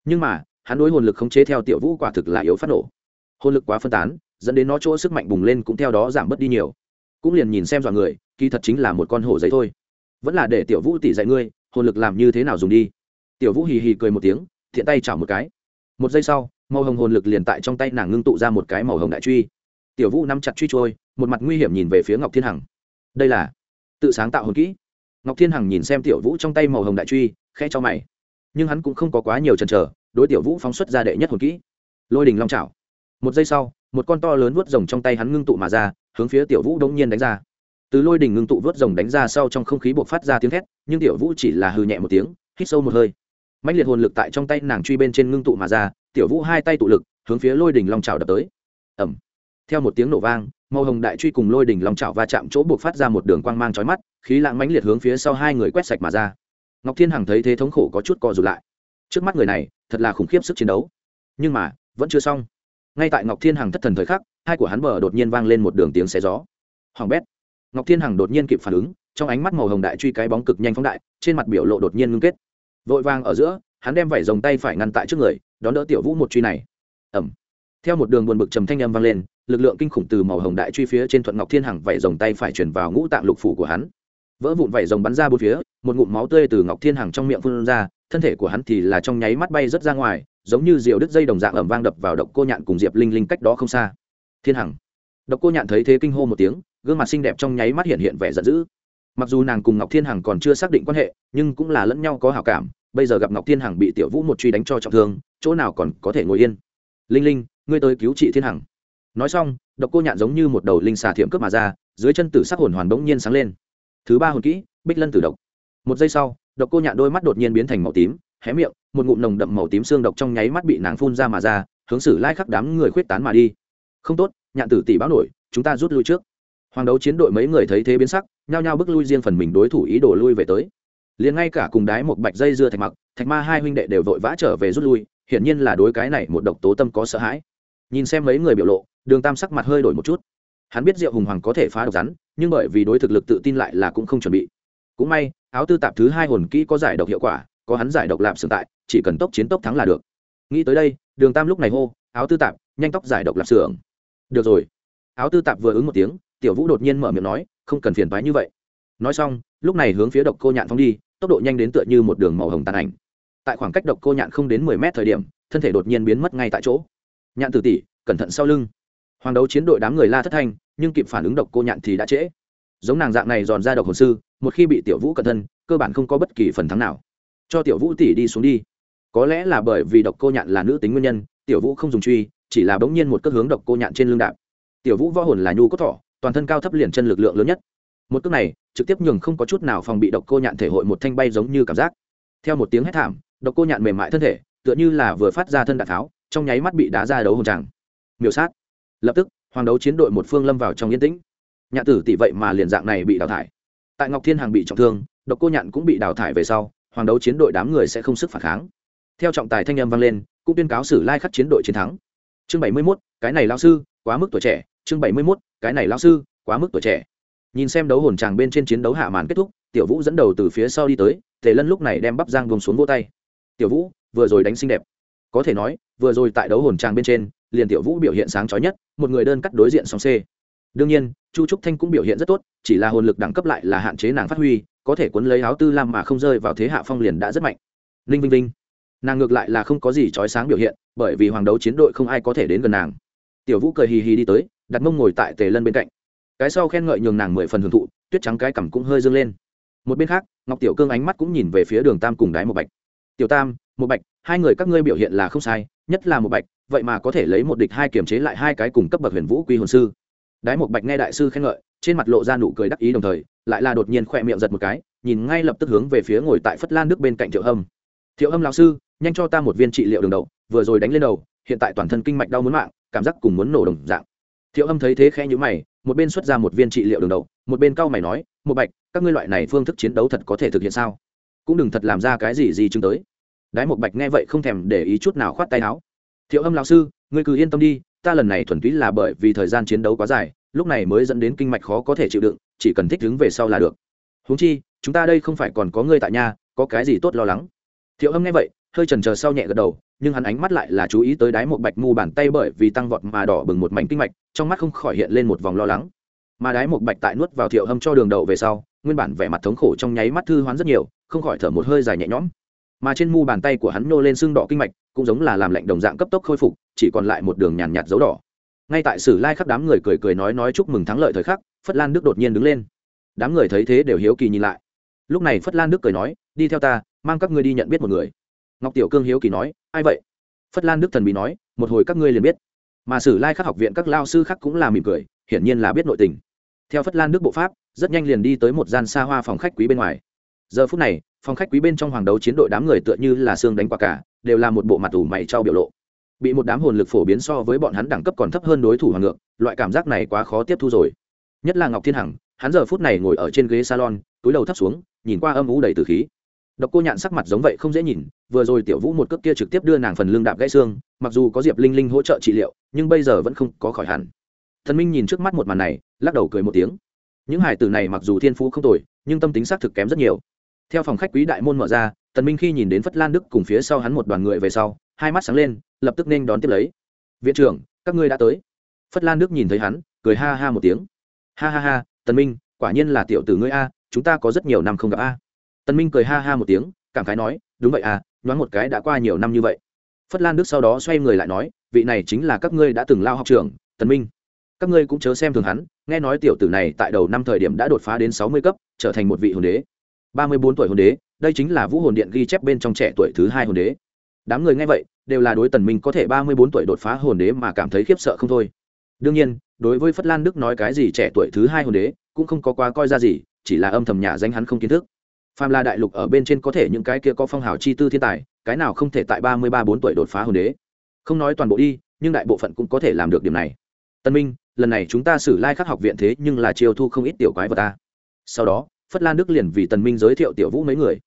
Nhưng mà hắn đối hồn lực khống chế theo tiểu vũ quả thực là yếu phát nổ. Hồn lực quá phân tán, dẫn đến nó chỗ sức mạnh bùng lên cũng theo đó giảm bớt đi nhiều. Cũng liền nhìn xem dọa người, kỳ thật chính là một con hổ giấy thôi. Vẫn là để tiểu vũ tỉ dạy ngươi, hồn lực làm như thế nào dùng đi. Tiểu vũ hì hì cười một tiếng, thiện tay chảo một cái. Một giây sau, màu hồng hồn lực liền tại trong tay nàng ngưng tụ ra một cái màu hồng đại truy. Tiểu vũ nắm chặt truy trôi, một mặt nguy hiểm nhìn về phía ngọc thiên hằng. Đây là tự sáng tạo hồn kỹ. Ngọc thiên hằng nhìn xem tiểu vũ trong tay màu hồng đại truy khe cho mày. Nhưng hắn cũng không có quá nhiều chần chờ đối tiểu vũ phóng xuất ra đệ nhất hồn kỹ. Lôi đình long trào một giây sau, một con to lớn vớt rồng trong tay hắn ngưng tụ mà ra, hướng phía tiểu vũ đống nhiên đánh ra. Từ lôi đình ngưng tụ vớt rồng đánh ra sau trong không khí buộc phát ra tiếng thét, nhưng tiểu vũ chỉ là hư nhẹ một tiếng, hít sâu một hơi. Mạnh liệt hồn lực tại trong tay nàng truy bên trên ngưng tụ mà ra, tiểu vũ hai tay tụ lực, hướng phía lôi đình long trào đập tới. Ẩm theo một tiếng nổ vang, màu hồng đại truy cùng lôi đình long trào va chạm chỗ buộc phát ra một đường quang mang trói mắt, khí lãng mãnh liệt hướng phía sau hai người quét sạch mà ra. Ngọc thiên hằng thấy thế thống khổ có chút co rụt lại. Trước mắt người này thật là khủng khiếp sức chiến đấu. Nhưng mà, vẫn chưa xong. Ngay tại ngọc thiên hằng thất thần thời khắc, hai của hắn bờ đột nhiên vang lên một đường tiếng xé gió. Hoàng bét. Ngọc thiên hằng đột nhiên kịp phản ứng, trong ánh mắt màu hồng đại truy cái bóng cực nhanh phóng đại, trên mặt biểu lộ đột nhiên ngưng kết. Vội vàng ở giữa, hắn đem vẩy dòng tay phải ngăn tại trước người, đón đỡ tiểu vũ một truy này. Ẩm theo một đường buồn bực trầm thanh âm vang lên, lực lượng kinh khủng từ màu hồng đại truy phía trên thuận ngọc thiên hằng vẩy dòng tay phải chuyển vào ngũ tạng lục phủ của hắn. Vỡ vụn vẩy rồng bắn ra bốn phía, một ngụm máu tươi từ ngọc thiên hằng trong miệng phun ra thân thể của hắn thì là trong nháy mắt bay rớt ra ngoài, giống như diều đứt dây đồng dạng ẩm vang đập vào độc cô nhạn cùng diệp linh linh cách đó không xa. Thiên hằng. Độc cô nhạn thấy thế kinh hô một tiếng, gương mặt xinh đẹp trong nháy mắt hiện hiện vẻ giận dữ. Mặc dù nàng cùng ngọc thiên hằng còn chưa xác định quan hệ, nhưng cũng là lẫn nhau có hảo cảm, bây giờ gặp ngọc thiên hằng bị tiểu vũ một truy đánh cho trọng thương, chỗ nào còn có thể ngồi yên. Linh linh, ngươi tới cứu chị thiên hằng. Nói xong, độc cô nhạn giống như một đầu linh xà thiệm cướp mà ra, dưới chân tử sắc hồn hoàn bỗng nhiên sáng lên. Thứ ba hồn kỹ, bích lân tử độc. Một giây sau độc cô nhạn đôi mắt đột nhiên biến thành màu tím, hé miệng, một ngụm nồng đậm màu tím xương độc trong nháy mắt bị nàng phun ra mà ra, hướng xử lai khắc đám người khuyết tán mà đi. Không tốt, nhạn tử tỷ báo nổi, chúng ta rút lui trước. Hoàng đấu chiến đội mấy người thấy thế biến sắc, nhao nhao bước lui riêng phần mình đối thủ ý đồ lui về tới. Liền ngay cả cùng đái một bạch dây dưa thạch mặc, thạch ma hai huynh đệ đều vội vã trở về rút lui, hiển nhiên là đối cái này một độc tố tâm có sợ hãi. Nhìn xem mấy người biểu lộ, đường tam sắc mặt hơi đổi một chút. Hắn biết diệu hùng hoàng có thể phá độc rắn, nhưng bởi vì đối thực lực tự tin lại là cũng không chuẩn bị. Cũng may áo tư tạp thứ hai hồn kỹ có giải độc hiệu quả, có hắn giải độc lạp sưởng tại, chỉ cần tốc chiến tốc thắng là được. Nghĩ tới đây, đường tam lúc này hô, áo tư tạp, nhanh tóc giải độc lạp xưởng được rồi. Áo tư tạp vừa ứng một tiếng, tiểu vũ đột nhiên mở miệng nói, không cần phiền thoái như vậy. Nói xong, lúc này hướng phía độc cô nhạn phóng đi, tốc độ nhanh đến tựa như một đường màu hồng tàn ảnh. Tại khoảng cách độc cô nhạn không đến mười mét thời điểm, thân thể đột nhiên biến mất ngay tại chỗ. Nhạn tử tỷ, cẩn thận sau lưng. Hoàng đấu chiến đội đám người la thất thanh, nhưng kịp phản ứng độc cô nhạn thì đã trễ. Giống nàng dạng này dòn ra độc hồn sư một khi bị tiểu vũ cẩn thân, cơ bản không có bất kỳ phần thắng nào. Cho tiểu vũ tỷ đi xuống đi. Có lẽ là bởi vì độc cô nhạn là nữ tính nguyên nhân, tiểu vũ không dùng truy, chỉ là bỗng nhiên một cước hướng độc cô nhạn trên lưng đạp. Tiểu vũ võ hồn là nhu cốt thỏ toàn thân cao thấp liền chân lực lượng lớn nhất. Một cước này, trực tiếp nhường không có chút nào phòng bị độc cô nhạn thể hội một thanh bay giống như cảm giác. Theo một tiếng hét thảm, độc cô nhạn mềm mại thân thể, tựa như là vừa phát ra thân đạn tháo, trong nháy mắt bị đá ra đấu hồn tràng. Miêu sát. Lập tức, hoàng đấu chiến đội một phương lâm vào trong yên tĩnh. Nhạ tử tỷ vậy mà liền dạng này bị đào thải tại ngọc thiên hàng bị trọng thương độc cô nhạn cũng bị đào thải về sau hoàng đấu chiến đội đám người sẽ không sức phản kháng. Theo trọng tài thanh âm vang lên cũng tuyên cáo sử lai khắc chiến đội chiến thắng. Chương bảy mươi 71, cái này lao sư quá mức tuổi trẻ. Chương bảy mươi 71, cái này lao sư quá mức tuổi trẻ. Nhìn xem đấu hồn tràng bên trên chiến đấu hạ màn kết thúc tiểu vũ dẫn đầu từ phía sau đi tới tề lân lúc này đem bắp giang bông xuống vô tay. Tiểu vũ vừa rồi đánh xinh đẹp. Có thể nói vừa rồi tại đấu hồn tràng bên trên liền tiểu vũ biểu hiện sáng chói nhất một người đơn cắt đối diện song c đương nhiên, chu trúc thanh cũng biểu hiện rất tốt, chỉ là hồn lực đẳng cấp lại là hạn chế nàng phát huy, có thể cuốn lấy áo tư lam mà không rơi vào thế hạ phong liền đã rất mạnh. Ninh vinh vinh, nàng ngược lại là không có gì trói sáng biểu hiện, bởi vì hoàng đấu chiến đội không ai có thể đến gần nàng. Tiểu vũ cười hì hì đi tới, đặt mông ngồi tại tề lân bên cạnh. Cái sau khen ngợi nhường nàng mười phần hưởng thụ, tuyết trắng cái cằm cũng hơi dâng lên. Một bên khác, ngọc tiểu cương ánh mắt cũng nhìn về phía đường tam cùng đái một bạch. Tiểu tam một bạch, hai người các ngươi biểu hiện là không sai, nhất là một bạch, vậy mà có thể lấy một địch hai kiềm chế lại hai cái cùng cấp bậc huyền vũ quy hồn sư đái một bạch nghe đại sư khen ngợi, trên mặt lộ ra nụ cười đắc ý đồng thời, lại là đột nhiên khỏe miệng giật một cái, nhìn ngay lập tức hướng về phía ngồi tại phất lan nước bên cạnh thiệu hâm. Thiệu hâm lão sư, nhanh cho ta một viên trị liệu đường đầu vừa rồi đánh lên đầu, hiện tại toàn thân kinh mạch đau muốn mạng, cảm giác cùng muốn nổ đồng dạng. Thiệu hâm thấy thế khẽ nhữ mày, một bên xuất ra một viên trị liệu đường đầu một bên cau mày nói một bạch, các ngươi loại này phương thức chiến đấu thật có thể thực hiện sao? Cũng đừng thật làm ra cái gì gì chứng tới. Đái một bạch nghe vậy không thèm để ý chút nào khoát tay áo. Thiệu hâm lão sư, ngươi cứ yên tâm đi ta lần này thuần túy là bởi vì thời gian chiến đấu quá dài, lúc này mới dẫn đến kinh mạch khó có thể chịu đựng, chỉ cần thích đứng về sau là được. Huống chi, chúng ta đây không phải còn có ngươi tại nhà, có cái gì tốt lo lắng? Thiệu hâm nghe vậy, hơi chần chờ sau nhẹ gật đầu, nhưng hắn ánh mắt lại là chú ý tới đáy một bạch mu bàn tay bởi vì tăng vọt mà đỏ bừng một mảnh kinh mạch, trong mắt không khỏi hiện lên một vòng lo lắng. Mà đáy một bạch tại nuốt vào thiệu hâm cho đường đậu về sau, nguyên bản vẻ mặt thống khổ trong nháy mắt thư hoán rất nhiều, không khỏi thở một hơi dài nhẹ nhõm. Mà trên mu bàn tay của hắn nô lên xương đỏ kinh mạch cũng giống là làm lạnh đồng dạng cấp tốc khôi phục, chỉ còn lại một đường nhàn nhạt dấu đỏ. Ngay tại sử lai khắp đám người cười cười nói nói chúc mừng thắng lợi thời khắc, phất lan đức đột nhiên đứng lên. Đám người thấy thế đều hiếu kỳ nhìn lại. Lúc này phất lan đức cười nói, đi theo ta, mang các ngươi đi nhận biết một người. Ngọc tiểu cương hiếu kỳ nói, ai vậy? Phất lan đức thần bí nói, một hồi các ngươi liền biết. Mà sử lai khắc học viện các lao sư khác cũng là mỉm cười, hiển nhiên là biết nội tình. Theo phất lan đức bộ pháp, rất nhanh liền đi tới một gian xa hoa phòng khách quý bên ngoài. Giờ phút này, phòng khách quý bên trong hoàng đấu chiến đội đám người tựa như là xương đánh quả cả đều là một bộ mặt ủ mày trao biểu lộ. Bị một đám hồn lực phổ biến so với bọn hắn đẳng cấp còn thấp hơn đối thủ hoàng ngược, loại cảm giác này quá khó tiếp thu rồi. Nhất là ngọc thiên hằng, hắn giờ phút này ngồi ở trên ghế salon, túi đầu thấp xuống, nhìn qua âm ú đầy từ khí. Độc cô nhạn sắc mặt giống vậy không dễ nhìn, vừa rồi tiểu vũ một cước kia trực tiếp đưa nàng phần lương đạp gãy xương, mặc dù có diệp linh linh hỗ trợ trị liệu, nhưng bây giờ vẫn không có khỏi hẳn. Thần minh nhìn trước mắt một màn này, lắc đầu cười một tiếng. Những hải tử này mặc dù thiên phú không tồi, nhưng tâm tính xác thực kém rất nhiều. Theo phòng khách quý đại môn mở ra tần minh khi nhìn đến phất lan đức cùng phía sau hắn một đoàn người về sau, hai mắt sáng lên, lập tức nên đón tiếp lấy. Viện trưởng, các ngươi đã tới. Phất lan đức nhìn thấy hắn, cười ha ha một tiếng. Ha ha ha, tần minh, quả nhiên là tiểu tử ngươi a, chúng ta có rất nhiều năm không gặp a. Tần minh cười ha ha một tiếng, cảm khái nói, đúng vậy à nhoáng một cái đã qua nhiều năm như vậy. Phất lan đức sau đó xoay người lại nói, vị này chính là các ngươi đã từng lao học trưởng, tần minh. Các ngươi cũng chớ xem thường hắn, nghe nói tiểu tử này tại đầu năm thời điểm đã đột phá đến sáu mươi cấp, trở thành một vị hồn đế. Ba mươi bốn tuổi hồn đế đây chính là vũ hồn điện ghi chép bên trong trẻ tuổi thứ hai hồn đế. Đám người nghe vậy, đều là đối tần minh có thể ba mươi bốn tuổi đột phá hồn đế mà cảm thấy khiếp sợ không thôi. Đương nhiên, đối với phất lan đức nói cái gì trẻ tuổi thứ hai hồn đế, cũng không có quá coi ra gì, chỉ là âm thầm nhà danh hắn không kiến thức. Phàm là đại lục ở bên trên có thể những cái kia có phong hào chi tư thiên tài, cái nào không thể tại ba mươi ba bốn tuổi đột phá hồn đế. Không nói toàn bộ đi, nhưng đại bộ phận cũng có thể làm được điểm này. Tân minh, lần này chúng ta xử lai khắc học viện thế nhưng là chiêu thu không ít tiểu quái vật ta. Sau đó, phất lan đức liền vì tần minh giới thiệu tiểu vũ mấy người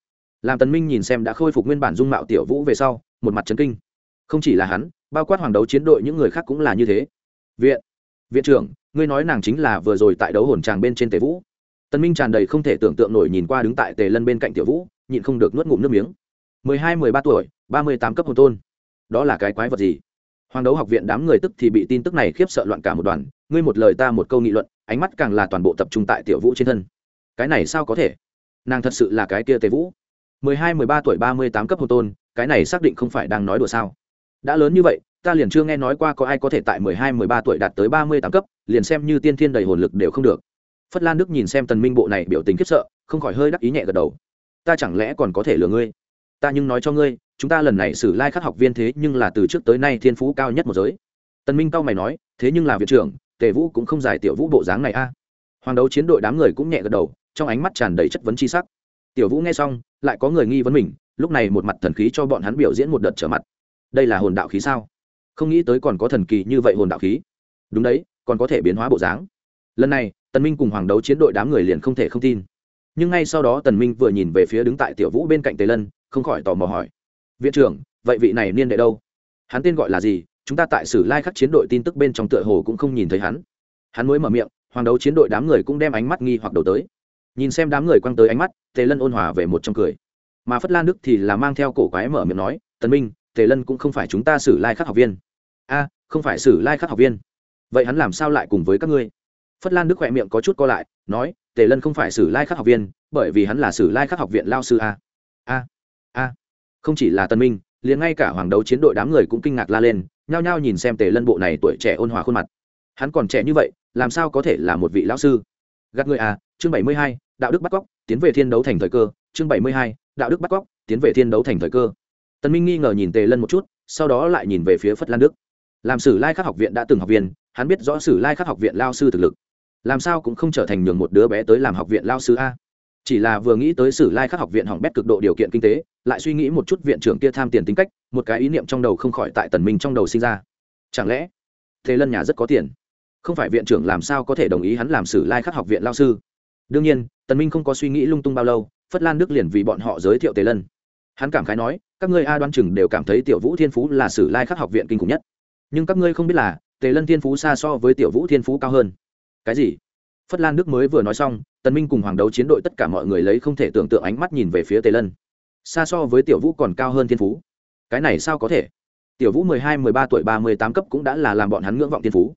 làm tần minh nhìn xem đã khôi phục nguyên bản dung mạo tiểu vũ về sau, một mặt chấn kinh. Không chỉ là hắn, bao quát hoàng đấu chiến đội những người khác cũng là như thế. Viện viện trưởng, ngươi nói nàng chính là vừa rồi tại đấu hồn tràng bên trên tề vũ. Tần minh tràn đầy không thể tưởng tượng nổi nhìn qua đứng tại tề lân bên cạnh tiểu vũ, nhịn không được nuốt ngụm nước miếng. Mười hai, mười ba tuổi, ba mươi tám cấp hồn tôn. Đó là cái quái vật gì? Hoàng đấu học viện đám người tức thì bị tin tức này khiếp sợ loạn cả một đoàn, ngươi một lời ta một câu nghị luận, ánh mắt càng là toàn bộ tập trung tại tiểu vũ trên thân. Cái này sao có thể? Nàng thật sự là cái kia tề vũ mười hai, mười ba tuổi ba mươi tám cấp hồn tôn, cái này xác định không phải đang nói đùa sao? Đã lớn như vậy, ta liền chưa nghe nói qua có ai có thể tại mười hai, mười ba tuổi đạt tới ba mươi tám cấp, liền xem như tiên thiên đầy hồn lực đều không được. Phất lan đức nhìn xem tần minh bộ này biểu tình khiếp sợ, không khỏi hơi đắc ý nhẹ gật đầu. Ta chẳng lẽ còn có thể lừa ngươi? Ta nhưng nói cho ngươi, chúng ta lần này xử lai khắc học viên thế nhưng là từ trước tới nay thiên phú cao nhất một giới. Tần minh cao mày nói, thế nhưng là viện trưởng, tề vũ cũng không giải tiểu vũ bộ dáng này a. Hoàng đấu chiến đội đám người cũng nhẹ gật đầu, trong ánh mắt tràn đầy chất vấn chi sắc. Tiểu vũ nghe xong lại có người nghi vấn mình, lúc này một mặt thần khí cho bọn hắn biểu diễn một đợt trở mặt. Đây là hồn đạo khí sao? Không nghĩ tới còn có thần kỳ như vậy hồn đạo khí. Đúng đấy, còn có thể biến hóa bộ dáng. Lần này, tần minh cùng hoàng đấu chiến đội đám người liền không thể không tin. Nhưng ngay sau đó tần minh vừa nhìn về phía đứng tại tiểu vũ bên cạnh tề lân, không khỏi tò mò hỏi. Viện trưởng, vậy vị này niên đệ đâu? Hắn tên gọi là gì? Chúng ta tại sử lai khắc chiến đội tin tức bên trong tựa hồ cũng không nhìn thấy hắn. Hắn mới mở miệng, hoàng đấu chiến đội đám người cũng đem ánh mắt nghi hoặc đầu tới nhìn xem đám người quăng tới ánh mắt tề lân ôn hòa về một trong cười. Mà phất lan đức thì là mang theo cổ quái mở miệng nói tần minh tề lân cũng không phải chúng ta xử lai khắc học viên. A không phải xử lai khắc học viên. Vậy hắn làm sao lại cùng với các ngươi? Phất lan đức khỏe miệng có chút co lại nói tề lân không phải sử lai khắc học viên bởi vì hắn là sử lai khắc học viện lao sư a. A a. Không chỉ là tân minh liền ngay cả hoàng đấu chiến đội đám người cũng kinh ngạc la lên nhao nhao nhìn xem tề lân bộ này tuổi trẻ ôn hòa khuôn mặt. Hắn còn trẻ như vậy làm sao có thể là một vị lão sư? Gạt người a, à, chương bảy mươi hai đạo đức bắt cóc, tiến về thiên đấu thành thời cơ, chương bảy mươi hai, đạo đức bắt cóc, tiến về thiên đấu thành thời cơ. Tần minh nghi ngờ nhìn tề lân một chút, sau đó lại nhìn về phía phất lan đức. Làm sử lai khắc học viện đã từng học viên, hắn biết rõ sử lai khắc học viện lao sư thực lực. Làm sao cũng không trở thành nhường một đứa bé tới làm học viện lao sư a? Chỉ là vừa nghĩ tới sử lai khắc học viện hỏng bét cực độ điều kiện kinh tế, lại suy nghĩ một chút viện trưởng kia tham tiền tính cách, một cái ý niệm trong đầu không khỏi tại tần minh trong đầu sinh ra. Chẳng lẽ thế lân nhà rất có tiền? Không phải viện trưởng làm sao có thể đồng ý hắn làm sử lai khắc học viện lao sư? Đương nhiên tần minh không có suy nghĩ lung tung bao lâu, phất lan đức liền vì bọn họ giới thiệu tề lân. Hắn cảm khái nói, các ngươi a đoan chừng đều cảm thấy tiểu vũ thiên phú là sử lai khắc học viện kinh khủng nhất. Nhưng các ngươi không biết là, tề lân thiên phú xa so với tiểu vũ thiên phú cao hơn. Cái gì? Phất lan đức mới vừa nói xong, tần minh cùng hoàng đấu chiến đội tất cả mọi người lấy không thể tưởng tượng ánh mắt nhìn về phía tề lân. Xa so với tiểu vũ còn cao hơn thiên phú? Cái này sao có thể? Tiểu vũ mười hai, mười ba tuổi, ba mươi tám cấp cũng đã là làm bọn hắn ngưỡng vọng thiên phú.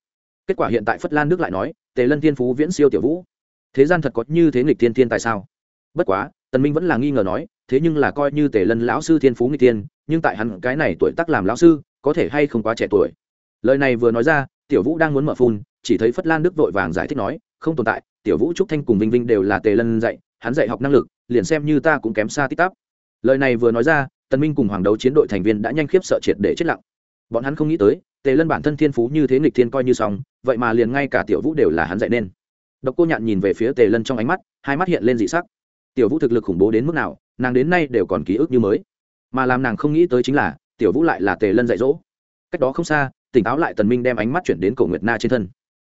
Kết quả hiện tại phất lan đức lại nói, tề lân thiên phú viễn siêu tiểu vũ thế gian thật có như thế nghịch thiên thiên tại sao? Bất quá, tần minh vẫn là nghi ngờ nói, thế nhưng là coi như tề lân lão sư thiên phú nghịch thiên, nhưng tại hắn cái này tuổi tác làm lão sư, có thể hay không quá trẻ tuổi? Lời này vừa nói ra, tiểu vũ đang muốn mở phun, chỉ thấy phất lan đức vội vàng giải thích nói, không tồn tại, tiểu vũ, trúc thanh cùng vinh vinh đều là tề lân dạy, hắn dạy học năng lực, liền xem như ta cũng kém xa tít tắp. Lời này vừa nói ra, tần minh cùng hoàng đấu chiến đội thành viên đã nhanh khiếp sợ triệt để chết lặng. Bọn hắn không nghĩ tới, tề lân bản thân thiên phú như thế nghịch thiên coi như xong, vậy mà liền ngay cả tiểu vũ đều là hắn dạy nên độc cô nhạn nhìn về phía tề lân trong ánh mắt, hai mắt hiện lên dị sắc. Tiểu vũ thực lực khủng bố đến mức nào, nàng đến nay đều còn ký ức như mới. Mà làm nàng không nghĩ tới chính là, tiểu vũ lại là tề lân dạy dỗ. Cách đó không xa, tỉnh táo lại tần minh đem ánh mắt chuyển đến cổ nguyệt na trên thân.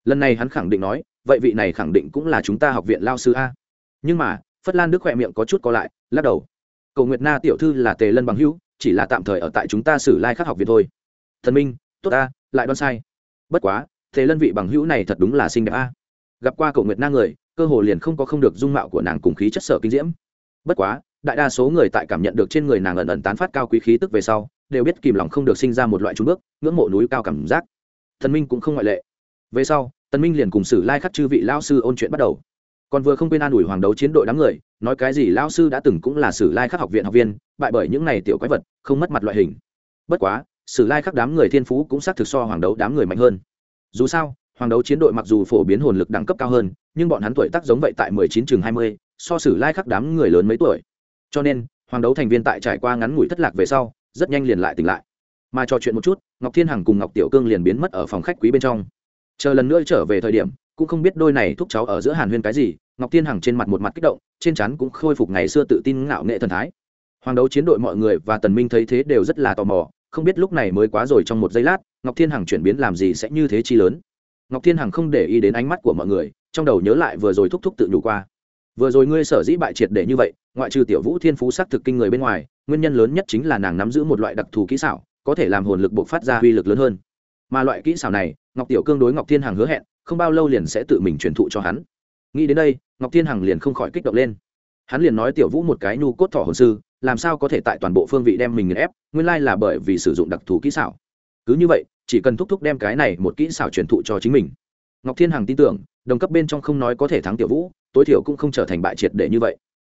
Lần này hắn khẳng định nói, vậy vị này khẳng định cũng là chúng ta học viện lao sư a. Nhưng mà, phất lan đức khỏe miệng có chút co lại, lắc đầu. Cầu nguyệt na tiểu thư là tề lân bằng hữu, chỉ là tạm thời ở tại chúng ta xử lai khắc học viện thôi. Thần minh, tốt ta lại đoán sai. Bất quá, tề lân vị bằng hữu này thật đúng là xinh đẹp a gặp qua cậu nguyệt na người, cơ hồ liền không có không được dung mạo của nàng cùng khí chất sở kinh diễm. Bất quá, đại đa số người tại cảm nhận được trên người nàng ẩn ẩn tán phát cao quý khí tức về sau, đều biết kìm lòng không được sinh ra một loại trúng bước, ngưỡng mộ núi cao cảm giác. Thần minh cũng không ngoại lệ. Về sau, tần minh liền cùng sử lai khắc chư vị lao sư ôn chuyện bắt đầu. Còn vừa không quên an ủi hoàng đấu chiến đội đám người, nói cái gì lao sư đã từng cũng là sử lai khắc học viện học viên, bại bởi những này tiểu quái vật, không mất mặt loại hình. Bất quá, sử lai khắc đám người thiên phú cũng xác thực so hoàng đấu đám người mạnh hơn. Dù sao hoàng đấu chiến đội mặc dù phổ biến hồn lực đẳng cấp cao hơn, nhưng bọn hắn tuổi tác giống vậy tại mười chín chừng hai mươi, so sử lai khắc đám người lớn mấy tuổi. Cho nên, hoàng đấu thành viên tại trải qua ngắn ngủi thất lạc về sau, rất nhanh liền lại tỉnh lại. Mà trò chuyện một chút, ngọc thiên hằng cùng ngọc tiểu cương liền biến mất ở phòng khách quý bên trong. Chờ lần nữa trở về thời điểm, cũng không biết đôi này thúc cháu ở giữa hàn huyên cái gì, ngọc thiên hằng trên mặt một mặt kích động, trên chắn cũng khôi phục ngày xưa tự tin ngạo nghệ thần thái. Hoàng đấu chiến đội mọi người và tần minh thấy thế đều rất là tò mò, không biết lúc này mới quá rồi trong một giây lát, ngọc thiên hằng chuyển biến làm gì sẽ như thế chi lớn ngọc thiên hằng không để ý đến ánh mắt của mọi người, trong đầu nhớ lại vừa rồi thúc thúc tự nhủ qua. Vừa rồi ngươi sở dĩ bại triệt để như vậy, ngoại trừ tiểu vũ thiên phú sắc thực kinh người bên ngoài, nguyên nhân lớn nhất chính là nàng nắm giữ một loại đặc thù kỹ xảo, có thể làm hồn lực buộc phát ra uy lực lớn hơn. Mà loại kỹ xảo này, ngọc tiểu cương đối ngọc thiên hằng hứa hẹn, không bao lâu liền sẽ tự mình truyền thụ cho hắn. Nghĩ đến đây, ngọc thiên hằng liền không khỏi kích động lên. Hắn liền nói tiểu vũ một cái nhu cốt thỏ hồn sư, làm sao có thể tại toàn bộ phương vị đem mình nghiền ép, nguyên lai là bởi vì sử dụng đặc thù kỹ xảo. Cứ như vậy chỉ cần thúc thúc đem cái này một kỹ xảo truyền thụ cho chính mình. Ngọc thiên hằng tin tưởng, đồng cấp bên trong không nói có thể thắng tiểu vũ, tối thiểu cũng không trở thành bại triệt để như vậy.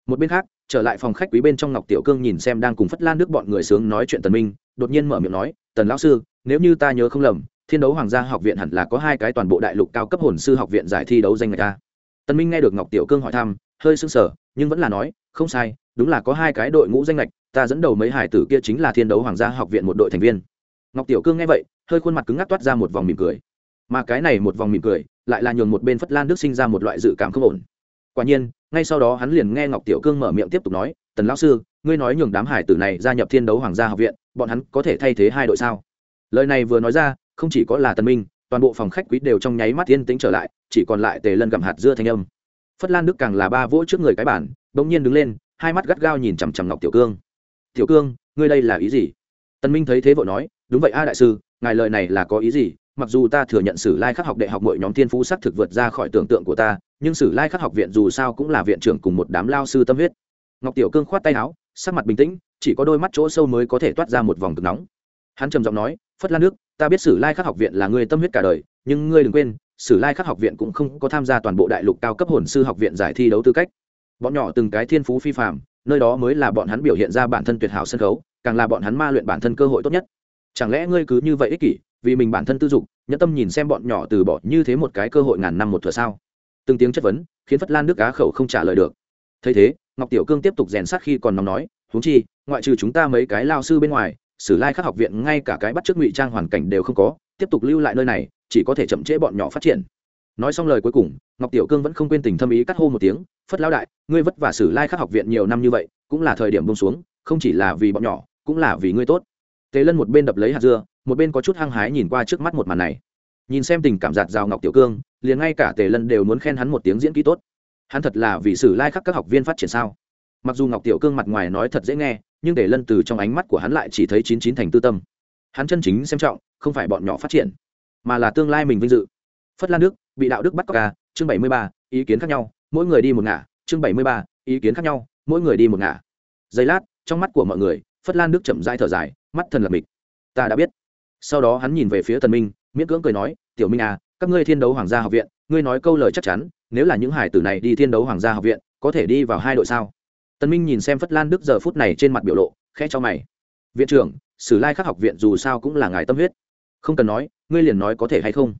Một bên khác, trở lại phòng khách quý bên trong ngọc tiểu cương nhìn xem đang cùng phất lan nước bọn người sướng nói chuyện tần minh, đột nhiên mở miệng nói, tần lão sư, nếu như ta nhớ không lầm, thiên đấu hoàng gia học viện hẳn là có hai cái toàn bộ đại lục cao cấp hồn sư học viện giải thi đấu danh người ta. Tần minh nghe được ngọc tiểu cương hỏi thăm, hơi sững sờ, nhưng vẫn là nói, không sai, đúng là có hai cái đội ngũ danh lệch ta dẫn đầu mấy hải tử kia chính là thiên đấu hoàng gia học viện một đội thành viên ngọc tiểu cương nghe vậy, hơi khuôn mặt cứng ngắc toát ra một vòng mỉm cười. Mà cái này một vòng mỉm cười, lại là nhường một bên phất lan đức sinh ra một loại dự cảm không ổn. Quả nhiên, ngay sau đó hắn liền nghe ngọc tiểu cương mở miệng tiếp tục nói, tần lão sư, ngươi nói nhường đám hải tử này gia nhập thiên đấu hoàng gia học viện, bọn hắn có thể thay thế hai đội sao? Lời này vừa nói ra, không chỉ có là tần minh, toàn bộ phòng khách quý đều trong nháy mắt yên tĩnh trở lại, chỉ còn lại tề lân gặm hạt dưa thanh âm. Phất lan đức càng là ba vỗ trước người cái bản bỗng nhiên đứng lên, hai mắt gắt gao nhìn chằm chằm ngọc tiểu cương. Tiểu cương, ngươi đây là ý gì? Tần minh thấy thế vội nói đúng vậy a đại sư, ngài lời này là có ý gì? Mặc dù ta thừa nhận sử lai khắc học đại học mọi nhóm thiên phú xác thực vượt ra khỏi tưởng tượng của ta, nhưng sử lai khắc học viện dù sao cũng là viện trưởng cùng một đám lao sư tâm huyết. Ngọc tiểu cương khoát tay áo, sắc mặt bình tĩnh, chỉ có đôi mắt chỗ sâu mới có thể toát ra một vòng cực nóng. Hắn trầm giọng nói, phất lan nước, ta biết sử lai khắc học viện là người tâm huyết cả đời, nhưng ngươi đừng quên, sử lai khắc học viện cũng không có tham gia toàn bộ đại lục cao cấp hồn sư học viện giải thi đấu tư cách. Bọn nhỏ từng cái thiên phú phi phạm nơi đó mới là bọn hắn biểu hiện ra bản thân tuyệt hảo sân khấu, càng là bọn hắn ma luyện bản thân cơ hội tốt nhất chẳng lẽ ngươi cứ như vậy ích kỷ, vì mình bản thân tư dục, nhẫn tâm nhìn xem bọn nhỏ từ bỏ như thế một cái cơ hội ngàn năm một thừa sao? Từng tiếng chất vấn, khiến phất lan nước cá khẩu không trả lời được. Thấy thế, ngọc tiểu cương tiếp tục rèn sát khi còn nóng nói, huống chi, ngoại trừ chúng ta mấy cái lao sư bên ngoài, sử lai khắc học viện ngay cả cái bắt chước ngụy trang hoàn cảnh đều không có, tiếp tục lưu lại nơi này, chỉ có thể chậm trễ bọn nhỏ phát triển. Nói xong lời cuối cùng, ngọc tiểu cương vẫn không quên tình thâm ý cắt hô một tiếng, phất lão đại, ngươi vất vả sử lai khắc học viện nhiều năm như vậy, cũng là thời điểm bông xuống, không chỉ là vì bọn nhỏ, cũng là vì ngươi tốt tề lân một bên đập lấy hạt dưa, một bên có chút hăng hái nhìn qua trước mắt một màn này. Nhìn xem tình cảm giạt rào ngọc tiểu cương, liền ngay cả tề lân đều muốn khen hắn một tiếng diễn kỹ tốt. Hắn thật là vì sử lai khắc các học viên phát triển sao? Mặc dù ngọc tiểu cương mặt ngoài nói thật dễ nghe, nhưng tề lân từ trong ánh mắt của hắn lại chỉ thấy chín chín thành tư tâm. Hắn chân chính xem trọng, không phải bọn nhỏ phát triển, mà là tương lai mình vinh dự. Phất lan đức, bị đạo đức bắt cóc ca chương bảy mươi ba, ý kiến khác nhau, mỗi người đi một ngả, chương bảy mươi ba, ý kiến khác nhau, mỗi người đi một ngả. Giây lát, trong mắt của mọi người, phất lan đức chậm dai thở dài mắt thần lập mịch. Ta đã biết. Sau đó hắn nhìn về phía tần minh, miễn cưỡng cười nói, tiểu minh à các ngươi thiên đấu hoàng gia học viện, ngươi nói câu lời chắc chắn, nếu là những hải tử này đi thiên đấu hoàng gia học viện, có thể đi vào hai đội sao? Tần minh nhìn xem phất lan đức giờ phút này trên mặt biểu lộ, khẽ cho mày. Viện trưởng, sử lai khắc học viện dù sao cũng là ngài tâm huyết. Không cần nói, ngươi liền nói có thể hay không?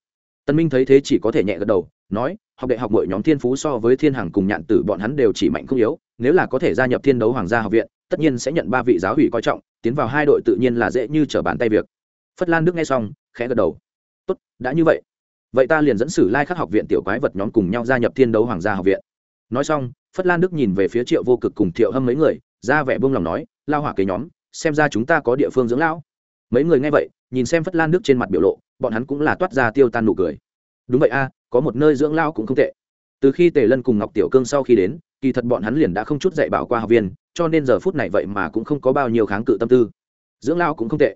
Tần minh thấy thế chỉ có thể nhẹ gật đầu, nói, học đại học mỗi nhóm thiên phú so với thiên hằng cùng nhạn tử bọn hắn đều chỉ mạnh không yếu, nếu là có thể gia nhập thiên đấu hoàng gia học viện, tất nhiên sẽ nhận ba vị giáo hủy coi trọng tiến vào hai đội tự nhiên là dễ như trở bàn tay việc. Phất lan đức nghe xong, khẽ gật đầu. Tốt, đã như vậy. Vậy ta liền dẫn sử lai khắc học viện tiểu quái vật nhóm cùng nhau gia nhập thiên đấu hoàng gia học viện. Nói xong, phất lan đức nhìn về phía triệu vô cực cùng thiệu hâm mấy người, ra vẻ buông lòng nói, lao hỏa kế nhóm, xem ra chúng ta có địa phương dưỡng lão. Mấy người nghe vậy, nhìn xem phất lan đức trên mặt biểu lộ, bọn hắn cũng là toát ra tiêu tan nụ cười. Đúng vậy a, có một nơi dưỡng lao cũng không tệ. Từ khi tề lân cùng ngọc tiểu cương sau khi đến, kỳ thật bọn hắn liền đã không chút dạy bảo qua học viên cho nên giờ phút này vậy mà cũng không có bao nhiêu kháng cự tâm tư. Dưỡng lao cũng không tệ.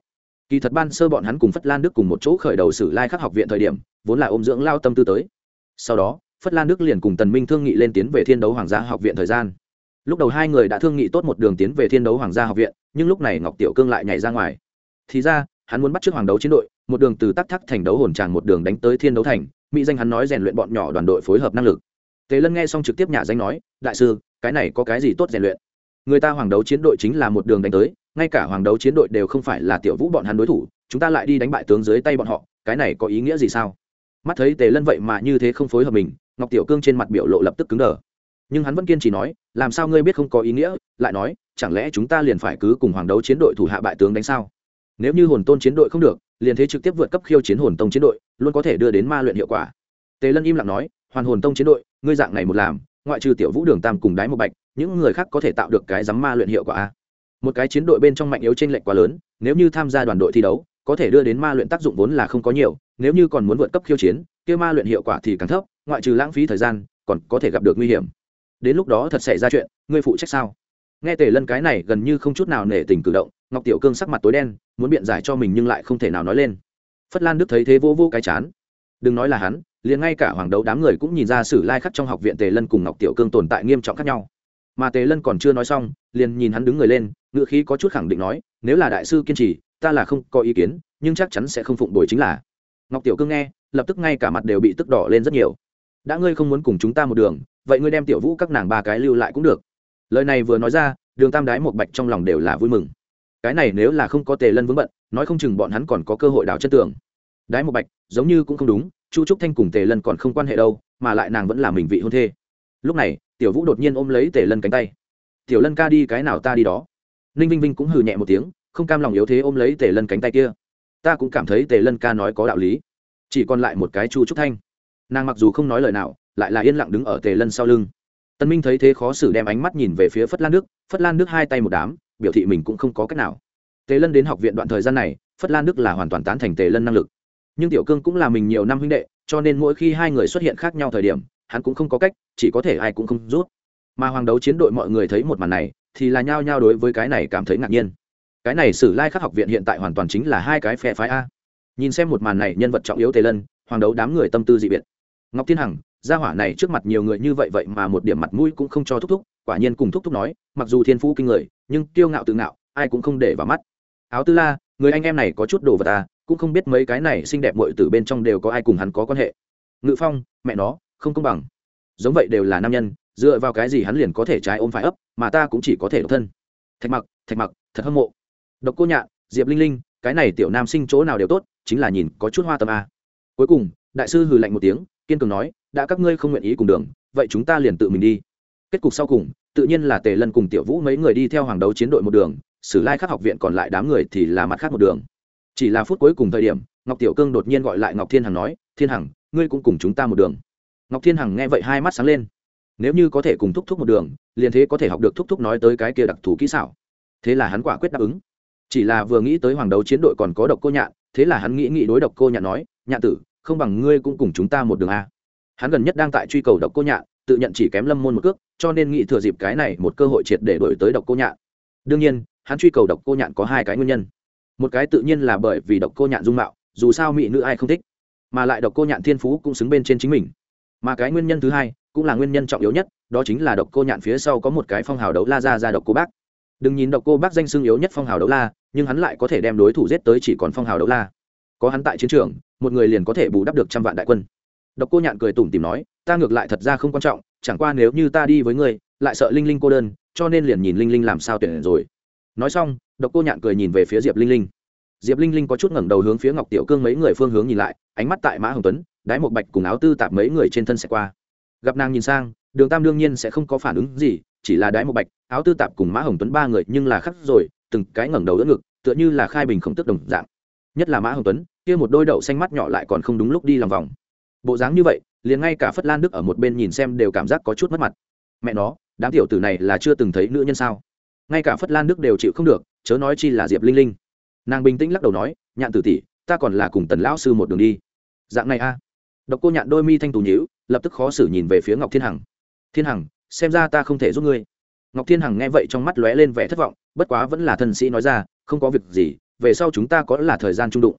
Kỳ thật ban sơ bọn hắn cùng phất lan đức cùng một chỗ khởi đầu sử lai khắc học viện thời điểm, vốn là ôm dưỡng lao tâm tư tới. Sau đó, phất lan đức liền cùng tần minh thương nghị lên tiến về thiên đấu hoàng gia học viện thời gian. Lúc đầu hai người đã thương nghị tốt một đường tiến về thiên đấu hoàng gia học viện, nhưng lúc này ngọc tiểu cương lại nhảy ra ngoài. Thì ra, hắn muốn bắt trước hoàng đấu chiến đội, một đường từ tắc thắc thành đấu hồn tràn một đường đánh tới thiên đấu thành, mỹ danh hắn nói rèn luyện bọn nhỏ đoàn đội phối hợp năng lực. Tề lân nghe xong trực tiếp nhà danh nói, đại sư, cái này có cái gì tốt rèn luyện? Người ta hoàng đấu chiến đội chính là một đường đánh tới, ngay cả hoàng đấu chiến đội đều không phải là tiểu vũ bọn hắn đối thủ, chúng ta lại đi đánh bại tướng dưới tay bọn họ, cái này có ý nghĩa gì sao? Mắt thấy tề lân vậy mà như thế không phối hợp mình, ngọc tiểu cương trên mặt biểu lộ lập tức cứng đờ. Nhưng hắn vẫn kiên trì nói, làm sao ngươi biết không có ý nghĩa? Lại nói, chẳng lẽ chúng ta liền phải cứ cùng hoàng đấu chiến đội thủ hạ bại tướng đánh sao? Nếu như hồn tôn chiến đội không được, liền thế trực tiếp vượt cấp khiêu chiến hồn tông chiến đội, luôn có thể đưa đến ma luyện hiệu quả. Tề lân im lặng nói, hoàn hồn tông chiến đội, ngươi dạng này một làm, ngoại trừ tiểu vũ đường tam cùng đái một bạch những người khác có thể tạo được cái dám ma luyện hiệu quả a. Một cái chiến đội bên trong mạnh yếu trên lệch quá lớn, nếu như tham gia đoàn đội thi đấu, có thể đưa đến ma luyện tác dụng vốn là không có nhiều, nếu như còn muốn vượt cấp khiêu chiến, kia ma luyện hiệu quả thì càng thấp, ngoại trừ lãng phí thời gian, còn có thể gặp được nguy hiểm. Đến lúc đó thật xảy ra chuyện, ngươi phụ trách sao? Nghe tề lân cái này gần như không chút nào nể tình cử động, ngọc tiểu cương sắc mặt tối đen, muốn biện giải cho mình nhưng lại không thể nào nói lên. Phất lan đức thấy thế vô vô cái chán. Đừng nói là hắn, liền ngay cả hoàng đấu đám người cũng nhìn ra sử lai khắc trong học viện tề lân cùng ngọc tiểu cương tồn tại nghiêm trọng khác nhau mà tề lân còn chưa nói xong, liền nhìn hắn đứng người lên ngự khí có chút khẳng định nói, nếu là đại sư kiên trì, ta là không có ý kiến, nhưng chắc chắn sẽ không phụng đổi chính là. Ngọc tiểu cương nghe, lập tức ngay cả mặt đều bị tức đỏ lên rất nhiều. Đã ngươi không muốn cùng chúng ta một đường, vậy ngươi đem tiểu vũ các nàng ba cái lưu lại cũng được. Lời này vừa nói ra, đường tam đái một bạch trong lòng đều là vui mừng. Cái này nếu là không có tề lân vướng bận, nói không chừng bọn hắn còn có cơ hội đào chất tường. Đái một bạch, giống như cũng không đúng, chu trúc thanh cùng tề lân còn không quan hệ đâu, mà lại nàng vẫn là mình vị hôn thê. Lúc này tiểu vũ đột nhiên ôm lấy tề lân cánh tay. Tiểu lân ca đi cái nào ta đi đó. Ninh vinh vinh cũng hừ nhẹ một tiếng không cam lòng yếu thế ôm lấy tề lân cánh tay kia. Ta cũng cảm thấy tề lân ca nói có đạo lý. Chỉ còn lại một cái chu trúc thanh. Nàng mặc dù không nói lời nào lại là yên lặng đứng ở tề lân sau lưng. Tân minh thấy thế khó xử đem ánh mắt nhìn về phía phất lan Đức, phất lan Đức hai tay một đám biểu thị mình cũng không có cách nào. Tề lân đến học viện đoạn thời gian này phất lan Đức là hoàn toàn tán thành tề lân năng lực. Nhưng tiểu cương cũng là mình nhiều năm huynh đệ cho nên mỗi khi hai người xuất hiện khác nhau thời điểm hắn cũng không có cách, chỉ có thể ai cũng không rút. Mà hoàng đấu chiến đội mọi người thấy một màn này, thì là nhao nhao đối với cái này cảm thấy ngạc nhiên. Cái này sử lai khắc học viện hiện tại hoàn toàn chính là hai cái phe phái a. Nhìn xem một màn này, nhân vật trọng yếu tề lân, hoàng đấu đám người tâm tư dị biệt. Ngọc thiên hằng, gia hỏa này trước mặt nhiều người như vậy vậy mà một điểm mặt mũi cũng không cho thúc thúc, quả nhiên cùng thúc thúc nói, mặc dù thiên phú kinh người, nhưng kiêu ngạo tự ngạo, ai cũng không để vào mắt. Áo tư la, người anh em này có chút đồ vật à cũng không biết mấy cái này xinh đẹp muội từ bên trong đều có ai cùng hắn có quan hệ. Ngự phong, mẹ nó không công bằng. Giống vậy đều là nam nhân, dựa vào cái gì hắn liền có thể trái ôm phải ấp, mà ta cũng chỉ có thể độc thân. Thạch mặc thạch mặc, thật hâm mộ. Độc cô nhạn, diệp linh linh, cái này tiểu nam sinh chỗ nào đều tốt, chính là nhìn có chút hoa tâm a. Cuối cùng, đại sư hừ lạnh một tiếng, kiên cường nói, đã các ngươi không nguyện ý cùng đường, vậy chúng ta liền tự mình đi. Kết cục sau cùng, tự nhiên là tề lân cùng tiểu vũ mấy người đi theo hoàng đấu chiến đội một đường, sử lai khắc học viện còn lại đám người thì là mặt khác một đường. Chỉ là phút cuối cùng thời điểm, ngọc tiểu cương đột nhiên gọi lại ngọc thiên hằng nói, thiên hằng, ngươi cũng cùng chúng ta một đường ngọc thiên hằng nghe vậy hai mắt sáng lên. Nếu như có thể cùng thúc thúc một đường, liền thế có thể học được thúc thúc nói tới cái kia đặc thù kỹ xảo. Thế là hắn quả quyết đáp ứng. Chỉ là vừa nghĩ tới hoàng đấu chiến đội còn có độc cô nhạn, thế là hắn nghĩ nghĩ đối độc cô nhạn nói, nhạn tử, không bằng ngươi cũng cùng chúng ta một đường a. Hắn gần nhất đang tại truy cầu độc cô nhạn, tự nhận chỉ kém lâm môn một cước, cho nên nghĩ thừa dịp cái này một cơ hội triệt để đổi tới độc cô nhạn. Đương nhiên, hắn truy cầu độc cô nhạn có hai cái nguyên nhân. Một cái tự nhiên là bởi vì độc cô nhạn dung mạo, dù sao mỹ nữ ai không thích, mà lại độc cô nhạn thiên phú cũng xứng bên trên chính mình mà cái nguyên nhân thứ hai cũng là nguyên nhân trọng yếu nhất, đó chính là độc cô nhạn phía sau có một cái phong hào đấu la ra ra độc cô bác. Đừng nhìn độc cô bác danh xưng yếu nhất phong hào đấu la, nhưng hắn lại có thể đem đối thủ giết tới chỉ còn phong hào đấu la. Có hắn tại chiến trường, một người liền có thể bù đắp được trăm vạn đại quân. Độc cô nhạn cười tủm tìm nói, ta ngược lại thật ra không quan trọng, chẳng qua nếu như ta đi với ngươi, lại sợ linh linh cô đơn, cho nên liền nhìn linh linh làm sao tuyển rồi. Nói xong, độc cô nhạn cười nhìn về phía diệp linh linh. Diệp linh linh có chút ngẩng đầu hướng phía ngọc tiểu cương mấy người phương hướng nhìn lại, ánh mắt tại mã hồng tuấn đái một bạch cùng áo tư tạp mấy người trên thân sẽ qua. Gặp nàng nhìn sang, đường tam đương nhiên sẽ không có phản ứng gì, chỉ là đái một bạch, áo tư tạp cùng mã hồng tuấn ba người nhưng là khắc rồi, từng cái ngẩng đầu đỡ ngực, tựa như là khai bình khổng tức đồng dạng. Nhất là mã hồng tuấn, kia một đôi đậu xanh mắt nhỏ lại còn không đúng lúc đi lòng vòng. Bộ dáng như vậy, liền ngay cả phất lan đức ở một bên nhìn xem đều cảm giác có chút mất mặt. Mẹ nó, đám tiểu tử này là chưa từng thấy nữ nhân sao? Ngay cả phất lan đức đều chịu không được, chớ nói chi là diệp linh linh. Nàng bình tĩnh lắc đầu nói, nhạn tử tỷ, ta còn là cùng tần lão sư một đường đi. Dạng này a độc cô nhạn đôi mi thanh tú nhíu, lập tức khó xử nhìn về phía ngọc thiên hằng. Thiên hằng, xem ra ta không thể giúp ngươi. Ngọc thiên hằng nghe vậy trong mắt lóe lên vẻ thất vọng, bất quá vẫn là thân sĩ nói ra, không có việc gì, về sau chúng ta có là thời gian trung đụng.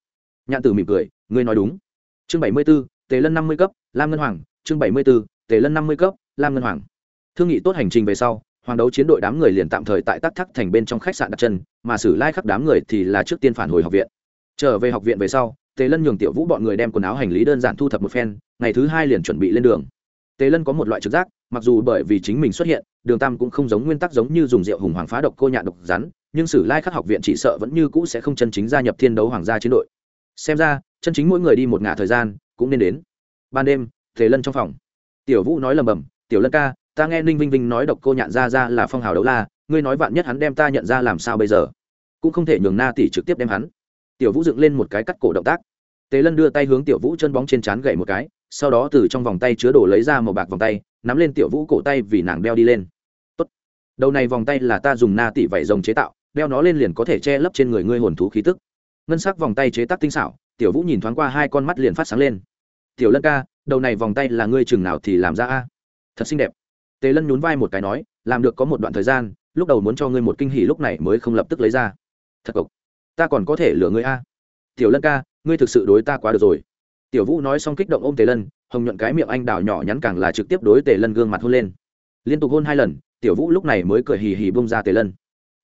Nhạn tử mỉm cười, ngươi nói đúng. Chương bảy mươi b ố tề lân năm mươi cấp, lam ngân hoàng. Chương bảy mươi b ố tề lân năm mươi cấp, lam ngân hoàng. Thương nghị tốt hành trình về sau, hoàng đấu chiến đội đám người liền tạm thời tại tắc thắc thành bên trong khách sạn đặt chân, mà sử lai khắc đám người thì là trước tiên phản hồi học viện. Trở về học viện về sau tề lân nhường tiểu vũ bọn người đem quần áo hành lý đơn giản thu thập một phen, ngày thứ hai liền chuẩn bị lên đường. Tề lân có một loại trực giác, mặc dù bởi vì chính mình xuất hiện, đường tam cũng không giống nguyên tắc giống như dùng rượu hùng hoàng phá độc cô nhạn độc rắn, nhưng sử lai khắc học viện chỉ sợ vẫn như cũ sẽ không chân chính gia nhập thiên đấu hoàng gia chiến đội. Xem ra, chân chính mỗi người đi một ngả thời gian, cũng nên đến. Ban đêm, tề lân trong phòng. Tiểu vũ nói lầm bầm, tiểu lân ca, ta nghe ninh vinh vinh nói độc cô nhạn ra ra là phong hào đấu la, ngươi nói vạn nhất hắn đem ta nhận ra làm sao bây giờ? Cũng không thể nhường na tỷ trực tiếp đem hắn tiểu vũ dựng lên một cái cắt cổ động tác. Tề lân đưa tay hướng tiểu vũ chân bóng trên trán gậy một cái, sau đó từ trong vòng tay chứa đồ lấy ra một bạc vòng tay, nắm lên tiểu vũ cổ tay vì nàng đeo đi lên. Tốt. đầu này vòng tay là ta dùng na tỷ vảy rồng chế tạo, đeo nó lên liền có thể che lấp trên người ngươi hồn thú khí tức. Ngân sắc vòng tay chế tác tinh xảo, tiểu vũ nhìn thoáng qua hai con mắt liền phát sáng lên. Tiểu lân ca, đầu này vòng tay là ngươi chừng nào thì làm ra a? Thật xinh đẹp. Tề lân nhún vai một cái nói, làm được có một đoạn thời gian, lúc đầu muốn cho ngươi một kinh hỉ lúc này mới không lập tức lấy ra. Thật cộc ta còn có thể lừa ngươi a. Tiểu lân ca, ngươi thực sự đối ta quá được rồi. Tiểu vũ nói xong kích động ôm tề lân, hồng nhuận cái miệng anh đào nhỏ nhắn càng là trực tiếp đối tề lân gương mặt hôn lên. Liên tục hôn hai lần, tiểu vũ lúc này mới cười hì hì bông ra tề lân.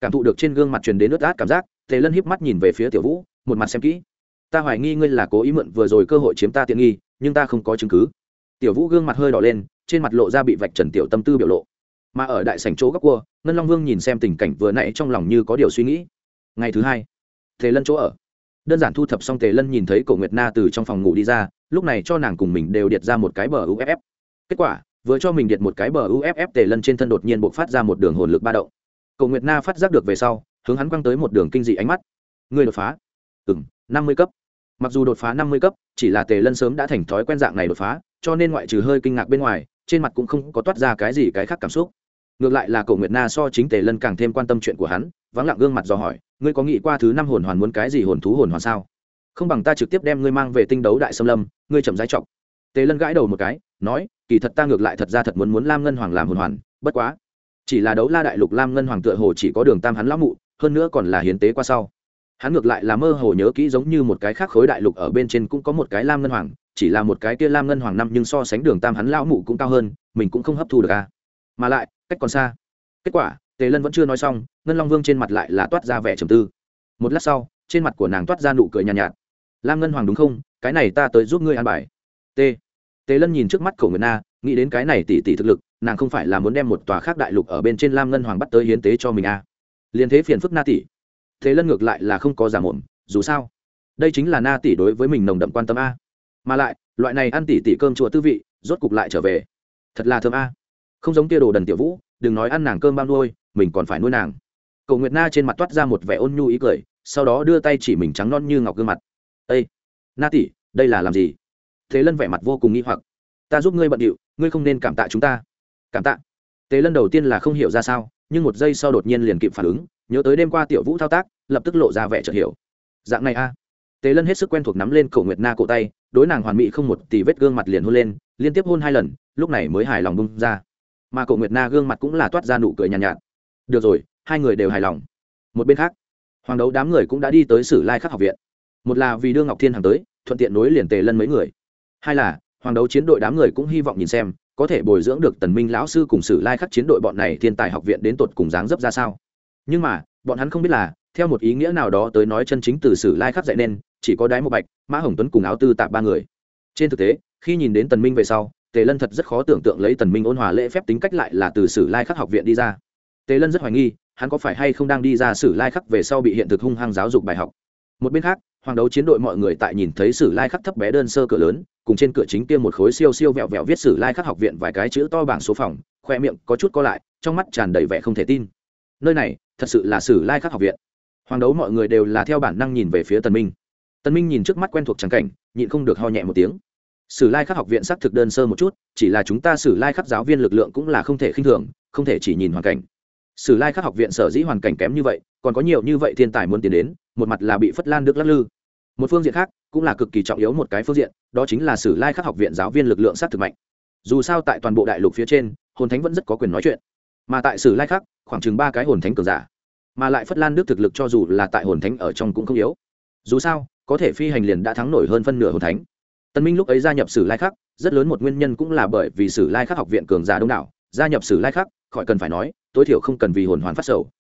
Cảm thụ được trên gương mặt truyền đến nước át cảm giác, tề lân híp mắt nhìn về phía tiểu vũ, một mặt xem kỹ. Ta hoài nghi ngươi là cố ý mượn vừa rồi cơ hội chiếm ta tiện nghi, nhưng ta không có chứng cứ. Tiểu vũ gương mặt hơi đỏ lên, trên mặt lộ ra bị vạch trần tiểu tâm tư biểu lộ. Mà ở đại sảnh chỗ góc cua, ngân long vương nhìn xem tình cảnh vừa nãy trong lòng như có điều suy nghĩ. Ngày thứ hai tề lân chỗ ở. Đơn giản thu thập xong tề lân nhìn thấy cổ nguyệt na từ trong phòng ngủ đi ra, lúc này cho nàng cùng mình đều điệt ra một cái bờ uff kết quả, vừa cho mình điệt một cái bờ uff tề lân trên thân đột nhiên buộc phát ra một đường hồn lực ba động. Cổ nguyệt na phát giác được về sau, hướng hắn quăng tới một đường kinh dị ánh mắt. Người đột phá. Ừ m năm mươi cấp. Mặc dù đột phá năm mươi cấp, chỉ là tề lân sớm đã thành thói quen dạng này đột phá, cho nên ngoại trừ hơi kinh ngạc bên ngoài, trên mặt cũng không có toát ra cái gì cái khác cảm xúc ngược lại là cổ nguyệt na so chính tề lân càng thêm quan tâm chuyện của hắn, vắng lặng gương mặt dò hỏi, ngươi có nghĩ qua thứ năm hồn hoàn muốn cái gì hồn thú hồn hoàn sao? Không bằng ta trực tiếp đem ngươi mang về tinh đấu đại xâm lâm, ngươi chậm rãi chọc. Tề lân gãi đầu một cái, nói, kỳ thật ta ngược lại thật ra thật muốn muốn lam ngân hoàng làm hồn hoàn, bất quá, chỉ là đấu la đại lục lam ngân hoàng tựa hồ chỉ có đường tam hắn lão mụ, hơn nữa còn là hiến tế qua sau. Hắn ngược lại là mơ hồ nhớ kỹ giống như một cái khác khối đại lục ở bên trên cũng có một cái lam ngân hoàng, chỉ là một cái kia lam ngân hoàng năm nhưng so sánh đường tam hắn lão mụ cũng cao hơn, mình cũng không hấp thu được à. Mà lại cách còn xa. Kết quả tề lân vẫn chưa nói xong ngân long vương trên mặt lại là toát ra vẻ trầm tư. Một lát sau trên mặt của nàng toát ra nụ cười nhàn nhạt, nhạt. Lam ngân hoàng đúng không? Cái này ta tới giúp ngươi an bài. T. Tề lân nhìn trước mắt cổ nguyệt na nghĩ đến cái này tỷ tỷ thực lực nàng không phải là muốn đem một tòa khác đại lục ở bên trên lam ngân hoàng bắt tới hiến tế cho mình à. liền thế phiền phức na tỷ. Thế lân ngược lại là không có giả mộn dù sao đây chính là na tỷ đối với mình nồng đậm quan tâm a. Mà lại loại này ăn tỉ tỉ cơm chùa tư vị rốt cục lại trở về. Thật là thơm a không giống kia đồ đần tiểu vũ, đừng nói ăn nàng cơm bao nuôi, mình còn phải nuôi nàng. Cầu nguyệt na trên mặt toát ra một vẻ ôn nhu ý cười, sau đó đưa tay chỉ mình trắng non như ngọc gương mặt. Ây na tỷ, đây là làm gì? Thế lân vẻ mặt vô cùng nghi hoặc. Ta giúp ngươi bận điệu, ngươi không nên cảm tạ chúng ta. Cảm tạ. Tế lân đầu tiên là không hiểu ra sao, nhưng một giây sau đột nhiên liền kịp phản ứng, nhớ tới đêm qua tiểu vũ thao tác, lập tức lộ ra vẻ chợt hiểu. Dạng này a. Tế lân hết sức quen thuộc nắm lên cổ nguyệt na cổ tay, đối nàng hoàn mỹ không một tì vết gương mặt liền hôn lên, liên tiếp hôn hai lần, lúc này mới hài lòng bung ra mà cổ nguyệt na gương mặt cũng là toát ra nụ cười nhàn nhạt, nhạt. Được rồi hai người đều hài lòng. Một bên khác hoàng đấu đám người cũng đã đi tới sử lai khắc học viện. Một là vì đưa ngọc thiên hằng tới thuận tiện nối liền tề lân mấy người. Hai là hoàng đấu chiến đội đám người cũng hy vọng nhìn xem có thể bồi dưỡng được tần minh lão sư cùng sử lai khắc chiến đội bọn này thiên tài học viện đến tột cùng dáng dấp ra sao. Nhưng mà bọn hắn không biết là theo một ý nghĩa nào đó tới nói chân chính từ sử lai khắc dạy nên chỉ có đái một bạch mã hồng tuấn cùng áo tư tạp ba người. Trên thực tế khi nhìn đến tần minh về sau tề lân thật rất khó tưởng tượng lấy tần minh ôn hòa lễ phép tính cách lại là từ sử lai khắc học viện đi ra. Tề lân rất hoài nghi, hắn có phải hay không đang đi ra sử lai khắc về sau bị hiện thực hung hăng giáo dục bài học. Một bên khác, hoàng đấu chiến đội mọi người tại nhìn thấy sử lai khắc thấp bé đơn sơ cửa lớn, cùng trên cửa chính kia một khối siêu siêu vẹo vẹo viết sử lai khắc học viện vài cái chữ to bảng số phòng, khoe miệng có chút co lại, trong mắt tràn đầy vẻ không thể tin. Nơi này, thật sự là sử lai khắc học viện. Hoàng đấu mọi người đều là theo bản năng nhìn về phía tần minh. Tần minh nhìn trước mắt quen thuộc trắng cảnh, nhịn không được ho nhẹ một tiếng sử lai khắc học viện xác thực đơn sơ một chút, chỉ là chúng ta sử lai khắc giáo viên lực lượng cũng là không thể khinh thường, không thể chỉ nhìn hoàn cảnh. Sử lai khắc học viện sở dĩ hoàn cảnh kém như vậy, còn có nhiều như vậy thiên tài muốn tiến đến, một mặt là bị phất lan được lắc lư. Một phương diện khác, cũng là cực kỳ trọng yếu một cái phương diện, đó chính là sử lai khắc học viện giáo viên lực lượng sát thực mạnh. Dù sao tại toàn bộ đại lục phía trên, hồn thánh vẫn rất có quyền nói chuyện. Mà tại sử lai khắc, khoảng chừng ba cái hồn thánh cường giả. Mà lại phất lan đức thực lực cho dù là tại hồn thánh ở trong cũng không yếu. Dù sao, có thể phi hành liền đã thắng nổi hơn phân nửa hồn thánh tân minh lúc ấy gia nhập sử lai khắc, rất lớn một nguyên nhân cũng là bởi vì sử lai khắc học viện cường giả đông đảo. Gia nhập sử lai khắc, khỏi cần phải nói, tối thiểu không cần vì hồn hoàn phát sầu.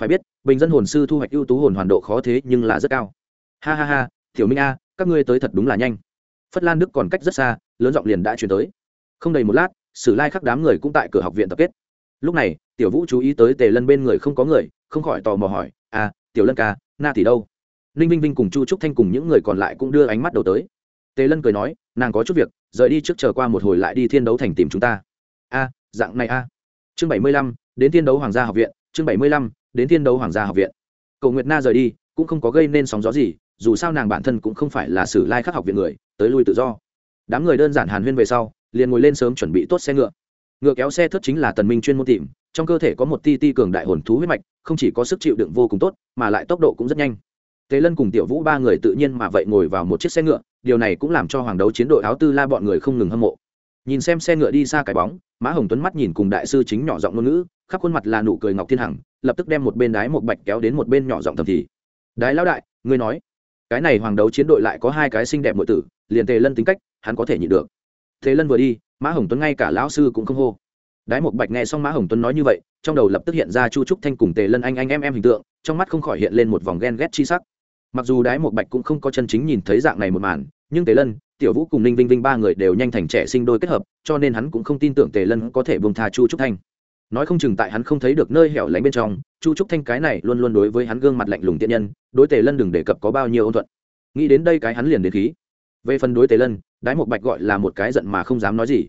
Phải biết, bình dân hồn sư thu hoạch ưu tú hồn hoàn độ khó thế nhưng là rất cao. Ha ha ha, tiểu minh a, các ngươi tới thật đúng là nhanh. Phất lan đức còn cách rất xa, lớn giọng liền đã chuyển tới. Không đầy một lát, sử lai khắc đám người cũng tại cửa học viện tập kết. Lúc này, tiểu vũ chú ý tới tề lân bên người không có người, không khỏi tò mò hỏi à tiểu lân ca, na thì đâu? Ninh vinh vinh cùng chu trúc thanh cùng những người còn lại cũng đưa ánh mắt đầu tới tề lân cười nói, nàng có chút việc, rời đi trước chờ qua một hồi lại đi thiên đấu thành tìm chúng ta. A, dạng này a. Chương bảy mươi lăm, đến thiên đấu hoàng gia học viện, chương bảy mươi lăm, đến thiên đấu hoàng gia học viện. Cầu nguyệt na rời đi, cũng không có gây nên sóng gió gì, dù sao nàng bản thân cũng không phải là sử lai khắc học viện người, tới lui tự do. Đám người đơn giản hàn huyên về sau, liền ngồi lên sớm chuẩn bị tốt xe ngựa. Ngựa kéo xe thất chính là tần minh chuyên môn tìm, trong cơ thể có một ti ti cường đại hồn thú huyết mạch, không chỉ có sức chịu đựng vô cùng tốt, mà lại tốc độ cũng rất nhanh. Tề lân cùng tiểu vũ ba người tự nhiên mà vậy ngồi vào một chiếc xe ngựa điều này cũng làm cho hoàng đấu chiến đội áo tư la bọn người không ngừng hâm mộ. Nhìn xem xe ngựa đi xa cái bóng, mã hồng tuấn mắt nhìn cùng đại sư chính nhỏ giọng ngôn ngữ, khắp khuôn mặt là nụ cười ngọc thiên hằng, lập tức đem một bên đái một bạch kéo đến một bên nhỏ giọng thầm thì. Đái lão đại, ngươi nói, cái này hoàng đấu chiến đội lại có hai cái xinh đẹp nội tử, liền tề lân tính cách, hắn có thể nhịn được. Thế lân vừa đi, mã hồng tuấn ngay cả lão sư cũng không hô. Đái một bạch nghe xong mã hồng tuấn nói như vậy, trong đầu lập tức hiện ra chu trúc thanh cùng tề lân anh anh em em hình tượng, trong mắt không khỏi hiện lên một vòng ghen ghét chi sắc. Mặc dù đái một bạch cũng không có chân chính nhìn thấy dạng này một màn nhưng tề lân, tiểu vũ cùng ninh vinh vinh ba người đều nhanh thành trẻ sinh đôi kết hợp, cho nên hắn cũng không tin tưởng tề lân có thể buông tha chu trúc thanh. Nói không chừng tại hắn không thấy được nơi hẻo lánh bên trong, chu trúc thanh cái này luôn luôn đối với hắn gương mặt lạnh lùng tiện nhân, đối tề lân đừng đề cập có bao nhiêu ôn thuận. Nghĩ đến đây cái hắn liền đến khí. Về phần đối tề lân, đái một bạch gọi là một cái giận mà không dám nói gì.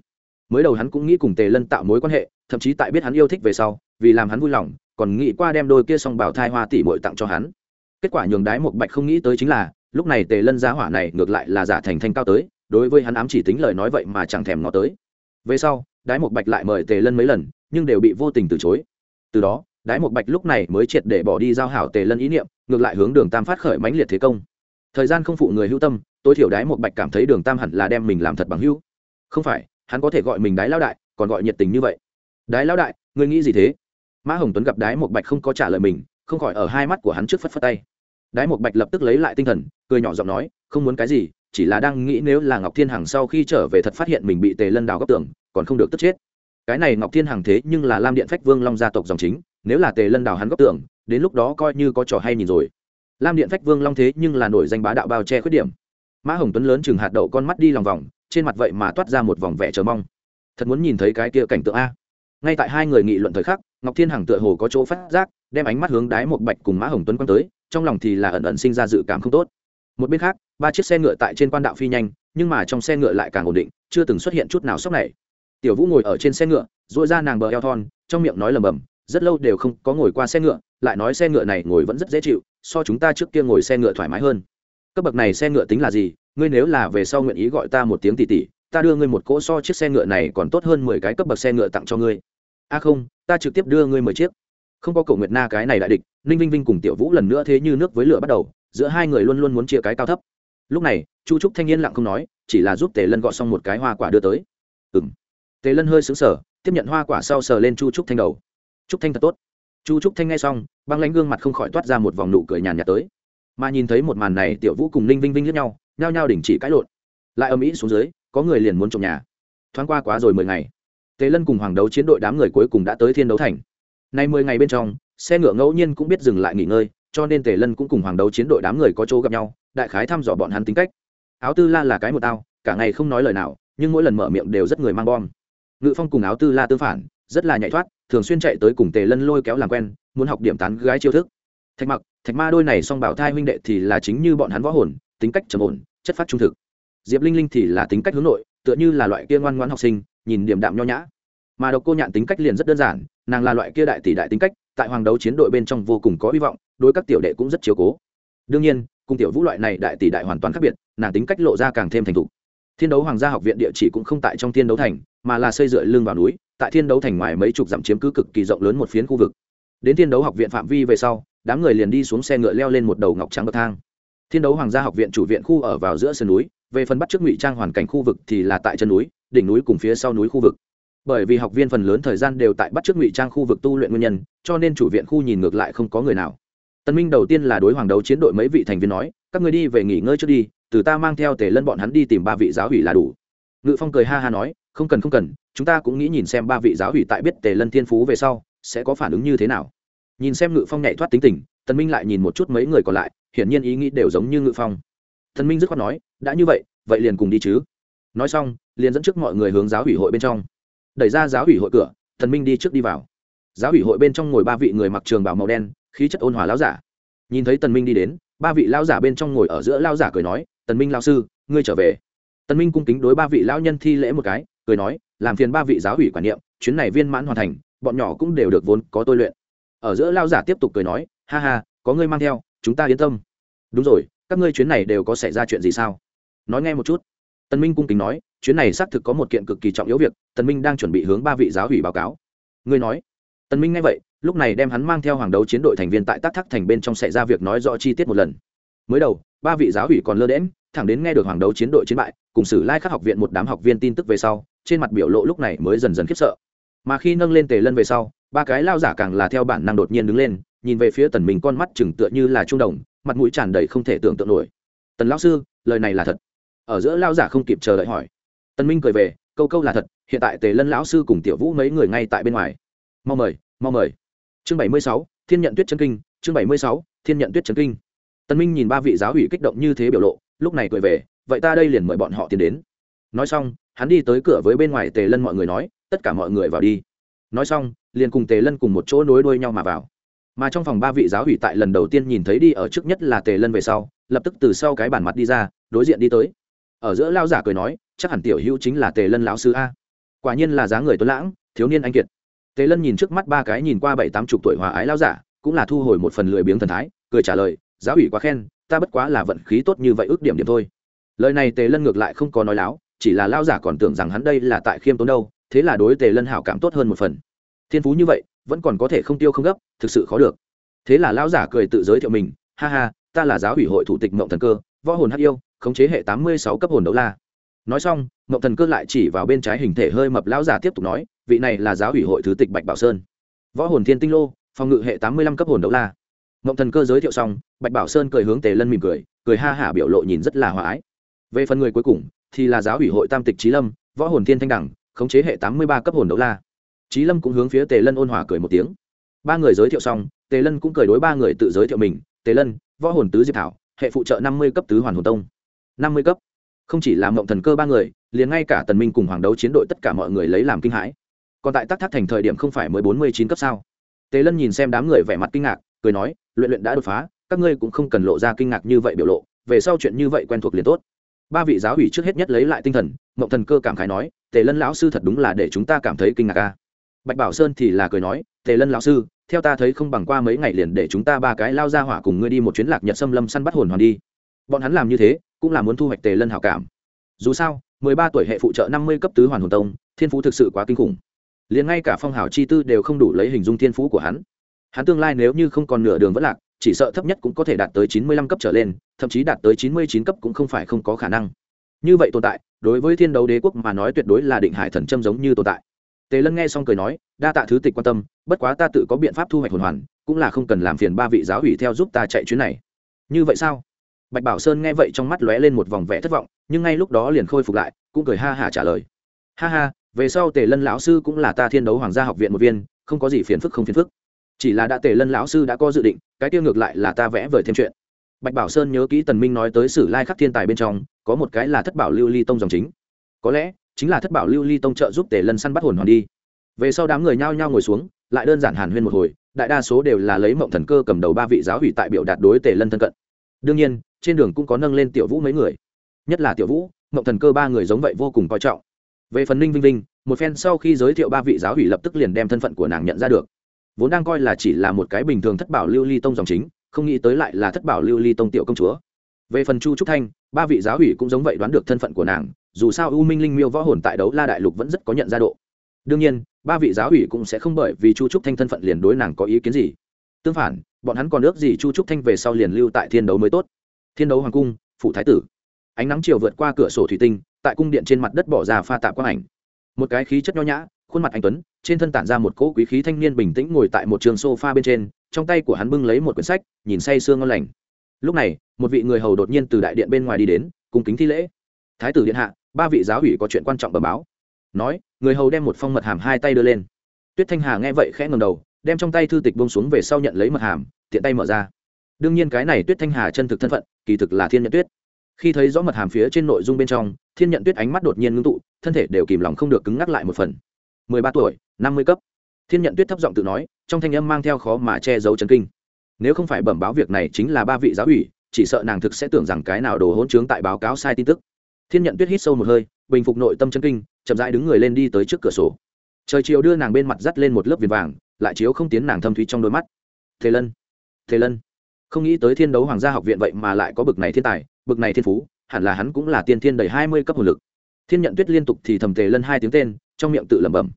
Mới đầu hắn cũng nghĩ cùng tề lân tạo mối quan hệ, thậm chí tại biết hắn yêu thích về sau, vì làm hắn vui lòng, còn nghĩ qua đem đôi kia xong bảo thai hoa tỷ bội tặng cho hắn. Kết quả nhường đái một bạch không nghĩ tới chính là lúc này tề lân giá hỏa này ngược lại là giả thành thanh cao tới, đối với hắn ám chỉ tính lời nói vậy mà chẳng thèm ngó tới. Về sau, đái một bạch lại mời tề lân mấy lần, nhưng đều bị vô tình từ chối. Từ đó, đái một bạch lúc này mới triệt để bỏ đi giao hảo tề lân ý niệm, ngược lại hướng đường tam phát khởi mãnh liệt thế công. Thời gian không phụ người hữu tâm, tối thiểu đái một bạch cảm thấy đường tam hẳn là đem mình làm thật bằng hữu không phải, hắn có thể gọi mình đái lao đại, còn gọi nhiệt tình như vậy. Đái lao đại, ngươi nghĩ gì thế? Mã hồng tuấn gặp đái một bạch không có trả lời mình, không khỏi ở hai mắt của hắn trước phất phất tay đái một bạch lập tức lấy lại tinh thần, cười nhỏ giọng nói, không muốn cái gì, chỉ là đang nghĩ nếu là ngọc thiên hằng sau khi trở về thật phát hiện mình bị tề lân đào góc tường, còn không được tức chết. Cái này ngọc thiên hằng thế nhưng là lam điện phách vương long gia tộc dòng chính, nếu là tề lân đào hắn góc tường, đến lúc đó coi như có trò hay nhìn rồi. Lam điện phách vương long thế nhưng là nổi danh bá đạo bao che khuyết điểm. Mã hồng tuấn lớn chừng hạt đậu con mắt đi lòng vòng, trên mặt vậy mà toát ra một vòng vẻ chờ mong. Thật muốn nhìn thấy cái kia cảnh tượng a. Ngay tại hai người nghị luận thời khắc, ngọc thiên hằng tựa hồ có chỗ phát giác, đem ánh mắt hướng đái một bạch cùng mã hồng tuấn quăng tới trong lòng thì là ẩn ẩn sinh ra dự cảm không tốt. Một bên khác ba chiếc xe ngựa tại trên quan đạo phi nhanh nhưng mà trong xe ngựa lại càng ổn định chưa từng xuất hiện chút nào sốc này. Tiểu vũ ngồi ở trên xe ngựa dội ra nàng bờ eo thon trong miệng nói lầm bầm rất lâu đều không có ngồi qua xe ngựa lại nói xe ngựa này ngồi vẫn rất dễ chịu so chúng ta trước kia ngồi xe ngựa thoải mái hơn. Cấp bậc này xe ngựa tính là gì? Ngươi nếu là về sau nguyện ý gọi ta một tiếng tỷ tỷ, ta đưa ngươi một cỗ so chiếc xe ngựa này còn tốt hơn mười cái cấp bậc xe ngựa tặng cho ngươi. A không ta trực tiếp đưa ngươi mười chiếc không có cổ nguyệt na cái này đại địch, ninh vinh vinh cùng tiểu vũ lần nữa thế như nước với lửa bắt đầu, giữa hai người luôn luôn muốn chia cái cao thấp. Lúc này, chu trúc thanh niên lặng không nói, chỉ là giúp tề lân gọi xong một cái hoa quả đưa tới. Ừ m tề lân hơi xứng sở tiếp nhận hoa quả sau sờ lên chu trúc thanh đầu. Trúc thanh thật tốt. Chu trúc thanh nghe xong, băng lánh gương mặt không khỏi toát ra một vòng nụ cười nhàn nhạt tới. Mà nhìn thấy một màn này, tiểu vũ cùng ninh vinh vinh lướt nhau, nhao nhao đình chỉ cãi lộn. Lại âm ĩ xuống dưới, có người liền muốn trộm nhà. Thoáng qua quá rồi mười ngày. Tề lân cùng hoàng đấu chiến đội đám người cuối cùng đã tới thiên đấu thành nay mười ngày bên trong, xe ngựa ngẫu nhiên cũng biết dừng lại nghỉ ngơi, cho nên tề lân cũng cùng hoàng đấu chiến đội đám người có chỗ gặp nhau, đại khái thăm dò bọn hắn tính cách. Áo tư la là cái một tao, cả ngày không nói lời nào, nhưng mỗi lần mở miệng đều rất người mang bom. Ngự phong cùng áo tư la tương phản, rất là nhạy thoát, thường xuyên chạy tới cùng tề lân lôi kéo làm quen, muốn học điểm tán gái chiêu thức. Thạch mặc, thạch ma đôi này song bảo thai huynh đệ thì là chính như bọn hắn võ hồn, tính cách trầm ổn, chất phát trung thực. Diệp linh linh thì là tính cách hướng nội, tựa như là loại kia ngoan ngoãn học sinh, nhìn điểm đạm nho nhã mà độc cô nhạn tính cách liền rất đơn giản, nàng là loại kia đại tỷ đại tính cách, tại hoàng đấu chiến đội bên trong vô cùng có hy vọng, đối các tiểu đệ cũng rất chiếu cố. Đương nhiên, cùng tiểu vũ loại này đại tỷ đại hoàn toàn khác biệt, nàng tính cách lộ ra càng thêm thành thục. Thiên đấu hoàng gia học viện địa chỉ cũng không tại trong thiên đấu thành, mà là xây dựa lưng vào núi, tại thiên đấu thành ngoài mấy chục dặm chiếm cứ cực kỳ rộng lớn một phiến khu vực. Đến thiên đấu học viện phạm vi về sau, đám người liền đi xuống xe ngựa leo lên một đầu ngọc trắng bậc thang. Thiên đấu hoàng gia học viện chủ viện khu ở vào giữa sườn núi, về phần bắt trước ngụy trang hoàn cảnh khu vực thì là tại chân núi, đỉnh núi cùng phía sau núi khu vực bởi vì học viên phần lớn thời gian đều tại bắt trước ngụy trang khu vực tu luyện nguyên nhân, cho nên chủ viện khu nhìn ngược lại không có người nào. Tân minh đầu tiên là đối hoàng đấu chiến đội mấy vị thành viên nói, các người đi về nghỉ ngơi trước đi, từ ta mang theo tề lân bọn hắn đi tìm ba vị giáo ủy là đủ. Ngự phong cười ha ha nói, không cần không cần, chúng ta cũng nghĩ nhìn xem ba vị giáo ủy tại biết tề lân thiên phú về sau, sẽ có phản ứng như thế nào. Nhìn xem ngự phong nhảy thoát tính tình tần minh lại nhìn một chút mấy người còn lại, hiển nhiên ý nghĩ đều giống như ngự phong. Tần minh dứt khoát nói, đã như vậy vậy liền cùng đi chứ. Nói xong, liền dẫn trước mọi người hướng giáo ủy hội bên trong đẩy ra giáo ủy hội cửa, thần minh đi trước đi vào. Giáo ủy hội bên trong ngồi ba vị người mặc trường bảo màu đen, khí chất ôn hòa lão giả. Nhìn thấy tần minh đi đến, ba vị lão giả bên trong ngồi ở giữa lão giả cười nói, tần minh lão sư, ngươi trở về. Tần minh cung kính đối ba vị lão nhân thi lễ một cái, cười nói, làm phiền ba vị giáo ủy quản niệm, chuyến này viên mãn hoàn thành, bọn nhỏ cũng đều được vốn có tôi luyện. Ở giữa lão giả tiếp tục cười nói, ha ha, có ngươi mang theo, chúng ta yên tâm. Đúng rồi, các ngươi chuyến này đều có xảy ra chuyện gì sao? Nói nghe một chút tần minh cung kính nói, chuyến này xác thực có một kiện cực kỳ trọng yếu việc, tần minh đang chuẩn bị hướng ba vị giáo ủy báo cáo. Ngươi nói. Tần minh nghe vậy, lúc này đem hắn mang theo hoàng đấu chiến đội thành viên tại tác thác thành bên trong xảy ra việc nói rõ chi tiết một lần. Mới đầu, ba vị giáo ủy còn lơ đễm thẳng đến nghe được hoàng đấu chiến đội chiến bại, cùng sử lai khắc học viện một đám học viên tin tức về sau, trên mặt biểu lộ lúc này mới dần dần khiếp sợ. Mà khi nâng lên tề lân về sau, ba cái lao giả càng là theo bản năng đột nhiên đứng lên, nhìn về phía tần minh con mắt chừng tựa như là trung đồng, mặt mũi tràn đầy không thể tưởng tượng nổi. Tần lão sư, lời này là thật ở giữa lao giả không kịp chờ đợi hỏi. Tân minh cười về, câu câu là thật, hiện tại tề lân lão sư cùng tiểu vũ mấy người ngay tại bên ngoài. Mau mời mau mời. Chương bảy mươi sáu, thiên nhận tuyết chân kinh, chương bảy mươi sáu, thiên nhận tuyết chân kinh. Tân minh nhìn ba vị giáo ủy kích động như thế biểu lộ, lúc này cười về, vậy ta đây liền mời bọn họ tiến đến. Nói xong, hắn đi tới cửa với bên ngoài tề lân mọi người nói, tất cả mọi người vào đi. Nói xong, liền cùng tề lân cùng một chỗ nối đuôi nhau mà vào. Mà trong phòng ba vị giáo ủy tại lần đầu tiên nhìn thấy đi ở trước nhất là tề lân về sau, lập tức từ sau cái bản mặt đi ra, đối diện đi tới ở giữa lao giả cười nói, chắc hẳn tiểu hữu chính là tề lân lão sư a. Quả nhiên là dáng người tuấn lãng, thiếu niên anh kiệt. Tề lân nhìn trước mắt ba cái nhìn qua bảy tám chục tuổi hòa ái lao giả, cũng là thu hồi một phần lười biếng thần thái, cười trả lời, giáo ủy quá khen, ta bất quá là vận khí tốt như vậy ước điểm điểm thôi. Lời này tề lân ngược lại không có nói láo, chỉ là lao giả còn tưởng rằng hắn đây là tại khiêm tốn đâu, thế là đối tề lân hảo cảm tốt hơn một phần. Thiên phú như vậy, vẫn còn có thể không tiêu không gấp, thực sự khó được. Thế là lao giả cười tự giới thiệu mình, ha ha, ta là giáo ủy hội thủ tịch mộng thần cơ, võ hồn hắc yêu khống chế hệ tám mươi sáu cấp hồn đấu la. Nói xong mộng thần cơ lại chỉ vào bên trái hình thể hơi mập lão giả tiếp tục nói, vị này là giáo ủy hội thứ tịch bạch bảo sơn. Võ hồn thiên tinh lô, phòng ngự hệ tám mươi lăm cấp hồn đấu la. Mộng thần cơ giới thiệu xong, bạch bảo sơn cười hướng tề lân mỉm cười cười ha hả biểu lộ nhìn rất là hòa ái. Về phần người cuối cùng, thì là giáo ủy hội tam tịch trí lâm, võ hồn thiên thanh đẳng, khống chế hệ tám mươi ba cấp hồn đấu la. Trí lâm cũng hướng phía tề lân ôn hòa cười một tiếng. Ba người giới thiệu xong, tề lân cũng cười đối ba người tự giới thiệu mình, tề lân, võ hồn tứ diệp thảo, hệ phụ trợ năm mươi cấp tứ hoàn hồn tông năm mươi cấp. Không chỉ là mộng thần cơ ba người, liền ngay cả tần minh cùng hoàng đấu chiến đội tất cả mọi người lấy làm kinh hãi. Còn tại tắc thác thành thời điểm không phải mới bốn mươi chín cấp sao? Tề lân nhìn xem đám người vẻ mặt kinh ngạc, cười nói, luyện luyện đã đột phá, các ngươi cũng không cần lộ ra kinh ngạc như vậy biểu lộ, về sau chuyện như vậy quen thuộc liền tốt. Ba vị giáo ủy trước hết nhất lấy lại tinh thần, mộng thần cơ cảm khái nói, tề lân lão sư thật đúng là để chúng ta cảm thấy kinh ngạc ca bạch bảo sơn thì là cười nói, tề lân lão sư, theo ta thấy không bằng qua mấy ngày liền để chúng ta ba cái lao ra hỏa cùng ngươi đi một chuyến lạc nhật xâm lâm săn bắt hồn hoàn đi. Bọn hắn làm như thế cũng là muốn thu hoạch tề lân hảo cảm. Dù sao, mười ba tuổi hệ phụ trợ năm mươi cấp tứ hoàn hồn tông, thiên phú thực sự quá kinh khủng. Liền ngay cả phong hào chi tư đều không đủ lấy hình dung thiên phú của hắn. Hắn tương lai nếu như không còn nửa đường vẫn lạc, chỉ sợ thấp nhất cũng có thể đạt tới chín mươi lăm cấp trở lên, thậm chí đạt tới chín mươi chín cấp cũng không phải không có khả năng. Như vậy tồn tại, đối với thiên đấu đế quốc mà nói tuyệt đối là định hải thần châm giống như tồn tại. Tề lân nghe xong cười nói, đa tạ thứ tịch quan tâm, bất quá ta tự có biện pháp thu hoạch hồn hoàn, cũng là không cần làm phiền ba vị giáo hủy theo giúp ta chạy chuyến này. Như vậy sao? Bạch bảo sơn nghe vậy trong mắt lóe lên một vòng vẻ thất vọng, nhưng ngay lúc đó liền khôi phục lại, cũng cười ha hả trả lời. Ha ha, về sau tề lân lão sư cũng là ta thiên đấu hoàng gia học viện một viên, không có gì phiền phức không phiền phức. Chỉ là đã tề lân lão sư đã có dự định, cái tiêu ngược lại là ta vẽ vời thêm chuyện. Bạch bảo sơn nhớ kỹ tần minh nói tới sử lai khắc thiên tài bên trong, có một cái là thất bảo lưu ly tông dòng chính. Có lẽ, chính là thất bảo lưu ly tông trợ giúp tề lân săn bắt hồn hoàn đi. Về sau đám người nhao nhao ngồi xuống, lại đơn giản hàn huyên một hồi, đại đa số đều là lấy mộng thần cơ cầm đầu ba vị giáo hủy tại biểu đạt đối tề lân thân cận đương nhiên, trên đường cũng có nâng lên tiểu vũ mấy người. Nhất là tiểu vũ mộng thần cơ ba người giống vậy vô cùng coi trọng. Về phần ninh vinh vinh, một phen sau khi giới thiệu ba vị giáo hủy lập tức liền đem thân phận của nàng nhận ra được. Vốn đang coi là chỉ là một cái bình thường thất bảo lưu ly tông dòng chính, không nghĩ tới lại là thất bảo lưu ly tông tiểu công chúa. Về phần chu trúc thanh, ba vị giáo hủy cũng giống vậy đoán được thân phận của nàng, dù sao u minh linh miêu võ hồn tại đấu la đại lục vẫn rất có nhận ra độ. Đương nhiên, ba vị giáo hủy cũng sẽ không bởi vì chu trúc thanh thân phận liền đối nàng có ý kiến gì. Tương phản bọn hắn còn ước gì chu trúc thanh về sau liền lưu tại thiên đấu mới tốt. Thiên đấu hoàng cung, phủ thái tử. Ánh nắng chiều vượt qua cửa sổ thủy tinh, tại cung điện trên mặt đất bỏ ra pha tạp quang ảnh. Một cái khí chất nho nhã, khuôn mặt anh tuấn, trên thân tản ra một cỗ quý khí thanh niên bình tĩnh ngồi tại một trường sofa bên trên, trong tay của hắn bưng lấy một quyển sách, nhìn say sương ngon lành. Lúc này, một vị người hầu đột nhiên từ đại điện bên ngoài đi đến cùng kính thi lễ. Thái tử điện hạ, ba vị giáo ủy có chuyện quan trọng bẩm báo. Nói, người hầu đem một phong mật hàm hai tay đưa lên. Tuyết thanh hà nghe vậy khẽ ngầm đầu đem trong tay thư tịch bông xuống về sau nhận lấy mật hàm, tiện tay mở ra. Đương nhiên cái này tuyết thanh hà chân thực thân phận, kỳ thực là thiên nhận tuyết. Khi thấy rõ mật hàm phía trên nội dung bên trong, thiên nhận tuyết ánh mắt đột nhiên ngưng tụ, thân thể đều kìm lòng không được cứng ngắc lại một phần. Mười ba tuổi, năm mươi cấp. Thiên nhận tuyết thấp giọng tự nói, trong thanh âm mang theo khó mà che giấu chân kinh. Nếu không phải bẩm báo việc này chính là ba vị giáo ủy, chỉ sợ nàng thực sẽ tưởng rằng cái nào đồ hỗn trướng tại báo cáo sai tin tức. Thiên nhận tuyết hít sâu một hơi, bình phục nội tâm chân kinh, chậm rãi đứng người lên đi tới trước cửa sổ. Trời chiều đưa nàng bên mặt dắt lên một lớp viền vàng lại chiếu không tiến nàng thâm thúy trong đôi mắt. Thế lân thế lân, không nghĩ tới thiên đấu hoàng gia học viện vậy mà lại có bực này thiên tài, bực này thiên phú, hẳn là hắn cũng là tiên thiên đầy hai mươi cấp hồn lực. Thiên nhận tuyết liên tục thì thầm tề lân hai tiếng tên, trong miệng tự lẩm bẩm.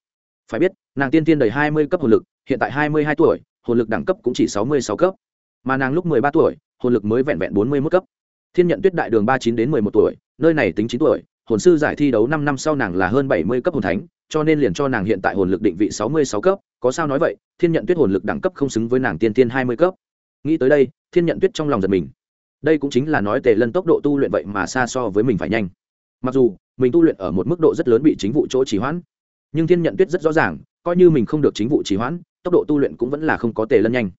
Phải biết, nàng tiên thiên đầy hai mươi cấp hồn lực, hiện tại hai mươi hai tuổi, hồn lực đẳng cấp cũng chỉ sáu mươi sáu cấp. Mà nàng lúc mười ba tuổi, hồn lực mới vẹn vẹn bốn mươi mốt cấp. Thiên nhận tuyết đại đường ba chín đến mười một tuổi, nơi này tính chín tuổi hồn sư giải thi đấu năm năm sau nàng là hơn bảy mươi cấp hồn thánh, cho nên liền cho nàng hiện tại hồn lực định vị sáu mươi sáu cấp. Có sao nói vậy, thiên nhận tuyết hồn lực đẳng cấp không xứng với nàng tiên tiên hai mươi cấp. Nghĩ tới đây, thiên nhận tuyết trong lòng giật mình. Đây cũng chính là nói tề lân tốc độ tu luyện vậy mà xa so với mình phải nhanh. Mặc dù, mình tu luyện ở một mức độ rất lớn bị chính vụ chỗ trì hoãn, nhưng thiên nhận tuyết rất rõ ràng, coi như mình không được chính vụ trì hoãn, tốc độ tu luyện cũng vẫn là không có tề lân nhanh.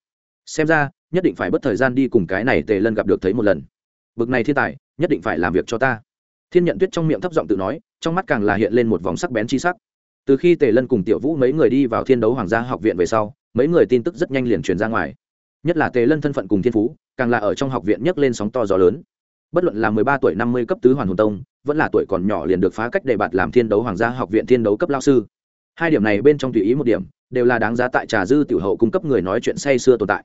Xem ra, nhất định phải bất thời gian đi cùng cái này tề lân gặp được thấy một lần. Bực này thiên tài, nhất định phải làm việc cho ta thiên nhận tuyết trong miệng thấp giọng tự nói, trong mắt càng là hiện lên một vòng sắc bén chi sắc. Từ khi tề lân cùng tiểu vũ mấy người đi vào thiên đấu hoàng gia học viện về sau, mấy người tin tức rất nhanh liền truyền ra ngoài. Nhất là tề lân thân phận cùng thiên phú, càng là ở trong học viện nhấc lên sóng to gió lớn. Bất luận là mười ba tuổi, năm mươi cấp tứ hoàn hồn tông, vẫn là tuổi còn nhỏ liền được phá cách đề bạt làm thiên đấu hoàng gia học viện thiên đấu cấp lao sư. Hai điểm này bên trong tùy ý một điểm, đều là đáng giá tại trà dư tiểu hậu cung cấp người nói chuyện say sưa tồn tại.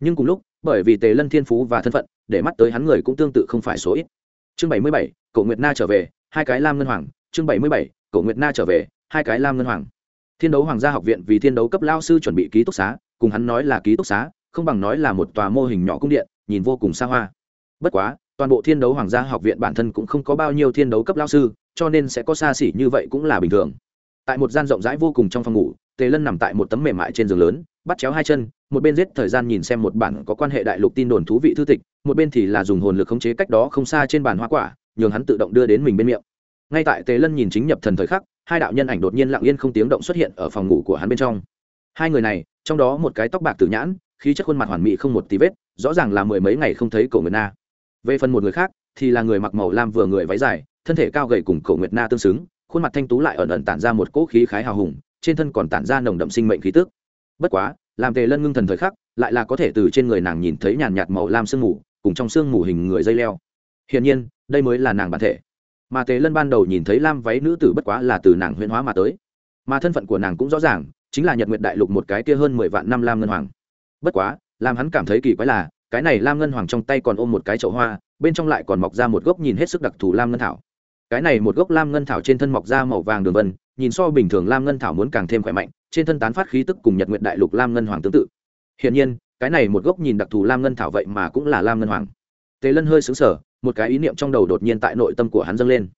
Nhưng cùng lúc, bởi vì tề lân thiên phú và thân phận, để mắt tới hắn người cũng tương tự không phải số ít chương bảy mươi bảy nguyệt na trở về, hai cái lam ngân hoàng, chương bảy mươi bảy nguyệt na trở về, hai cái lam ngân hoàng. Thiên đấu hoàng gia học viện vì thiên đấu cấp lao sư chuẩn bị ký túc xá, cùng hắn nói là ký túc xá, không bằng nói là một tòa mô hình nhỏ cung điện, nhìn vô cùng xa hoa. Bất quá, toàn bộ thiên đấu hoàng gia học viện bản thân cũng không có bao nhiêu thiên đấu cấp lao sư, cho nên sẽ có xa xỉ như vậy cũng là bình thường. Tại một gian rộng rãi vô cùng trong phòng ngủ, tề lân nằm tại một tấm mềm mại trên giường lớn, bắt chéo hai chân, một bên giết thời gian nhìn xem một bản có quan hệ đại lục tin đồn thú vị thư tịch một bên thì là dùng hồn lực khống chế cách đó không xa trên bàn hoa quả, nhường hắn tự động đưa đến mình bên miệng. Ngay tại tề lân nhìn chính nhập thần thời khắc, hai đạo nhân ảnh đột nhiên lặng yên không tiếng động xuất hiện ở phòng ngủ của hắn bên trong. Hai người này, trong đó một cái tóc bạc tử nhãn, khí chất khuôn mặt hoàn mỹ không một tí vết, rõ ràng là mười mấy ngày không thấy cổ nguyệt na. Về phần một người khác, thì là người mặc màu lam vừa người váy dài, thân thể cao gầy cùng cổ nguyệt na tương xứng, khuôn mặt thanh tú lại ẩn ẩn tản ra một cỗ khí khái hào hùng, trên thân còn tản ra nồng đậm sinh mệnh khí tức. Bất quá, làm tề lân ngưng thần thời khắc, lại là có thể từ trên người nàng nhìn thấy nhàn nhạt màu lam sương mù cùng trong xương mù hình người dây leo. Hiển nhiên, đây mới là nàng bản thể. Mà tề lân ban đầu nhìn thấy lam váy nữ tử bất quá là từ nàng huyễn hóa mà tới. Mà thân phận của nàng cũng rõ ràng, chính là nhật nguyệt đại lục một cái kia hơn mười vạn năm lam ngân hoàng. Bất quá, làm hắn cảm thấy kỳ quái là, cái này lam ngân hoàng trong tay còn ôm một cái chậu hoa, bên trong lại còn mọc ra một gốc nhìn hết sức đặc thù lam ngân thảo. Cái này một gốc lam ngân thảo trên thân mọc ra màu vàng đường vân, nhìn so bình thường lam ngân thảo muốn càng thêm khỏe mạnh, trên thân tán phát khí tức cùng nhật nguyệt đại lục lam ngân hoàng tương tự. Hiển nhiên cái này một gốc nhìn đặc thù lam ngân thảo vậy mà cũng là lam ngân hoàng. Tề lân hơi xứng sở một cái ý niệm trong đầu đột nhiên tại nội tâm của hắn dâng lên.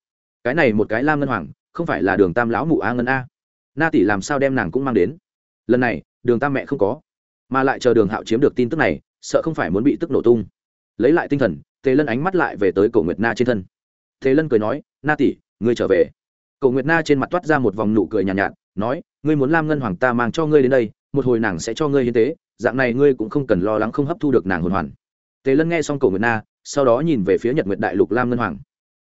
Cái này một cái lam ngân hoàng không phải là đường tam lão mụ a ngân a. Na tỷ làm sao đem nàng cũng mang đến? Lần này đường tam mẹ không có mà lại chờ đường hạo chiếm được tin tức này sợ không phải muốn bị tức nổ tung. Lấy lại tinh thần tề lân ánh mắt lại về tới cổ nguyệt na trên thân. Tề lân cười nói na tỷ ngươi trở về. Cổ nguyệt na trên mặt toát ra một vòng nụ cười nhàn nhạt, nhạt nói ngươi muốn lam ngân hoàng ta mang cho ngươi đến đây một hồi nàng sẽ cho ngươi hiến tế, dạng này ngươi cũng không cần lo lắng không hấp thu được nàng hồn hoàn. Tề lân nghe xong cầu nguyệt na, sau đó nhìn về phía nhật nguyệt đại lục lam ngân hoàng.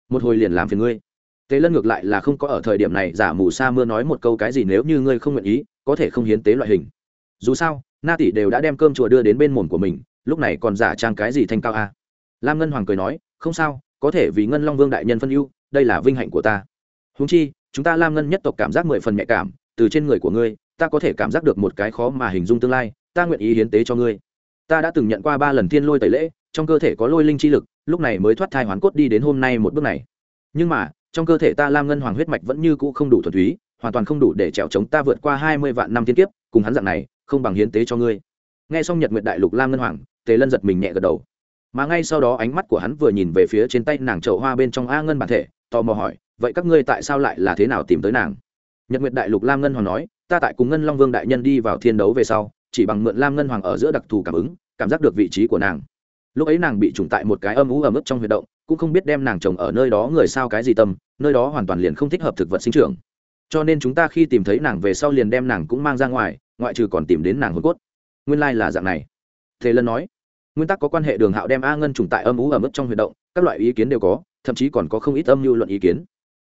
Một hồi liền làm phiền ngươi. Tế lân ngược lại là không có ở thời điểm này giả mù sa mưa nói một câu cái gì nếu như ngươi không nguyện ý, có thể không hiến tế loại hình. Dù sao, na tỷ đều đã đem cơm chùa đưa đến bên mồm của mình, lúc này còn giả trang cái gì thanh cao a? Lam ngân hoàng cười nói, không sao, có thể vì ngân long vương đại nhân phân ưu, đây là vinh hạnh của ta. Húng chi, chúng ta lam ngân nhất tộc cảm giác mười phần nhạy cảm, từ trên người của ngươi ta có thể cảm giác được một cái khó mà hình dung tương lai, ta nguyện ý hiến tế cho ngươi. Ta đã từng nhận qua ba lần thiên lôi tẩy lễ, trong cơ thể có lôi linh chi lực, lúc này mới thoát thai hoán cốt đi đến hôm nay một bước này. Nhưng mà, trong cơ thể ta lam ngân hoàng huyết mạch vẫn như cũ không đủ thuần túy, hoàn toàn không đủ để trèo chống ta vượt qua hai mươi vạn năm thiên kiếp, cùng hắn dạng này, không bằng hiến tế cho ngươi. Nghe xong nhật nguyện đại lục lam ngân hoàng, tề lân giật mình nhẹ gật đầu. Mà ngay sau đó ánh mắt của hắn vừa nhìn về phía trên tay nàng trậu hoa bên trong a ngân bản thể, tò mò hỏi, vậy các ngươi tại sao lại là thế nào tìm tới nàng? Nhật nguyệt đại lục lam ngân hoàng nói ta tại cùng ngân long vương đại nhân đi vào thiên đấu về sau, chỉ bằng mượn lam ngân hoàng ở giữa đặc thù cảm ứng, cảm giác được vị trí của nàng. Lúc ấy nàng bị trùng tại một cái âm ú ấm ức trong huyệt động, cũng không biết đem nàng trồng ở nơi đó người sao cái gì tâm, nơi đó hoàn toàn liền không thích hợp thực vật sinh trưởng. Cho nên chúng ta khi tìm thấy nàng về sau liền đem nàng cũng mang ra ngoài, ngoại trừ còn tìm đến nàng hồn cốt. Nguyên lai、like、là dạng này. Thế lân nói, nguyên tắc có quan hệ đường hạo đem a ngân trùng tại âm ú ấm ức trong huyệt động, các loại ý kiến đều có, thậm chí còn có không ít âm mưu luận ý kiến.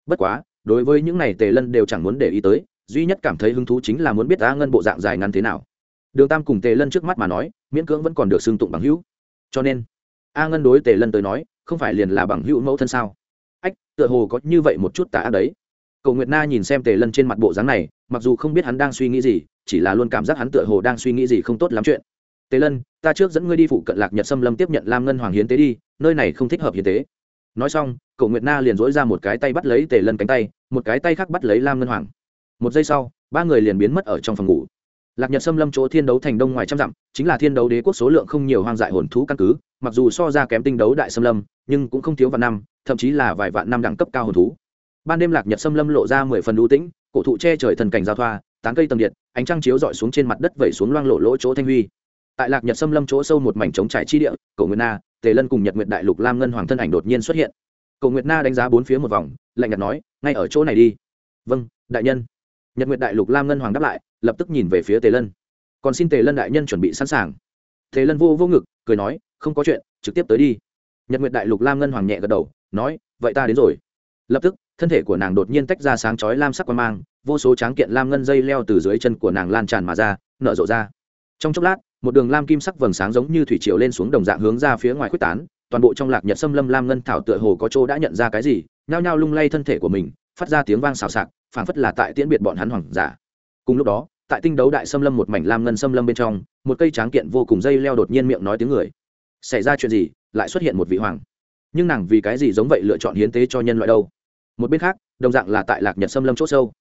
Bất quá, đối với những này tề lân đều chẳng muốn để ý tới duy nhất cảm thấy hứng thú chính là muốn biết a ngân bộ dạng dài ngắn thế nào. Đường tam cùng tề lân trước mắt mà nói, miễn cưỡng vẫn còn được xưng tụng bằng hữu. Cho nên, a ngân đối tề lân tới nói, không phải liền là bằng hữu mẫu thân sao? Ách, tựa hồ có như vậy một chút tà ác đấy. Cầu nguyệt na nhìn xem tề lân trên mặt bộ dáng này, mặc dù không biết hắn đang suy nghĩ gì, chỉ là luôn cảm giác hắn tựa hồ đang suy nghĩ gì không tốt lắm chuyện. Tề lân, ta trước dẫn ngươi đi phụ cận lạc nhật xâm lâm tiếp nhận lam ngân hoàng hiến tế đi, nơi này không thích hợp hiến tế. Nói xong cậu nguyệt na liền dỗi ra một cái tay bắt lấy tề lân cánh tay, một cái tay khác bắt lấy lam ngân hoàng một giây sau, ba người liền biến mất ở trong phòng ngủ. Lạc nhật xâm lâm chỗ thiên đấu thành đông ngoài trăm dặm, chính là thiên đấu đế quốc số lượng không nhiều hoang dại hồn thú căn cứ, mặc dù so ra kém tinh đấu đại xâm lâm, nhưng cũng không thiếu vạn năm, thậm chí là vài vạn năm đẳng cấp cao hồn thú. Ban đêm lạc nhật xâm lâm lộ ra mười phần ưu tĩnh, cổ thụ che trời thần cảnh giao thoa, tán cây tầm điện, ánh trăng chiếu dọi xuống trên mặt đất vẩy xuống loang lộ lỗ chỗ thanh huy. Tại lạc nhật xâm lâm chỗ sâu một mảnh trống trải chi địa, cổ nguyệt na, tề lân cùng nhật nguyệt đại lục lam ngân hoàng thân ảnh đột nhiên xuất hiện. Cổ nguyệt na đánh giá bốn phía một vòng, lạnh nhạt nói, ngay ở chỗ này đi. Vâng đại nhân nhật nguyệt đại lục lam ngân hoàng đáp lại, lập tức nhìn về phía tề lân. Còn xin tề lân đại nhân chuẩn bị sẵn sàng. Tề lân vô vô ngực, cười nói, không có chuyện, trực tiếp tới đi. Nhật nguyệt đại lục lam ngân hoàng nhẹ gật đầu, nói, vậy ta đến rồi. Lập tức, thân thể của nàng đột nhiên tách ra sáng chói lam sắc quan mang, vô số tráng kiện lam ngân dây leo từ dưới chân của nàng lan tràn mà ra, nở rộ ra. Trong chốc lát, một đường lam kim sắc vầng sáng giống như thủy triều lên xuống đồng dạng hướng ra phía ngoài quyết tán, toàn bộ trong lạc nhật xâm lâm lam ngân thảo tựa hồ có chỗ đã nhận ra cái gì, nhao nhao lung lay thân thể của mình, phát ra tiếng vang xào xạc phảng phất là tại tiễn biệt bọn hắn hoàng giả. Cùng lúc đó, tại tinh đấu đại xâm lâm một mảnh lam ngân xâm lâm bên trong, một cây tráng kiện vô cùng dây leo đột nhiên miệng nói tiếng người. Xảy ra chuyện gì, lại xuất hiện một vị hoàng? Nhưng nàng vì cái gì giống vậy lựa chọn hiến tế cho nhân loại đâu? Một bên khác, đồng dạng là tại lạc nhật xâm lâm c h ỗ sâu.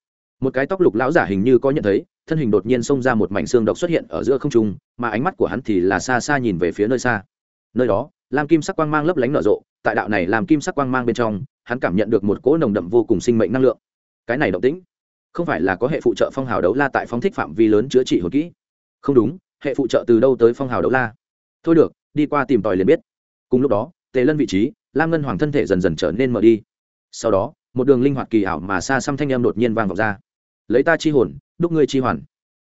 Một cái tóc lục lão giả hình như có nhận thấy, thân hình đột nhiên xông ra một mảnh xương độc xuất hiện ở giữa không trung, mà ánh mắt của hắn thì là xa xa nhìn về phía nơi xa. Nơi đó, lam kim sắc quang mang lấp lánh nở rộ, tại đạo này làm kim sắc quang mang bên trong, hắn cảm nhận được một cỗ nồng đậm vô cùng sinh mệnh năng lượng cái này động tĩnh không phải là có hệ phụ trợ phong hào đấu la tại phóng thích phạm vi lớn chữa trị hồn kỹ không đúng hệ phụ trợ từ đâu tới phong hào đấu la thôi được đi qua tìm tòi liền biết cùng lúc đó tề lân vị trí lam ngân hoàng thân thể dần dần trở nên mở đi sau đó một đường linh hoạt kỳ ảo mà xa xăm thanh em đột nhiên vang vọng ra lấy ta chi hồn đúc ngươi chi hoàn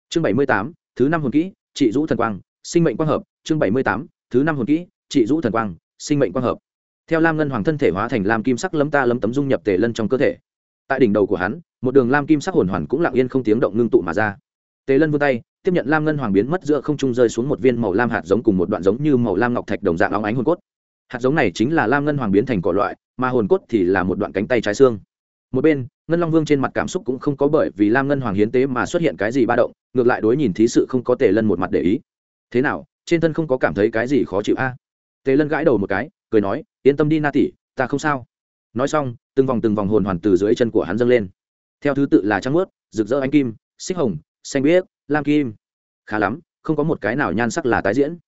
chương bảy mươi tám thứ năm hồn kỹ trị rũ thần quang sinh mệnh quang hợp chương bảy mươi tám thứ năm hồn kỹ trị rũ thần quang sinh mệnh quang hợp theo lam ngân hoàng thân thể hóa thành lam kim sắc lấm ta lấm tấm dung nhập tề lân trong cơ thể tại đỉnh đầu của hắn, một đường lam kim sắc hồn hoàn cũng lặng yên không tiếng động ngưng tụ mà ra. Tề lân vươn tay, tiếp nhận lam ngân hoàng biến mất giữa không trung rơi xuống một viên màu lam hạt giống cùng một đoạn giống như màu lam ngọc thạch đồng dạng óng ánh hồn cốt. Hạt giống này chính là lam ngân hoàng biến thành cỏ loại, mà hồn cốt thì là một đoạn cánh tay trái xương. Một bên, ngân long vương trên mặt cảm xúc cũng không có bởi vì lam ngân hoàng hiến tế mà xuất hiện cái gì ba động, ngược lại đối nhìn thí sự không có tề lân một mặt để ý. Thế nào, trên thân không có cảm thấy cái gì khó chịu a? Tề lân gãi đầu một cái, cười nói, yên tâm đi na tỷ, ta không sao. Nói xong từng vòng từng vòng hồn hoàn từ dưới chân của hắn dâng lên. Theo thứ tự là trắng mướt rực rỡ ánh kim, xích hồng, xanh biếc, lam kim. Khá lắm, không có một cái nào nhan sắc là tái diễn.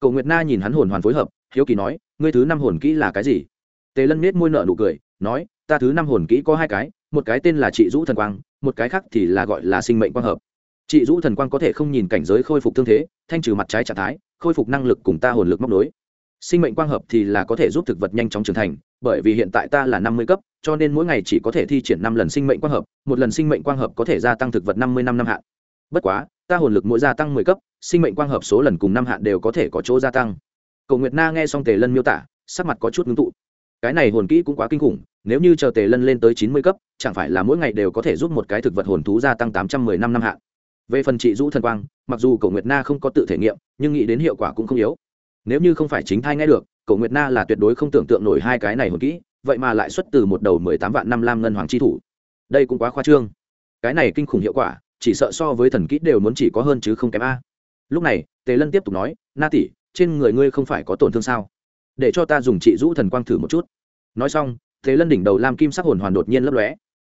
Cậu nguyệt na nhìn hắn hồn hoàn phối hợp, hiếu kỳ nói, ngươi thứ năm hồn kỹ là cái gì? Tề lân nết môi nợ nụ cười, nói, ta thứ năm hồn kỹ có hai cái, một cái tên là trị dũ thần quang, một cái khác thì là gọi là sinh mệnh quang hợp. Trị dũ thần quang có thể không nhìn cảnh giới khôi phục thương thế, thanh trừ mặt trái trạng thái, khôi phục năng lực cùng ta hồn lực móc nối sinh mệnh quang hợp thì là có thể giúp thực vật nhanh chóng trưởng thành, bởi vì hiện tại ta là năm mươi cấp, cho nên mỗi ngày chỉ có thể thi triển năm lần sinh mệnh quang hợp, một lần sinh mệnh quang hợp có thể gia tăng thực vật năm mươi năm năm hạn. Bất quá, ta hồn lực mỗi gia tăng mười cấp, sinh mệnh quang hợp số lần cùng năm hạn đều có thể có chỗ gia tăng. Cầu nguyệt na nghe xong tề lân miêu tả, sắc mặt có chút ngưng tụ. Cái này hồn kỹ cũng quá kinh khủng, nếu như chờ tề lân lên tới chín mươi cấp, chẳng phải là mỗi ngày đều có thể giúp một cái thực vật hồn thú gia tăng tám trăm mười năm năm hạn? Về phần trị dũ thần quang, mặc dù cầu nguyệt na không có tự thể nghiệm, nhưng nghĩ đến hiệu quả cũng không yếu nếu như không phải chính thai nghe được, cổ nguyệt na là tuyệt đối không tưởng tượng nổi hai cái này hồn kỹ, vậy mà lại xuất từ một đầu mười tám vạn năm lam ngân hoàng chi thủ. Đây cũng quá khoa trương. Cái này kinh khủng hiệu quả, chỉ sợ so với thần kỹ đều muốn chỉ có hơn chứ không kém a. Lúc này, tề lân tiếp tục nói, na tỷ, trên người ngươi không phải có tổn thương sao? Để cho ta dùng trị rũ thần quang thử một chút. Nói xong, tề lân đỉnh đầu lam kim sắc hồn hoàn đột nhiên lấp lóe.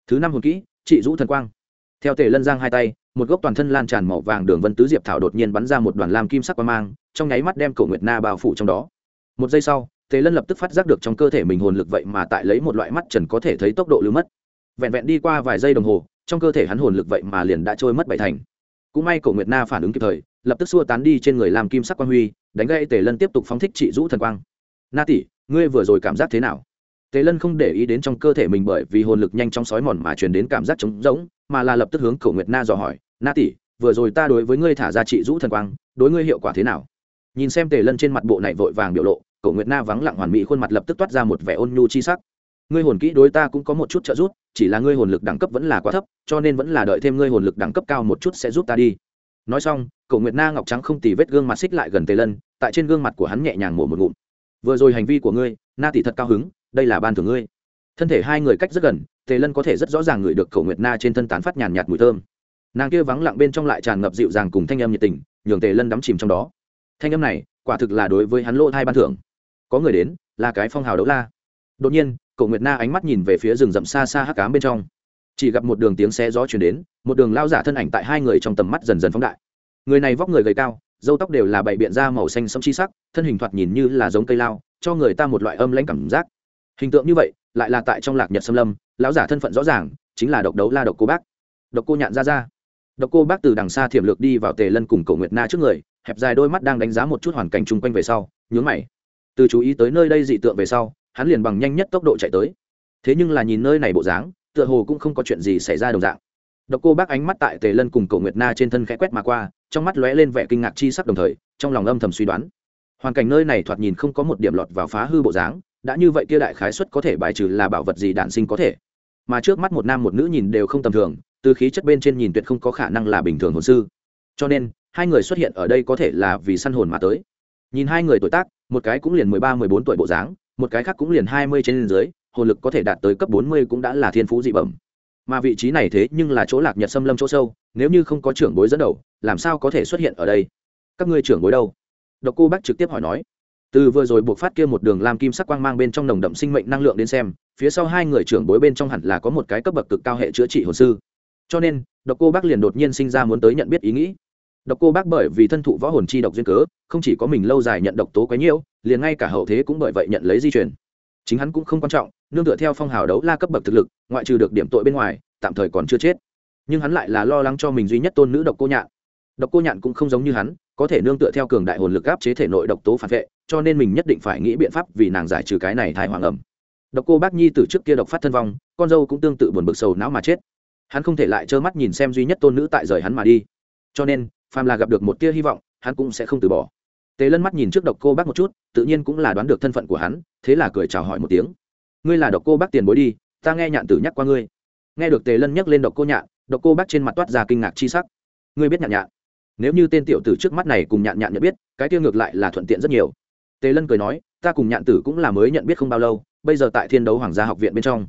Thứ năm hồn kỹ, trị rũ thần quang. Theo tề lân giang hai tay một gốc toàn thân lan tràn màu vàng đường vân tứ diệp thảo đột nhiên bắn ra một đoàn lam kim sắc qua mang, trong nháy mắt đem cổ nguyệt na bao phủ trong đó. Một giây sau, tề lân lập tức phát giác được trong cơ thể mình hồn lực vậy mà tại lấy một loại mắt trần có thể thấy tốc độ lưu mất. Vẹn vẹn đi qua vài giây đồng hồ, trong cơ thể hắn hồn lực vậy mà liền đã trôi mất bảy thành. Cũng may cổ nguyệt na phản ứng kịp thời, lập tức xua tán đi trên người làm kim sắc quang huy, đánh gây tề lân tiếp tục phóng thích trị rũ thần quang. Na tỷ, ngươi vừa rồi cảm giác thế nào? Tề lân không để ý đến trong cơ thể mình bởi vì hồn lực nhanh trong sói mòn mà truyền đến cảm giác trống rỗng mà là lập tức hướng cổ nguyệt na dò hỏi, na tỷ, vừa rồi ta đối với ngươi thả ra trị rũ thần quang, đối ngươi hiệu quả thế nào? Nhìn xem tề lân trên mặt bộ này vội vàng biểu lộ cổ nguyệt na vắng lặng hoàn mỹ khuôn mặt lập tức toát ra một vẻ ôn nhu chi sắc. Ngươi hồn kỹ đối ta cũng có một chút trợ giúp, chỉ là ngươi hồn lực đẳng cấp vẫn là quá thấp, cho nên vẫn là đợi thêm ngươi hồn lực đẳng cấp cao một chút sẽ giúp ta đi. Nói xong, cậu nguyệt na ngọc trắng không tì vết gương mặt xích lại gần tề lân, tại trên gương mặt của hắn nhẹ nhàng mổ một ngụm. Vừa rồi hành vi của ngươi, na tỷ thật cao hứng, đây là ban thưởng ngươi. Thân thể hai người cách rất gần tề lân có thể rất rõ ràng ngửi được cầu nguyệt na trên thân tán phát nhàn nhạt mùi thơm. Nàng kia vắng lặng bên trong lại tràn ngập dịu dàng cùng thanh âm nhiệt tình, nhường tề lân đắm chìm trong đó. Thanh âm này, quả thực là đối với hắn lỗ thai ban thưởng. Có người đến, là cái phong hào đấu la. Đột nhiên cậu nguyệt na ánh mắt nhìn về phía rừng rậm xa xa hắc cám bên trong. Chỉ gặp một đường tiếng xe gió chuyển đến, một đường lao giả thân ảnh tại hai người trong tầm mắt dần dần phóng đại. Người này vóc người gầy cao dâu tóc đều là bậy biện da màu xanh sẫm chi sắc, thân hình thoạt nhìn như là giống cây lao, cho người ta một loại âm lãnh cảm giác hình tượng như vậy, lại là tại trong lạc nhật xâm lâm, lão giả thân phận rõ ràng, chính là độc đấu la độc cô bác. Độc cô nhạn ra ra độc cô bác từ đằng xa thiểm lược đi vào tề lân cùng cầu nguyệt na trước người, hẹp dài đôi mắt đang đánh giá một chút hoàn cảnh chung quanh về sau, nhướng mày. Từ chú ý tới nơi đây dị tượng về sau, hắn liền bằng nhanh nhất tốc độ chạy tới. Thế nhưng là nhìn nơi này bộ dáng, tựa hồ cũng không có chuyện gì xảy ra đồng dạng. Độc cô bác ánh mắt tại tề lân cùng cầu nguyệt na trên thân khẽ quét mà qua, trong mắt lóe lên vẻ kinh ngạc chi sắc đồng thời, trong lòng âm thầm suy đoán. Hoàn cảnh nơi này thoạt nhìn không có một điểm lọt vào phá hư bộ dáng đã như vậy kia đại khái xuất có thể bài trừ là bảo vật gì đản sinh có thể? Mà trước mắt một nam một nữ nhìn đều không tầm thường, từ khí chất bên trên nhìn tuyệt không có khả năng là bình thường hồn sư. Cho nên, hai người xuất hiện ở đây có thể là vì săn hồn mà tới. Nhìn hai người tuổi tác, một cái cũng liền mười ba, mười bốn tuổi bộ dáng, một cái khác cũng liền hai mươi trên dưới, hồn lực có thể đạt tới cấp bốn mươi cũng đã là thiên phú dị bẩm. Mà vị trí này thế nhưng là chỗ lạc nhật xâm lâm chỗ sâu, nếu như không có trưởng bối dẫn đầu, làm sao có thể xuất hiện ở đây? Các ngươi trưởng bối đâu? Độc cô bác trực tiếp hỏi nói từ vừa rồi buộc phát kia một đường làm kim sắc quang mang bên trong nồng đậm sinh mệnh năng lượng đến xem, phía sau hai người trưởng bối bên trong hẳn là có một cái cấp bậc cực cao hệ chữa trị hồ sư. Cho nên, độc cô bác liền đột nhiên sinh ra muốn tới nhận biết ý nghĩ. Độc cô bác bởi vì thân thụ võ hồn chi độc duyên cớ, không chỉ có mình lâu dài nhận độc tố quấy nhiễu, liền ngay cả hậu thế cũng bởi vậy nhận lấy di chuyển chính hắn cũng không quan trọng, nương tựa theo phong hào đấu la cấp bậc thực lực, ngoại trừ được điểm tội bên ngoài, tạm thời còn chưa chết. Nhưng hắn lại là lo lắng cho mình duy nhất tôn nữ độc cô nhạn. Độc cô nhạn cũng không giống như hắn, có thể nương tựa theo cường đại hồn lực áp chế thể nội độc tố phản vệ cho nên mình nhất định phải nghĩ biện pháp vì nàng giải trừ cái này thai hoàng ẩm. Độc cô bác nhi từ trước kia độc phát thân vong, con dâu cũng tương tự buồn bực sầu não mà chết. Hắn không thể lại trơ mắt nhìn xem duy nhất tôn nữ tại rời hắn mà đi. Cho nên, phàm là gặp được một tia hy vọng, hắn cũng sẽ không từ bỏ. Tề lân mắt nhìn trước độc cô bác một chút, tự nhiên cũng là đoán được thân phận của hắn, thế là cười chào hỏi một tiếng. Ngươi là độc cô bác tiền bối đi, ta nghe nhạn tử nhắc qua ngươi. Nghe được tề lân nhắc lên độc cô nhạn, độc cô bác trên mặt toát ra kinh ngạc chi sắc. Ngươi biết nhạn nhạn? Nếu như tên tiểu tử trước mắt này cùng nhạn nhạn nhận biết, cái tiêu ngược lại là thuận tiện rất nhiều tề lân cười nói, ta cùng nhạn tử cũng là mới nhận biết không bao lâu, bây giờ tại thiên đấu hoàng gia học viện bên trong.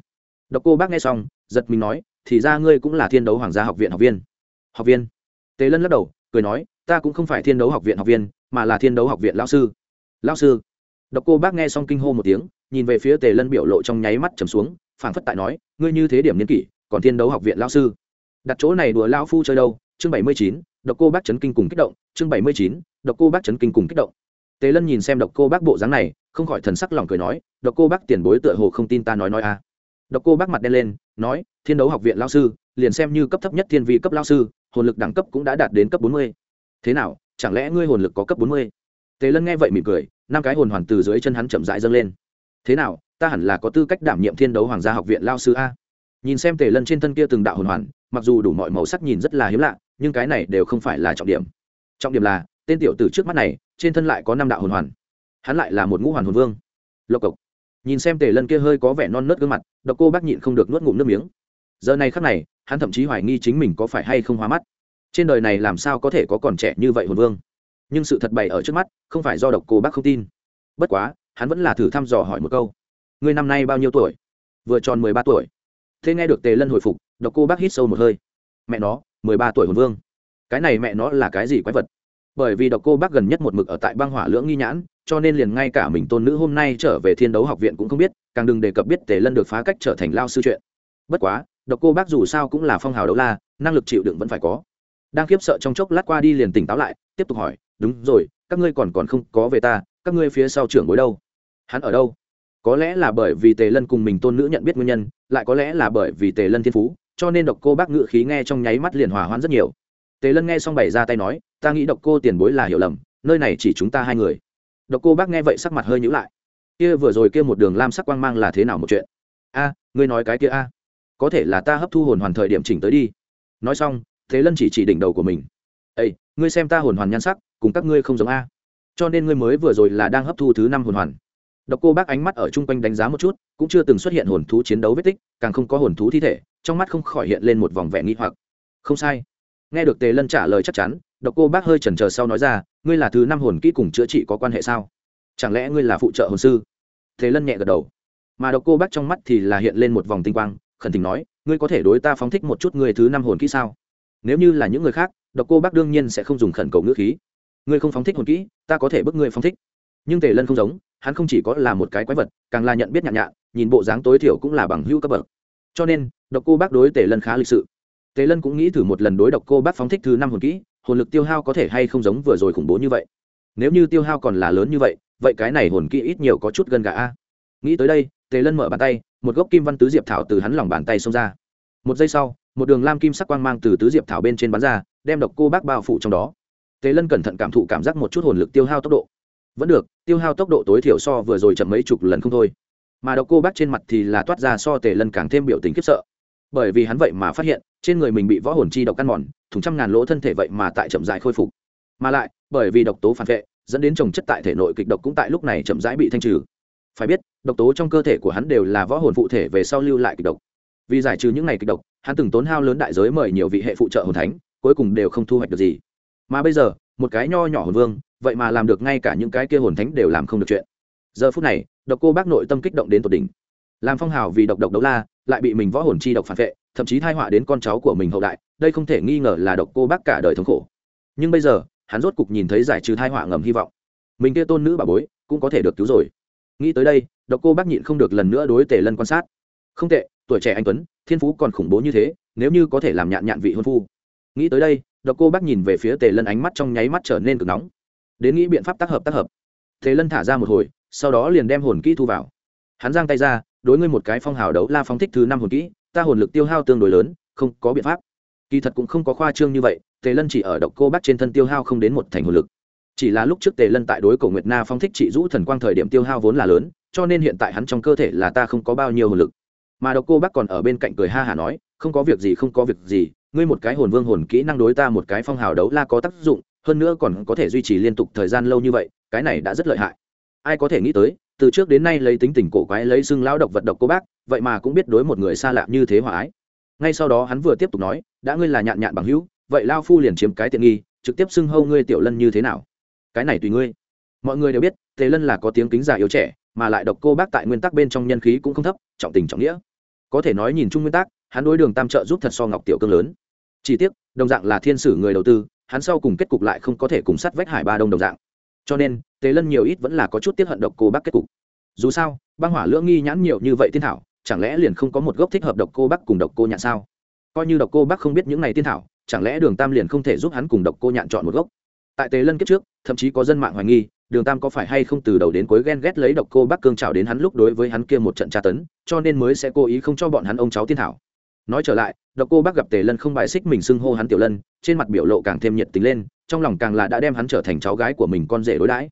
Độc cô bác nghe xong, giật mình nói, thì ra ngươi cũng là thiên đấu hoàng gia học viện học viên. Học viên? Tề lân lắc đầu, cười nói, ta cũng không phải thiên đấu học viện học viên, mà là thiên đấu học viện lao sư. Lao sư? Độc cô bác nghe xong kinh hô một tiếng, nhìn về phía tề lân biểu lộ trong nháy mắt trầm xuống, phảng phất tại nói, ngươi như thế điểm niên kỷ, còn thiên đấu học viện lao sư? Đặt chỗ này đùa lao phu chơi đâu? Chương bảy mươi chín, độc cô bác chấn kinh cùng kích động. Chương bảy mươi chín, độc cô bác chấn kinh cùng kích động tề lân nhìn xem độc cô bác bộ dáng này, không khỏi thần sắc lòng cười nói, độc cô bác tiền bối tựa hồ không tin ta nói nói a à. độc cô bác mặt đen lên, nói, thiên đấu học viện lao sư, liền xem như cấp thấp nhất thiên vị cấp lao sư, hồn lực đẳng cấp cũng đã đạt đến cấp bốn mươi. Thế nào, chẳng lẽ ngươi hồn lực có cấp bốn mươi? Tề lân nghe vậy mỉm cười, năm cái hồn hoàn từ dưới chân hắn chậm rãi dâng lên. Thế nào, ta hẳn là có tư cách đảm nhiệm thiên đấu hoàng gia học viện lao sư a? Nhìn xem tề lân trên thân kia từng đạo hồn hoàn, mặc dù đủ mọi màu sắc nhìn rất là hiếm lạ, nhưng cái này đều không phải là trọng điểm. Trọng điểm là tên tiểu tử trước mắt này, trên thân lại có năm đạo hồn hoàn. Hắn lại là một ngũ hoàn hồn vương. Lộc cộc. Nhìn xem tề lân kia hơi có vẻ non nớt gương mặt, độc cô bác nhịn không được nuốt ngụm nước miếng. Giờ này khắc này, hắn thậm chí hoài nghi chính mình có phải hay không hóa mắt. Trên đời này làm sao có thể có còn trẻ như vậy hồn vương? Nhưng sự thật bày ở trước mắt, không phải do độc cô bác không tin. Bất quá, hắn vẫn là thử thăm dò hỏi một câu. Người năm nay bao nhiêu tuổi? Vừa tròn mười ba tuổi. Thế nghe được tề lân hồi phục, độc cô bác hít sâu một hơi. Mẹ nó, mười ba tuổi hồn vương. Cái này mẹ nó là cái gì quái vật? Bởi vì độc cô bác gần nhất một mực ở tại băng hỏa lưỡng nghi nhãn, cho nên liền ngay cả mình tôn nữ hôm nay trở về thiên đấu học viện cũng không biết, càng đừng đề cập biết tề lân được phá cách trở thành lao sư chuyện. Bất quá, độc cô bác dù sao cũng là phong hào đấu la, năng lực chịu đựng vẫn phải có. Đang khiếp sợ trong chốc lát qua đi liền tỉnh táo lại, tiếp tục hỏi, đúng rồi, các ngươi còn còn không có về ta, các ngươi phía sau trưởng bối đâu? Hắn ở đâu? Có lẽ là bởi vì tề lân cùng mình tôn nữ nhận biết nguyên nhân, lại có lẽ là bởi vì tề lân thiên phú, cho nên độc cô bác ngự khí nghe trong nháy mắt liền hòa hoãn rất nhiều tề lân nghe xong bày ra tay nói, ta nghĩ độc cô tiền bối là hiểu lầm, nơi này chỉ chúng ta hai người. Độc cô bác nghe vậy sắc mặt hơi nhữ lại. Kia vừa rồi kia một đường lam sắc quang mang là thế nào một chuyện? A, ngươi nói cái kia a. Có thể là ta hấp thu hồn hoàn thời điểm chỉnh tới đi. Nói xong thế lân chỉ chỉ đỉnh đầu của mình. Ây ngươi xem ta hồn hoàn nhan sắc, cùng các ngươi không giống a. Cho nên ngươi mới vừa rồi là đang hấp thu thứ năm hồn hoàn. Độc cô bác ánh mắt ở chung quanh đánh giá một chút, cũng chưa từng xuất hiện hồn thú chiến đấu vết tích, càng không có hồn thú thi thể, trong mắt không khỏi hiện lên một vòng vẻ nghi hoặc. Không sai nghe được tề lân trả lời chắc chắn, độc cô bác hơi chần chờ sau nói ra, ngươi là thứ năm hồn kỹ cùng chữa trị có quan hệ sao? Chẳng lẽ ngươi là phụ trợ hồn sư? Tề lân nhẹ gật đầu. Mà độc cô bác trong mắt thì là hiện lên một vòng tinh quang, khẩn tình nói, ngươi có thể đối ta phóng thích một chút người thứ năm hồn kỹ sao? Nếu như là những người khác, độc cô bác đương nhiên sẽ không dùng khẩn cầu ngữ khí. Ngươi không phóng thích hồn kỹ, ta có thể bức ngươi phóng thích. Nhưng tề lân không giống, hắn không chỉ có là một cái quái vật, càng là nhận biết nhạn nhạn, nhìn bộ dáng tối thiểu cũng là bằng hữu cấp bậc. Cho nên, độc cô bác đối tề lân khá lịch sự tề lân cũng nghĩ thử một lần đối độc cô bác phóng thích thứ năm hồn kỹ, hồn lực tiêu hao có thể hay không giống vừa rồi khủng bố như vậy? Nếu như tiêu hao còn là lớn như vậy vậy cái này hồn kỹ ít nhiều có chút gần gà a. Nghĩ tới đây, tề lân mở bàn tay, một gốc kim văn tứ diệp thảo từ hắn lòng bàn tay xông ra. Một giây sau, một đường lam kim sắc quang mang từ tứ diệp thảo bên trên bắn ra, đem độc cô bác bao phủ trong đó. Tề lân cẩn thận cảm thụ cảm giác một chút hồn lực tiêu hao tốc độ. Vẫn được, tiêu hao tốc độ tối thiểu so vừa rồi chậm mấy chục lần không thôi. Mà độc cô bác trên mặt thì là toát ra so tề lân càng thêm biểu tình khiếp sợ. Bởi vì hắn vậy mà phát hiện trên người mình bị võ hồn chi độc căn mòn, thùng trăm ngàn lỗ thân thể vậy mà tại chậm rãi khôi phục. Mà lại, bởi vì độc tố phản vệ, dẫn đến trồng chất tại thể nội kịch độc cũng tại lúc này chậm rãi bị thanh trừ. Phải biết, độc tố trong cơ thể của hắn đều là võ hồn phụ thể về sau lưu lại kịch độc. Vì giải trừ những này kịch độc, hắn từng tốn hao lớn đại giới mời nhiều vị hệ phụ trợ hồn thánh, cuối cùng đều không thu hoạch được gì. Mà bây giờ, một cái nho nhỏ hồn vương, vậy mà làm được ngay cả những cái kia hồn thánh đều làm không được chuyện. Giờ phút này, độc cô bác nội tâm kích động đến tột đỉnh. Làm phong hào vì độc độc đấu la lại bị mình võ hồn chi độc phản vệ, thậm chí thai họa đến con cháu của mình hậu đại, đây không thể nghi ngờ là độc cô bác cả đời thống khổ. Nhưng bây giờ, hắn rốt cục nhìn thấy giải trừ thai họa ngầm hy vọng. Mình kia tôn nữ bà bối, cũng có thể được cứu rồi. Nghĩ tới đây, độc cô bác nhịn không được lần nữa đối tề lân quan sát. Không tệ, tuổi trẻ anh tuấn, thiên phú còn khủng bố như thế, nếu như có thể làm nhạn nhạn vị hôn phu. Nghĩ tới đây, độc cô bác nhìn về phía tề lân ánh mắt trong nháy mắt trở nên cực nóng. Đến nghĩ biện pháp tác hợp tác hợp. Tề lân thả ra một hồi, sau đó liền đem hồn kỹ thu vào. Hắn giang tay ra đối ngươi một cái phong hào đấu la phóng thích thứ năm hồn kỹ, ta hồn lực tiêu hao tương đối lớn, không có biện pháp. Kỳ thật cũng không có khoa trương như vậy, tề lân chỉ ở độc cô bắt trên thân tiêu hao không đến một thành hồn lực. Chỉ là lúc trước tề lân tại đối cổ nguyệt na phong thích trị rũ thần quang thời điểm tiêu hao vốn là lớn, cho nên hiện tại hắn trong cơ thể là ta không có bao nhiêu hồn lực. Mà độc cô bác còn ở bên cạnh cười ha hả nói, không có việc gì, không có việc gì, ngươi một cái hồn vương hồn kỹ năng đối ta một cái phong hào đấu la có tác dụng, hơn nữa còn có thể duy trì liên tục thời gian lâu như vậy, cái này đã rất lợi hại. Ai có thể nghĩ tới từ trước đến nay lấy tính tình cổ quái lấy xưng lão độc vật độc cô bác, vậy mà cũng biết đối một người xa lạ như thế hòa ái. Ngay sau đó hắn vừa tiếp tục nói, đã ngươi là nhạn nhạn bằng hữu, vậy lao phu liền chiếm cái tiện nghi, trực tiếp xưng hâu ngươi tiểu lân như thế nào? Cái này tùy ngươi. Mọi người đều biết, tề lân là có tiếng kính già yếu trẻ, mà lại độc cô bác tại nguyên tắc bên trong nhân khí cũng không thấp, trọng tình trọng nghĩa. Có thể nói nhìn chung nguyên tắc, hắn đối đường tam trợ giúp thật so ngọc tiểu cương lớn. Chỉ tiếc, đồng dạng là thiên sử người đầu tư, hắn sau cùng kết cục lại không có thể cùng sát vách hải ba đông đồng dạng cho nên, tề lân nhiều ít vẫn là có chút tiết hận độc cô bác kết cục. Dù sao, băng hỏa lưỡng nghi nhãn nhiều như vậy tiên thảo, chẳng lẽ liền không có một gốc thích hợp độc cô bác cùng độc cô nhạn sao? Coi như độc cô bác không biết những này tiên thảo, chẳng lẽ đường tam liền không thể giúp hắn cùng độc cô nhạn chọn một gốc? Tại tề lân kiếp trước, thậm chí có dân mạng hoài nghi, đường tam có phải hay không từ đầu đến cuối ghen ghét lấy độc cô bác cương trào đến hắn lúc đối với hắn kia một trận tra tấn, cho nên mới sẽ cố ý không cho bọn hắn ông cháu tiên thảo nói trở lại, độc cô bác gặp tề lân không bài xích mình xưng hô hắn tiểu lân, trên mặt biểu lộ càng thêm nhiệt tình lên, trong lòng càng là đã đem hắn trở thành cháu gái của mình con rể đối đãi.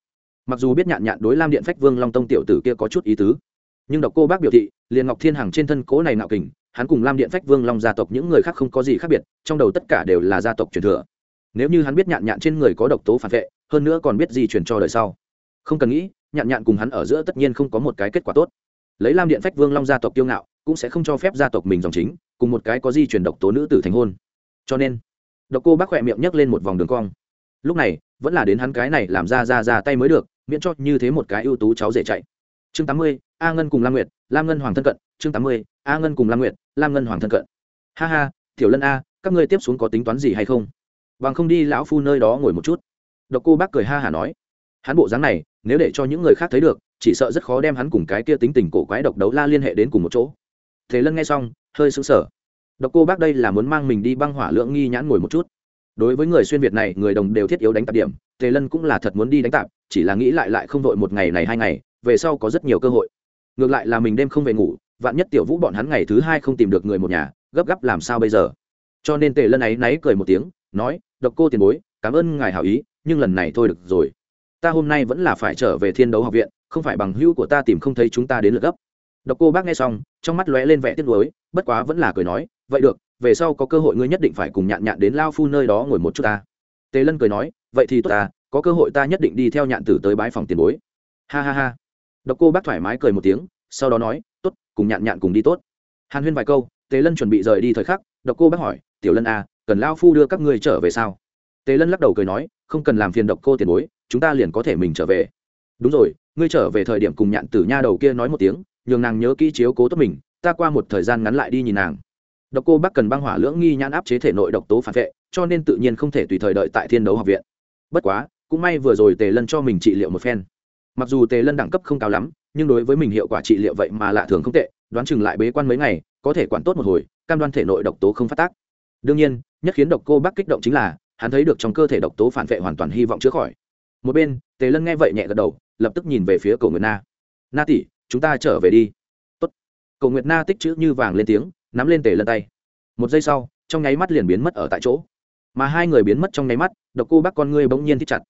Mặc dù biết nhạn nhạn đối lam điện phách vương long tông tiểu tử kia có chút ý tứ, nhưng độc cô bác biểu thị, liền ngọc thiên hằng trên thân cố này nạo kình, hắn cùng lam điện phách vương long gia tộc những người khác không có gì khác biệt, trong đầu tất cả đều là gia tộc truyền thừa. Nếu như hắn biết nhạn nhạn trên người có độc tố phản vệ, hơn nữa còn biết di truyền cho đời sau. Không cần nghĩ, nhạn nhạn cùng hắn ở giữa tất nhiên không có một cái kết quả tốt. Lấy lam điện phách vương long gia tộc tiêu ngạo, cũng sẽ không cho phép gia tộc mình dòng chính cùng một cái có di truyền độc tố nữ tử thành hôn. Cho nên, độc cô bác khỏe miệng nhấc lên một vòng đường cong. Lúc này, vẫn là đến hắn cái này làm ra ra ra tay mới được, miễn cho như thế một cái ưu tú cháu dễ chạy. Chương tám mươi, a ngân cùng lam nguyệt, lam ngân hoàng thân cận. Chương tám mươi, a ngân cùng lam nguyệt, lam ngân hoàng thân cận. Ha ha, tiểu lân a, các ngươi tiếp xuống có tính toán gì hay không? Bằng không đi lão phu nơi đó ngồi một chút. Độc cô bác cười ha hả nói. Hắn bộ dáng này, nếu để cho những người khác thấy được, chỉ sợ rất khó đem hắn cùng cái kia tính tình cổ quái độc đấu la liên hệ đến cùng một chỗ. Thế lân nghe xong hơi sững sờ. Độc cô bác đây là muốn mang mình đi băng hỏa lượng nghi nhãn ngồi một chút. Đối với người xuyên việt này, người đồng đều thiết yếu đánh tạp điểm, tề lân cũng là thật muốn đi đánh tạp, chỉ là nghĩ lại lại không vội một ngày này hai ngày, về sau có rất nhiều cơ hội. Ngược lại là mình đêm không về ngủ, vạn nhất tiểu vũ bọn hắn ngày thứ hai không tìm được người một nhà, gấp gáp làm sao bây giờ? Cho nên tề lân ấy náy cười một tiếng, nói, độc cô tiền bối, cảm ơn ngài hảo ý, nhưng lần này thôi được rồi. Ta hôm nay vẫn là phải trở về thiên đấu học viện, không phải bằng hữu của ta tìm không thấy chúng ta đến lượt gấp độc cô bác nghe xong, trong mắt lóe lên vẻ tiếc nuối, bất quá vẫn là cười nói, vậy được, về sau có cơ hội ngươi nhất định phải cùng nhạn nhạn đến lao phu nơi đó ngồi một chút ta. Tề lân cười nói, vậy thì tốt ta, có cơ hội ta nhất định đi theo nhạn tử tới bãi phòng tiền bối. Ha ha ha. Độc cô bác thoải mái cười một tiếng, sau đó nói, tốt, cùng nhạn nhạn cùng đi tốt. Hàn huyên vài câu, tề lân chuẩn bị rời đi thời khắc, độc cô bác hỏi, tiểu lân à cần lao phu đưa các ngươi trở về sao? Tề lân lắc đầu cười nói, không cần làm phiền độc cô tiền bối, chúng ta liền có thể mình trở về. Đúng rồi, ngươi trở về thời điểm cùng nhạn tử nha đầu kia nói một tiếng nhường nàng nhớ kỹ chiếu cố tốt mình, ta qua một thời gian ngắn lại đi nhìn nàng. Độc cô bác cần băng hỏa lưỡng nghi nhãn áp chế thể nội độc tố phản vệ, cho nên tự nhiên không thể tùy thời đợi tại thiên đấu học viện. Bất quá, cũng may vừa rồi tề lân cho mình trị liệu một phen. Mặc dù tề lân đẳng cấp không cao lắm, nhưng đối với mình hiệu quả trị liệu vậy mà lạ thường không tệ, đoán chừng lại bế quan mấy ngày, có thể quản tốt một hồi, cam đoan thể nội độc tố không phát tác. Đương nhiên, nhất khiến độc cô bác kích động chính là, hắn thấy được trong cơ thể độc tố phản vệ hoàn toàn hy vọng chữa khỏi. Một bên, tề lân nghe vậy nhẹ gật đầu, lập tức nhìn về phía cầu nguyệt na. Na tỷ chúng ta trở về đi. Tốt. cầu nguyệt na tích chữ như vàng lên tiếng, nắm lên tề lân tay. Một giây sau, trong nháy mắt liền biến mất ở tại chỗ. Mà hai người biến mất trong nháy mắt, độc cô bác con ngươi bỗng nhiên thích chặt.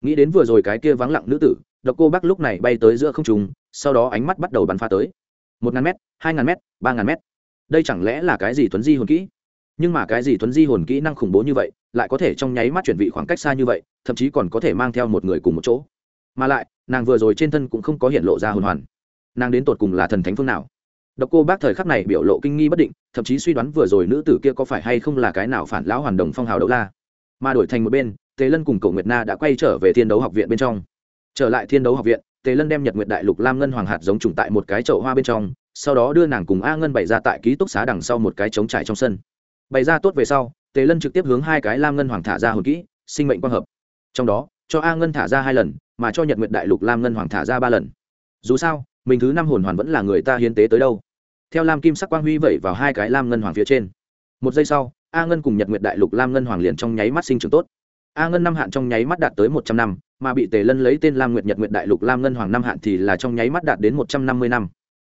Nghĩ đến vừa rồi cái kia vắng lặng nữ tử, độc cô bác lúc này bay tới giữa không trùng sau đó ánh mắt bắt đầu bắn pha tới. Một ngàn m hai ngàn m ba ngàn m đây chẳng lẽ là cái gì tuấn di hồn kỹ? Nhưng mà cái gì tuấn di hồn kỹ năng khủng bố như vậy, lại có thể trong nháy mắt chuyển vị khoảng cách xa như vậy, thậm chí còn có thể mang theo một người cùng một chỗ. Mà lại, nàng vừa rồi trên thân cũng không có hiện lộ ra hồn hoàn nàng đến tột cùng là thần thánh phương nào? Độc cô bác thời khắc này biểu lộ kinh nghi bất định, thậm chí suy đoán vừa rồi nữ tử kia có phải hay không là cái nào phản lão hoàn đồng phong hào đấu la. Mà đổi thành một bên, tề lân cùng cậu nguyệt na đã quay trở về thiên đấu học viện bên trong. Trở lại thiên đấu học viện, tề lân đem nhật nguyệt đại lục lam ngân hoàng hạt giống trùng tại một cái chậu hoa bên trong, sau đó đưa nàng cùng a ngân bày ra tại ký túc xá đằng sau một cái trống trải trong sân. Bày ra tốt về sau, tề lân trực tiếp hướng hai cái lam ngân hoàng thả ra hồn kỹ, sinh mệnh quang hợp. Trong đó, cho a ngân thả ra hai lần, mà cho nhật nguyệt đại lục lam ngân hoàng thả ra ba lần. Dù sao mình thứ năm hồn hoàn vẫn là người ta hiến tế tới đâu. Theo lam kim sắc quang huy vẩy vào hai cái lam ngân hoàng phía trên. Một giây sau, a ngân cùng nhật nguyệt đại lục lam ngân hoàng liền trong nháy mắt sinh trưởng tốt. A ngân năm hạn trong nháy mắt đạt tới một trăm năm, mà bị tề lân lấy tên lam nguyệt nhật nguyệt đại lục lam ngân hoàng năm hạn thì là trong nháy mắt đạt đến một trăm năm mươi năm.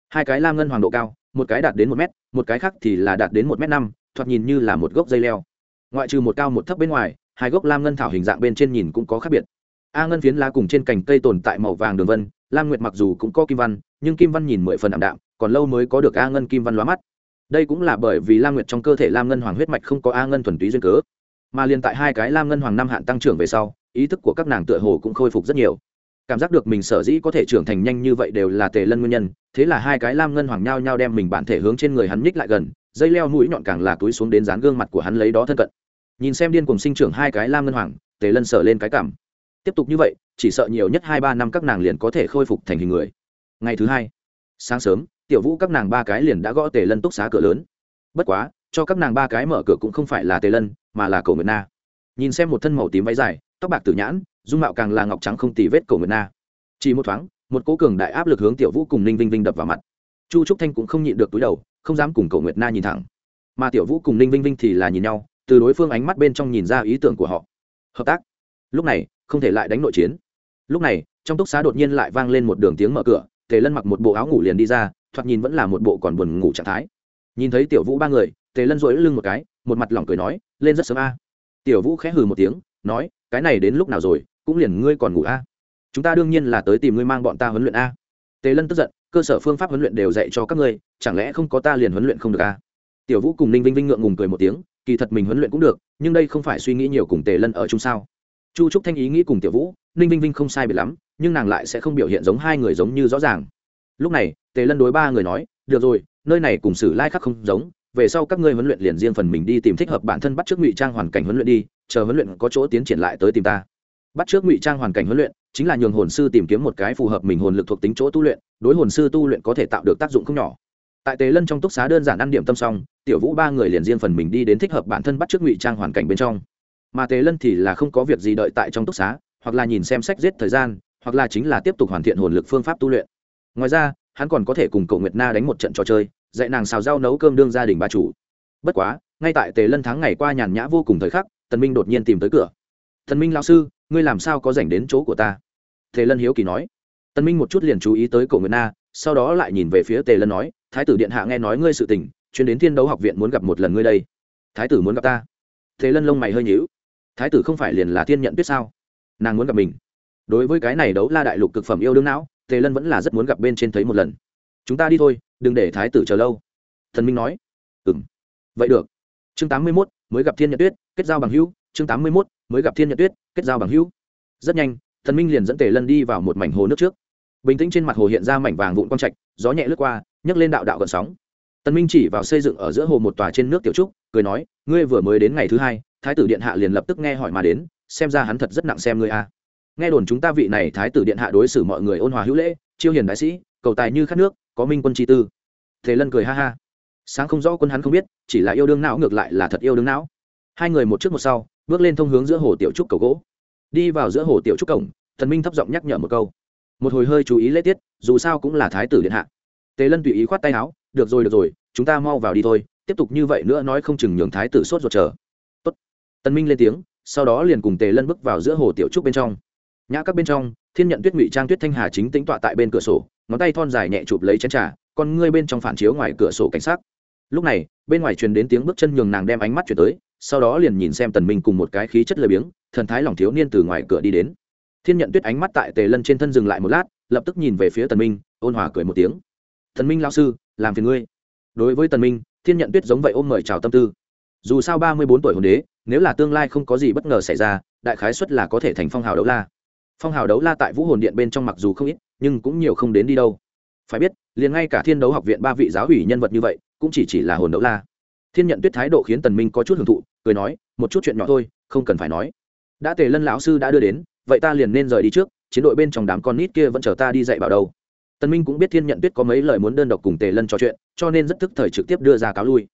Hai cái lam ngân hoàng độ cao, một cái đạt đến một m một cái khác thì là đạt đến một m năm, thoạt nhìn như là một gốc dây leo. Ngoại trừ một cao một thấp bên ngoài, hai gốc lam ngân thảo hình dạng bên trên nhìn cũng có khác biệt. A ngân phiến lá cùng trên cành cây tồn tại màu vàng đường vân lam nguyệt mặc dù cũng có kim văn, nhưng kim văn nhìn mười phần ảm đạm, còn lâu mới có được a ngân kim văn lóa mắt. Đây cũng là bởi vì lam nguyệt trong cơ thể lam ngân hoàng huyết mạch không có a ngân thuần túy duyên cớ, mà liền tại hai cái lam ngân hoàng năm hạn tăng trưởng về sau, ý thức của các nàng tựa hồ cũng khôi phục rất nhiều. Cảm giác được mình sở dĩ có thể trưởng thành nhanh như vậy đều là tề lân nguyên nhân, thế là hai cái lam ngân hoàng nhao nhao đem mình bản thể hướng trên người hắn nhích lại gần, dây leo mũi nhọn càng là túi xuống đến dán gương mặt của hắn lấy đó thân cận. Nhìn xem điên cùng sinh trưởng hai cái lam ngân hoàng, tề lân sở lên cái cảm tiếp tục như vậy, chỉ sợ nhiều nhất hai ba năm các nàng liền có thể khôi phục thành hình người. Ngày thứ hai, sáng sớm, tiểu vũ các nàng ba cái liền đã gõ tề lân túc xá cửa lớn. Bất quá, cho các nàng ba cái mở cửa cũng không phải là tề lân, mà là cầu nguyệt na. Nhìn xem một thân màu tím váy dài, tóc bạc tử nhãn, dung mạo càng là ngọc trắng không tì vết cầu nguyệt na. Chỉ một thoáng, một cố cường đại áp lực hướng tiểu vũ cùng ninh vinh vinh đập vào mặt. Chu trúc thanh cũng không nhịn được túi đầu, không dám cùng cầu nguyệt na nhìn thẳng. Mà tiểu vũ cùng ninh vinh vinh thì là nhìn nhau, từ đối phương ánh mắt bên trong nhìn ra ý tưởng của họ. Hợp tác. Lúc này không thể lại đánh nội chiến. Lúc này, trong túc xá đột nhiên lại vang lên một đường tiếng mở cửa, tề lân mặc một bộ áo ngủ liền đi ra, thoạt nhìn vẫn là một bộ còn buồn ngủ trạng thái. Nhìn thấy tiểu vũ ba người, tề lân dội lưng một cái, một mặt lỏng cười nói, lên rất sớm a. Tiểu vũ khẽ hừ một tiếng, nói, cái này đến lúc nào rồi, cũng liền ngươi còn ngủ a. Chúng ta đương nhiên là tới tìm ngươi mang bọn ta huấn luyện a. Tề lân tức giận, cơ sở phương pháp huấn luyện đều dạy cho các ngươi, chẳng lẽ không có ta liền huấn luyện không được a? Tiểu vũ cùng ninh vinh vinh ngượng ngùng cười một tiếng, kỳ thật mình huấn luyện cũng được, nhưng đây không phải suy nghĩ nhiều cùng tề lân ở chung sao? Chu trúc thanh ý nghĩ cùng tiểu vũ, ninh vinh vinh không sai biệt lắm, nhưng nàng lại sẽ không biểu hiện giống hai người giống như rõ ràng. Lúc này, tề lân đối ba người nói, được rồi, nơi này cùng sử lai khắc không giống, về sau các ngươi huấn luyện liền riêng phần mình đi tìm thích hợp bản thân bắt trước ngụy trang hoàn cảnh huấn luyện đi, chờ huấn luyện có chỗ tiến triển lại tới tìm ta. Bắt trước ngụy trang hoàn cảnh huấn luyện, chính là nhường hồn sư tìm kiếm một cái phù hợp mình hồn lực thuộc tính chỗ tu luyện, đối hồn sư tu luyện có thể tạo được tác dụng không nhỏ. Tại tề lân trong túc xá đơn giản ăn điểm tâm xong, tiểu vũ ba người liền riêng phần mình đi đến thích hợp bản thân bắt trước ngụy trang hoàn cảnh bên trong mà tề lân thì là không có việc gì đợi tại trong túc xá, hoặc là nhìn xem sách giết thời gian, hoặc là chính là tiếp tục hoàn thiện hồn lực phương pháp tu luyện. Ngoài ra, hắn còn có thể cùng cậu nguyệt na đánh một trận trò chơi, dạy nàng xào rau nấu cơm đương gia đình bà chủ. Bất quá, ngay tại tề lân tháng ngày qua nhàn nhã vô cùng thời khắc, tần minh đột nhiên tìm tới cửa. Tần minh lão sư, ngươi làm sao có dành đến chỗ của ta? Tề lân hiếu kỳ nói. Tần minh một chút liền chú ý tới cậu nguyệt na, sau đó lại nhìn về phía tề lân nói, thái tử điện hạ nghe nói ngươi sự tình chuyến đến thiên đấu học viện muốn gặp một lần ngươi đây. Thái tử muốn gặp ta? Tề lân lông mày hơi nhíu thái tử không phải liền là thiên nhận tuyết sao? Nàng muốn gặp mình. Đối với cái này đấu la đại lục cực phẩm yêu đương não, tề lân vẫn là rất muốn gặp bên trên thấy một lần. Chúng ta đi thôi, đừng để thái tử chờ lâu. Thần minh nói. Ừ m vậy được. Chương tám mươi mốt, mới gặp thiên nhận tuyết, kết giao bằng hữu. Chương tám mươi mốt, mới gặp thiên nhận tuyết, kết giao bằng hữu. Rất nhanh, thần minh liền dẫn tề lân đi vào một mảnh hồ nước trước. Bình tĩnh trên mặt hồ hiện ra mảnh vàng vụn quang trạch, gió nhẹ lướt qua, nhấc lên đạo đạo gần sóng. Tần minh chỉ vào xây dựng ở giữa hồ một tòa trên nước tiểu trúc, cười nói, ngươi vừa mới đến ngày thứ hai thái tử điện hạ liền lập tức nghe hỏi mà đến, xem ra hắn thật rất nặng xem ngươi a. Nghe đồn chúng ta vị này thái tử điện hạ đối xử mọi người ôn hòa hữu lễ, chiêu hiền đại sĩ, cầu tài như khát nước, có minh quân chi tư. Thế lân cười ha ha. Sáng không rõ quân hắn không biết, chỉ là yêu đương não ngược lại là thật yêu đương não. Hai người một trước một sau, bước lên thông hướng giữa hồ tiểu trúc cầu gỗ. Đi vào giữa hồ tiểu trúc cổng, thần minh thấp giọng nhắc nhở một câu. Một hồi hơi chú ý lễ tiết, dù sao cũng là thái tử điện hạ. Tề lân tùy ý khoát tay áo, được rồi được rồi, chúng ta mau vào đi thôi, tiếp tục như vậy nữa nói không chừng nhường thái tử sốt ruột chờ tân minh lên tiếng, sau đó liền cùng tề lân bước vào giữa hồ tiểu trúc bên trong. Nhã các bên trong, thiên nhận tuyết ngụy trang tuyết thanh hà chính tính tọa tại bên cửa sổ, ngón tay thon dài nhẹ chụp lấy chén trà còn ngươi bên trong phản chiếu ngoài cửa sổ cảnh sát lúc này, bên ngoài truyền đến tiếng bước chân nhường nàng đem ánh mắt chuyển tới, sau đó liền nhìn xem tần minh cùng một cái khí chất lười biếng, thần thái lòng thiếu niên từ ngoài cửa đi đến. Thiên nhận tuyết ánh mắt tại tề lân trên thân dừng lại một lát, lập tức nhìn về phía tần minh, ôn hòa cười một tiếng. Tần minh lão sư, làm phiền ngươi. Đối với tần minh, thiên nhận tuyết giống vậy ôm mời chào tâm tư dù sao ba mươi bốn tuổi hồn đế, nếu là tương lai không có gì bất ngờ xảy ra, đại khái suất là có thể thành phong hào đấu la. Phong hào đấu la tại vũ hồn điện bên trong mặc dù không ít, nhưng cũng nhiều không đến đi đâu. Phải biết, liền ngay cả thiên đấu học viện ba vị giáo ủy nhân vật như vậy, cũng chỉ chỉ là hồn đấu la. Thiên nhận tuyết thái độ khiến tần minh có chút hưởng thụ, cười nói, một chút chuyện nhỏ thôi, không cần phải nói. Đã tề lân lão sư đã đưa đến, vậy ta liền nên rời đi trước, chiến đội bên trong đám con nít kia vẫn chờ ta đi dạy bảo đâu. Tần minh cũng biết thiên nhận tuyết có mấy lời muốn đơn độc cùng tề lân trò chuyện, cho nên rất thức thời trực tiếp đưa ra cáo lui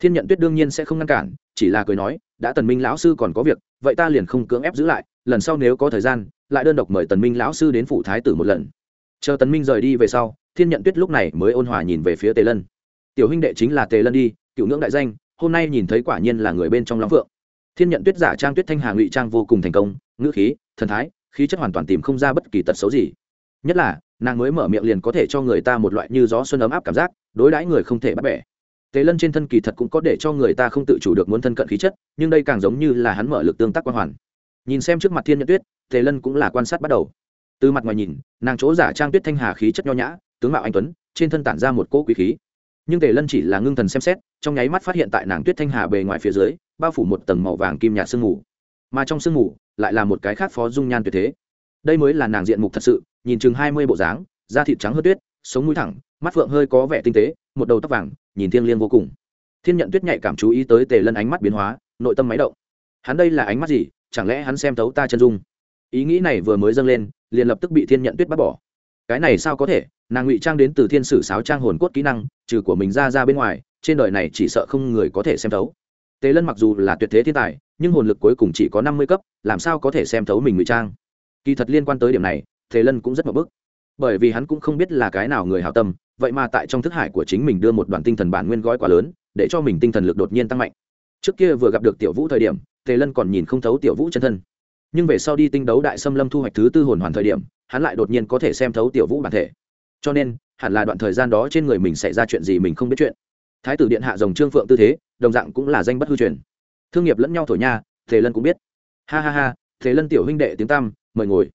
thiên nhận tuyết đương nhiên sẽ không ngăn cản, chỉ là cười nói, đã tần minh lão sư còn có việc, vậy ta liền không cưỡng ép giữ lại, lần sau nếu có thời gian, lại đơn độc mời tần minh lão sư đến phủ thái tử một lần. Chờ tần minh rời đi về sau, thiên nhận tuyết lúc này mới ôn hòa nhìn về phía tề lân. Tiểu huynh đệ chính là tề lân đi, cựu ngưỡng đại danh, hôm nay nhìn thấy quả nhiên là người bên trong long phượng. Thiên nhận tuyết giả trang tuyết thanh hà ngụy trang vô cùng thành công, ngữ khí, thần thái, khí chất hoàn toàn tìm không ra bất kỳ tật xấu gì. Nhất là, nàng mới mở miệng liền có thể cho người ta một loại như gió xuân ấm áp cảm giác, đối đãi người không thể bắt bẻ tế lân trên thân kỳ thật cũng có để cho người ta không tự chủ được muốn thân cận khí chất, nhưng đây càng giống như là hắn mở lực tương tác quan hoàn. Nhìn xem trước mặt thiên nhận tuyết tế lân cũng là quan sát bắt đầu. Từ mặt ngoài nhìn, nàng chỗ giả trang tuyết thanh hà khí chất nho nhã, tướng mạo anh tuấn, trên thân tản ra một cỗ quý khí. Nhưng tề lân chỉ là ngưng thần xem xét, trong nháy mắt phát hiện tại nàng tuyết thanh hà bề ngoài phía dưới, bao phủ một tầng màu vàng kim nhạt sương mù. Mà trong sương mù, lại là một cái khác phó dung nhan tuyệt thế. Đây mới là nàng diện mục thật sự, nhìn chừng hai mươi bộ dáng, da thịt trắng hơn tuyết, sống mũi thẳng, mắt phượng hơi có vẻ tinh tế, một đầu tóc vàng nhìn thiêng liêng vô cùng. Thiên nhận tuyết nhạy cảm chú ý tới tề lân ánh mắt biến hóa, nội tâm máy động. Hắn đây là ánh mắt gì? Chẳng lẽ hắn xem thấu ta chân dung? Ý nghĩ này vừa mới dâng lên, liền lập tức bị thiên nhận tuyết bắt bỏ. Cái này sao có thể? Nàng ngụy trang đến từ thiên sử sáo trang hồn cốt kỹ năng, trừ của mình ra ra bên ngoài, trên đời này chỉ sợ không người có thể xem thấu. Tề lân mặc dù là tuyệt thế thiên tài, nhưng hồn lực cuối cùng chỉ có năm mươi cấp, làm sao có thể xem thấu mình ngụy trang? Kỳ thật liên quan tới điểm này, tề lân cũng rất mập bức bởi vì hắn cũng không biết là cái nào người hảo tâm, vậy mà tại trong thức hải của chính mình đưa một đoàn tinh thần bản nguyên gói quá lớn, để cho mình tinh thần lực đột nhiên tăng mạnh. Trước kia vừa gặp được tiểu vũ thời điểm, tề lân còn nhìn không thấu tiểu vũ chân thân. Nhưng về sau đi tinh đấu đại xâm lâm thu hoạch thứ tư hồn hoàn thời điểm, hắn lại đột nhiên có thể xem thấu tiểu vũ bản thể. Cho nên, hẳn là đoạn thời gian đó trên người mình xảy ra chuyện gì mình không biết chuyện. Thái tử điện hạ rồng trương phượng tư thế, đồng dạng cũng là danh bất hư truyền. Thương nghiệp lẫn nhau thổi nha, tề lân cũng biết. Ha ha ha, tề lân tiểu huynh đệ tiếng tam mời ngồi.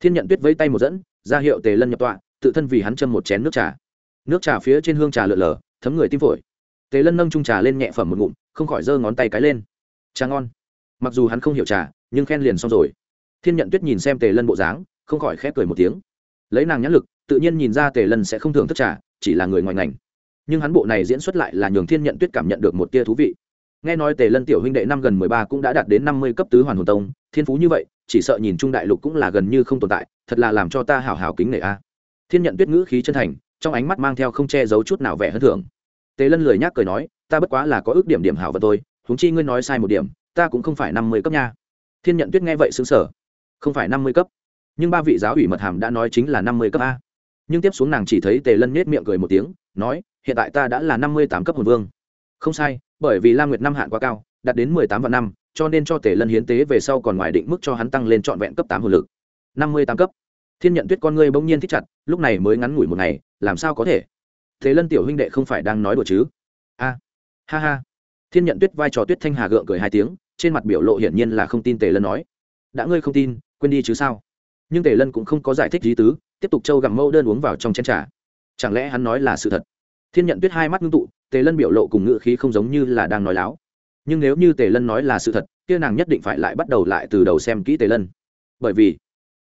Thiên nhận tuyết vẫy tay một dẫn ra hiệu tề lân nhập tọa, tự thân vì hắn châm một chén nước trà. Nước trà phía trên hương trà lượn lờ, thấm người tim phổi. Tề lân nâng trung trà lên nhẹ phẩm một ngụm, không khỏi giơ ngón tay cái lên. Trà ngon. Mặc dù hắn không hiểu trà, nhưng khen liền xong rồi. Thiên nhận tuyết nhìn xem tề lân bộ dáng, không khỏi khép cười một tiếng. Lấy nàng nhãn lực, tự nhiên nhìn ra tề lân sẽ không thường thức trà, chỉ là người ngoài ngành. Nhưng hắn bộ này diễn xuất lại là nhường thiên nhận tuyết cảm nhận được một tia thú vị nghe nói tề lân tiểu huynh đệ năm gần mười ba cũng đã đạt đến năm mươi cấp tứ hoàn hồn tông, thiên phú như vậy, chỉ sợ nhìn trung đại lục cũng là gần như không tồn tại, thật là làm cho ta hào hào kính nể a. Thiên nhận tuyết ngữ khí chân thành, trong ánh mắt mang theo không che giấu chút nào vẻ hơn thường. Tề lân lười nhác cười nói, ta bất quá là có ước điểm điểm hảo vật tôi huống chi ngươi nói sai một điểm, ta cũng không phải năm mươi cấp nha. Thiên nhận tuyết nghe vậy xứng sở không phải năm mươi cấp, nhưng ba vị giáo ủy mật hàm đã nói chính là năm mươi cấp a. Nhưng tiếp xuống nàng chỉ thấy tề lân nhét miệng cười một tiếng, nói, hiện tại ta đã là năm mươi tám cấp hồn vương không sai, bởi vì la nguyệt năm hạn quá cao, đạt đến mười tám vạn năm, cho nên cho tề lân hiến tế về sau còn ngoài định mức cho hắn tăng lên trọn vẹn cấp tám hồn lực. năm mươi tám cấp. Thiên nhận tuyết con ngươi bỗng nhiên thích chặt, lúc này mới ngắn ngủi một ngày, làm sao có thể? Thế lân tiểu huynh đệ không phải đang nói đùa chứ? A, ha ha. Thiên nhận tuyết vai trò tuyết thanh hà gượng cười hai tiếng, trên mặt biểu lộ hiển nhiên là không tin tề lân nói. Đã ngươi không tin, quên đi chứ sao? Nhưng tề lân cũng không có giải thích lý tứ, tiếp tục trâu gặm mâu đơn uống vào trong chén trà. Chẳng lẽ hắn nói là sự thật? Thiên nhận tuyết hai mắt ngưng tụ tề lân biểu lộ cùng ngữ khí không giống như là đang nói láo. Nhưng nếu như tề lân nói là sự thật, kia nàng nhất định phải lại bắt đầu lại từ đầu xem kỹ tề lân. Bởi vì,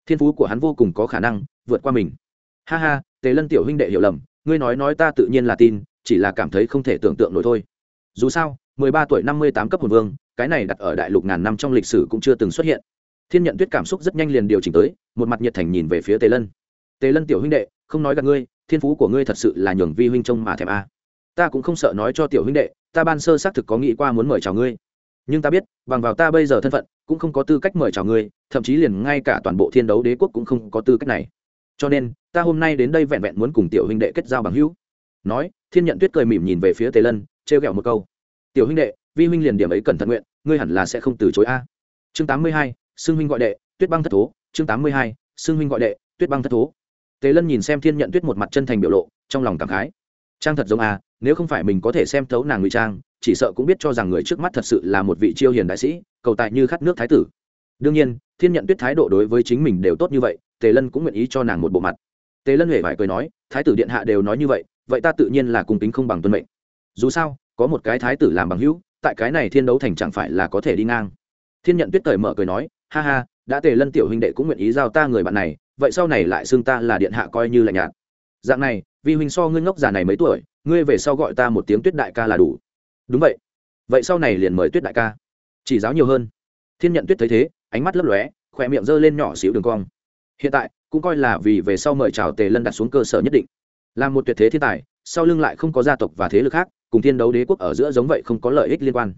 thiên phú của hắn vô cùng có khả năng vượt qua mình. Ha ha, tề lân tiểu huynh đệ hiểu lầm, ngươi nói nói ta tự nhiên là tin, chỉ là cảm thấy không thể tưởng tượng nổi thôi. Dù sao, mười ba tuổi năm mươi tám cấp hồn vương, cái này đặt ở đại lục ngàn năm trong lịch sử cũng chưa từng xuất hiện. Thiên nhận tuyết cảm xúc rất nhanh liền điều chỉnh tới, một mặt nhiệt thành nhìn về phía tề lân. Tề lân tiểu huynh đệ, không nói gặp ngươi, thiên phú của ngươi thật sự là nhường vi huynh trông mà thèm a ta cũng không sợ nói cho tiểu huynh đệ, ta ban sơ xác thực có nghĩ qua muốn mời chào ngươi. Nhưng ta biết, bằng vào ta bây giờ thân phận, cũng không có tư cách mời chào ngươi, thậm chí liền ngay cả toàn bộ thiên đấu đế quốc cũng không có tư cách này. Cho nên, ta hôm nay đến đây vẹn vẹn muốn cùng tiểu huynh đệ kết giao bằng hữu. Nói, thiên nhận tuyết cười mỉm nhìn về phía tề lân, trêu ghẹo một câu. Tiểu huynh đệ, vi huynh liền điểm ấy cẩn thận nguyện, ngươi hẳn là sẽ không từ chối a. Chương tám mươi hai, xưng huynh gọi đệ, tuyết băng thất thố. Chương tám mươi hai, xưng huynh gọi đệ, tuyết băng thất thố. Tề lân nhìn xem thiên nhận tuyết một mặt chân thành biểu lộ, trong lòng cảm khái trang thật giống a, nếu không phải mình có thể xem thấu nàng ngụy trang, chỉ sợ cũng biết cho rằng người trước mắt thật sự là một vị chiêu hiền đại sĩ, cầu tài như khát nước thái tử. Đương nhiên, thiên nhận tuyết thái độ đối với chính mình đều tốt như vậy, tề lân cũng nguyện ý cho nàng một bộ mặt. Tề lân huệ vải cười nói, thái tử điện hạ đều nói như vậy vậy ta tự nhiên là cùng tính không bằng tuân mệnh. Dù sao, có một cái thái tử làm bằng hữu, tại cái này thiên đấu thành chẳng phải là có thể đi ngang. Thiên nhận tuyết cởi mở cười nói, ha ha, đã tề lân tiểu huynh đệ cũng nguyện ý giao ta người bạn này, vậy sau này lại xưng ta là điện hạ coi như là nhạt. Dạng này vì huynh so ngươi ngốc già này mấy tuổi, ngươi về sau gọi ta một tiếng tuyết đại ca là đủ. Đúng vậy. Vậy sau này liền mời tuyết đại ca. Chỉ giáo nhiều hơn. Thiên nhận tuyết thấy thế, ánh mắt lấp lóe khỏe miệng g ơ lên nhỏ xíu đường cong. Hiện tại, cũng coi là vì về sau mời chào tề lân đặt xuống cơ sở nhất định. Là một tuyệt thế thiên tài, sau lưng lại không có gia tộc và thế lực khác, cùng thiên đấu đế quốc ở giữa giống vậy không có lợi ích liên quan.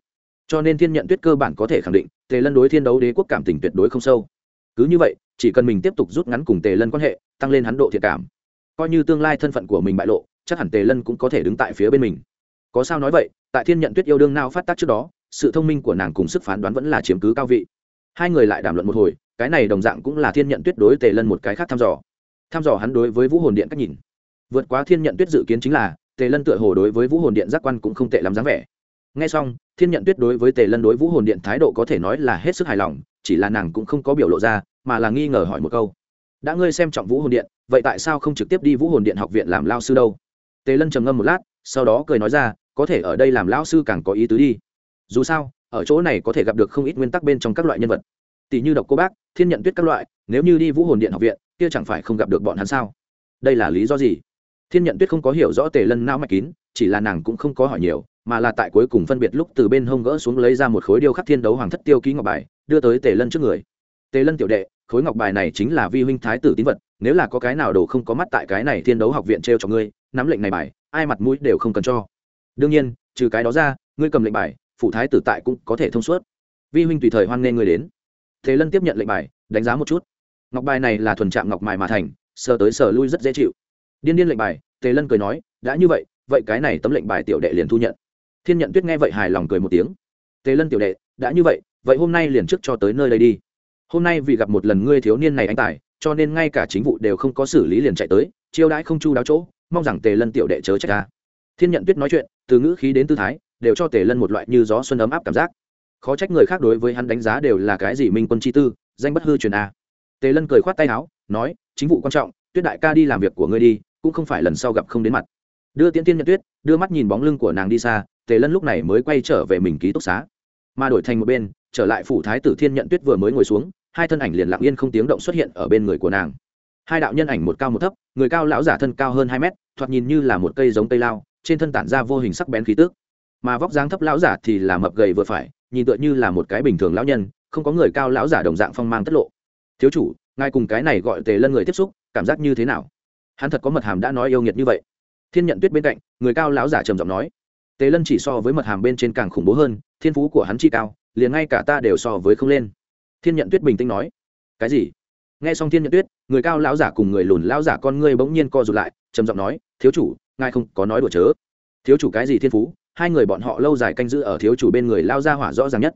Cho nên thiên nhận tuyết cơ bản có thể khẳng định, tề lân đối thiên đấu đế quốc cảm tình tuyệt đối không sâu. Cứ như vậy, chỉ cần mình tiếp tục rút ngắn cùng tề lân quan hệ, tăng lên hắn độ thiệt cảm coi như tương lai thân phận của mình bại lộ, chắc hẳn tề lân cũng có thể đứng tại phía bên mình. Có sao nói vậy, tại thiên nhận tuyết yêu đương nào phát tác trước đó, sự thông minh của nàng cùng sức phán đoán vẫn là chiếm cứ cao vị. Hai người lại đàm luận một hồi, cái này đồng dạng cũng là thiên nhận tuyết đối tề lân một cái khác thăm dò. Thăm dò hắn đối với vũ hồn điện cách nhìn. Vượt quá thiên nhận tuyết dự kiến chính là, tề lân tựa hồ đối với vũ hồn điện giác quan cũng không tệ lắm dáng vẻ. Ngay xong, thiên nhận tuyết đối với tề lân đối vũ hồn điện thái độ có thể nói là hết sức hài lòng, chỉ là nàng cũng không có biểu lộ ra, mà là nghi ngờ hỏi một câu đã ngươi xem trọng vũ hồn điện, vậy tại sao không trực tiếp đi vũ hồn điện học viện làm lao sư đâu? Tề lân trầm ngâm một lát, sau đó cười nói ra, có thể ở đây làm lao sư càng có ý tứ đi. Dù sao, ở chỗ này có thể gặp được không ít nguyên tắc bên trong các loại nhân vật. Tỷ như độc cô bác, thiên nhận tuyết các loại, nếu như đi vũ hồn điện học viện, kia chẳng phải không gặp được bọn hắn sao? Đây là lý do gì? Thiên nhận tuyết không có hiểu rõ tề lân não mạch kín, chỉ là nàng cũng không có hỏi nhiều, mà là tại cuối cùng phân biệt lúc từ bên hông gỡ xuống lấy ra một khối điêu khắc thiên đấu hoàng thất tiêu ký ngọc bài, đưa tới tề lân trước người. Tề lân tiểu đệ khối ngọc bài này chính là vi huynh thái tử tín vật, nếu là có cái nào đồ không có mắt tại cái này thiên đấu học viện t r e o cho ngươi, nắm lệnh này bài, ai mặt mũi đều không cần cho. Đương nhiên, trừ cái đó ra, ngươi cầm lệnh bài phụ thái tử tại cũng có thể thông suốt. Vi huynh tùy thời hoan nghê ngươi đến. Thế lân tiếp nhận lệnh bài, đánh giá một chút. Ngọc bài này là thuần trạm ngọc mài mà thành, sờ tới sờ lui rất dễ chịu. Điên điên lệnh bài tề lân cười nói, đã như vậy vậy cái này tấm lệnh bài tiểu đệ liền thu nhận. Thiên nhận tuyết nghe vậy hài lòng cười một tiếng. Tề lân tiểu đệ, đã như vậy vậy hôm nay liền trước cho tới nơi đây đi hôm nay vì gặp một lần ngươi thiếu niên này anh tài, cho nên ngay cả chính vụ đều không có xử lý liền chạy tới, chiêu đãi không chu đáo chỗ, mong rằng tề lân tiểu đệ chớ trách ta. Thiên nhận tuyết nói chuyện, từ ngữ khí đến tư thái, đều cho tề lân một loại như gió xuân ấm áp cảm giác. Khó trách người khác đối với hắn đánh giá đều là cái gì minh quân chi tư, danh bất hư truyền a tề lân cười khoát tay áo, nói, chính vụ quan trọng, tuyết đại ca đi làm việc của ngươi đi, cũng không phải lần sau gặp không đến mặt. Đưa tiễn tiên nhận tuyết, đưa mắt nhìn bóng lưng của nàng đi xa, tề lân lúc này mới quay trở về mình ký túc xá. Mà đổi thành một bên, trở lại phủ thái tử thiên nhận tuyết vừa mới ngồi xuống hai thân ảnh liền lặng yên không tiếng động xuất hiện ở bên người của nàng. Hai đạo nhân ảnh một cao một thấp, người cao lão giả thân cao hơn hai mét, thoạt nhìn như là một cây giống cây lao, trên thân tản ra vô hình sắc bén khí tước mà vóc dáng thấp lão giả thì là mập gầy vừa phải, nhìn tựa như là một cái bình thường lão nhân, không có người cao lão giả đồng dạng phong mang tất lộ. Thiếu chủ, ngài cùng cái này gọi tề lân người tiếp xúc, cảm giác như thế nào? Hắn thật có mật hàm đã nói yêu nghiệt như vậy. Thiên nhận tuyết bên cạnh, người cao lão giả trầm giọng nói, tề lân chỉ so với mật hàm bên trên càng khủng bố hơn, thiên phú của hắn chi cao, liền ngay cả ta đều so với không lên thiên nhận tuyết bình tĩnh nói, cái gì? Nghe xong thiên nhận tuyết, người cao lão giả cùng người lùn lão giả con ngươi bỗng nhiên co rụt lại, trầm giọng nói, thiếu chủ, ngài không có nói đùa chớ. Thiếu chủ cái gì thiên phú? Hai người bọn họ lâu dài canh giữ ở thiếu chủ bên người lao ra hỏa rõ ràng nhất.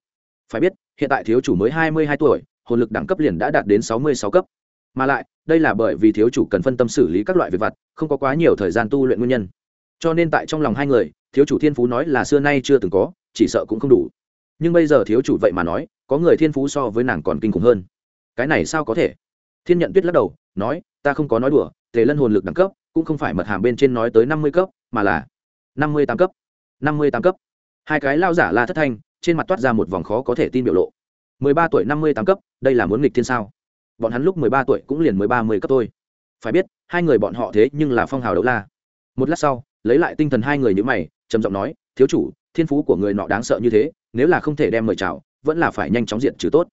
Phải biết, hiện tại thiếu chủ mới hai mươi hai tuổi, hồn lực đẳng cấp liền đã đạt đến sáu mươi sáu cấp. Mà lại, đây là bởi vì thiếu chủ cần phân tâm xử lý các loại việc vặt, không có quá nhiều thời gian tu luyện nguyên nhân. Cho nên tại trong lòng hai người, thiếu chủ thiên phú nói là xưa nay chưa từng có, chỉ sợ cũng không đủ nhưng bây giờ thiếu chủ vậy mà nói, có người thiên phú so với nàng còn kinh khủng hơn. Cái này sao có thể? Thiên nhận tuyết lắc đầu, nói, ta không có nói đùa, tề lân hồn lực đẳng cấp cũng không phải mật hàm bên trên nói tới năm mươi cấp, mà là năm mươi tám cấp, năm mươi tám cấp. Hai cái lao giả la thất thanh, trên mặt toát ra một vòng khó có thể tin biểu lộ. mười ba tuổi năm mươi tám cấp, đây là muốn nghịch thiên sao? Bọn hắn lúc mười ba tuổi cũng liền mới ba mươi cấp thôi. Phải biết, hai người bọn họ thế nhưng là phong hào đấu la. Một lát sau, lấy lại tinh thần hai người nhữ mày, trầm giọng nói, thiếu chủ, thiên phú của người nọ đáng sợ như thế nếu là không thể đem mời chào, vẫn là phải nhanh chóng diện trừ tốt.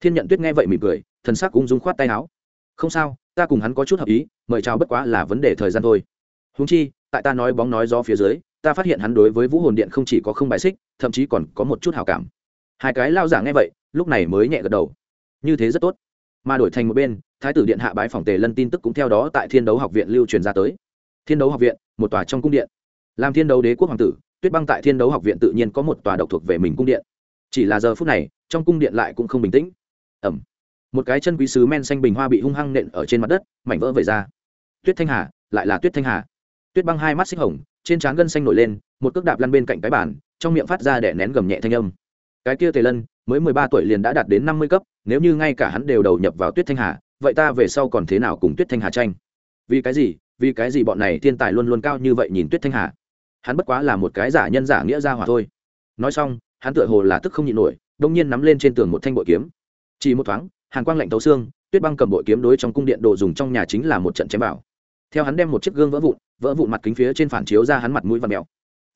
Thiên nhận tuyết nghe vậy mỉm cười, thần sắc ung dung khoát tay áo. Không sao, ta cùng hắn có chút hợp ý, mời chào bất quá là vấn đề thời gian thôi. Húng chi, tại ta nói bóng nói gió phía dưới, ta phát hiện hắn đối với vũ hồn điện không chỉ có không bài xích, thậm chí còn có một chút hào cảm. Hai cái lao giả nghe vậy, lúc này mới nhẹ gật đầu. Như thế rất tốt. Mà đổi thành một bên, thái tử điện hạ bái phòng tề lân tin tức cũng theo đó tại thiên đấu học viện lưu truyền ra tới. Thiên đấu học viện, một tòa trong cung điện. Làm thiên đấu đế quốc hoàng tử tuyết băng tại thiên đấu học viện tự nhiên có một tòa độc thuộc về mình cung điện. Chỉ là giờ phút này, trong cung điện lại cũng không bình tĩnh. Ẩm. Một cái chân quý sứ men xanh bình hoa bị hung hăng nện ở trên mặt đất, mảnh vỡ vẩy ra. Tuyết thanh hà, lại là tuyết thanh hà. Tuyết băng hai mắt xích hồng, trên trán gân xanh nổi lên, một cước đạp lăn bên cạnh cái bàn, trong miệng phát ra để nén gầm nhẹ thanh âm. Cái kia tề lân, mới mười ba tuổi liền đã đạt đến năm mươi cấp, nếu như ngay cả hắn đều đầu nhập vào tuyết thanh hà, vậy ta về sau còn thế nào cùng tuyết thanh hà tranh? Vì cái gì? Vì cái gì bọn này thiên tài luôn luôn cao như vậy nhìn tuyết thanh hà? Hắn bất quá là một cái giả nhân giả nghĩa ra hỏa thôi. Nói xong, hắn tựa hồ là tức không nhịn nổi, đông nhiên nắm lên trên tường một thanh bội kiếm. Chỉ một thoáng, hàn quang lạnh tấu xương, tuyết băng cầm bội kiếm đối trong cung điện đồ dùng trong nhà chính là một trận chém bảo theo hắn đem một chiếc gương vỡ vụn vỡ vụn mặt kính phía trên phản chiếu ra hắn mặt mũi và mèo.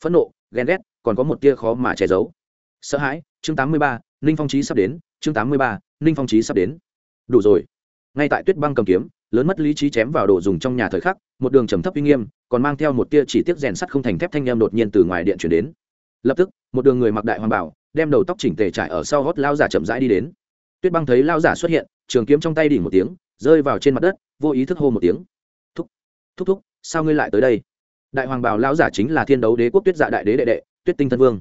Phẫn nộ, ghen ghét, còn có một tia khó mà che giấu. Sợ hãi, chương tám mươi ba, ninh phong trí sắp đến, chương tám mươi ba, ninh phong trí sắp đến. Đủ rồi. Ngay tại tuyết băng cầm kiếm lớn mất lý trí chém vào đồ dùng trong nhà thời khắc, một đường trầm thấp uy nghiêm, còn mang theo một tia chỉ tiếc rèn sắt không thành thép thanh em đột nhiên từ ngoài điện chuyển đến. Lập tức, một đường người mặc đại hoàng bảo, đem đầu tóc chỉnh tề trải ở sau gót lao giả chậm rãi đi đến. Tuyết băng thấy lao giả xuất hiện, trường kiếm trong tay đỉnh một tiếng, rơi vào trên mặt đất, vô ý thức hô một tiếng. Thúc thúc thúc, sao ngươi lại tới đây? Đại hoàng bảo lao giả chính là thiên đấu đế quốc tuyết dạ đại đế đệ đệ, tuyết tinh thân vương.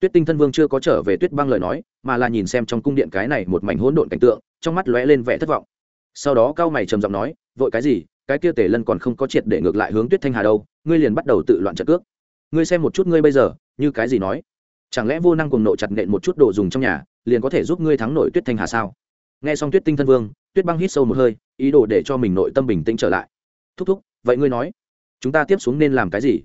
Tuyết tinh thân vương chưa có trở về tuyết băng lời nói, mà là nhìn xem trong cung điện cái này một mảnh hỗn độn cảnh tượng, trong mắt lóe lên vẻ thất vọng sau đó cao mày trầm giọng nói, vội cái gì? Cái kia tể lân còn không có triệt để ngược lại hướng tuyết thanh hà đâu, ngươi liền bắt đầu tự loạn trận cước. Ngươi xem một chút ngươi bây giờ, như cái gì nói? Chẳng lẽ vô năng cùng nộ chặt nện một chút đồ dùng trong nhà, liền có thể giúp ngươi thắng nổi tuyết thanh hà sao? Nghe xong tuyết tinh thân vương, tuyết băng hít sâu một hơi, ý đồ để cho mình nội tâm bình tĩnh trở lại. Thúc thúc, vậy ngươi nói, chúng ta tiếp xuống nên làm cái gì?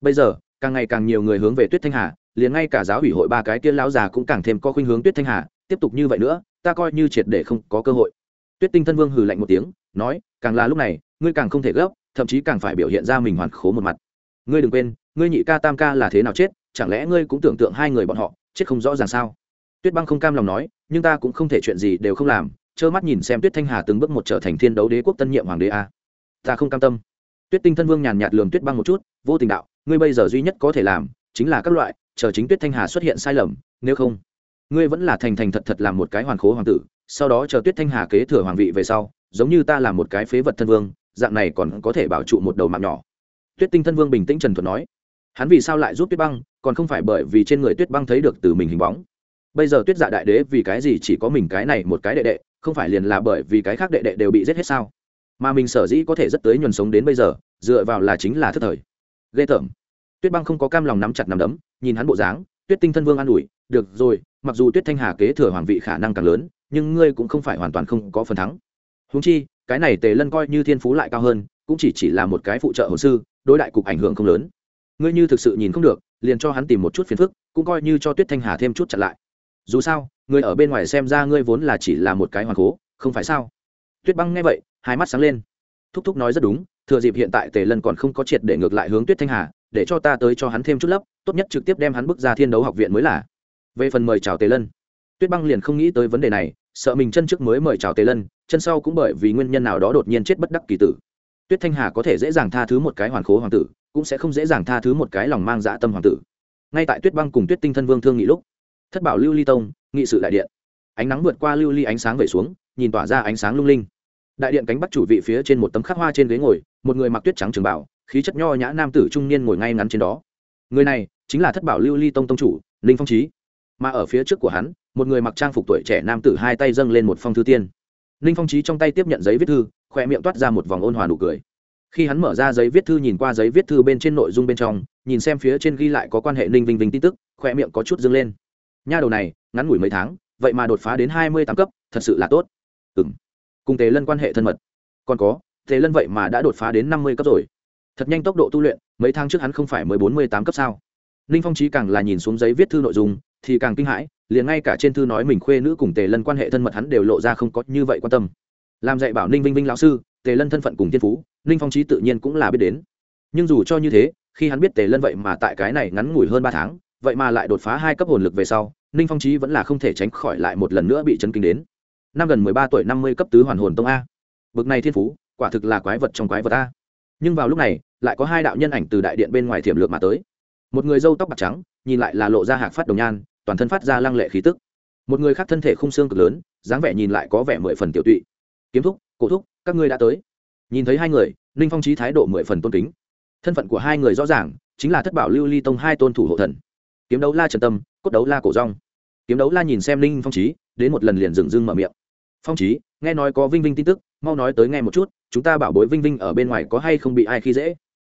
Bây giờ, càng ngày càng nhiều người hướng về tuyết thanh hà, liền ngay cả giáo ủy hội ba cái kia lão già cũng càng thêm có khuynh hướng tuyết thanh hà, tiếp tục như vậy nữa, ta coi như triệt để không có cơ hội tuyết tinh thân vương hừ lạnh một tiếng, nói, càng là lúc này, ngươi càng không thể gấp, thậm chí càng phải biểu hiện ra mình hoàn khố một mặt. Ngươi đừng quên, ngươi nhị ca tam ca là thế nào chết, chẳng lẽ ngươi cũng tưởng tượng hai người bọn họ, chết không rõ ràng sao? Tuyết băng không cam lòng nói, nhưng ta cũng không thể chuyện gì đều không làm, trơ mắt nhìn xem tuyết thanh hà từng bước một trở thành thiên đấu đế quốc tân nhiệm hoàng đế a. Ta không cam tâm. Tuyết tinh thân vương nhàn nhạt lường tuyết băng một chút, vô tình đạo, ngươi bây giờ duy nhất có thể làm, chính là các loại, chờ chính tuyết thanh hà xuất hiện sai lầm, nếu không, ngươi vẫn là thành thành thật thật làm một cái hoàn khố hoàng tử sau đó chờ tuyết thanh hà kế thừa hoàng vị về sau, giống như ta làm một cái phế vật thân vương, dạng này còn có thể bảo trụ một đầu mạng nhỏ. Tuyết tinh thân vương bình tĩnh trần thuật nói, hắn vì sao lại giúp tuyết băng, còn không phải bởi vì trên người tuyết băng thấy được từ mình hình bóng. Bây giờ tuyết dạ đại đế vì cái gì chỉ có mình cái này một cái đệ đệ, không phải liền là bởi vì cái khác đệ đệ đều bị giết hết sao? Mà mình sở dĩ có thể rất tới nhuần sống đến bây giờ, dựa vào là chính là thất thời. Ghê tởm. Tuyết băng không có cam lòng nắm chặt nắm đấm, nhìn hắn bộ dáng, tuyết tinh thân vương an ủi, được rồi, mặc dù tuyết thanh hà kế thừa hoàng vị khả năng càng lớn nhưng ngươi cũng không phải hoàn toàn không có phần thắng. Húng chi, cái này tề lân coi như thiên phú lại cao hơn, cũng chỉ chỉ là một cái phụ trợ hồ sư, đối đại cục ảnh hưởng không lớn. Ngươi như thực sự nhìn không được, liền cho hắn tìm một chút phiền phức, cũng coi như cho tuyết thanh hà thêm chút chặn lại. Dù sao người ở bên ngoài xem ra ngươi vốn là chỉ là một cái hoàng cố, không phải sao? Tuyết băng nghe vậy, hai mắt sáng lên. Thúc thúc nói rất đúng, thừa dịp hiện tại tề lân còn không có triệt để ngược lại hướng tuyết thanh hà, để cho ta tới cho hắn thêm chút lấp, tốt nhất trực tiếp đem hắn bước ra thiên đấu học viện mới là. Về phần mời chào tề lân tuyết băng liền không nghĩ tới vấn đề này, sợ mình chân trước mới mời chào tề lân, chân sau cũng bởi vì nguyên nhân nào đó đột nhiên chết bất đắc kỳ tử. Tuyết thanh hà có thể dễ dàng tha thứ một cái hoàn khố hoàng tử, cũng sẽ không dễ dàng tha thứ một cái lòng mang dã tâm hoàng tử. Ngay tại tuyết băng cùng tuyết tinh thân vương thương nghị lúc, thất bảo lưu ly tông, nghị sự đại điện. Ánh nắng vượt qua lưu ly ánh sáng về xuống, nhìn tỏa ra ánh sáng lung linh. Đại điện cánh bắt chủ vị phía trên một tấm khắc hoa trên ghế ngồi, một người mặc tuyết trắng trường bảo, khí chất nho nhã nam tử trung niên ngồi ngay ngắn trên đó. Người này chính là thất bảo lưu ly tông tông chủ, ninh phong trí mà ở phía trước của hắn một người mặc trang phục tuổi trẻ nam tử hai tay dâng lên một phong thư tiên. Ninh phong trí trong tay tiếp nhận giấy viết thư khoe miệng toát ra một vòng ôn hòa nụ cười. Khi hắn mở ra giấy viết thư nhìn qua giấy viết thư bên trên nội dung bên trong, nhìn xem phía trên ghi lại có quan hệ ninh vinh vinh tin tức khoe miệng có chút dâng lên. Nha đầu này, ngắn ngủi mấy tháng, vậy mà đột phá đến hai mươi tám cấp, thật sự là tốt. Ừ m cùng tề lân quan hệ thân mật. Còn có, tề lân vậy mà đã đột phá đến năm mươi cấp rồi. Thật nhanh tốc độ tu luyện, mấy tháng trước hắn không phải mới bốn mươi tám cấp sao? Ninh phong trí càng là nhìn xuống giấy viết thư nội dung thì càng kinh hãi, liền ngay cả trên thư nói mình khuê nữ cùng tề lân quan hệ thân mật hắn đều lộ ra không có như vậy quan tâm. Làm dạy bảo ninh vinh vinh lão sư, tề lân thân phận cùng Thiên phú, ninh phong trí tự nhiên cũng là biết đến. Nhưng dù cho như thế, khi hắn biết tề lân vậy mà tại cái này ngắn ngủi hơn ba tháng, vậy mà lại đột phá hai cấp hồn lực về sau, ninh phong trí vẫn là không thể tránh khỏi lại một lần nữa bị chấn kinh đến. Năm gần mười ba tuổi năm mươi cấp tứ hoàn hồn tông a. Bực này thiên phú, quả thực là quái vật trong quái vật a. Nhưng vào lúc này, lại có hai đạo nhân ảnh từ đại điện bên ngoài thiểm lược mà tới. Một người râu tóc bạc trắng, nhìn lại là lộ ra hạc phát đồng nhan toàn thân phát ra lăng lệ khí tức. Một người khác thân thể khung xương cực lớn, dáng vẻ nhìn lại có vẻ mười phần tiểu tụy. Kiếm thúc, cổ thúc, các ngươi đã tới. Nhìn thấy hai người, ninh phong trí thái độ mười phần tôn kính. Thân phận của hai người rõ ràng, chính là thất bảo lưu ly tông hai tôn thủ hộ thần. Kiếm đấu la trần tâm, cốt đấu la cổ rong. Kiếm đấu la nhìn xem ninh phong trí, đến một lần liền dừng dưng mở miệng. Phong trí, nghe nói có vinh vinh tin tức, mau nói tới nghe một chút, chúng ta bảo bối vinh vinh ở bên ngoài có hay không bị ai khi dễ?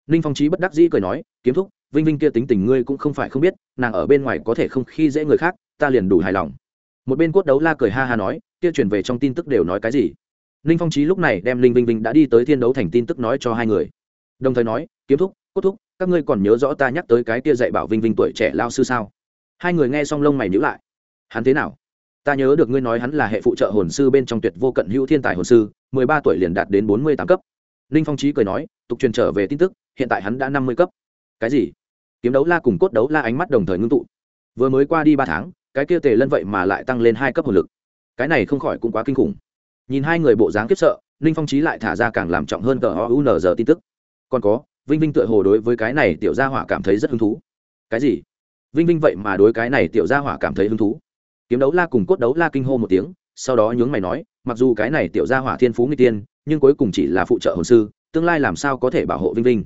Ninh phong trí bất đắc dĩ cười nói, kiếm thúc vinh vinh kia tính tình ngươi cũng không phải không biết, nàng ở bên ngoài có thể không khi dễ người khác, ta liền đủ hài lòng. Một bên cốt đấu la cười ha ha nói, kia truyền về trong tin tức đều nói cái gì? Ninh phong trí lúc này đem linh vinh vinh đã đi tới thiên đấu thành tin tức nói cho hai người. Đồng thời nói, kiếm thúc, cốt thúc, các ngươi còn nhớ rõ ta nhắc tới cái kia dạy bảo vinh vinh tuổi trẻ lao sư sao? Hai người nghe xong lông mày nhữ lại. Hắn thế nào? Ta nhớ được ngươi nói hắn là hệ phụ trợ hồn sư bên trong tuyệt vô cận hữu thiên tài hồn sư, mười ba tuổi liền đạt đến bốn mươi tám cấp. Ninh phong trí cười nói, tục truyền trở về tin tức, hiện tại hắn đã năm mươi cấp cái gì? Kiếm đấu la cùng cốt đấu la ánh mắt đồng thời ngưng tụ. Vừa mới qua đi ba tháng, cái kia tề lân vậy mà lại tăng lên hai cấp hồn lực. Cái này không khỏi cũng quá kinh khủng. Nhìn hai người bộ dáng kiếp sợ, ninh phong trí lại thả ra càng làm trọng hơn cờ o u n giờ tin tức. Còn có, vinh vinh tựa hồ đối với cái này tiểu gia hỏa cảm thấy rất hứng thú. Cái gì? Vinh vinh vậy mà đối cái này tiểu gia hỏa cảm thấy hứng thú. Kiếm đấu la cùng cốt đấu la kinh hô một tiếng, sau đó nhướng mày nói, mặc dù cái này tiểu gia hỏa thiên phú nguy tiên, nhưng cuối cùng chỉ là phụ trợ hồn sư, tương lai làm sao có thể bảo hộ vinh vinh?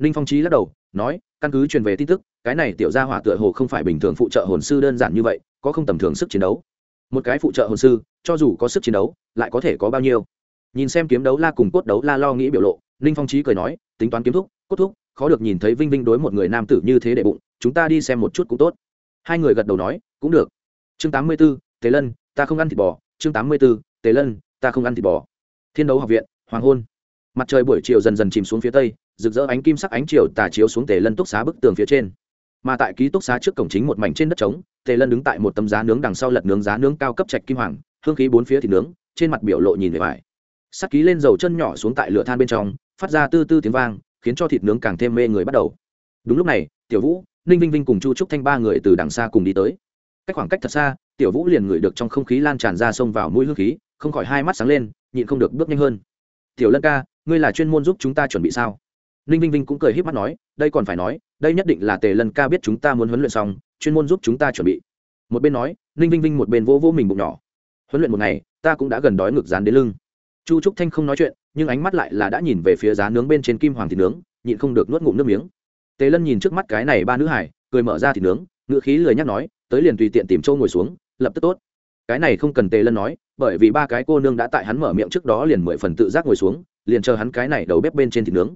Ninh phong trí lắc đầu, nói, căn cứ truyền về tin tức, cái này tiểu gia hỏa tựa hồ không phải bình thường phụ trợ hồn sư đơn giản như vậy, có không tầm thường sức chiến đấu. Một cái phụ trợ hồn sư, cho dù có sức chiến đấu, lại có thể có bao nhiêu? Nhìn xem kiếm đấu la cùng cốt đấu la lo nghĩ biểu lộ ninh phong trí cười nói, tính toán kiếm thúc, cốt thúc, khó được nhìn thấy vinh vinh đối một người nam tử như thế để bụng, chúng ta đi xem một chút cũng tốt. Hai người gật đầu nói, cũng được. Chương tám mươi b ố tế lân, ta không ăn thịt bò. Chương tám mươi b ố tế lân, ta không ăn thịt bò. Thiên đấu học viện, hoàng hôn. Mặt trời buổi chiều dần dần chìm xuống phía tây rực rỡ ánh kim sắc ánh chiều tà chiếu xuống tề lân túc xá bức tường phía trên. Mà tại ký túc xá trước cổng chính một mảnh trên đất trống, tề lân đứng tại một tấm giá nướng đằng sau lật nướng giá nướng cao cấp trạch kim hoàng, hương khí bốn phía thịt nướng, trên mặt biểu lộ nhìn về vải. Sắc ký lên dầu chân nhỏ xuống tại lửa than bên trong, phát ra tư tư tiếng vang, khiến cho thịt nướng càng thêm mê người bắt đầu. Đúng lúc này, tiểu vũ, ninh vinh vinh cùng chu trúc thanh ba người từ đằng xa cùng đi tới. Cách khoảng cách thật xa, tiểu vũ liền ngửi được trong không khí lan tràn ra xông vào mũi hương khí, không khỏi hai mắt sáng lên, nhịn không được bước nhanh hơn. Tiểu lân ca, ngươi là chuyên môn giúp chúng ta chuẩn bị sao? Ninh vinh vinh cũng cười h í p mắt nói, đây còn phải nói, đây nhất định là tề lân ca biết chúng ta muốn huấn luyện xong, chuyên môn giúp chúng ta chuẩn bị. Một bên nói, ninh vinh vinh một bên vỗ vỗ mình bụng nhỏ. Huấn luyện một ngày, ta cũng đã gần đói ngực dán đến lưng. Chu trúc thanh không nói chuyện, nhưng ánh mắt lại là đã nhìn về phía giá nướng bên trên kim hoàng thịt nướng, nhịn không được nuốt ngụm nước miếng. Tề lân nhìn trước mắt cái này ba nữ hải, cười mở ra thịt nướng ngự khí lười nhắc nói, tới liền tùy tiện tìm châu ngồi xuống, lập tức tốt. Cái này không cần tề lân nói, bởi vì ba cái cô nương đã tại hắn mở miệng trước đó liền mười phần tự giác ngồi xuống, liền chờ hắn cái này đầu bếp bên trên thịt nướng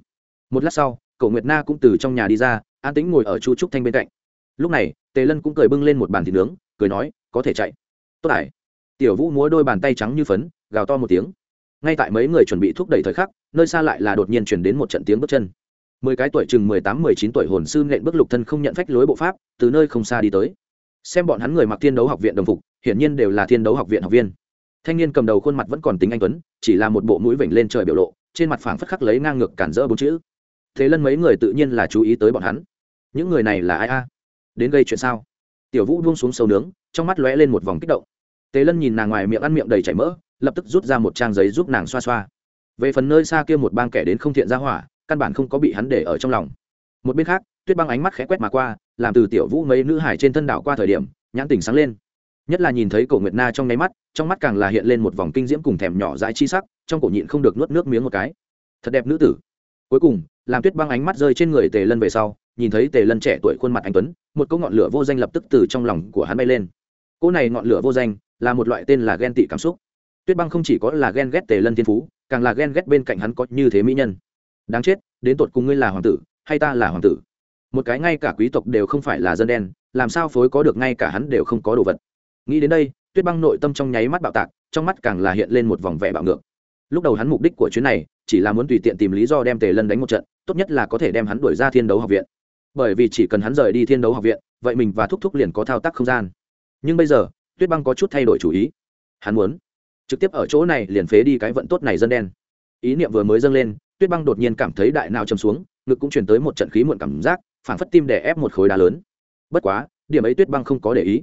một lát sau, cậu nguyệt na cũng từ trong nhà đi ra, an tĩnh ngồi ở chu trúc thanh bên cạnh. Lúc này, tề lân cũng cười bưng lên một bàn thịt nướng, cười nói, có thể chạy. Tốt ải tiểu vũ múa đôi bàn tay trắng như phấn, gào to một tiếng. Ngay tại mấy người chuẩn bị thúc đẩy thời khắc, nơi xa lại là đột nhiên chuyển đến một trận tiếng bước chân. Mười cái tuổi chừng mười tám, mười chín tuổi hồn sư nện bước lục thân không nhận phách lối bộ pháp, từ nơi không xa đi tới. Xem bọn hắn người mặc thiên đấu học viện đồng phục, hiển nhiên đều là thiên đấu học viện học viên. Thanh niên cầm đầu khuôn mặt vẫn còn tính anh tuấn, chỉ là một bộ mũi vểnh lên trời biểu lộ, trên mặt phảng phất khắc lấy ngang ngược cản rỡ bốn chữ thế lân mấy người tự nhiên là chú ý tới bọn hắn. Những người này là ai a? Đến gây chuyện sao? Tiểu vũ buông xuống sâu nướng, trong mắt lóe lên một vòng kích động. Tế lân nhìn nàng ngoài miệng ăn miệng đầy chảy mỡ, lập tức rút ra một trang giấy giúp nàng xoa xoa. Về phần nơi xa kia một bang kẻ đến không thiện ra hỏa, căn bản không có bị hắn để ở trong lòng. Một bên khác, tuyết băng ánh mắt khẽ quét mà qua, làm từ tiểu vũ mấy nữ hải trên thân đảo qua thời điểm, nhãn tỉnh sáng lên. Nhất là nhìn thấy cổ nguyệt na trong nháy mắt, trong mắt càng là hiện lên một vòng kinh diễm cùng thèm nhỏ dãi chi sắc, trong cổ nhịn không được nuốt nước miếng một cái. Thật đẹp nữ tử cuối cùng, làm tuyết băng ánh mắt rơi trên người tề lân về sau, nhìn thấy tề lân trẻ tuổi khuôn mặt anh tuấn, một câu ngọn lửa vô danh lập tức từ trong lòng của hắn bay lên. Cỗ này ngọn lửa vô danh là một loại tên là ghen tị cảm xúc. Tuyết băng không chỉ có là ghen ghét tề lân thiên phú, càng là ghen ghét bên cạnh hắn có như thế mỹ nhân. Đáng chết, đến tột cùng ngươi là hoàng tử, hay ta là hoàng tử? Một cái ngay cả quý tộc đều không phải là dân đen, làm sao phối có được ngay cả hắn đều không có đồ vật? Nghĩ đến đây, tuyết băng nội tâm trong nháy mắt bạo tạc, trong mắt càng là hiện lên một vòng vẻ bạo ngược lúc đầu hắn mục đích của chuyến này chỉ là muốn tùy tiện tìm lý do đem tề lân đánh một trận, tốt nhất là có thể đem hắn đuổi ra thiên đấu học viện. Bởi vì chỉ cần hắn rời đi thiên đấu học viện, vậy mình và thúc thúc liền có thao tác không gian. Nhưng bây giờ, tuyết băng có chút thay đổi chủ ý. Hắn muốn trực tiếp ở chỗ này liền phế đi cái vận tốt này dân đen. Ý niệm vừa mới dâng lên, tuyết băng đột nhiên cảm thấy đại nào chầm xuống, ngực cũng chuyển tới một trận khí muộn cảm giác, phảng phất tim đè ép một khối đá lớn. Bất quá, điểm ấy tuyết băng không có để ý.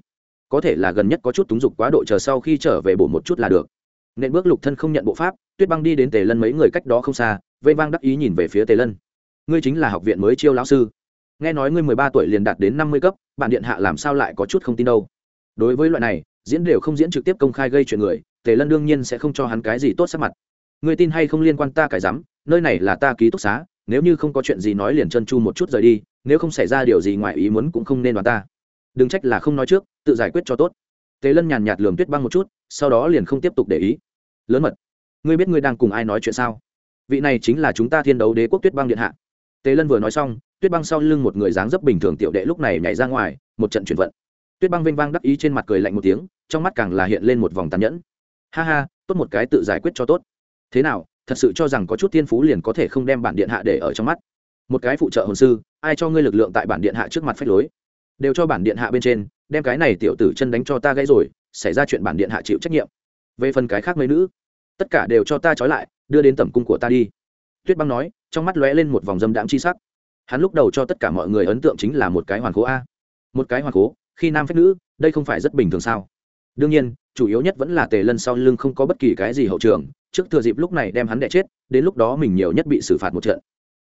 Có thể là gần nhất có chút túng dục quá độ chờ sau khi trở về bổ một chút là được nên bước lục thân không nhận bộ pháp, tuyết băng đi đến tề lân mấy người cách đó không xa, vây vang đắc ý nhìn về phía tề lân. Ngươi chính là học viện mới chiêu lão sư. Nghe nói ngươi mười ba tuổi liền đạt đến năm mươi cấp bạn điện hạ làm sao lại có chút không tin đâu? Đối với loại này, diễn đều không diễn trực tiếp công khai gây chuyện người, tề lân đương nhiên sẽ không cho hắn cái gì tốt sắc mặt. Ngươi tin hay không liên quan ta cải dám nơi này là ta ký túc xá, nếu như không có chuyện gì nói liền chân chu một chút rời đi, nếu không xảy ra điều gì ngoài ý muốn cũng không nên đoán ta. Đừng trách là không nói trước, tự giải quyết cho tốt. Tề lân nhàn nhạt lường tuyết băng một chút sau đó liền không tiếp tục để ý. Lớn mật, ngươi biết ngươi đang cùng ai nói chuyện sao? Vị này chính là chúng ta thiên đấu đế quốc tuyết băng điện hạ. Tề lân vừa nói xong, tuyết băng sau lưng một người dáng dấp bình thường tiểu đệ lúc này nhảy ra ngoài, một trận chuyển vận. Tuyết băng vinh vang đắc ý trên mặt cười lạnh một tiếng, trong mắt càng là hiện lên một vòng tàn nhẫn. Ha ha, tốt một cái tự giải quyết cho tốt. Thế nào, thật sự cho rằng có chút thiên phú liền có thể không đem bản điện hạ để ở trong mắt? Một cái phụ trợ hồn sư, ai cho ngươi lực lượng tại bản điện hạ trước mặt phách lối? Đều cho bản điện hạ bên trên, đem cái này tiểu tử chân đánh cho ta gãy rồi xảy ra chuyện bản điện hạ chịu trách nhiệm. Về phần cái khác mấy nữ, tất cả đều cho ta trói lại, đưa đến tầm cung của ta đi. Tuyết băng nói, trong mắt lóe lên một vòng dâm đạm chi sắc. Hắn lúc đầu cho tất cả mọi người ấn tượng chính là một cái hoàn cố a. Một cái hoàn cố khi nam phép nữ, đây không phải rất bình thường sao? Đương nhiên, chủ yếu nhất vẫn là tề lân sau lưng không có bất kỳ cái gì hậu trường, trước thừa dịp lúc này đem hắn đẻ chết, đến lúc đó mình nhiều nhất bị xử phạt một trận.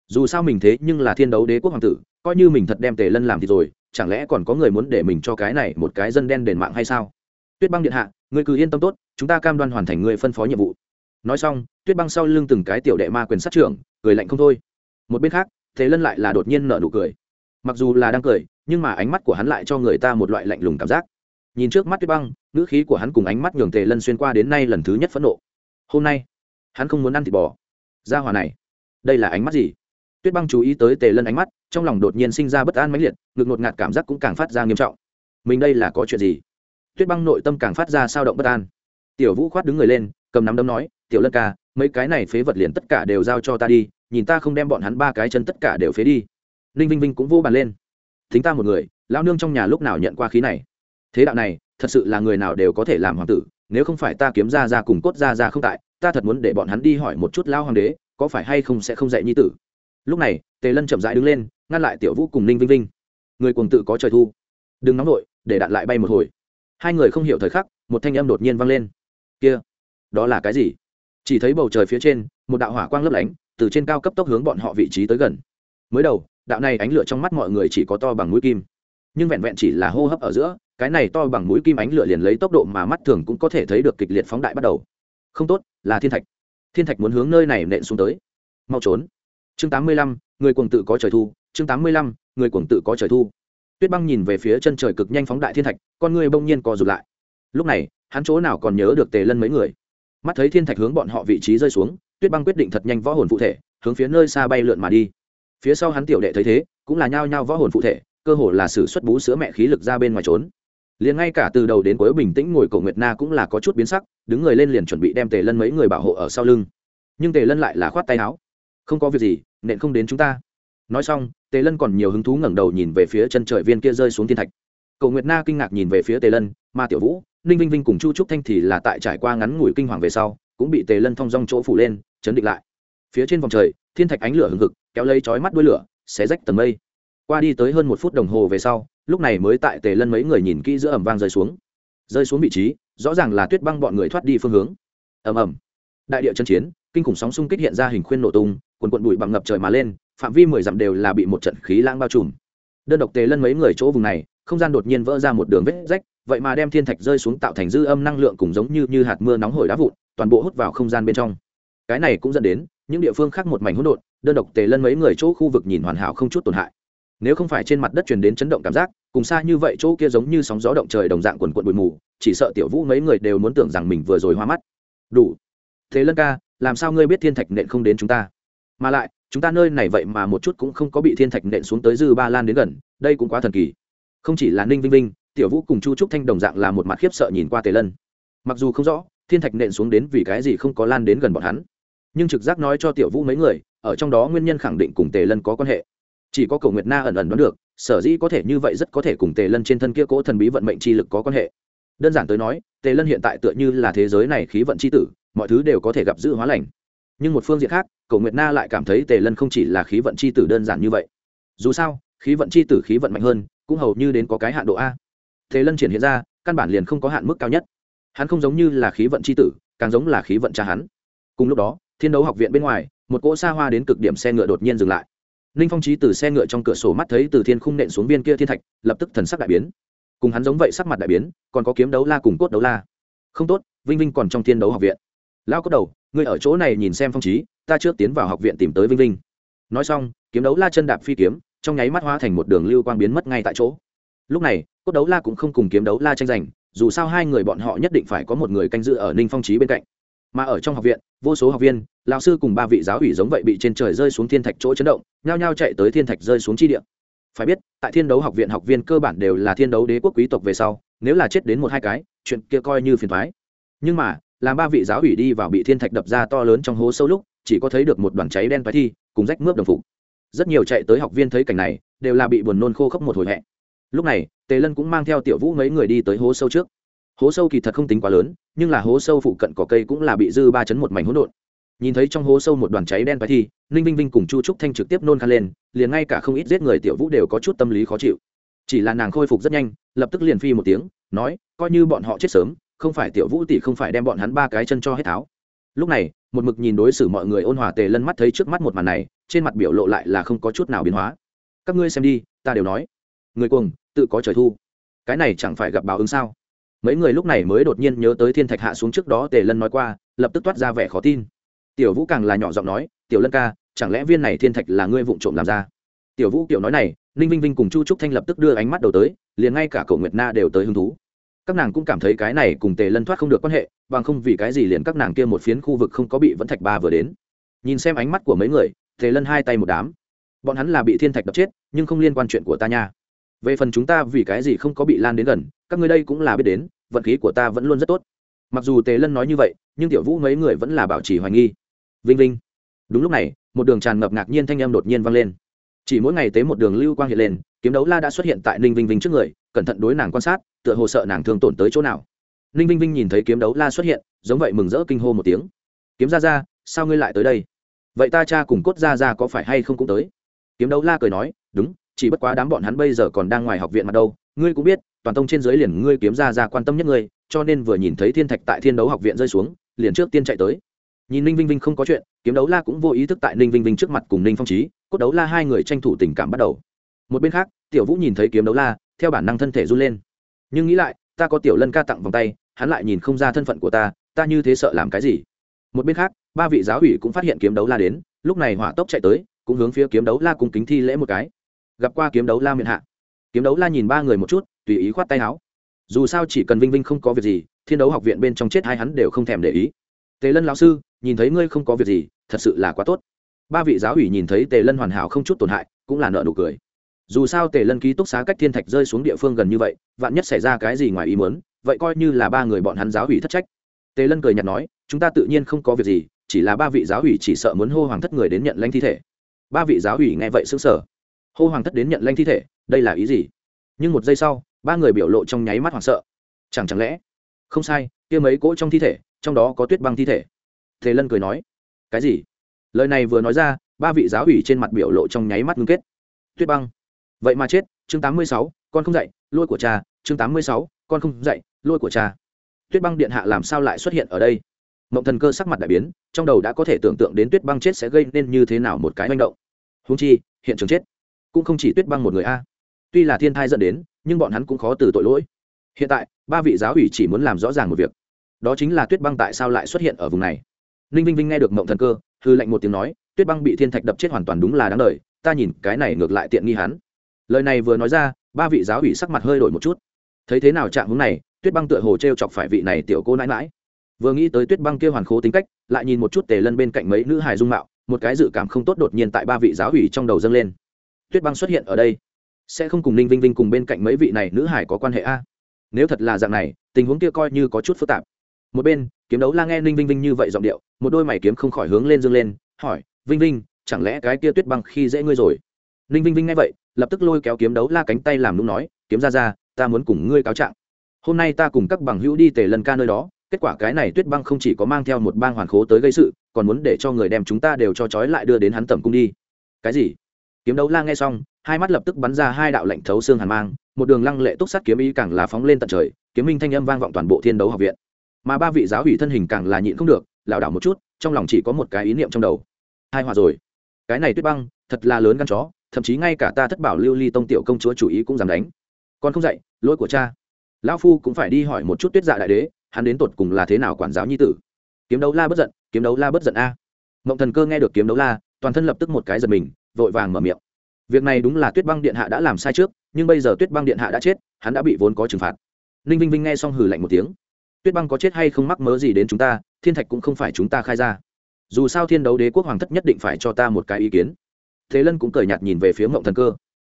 Dù sao mình thế nhưng là thiên đấu đế quốc hoàng tử, coi như mình thật đem tề lân làm thì rồi, chẳng lẽ còn có người muốn để mình cho cái này một cái dân đen đền mạng hay sao? Tuyết băng điện hạ người cứ yên tâm tốt, chúng ta cam đoan hoàn thành người phân phó nhiệm vụ. Nói xong, tuyết băng sau lưng từng cái tiểu đệ ma quyền sát trưởng, cười lạnh không thôi. Một bên khác, thế lân lại là đột nhiên nở nụ cười. Mặc dù là đang cười, nhưng mà ánh mắt của hắn lại cho người ta một loại lạnh lùng cảm giác. Nhìn trước mắt tuyết băng, ngữ khí của hắn cùng ánh mắt nhường tề lân xuyên qua đến nay lần thứ nhất phẫn nộ. Hôm nay, hắn không muốn ăn thịt bò. Ra hòa này, đây là ánh mắt gì? Tuyết băng chú ý tới tề lân ánh mắt, trong lòng đột nhiên sinh ra bất an mãnh liệt, ngực ngột ngạt cảm giác cũng càng phát ra nghiêm trọng. Mình đây là có chuyện gì? Tuyết băng nội tâm càng phát ra sao động bất an. Tiểu vũ khoát đứng người lên cầm nắm đấm nói tiểu lân ca mấy cái này phế vật liền tất cả đều giao cho ta đi nhìn ta không đem bọn hắn ba cái chân tất cả đều phế đi. Ninh vinh vinh cũng vô bàn lên. Thính ta một người lao nương trong nhà lúc nào nhận qua khí này? Thế đạo này thật sự là người nào đều có thể làm hoàng tử nếu không phải ta kiếm ra ra cùng cốt ra ra không tại ta thật muốn để bọn hắn đi hỏi một chút lao hoàng đế có phải hay không sẽ không dạy nhi tử? Lúc này tề lân chậm rãi đứng lên ngăn lại tiểu vũ cùng ninh vinh vinh. Người cuồng tự có trời thu. Đừng nóng nội, để đạn lại bay một hồi hai người không hiểu thời khắc, một thanh âm đột nhiên vang lên. Kia, đó là cái gì? Chỉ thấy bầu trời phía trên, một đạo hỏa quang lấp lánh, từ trên cao cấp tốc hướng bọn họ vị trí tới gần. Mới đầu, đạo này ánh lửa trong mắt mọi người chỉ có to bằng mũi kim. Nhưng vẹn vẹn chỉ là hô hấp ở giữa, cái này to bằng mũi kim ánh lửa liền lấy tốc độ mà mắt thường cũng có thể thấy được kịch liệt phóng đại bắt đầu. Không tốt, là thiên thạch. Thiên thạch muốn hướng nơi này nện xuống tới. Mau trốn. Chương tám mươi lăm, người cuồng tự có trời thu. Chương tám mươi lăm, người cuồng tự có trời thu tuyết băng nhìn về phía chân trời cực nhanh phóng đại thiên thạch, con người bỗng nhiên co rụt lại. Lúc này, hắn chỗ nào còn nhớ được tề lân mấy người? Mắt thấy thiên thạch hướng bọn họ vị trí rơi xuống, tuyết băng quyết định thật nhanh võ hồn phụ thể, hướng phía nơi xa bay lượn mà đi. Phía sau hắn tiểu đệ thấy thế, cũng là nhao nhao võ hồn phụ thể, cơ hồ là sử xuất bú sữa mẹ khí lực ra bên ngoài trốn. Liền ngay cả từ đầu đến cuối bình tĩnh ngồi cổ nguyệt na cũng là có chút biến sắc, đứng người lên liền chuẩn bị đem tề lân mấy người bảo hộ ở sau lưng. Nhưng tề lân lại là khoát tay áo. Không có việc gì, nện không đến chúng ta nói xong, tề lân còn nhiều hứng thú ngẩng đầu nhìn về phía chân trời viên kia rơi xuống thiên thạch. Cầu nguyệt na kinh ngạc nhìn về phía tề lân ma tiểu vũ, ninh vinh vinh cùng chu trúc thanh thì là tại trải qua ngắn ngủi kinh hoàng về sau, cũng bị tề lân thong dong chỗ phủ lên, chấn định lại. Phía trên vòng trời, thiên thạch ánh lửa hừng hực, kéo lấy chói mắt đuôi lửa, xé rách tầng mây. Qua đi tới hơn một phút đồng hồ về sau, lúc này mới tại tề lân mấy người nhìn kỹ giữa ẩm vang rơi xuống. Rơi xuống vị trí, rõ ràng là tuyết băng bọn người thoát đi phương hướng. Ầm ầm. Đại địa chân chiến kinh khủng sóng xung kích hiện ra hình khuyên nổ tung, quần quận bụi bằng ngập trời mà lên, phạm vi mười dặm đều là bị một trận khí lãng bao trùm. Đơn độc tề lân mấy người chỗ vùng này, không gian đột nhiên vỡ ra một đường vết rách, vậy mà đem thiên thạch rơi xuống tạo thành dư âm năng lượng cùng giống như như hạt mưa nóng hổi đá vụn, toàn bộ hút vào không gian bên trong. Cái này cũng dẫn đến, những địa phương khác một mảnh hỗn độn, đơn độc tề lân mấy người chỗ khu vực nhìn hoàn hảo không chút tổn hại. Nếu không phải trên mặt đất truyền đến chấn động cảm giác, cùng xa như vậy chỗ kia giống như sóng gió động trời đồng dạng quần quận bụi mù, chỉ sợ tiểu vũ mấy người đều muốn tưởng rằng mình vừa rồi hoa mắt. Đủ. Thế lân ca làm sao ngươi biết thiên thạch nện không đến chúng ta? Mà lại, chúng ta nơi này vậy mà một chút cũng không có bị thiên thạch nện xuống tới dư ba lan đến gần, đây cũng quá thần kỳ. Không chỉ là ninh vinh vinh, tiểu vũ cùng chu trúc thanh đồng dạng là một mặt khiếp sợ nhìn qua tề lân. Mặc dù không rõ, thiên thạch nện xuống đến vì cái gì không có lan đến gần bọn hắn. Nhưng trực giác nói cho tiểu vũ mấy người, ở trong đó nguyên nhân khẳng định cùng tề lân có quan hệ. Chỉ có cầu nguyệt na ẩn ẩn đoán được, sở dĩ có thể như vậy rất có thể cùng tề lân trên thân kia cỗ thần bí vận mệnh chi lực có quan hệ. Đơn giản tới nói, tề lân hiện tại tựa như là thế giới này khí vận c h i tử mọi thứ đều có thể gặp giữ hóa lành. Nhưng một phương diện khác cầu nguyệt na lại cảm thấy tề lân không chỉ là khí vận c h i tử đơn giản như vậy. Dù sao, khí vận c h i tử khí vận mạnh hơn, cũng hầu như đến có cái hạn độ a. Tề lân triển hiện ra, căn bản liền không có hạn mức cao nhất. Hắn không giống như là khí vận c h i tử, càng giống là khí vận cha hắn. Cùng lúc đó, thiên đấu học viện bên ngoài, một cỗ xa hoa đến cực điểm xe ngựa đột nhiên dừng lại. Ninh phong trí từ xe ngựa trong cửa sổ mắt thấy từ thiên khung nện xuống viên kia thiên thạch, lập tức thần sắc đại biến. Cùng hắn giống vậy sắc mặt đại biến, còn có kiếm đấu la cùng cốt đấu la. Không tốt, vinh vinh còn trong thiên đấu học viện lao cốt đầu, ngươi ở chỗ này nhìn xem phong trí, ta trước tiến vào học viện tìm tới vinh vinh. Nói xong, kiếm đấu la chân đạp phi kiếm, trong nháy mắt hóa thành một đường lưu quang biến mất ngay tại chỗ. Lúc này, cốt đấu la cũng không cùng kiếm đấu la tranh giành, dù sao hai người bọn họ nhất định phải có một người canh giữ ở ninh phong trí bên cạnh. Mà ở trong học viện, vô số học viên, lão sư cùng ba vị giáo ủy giống vậy bị trên trời rơi xuống thiên thạch chỗ chấn động, nhao nhao chạy tới thiên thạch rơi xuống chi địa. Phải biết, tại thiên đấu học viện học viên cơ bản đều là thiên đấu đế quốc quý tộc về sau, nếu là chết đến một hai cái, chuyện kia coi như phiền thoái nhưng mà làm ba vị giáo ủy đi vào bị thiên thạch đập ra to lớn trong hố sâu lúc, chỉ có thấy được một đoàn cháy đen phái thi, cùng rách mướp đồng phục. Rất nhiều chạy tới học viên thấy cảnh này, đều là bị buồn nôn khô khốc một hồi hẹ. Lúc này, tề lân cũng mang theo tiểu vũ mấy người đi tới hố sâu trước. Hố sâu kỳ thật không tính quá lớn, nhưng là hố sâu phụ cận cỏ cây cũng là bị dư ba chấn một mảnh hỗn độn. Nhìn thấy trong hố sâu một đoàn cháy đen phải thi, ninh vinh vinh cùng chu trúc thanh trực tiếp nôn khăn lên, liền ngay cả không ít giết người tiểu vũ đều có chút tâm lý khó chịu. Chỉ là nàng khôi phục rất nhanh, lập tức liền phi một tiếng, nói, coi như bọn họ chết sớm không phải tiểu vũ tỷ không phải đem bọn hắn ba cái chân cho hết tháo. Lúc này, một mực nhìn đối xử mọi người ôn hòa tề lân mắt thấy trước mắt một màn này, trên mặt biểu lộ lại là không có chút nào biến hóa. Các ngươi xem đi, ta đều nói. Người cuồng, tự có trời thu. Cái này chẳng phải gặp báo ứng sao? Mấy người lúc này mới đột nhiên nhớ tới thiên thạch hạ xuống trước đó tề lân nói qua, lập tức toát ra vẻ khó tin. Tiểu vũ càng là nhỏ giọng nói, tiểu lân ca, chẳng lẽ viên này thiên thạch là ngươi vụng trộm làm ra? Tiểu vũ kiểu nói này, ninh vinh vinh cùng chu trúc thanh lập tức đưa ánh mắt đầu tới, liền ngay cả cậu nguyệt na đều tới hứng thú các nàng cũng cảm thấy cái này cùng tề lân thoát không được quan hệ, bằng không vì cái gì liền các nàng kia một phiến khu vực không có bị vẫn thạch ba vừa đến. Nhìn xem ánh mắt của mấy người, tề lân hai tay một đám. Bọn hắn là bị thiên thạch đập chết, nhưng không liên quan chuyện của ta nha. Về phần chúng ta vì cái gì không có bị lan đến gần, các ngươi đây cũng là biết đến, vận khí của ta vẫn luôn rất tốt. Mặc dù tề lân nói như vậy, nhưng tiểu vũ mấy người vẫn là bảo trì hoài nghi. Vinh vinh. Đúng lúc này, một đường tràn ngập ngạc nhiên thanh âm đột nhiên vang lên chỉ mỗi ngày tế một đường lưu quang hiện lên, kiếm đấu la đã xuất hiện tại ninh vinh vinh trước người, cẩn thận đối nàng quan sát, tựa hồ sợ nàng thương tổn tới chỗ nào. Ninh vinh vinh nhìn thấy kiếm đấu la xuất hiện, giống vậy mừng rỡ kinh hô một tiếng. Kiếm ra ra sao ngươi lại tới đây? Vậy ta cha cùng cốt ra ra có phải hay không cũng tới? Kiếm đấu la cười nói, đúng, chỉ bất quá đám bọn hắn bây giờ còn đang ngoài học viện mà đâu. Ngươi cũng biết, toàn tông trên dưới liền ngươi kiếm ra ra quan tâm nhất ngươi, cho nên vừa nhìn thấy thiên thạch tại thiên đấu học viện rơi xuống, liền trước tiên chạy tới. Nhìn ninh vinh vinh không có chuyện, kiếm đấu la cũng vô ý thức tại ninh vinh vinh trước mặt cùng ninh phong trí cốt đấu la hai người tranh thủ tình cảm bắt đầu. Một bên khác, tiểu vũ nhìn thấy kiếm đấu la, theo bản năng thân thể run lên. Nhưng nghĩ lại, ta có tiểu lân ca tặng vòng tay, hắn lại nhìn không ra thân phận của ta ta như thế sợ làm cái gì? Một bên khác, ba vị giáo ủy cũng phát hiện kiếm đấu la đến, lúc này hỏa tốc chạy tới, cũng hướng phía kiếm đấu la cùng kính thi lễ một cái. Gặp qua kiếm đấu la miền hạ. Kiếm đấu la nhìn ba người một chút, tùy ý khoát tay áo. Dù sao chỉ cần vinh vinh không có việc gì, thiên đấu học viện bên trong chết hai hắn đều không thèm để ý. Tề lân lão sư, nhìn thấy ngươi không có việc gì, thật sự là quá tốt ba vị giáo ủy nhìn thấy tề lân hoàn hảo không chút tổn hại, cũng là nợ nụ cười. Dù sao tề lân ký túc xá cách thiên thạch rơi xuống địa phương gần như vậy, vạn nhất xảy ra cái gì ngoài ý muốn, vậy coi như là ba người bọn hắn giáo ủy thất trách. Tề lân cười nhạt nói, chúng ta tự nhiên không có việc gì, chỉ là ba vị giáo ủy chỉ sợ muốn hô hoàng thất người đến nhận lãnh thi thể. Ba vị giáo ủy nghe vậy xứng sở hô hoàng thất đến nhận lãnh thi thể, đây là ý gì? Nhưng một giây sau, ba người biểu lộ trong nháy mắt hoảng sợ. Chẳng chẳng lẽ? Không sai, kia mấy cỗ trong thi thể, trong đó có tuyết băng thi thể. Tề lân cười nói. Cái gì? Lời này vừa nói ra, ba vị giáo ủy trên mặt biểu lộ trong nháy mắt ngưng kết. Tuyết băng. Vậy mà chết, chương tám mươi sáu, con không dạy lôi của cha, chương tám mươi sáu, con không dạy lôi của cha. Tuyết băng điện hạ làm sao lại xuất hiện ở đây? Mộng thần cơ sắc mặt đại biến, trong đầu đã có thể tưởng tượng đến tuyết băng chết sẽ gây nên như thế nào một cái manh động. Húng chi, hiện trường chết. Cũng không chỉ tuyết băng một người a. Tuy là thiên thai dẫn đến, nhưng bọn hắn cũng khó từ tội lỗi. Hiện tại, ba vị giáo ủy chỉ muốn làm rõ ràng một việc. Đó chính là tuyết băng tại sao lại xuất hiện ở vùng này. Ninh vinh vinh nghe được mộng thần cơ hư lệnh một tiếng nói, tuyết băng bị thiên thạch đập chết hoàn toàn đúng là đáng lời ta nhìn cái này ngược lại tiện nghi hắn. Lời này vừa nói ra, ba vị giáo ủy sắc mặt hơi đổi một chút. Thấy thế nào trạng hướng này, tuyết băng tựa hồ t r e o chọc phải vị này tiểu cô nãi mãi vừa nghĩ tới tuyết băng kia hoàn khố tính cách, lại nhìn một chút tề lân bên cạnh mấy nữ hài dung mạo, một cái dự cảm không tốt đột nhiên tại ba vị giáo ủy trong đầu dâng lên. Tuyết băng xuất hiện ở đây, sẽ không cùng ninh vinh vinh cùng bên cạnh mấy vị này nữ hải có quan hệ a? Nếu thật là dạng này, tình huống kia coi như có chút phức tạp một bên, kiếm đấu la nghe ninh vinh vinh như vậy giọng điệu, một đôi mày kiếm không khỏi hướng lên dương lên, hỏi, vinh vinh, chẳng lẽ cái kia tuyết băng khi dễ ngươi rồi? Ninh vinh vinh nghe vậy, lập tức lôi kéo kiếm đấu la cánh tay làm lúc nói, kiếm ra ra, ta muốn cùng ngươi cáo trạng. Hôm nay ta cùng các bằng hữu đi tề lần ca nơi đó, kết quả cái này tuyết băng không chỉ có mang theo một bang hoàn khố tới gây sự, còn muốn để cho người đem chúng ta đều cho trói lại đưa đến hắn tẩm cung đi. Cái gì? Kiếm đấu la nghe xong, hai mắt lập tức bắn ra hai đạo lệnh thấu xương hàn mang, một đường lăng lệ túc sắt kiếm ý càng là phóng lên tận trời, kiếm minh thanh âm vang vọng toàn bộ thiên đấu học viện mà ba vị giáo hủy thân hình càng là nhịn không được, lảo đảo một chút, trong lòng chỉ có một cái ý niệm trong đầu. Hai hòa rồi. Cái này tuyết băng, thật là lớn gan chó, thậm chí ngay cả ta thất bảo lưu ly tông tiểu công chúa chủ ý cũng dám đánh. Con không dạy lỗi của cha. Lão phu cũng phải đi hỏi một chút tuyết dạ đại đế, hắn đến tột cùng là thế nào quản giáo nhi tử. Kiếm đấu la bất giận, kiếm đấu la bất giận a. Mộng thần cơ nghe được kiếm đấu la, toàn thân lập tức một cái giật mình, vội vàng mở miệng. Việc này đúng là tuyết băng điện hạ đã làm sai trước, nhưng bây giờ tuyết băng điện hạ đã chết, hắn đã bị vốn có trừng phạt. Ninh vinh vinh nghe xong hừ lạnh một tiếng tuyết băng có chết hay không mắc mớ gì đến chúng ta, thiên thạch cũng không phải chúng ta khai ra. Dù sao thiên đấu đế quốc hoàng thất nhất định phải cho ta một cái ý kiến. Thế lân cũng cởi nhạt nhìn về phía mộng thần cơ.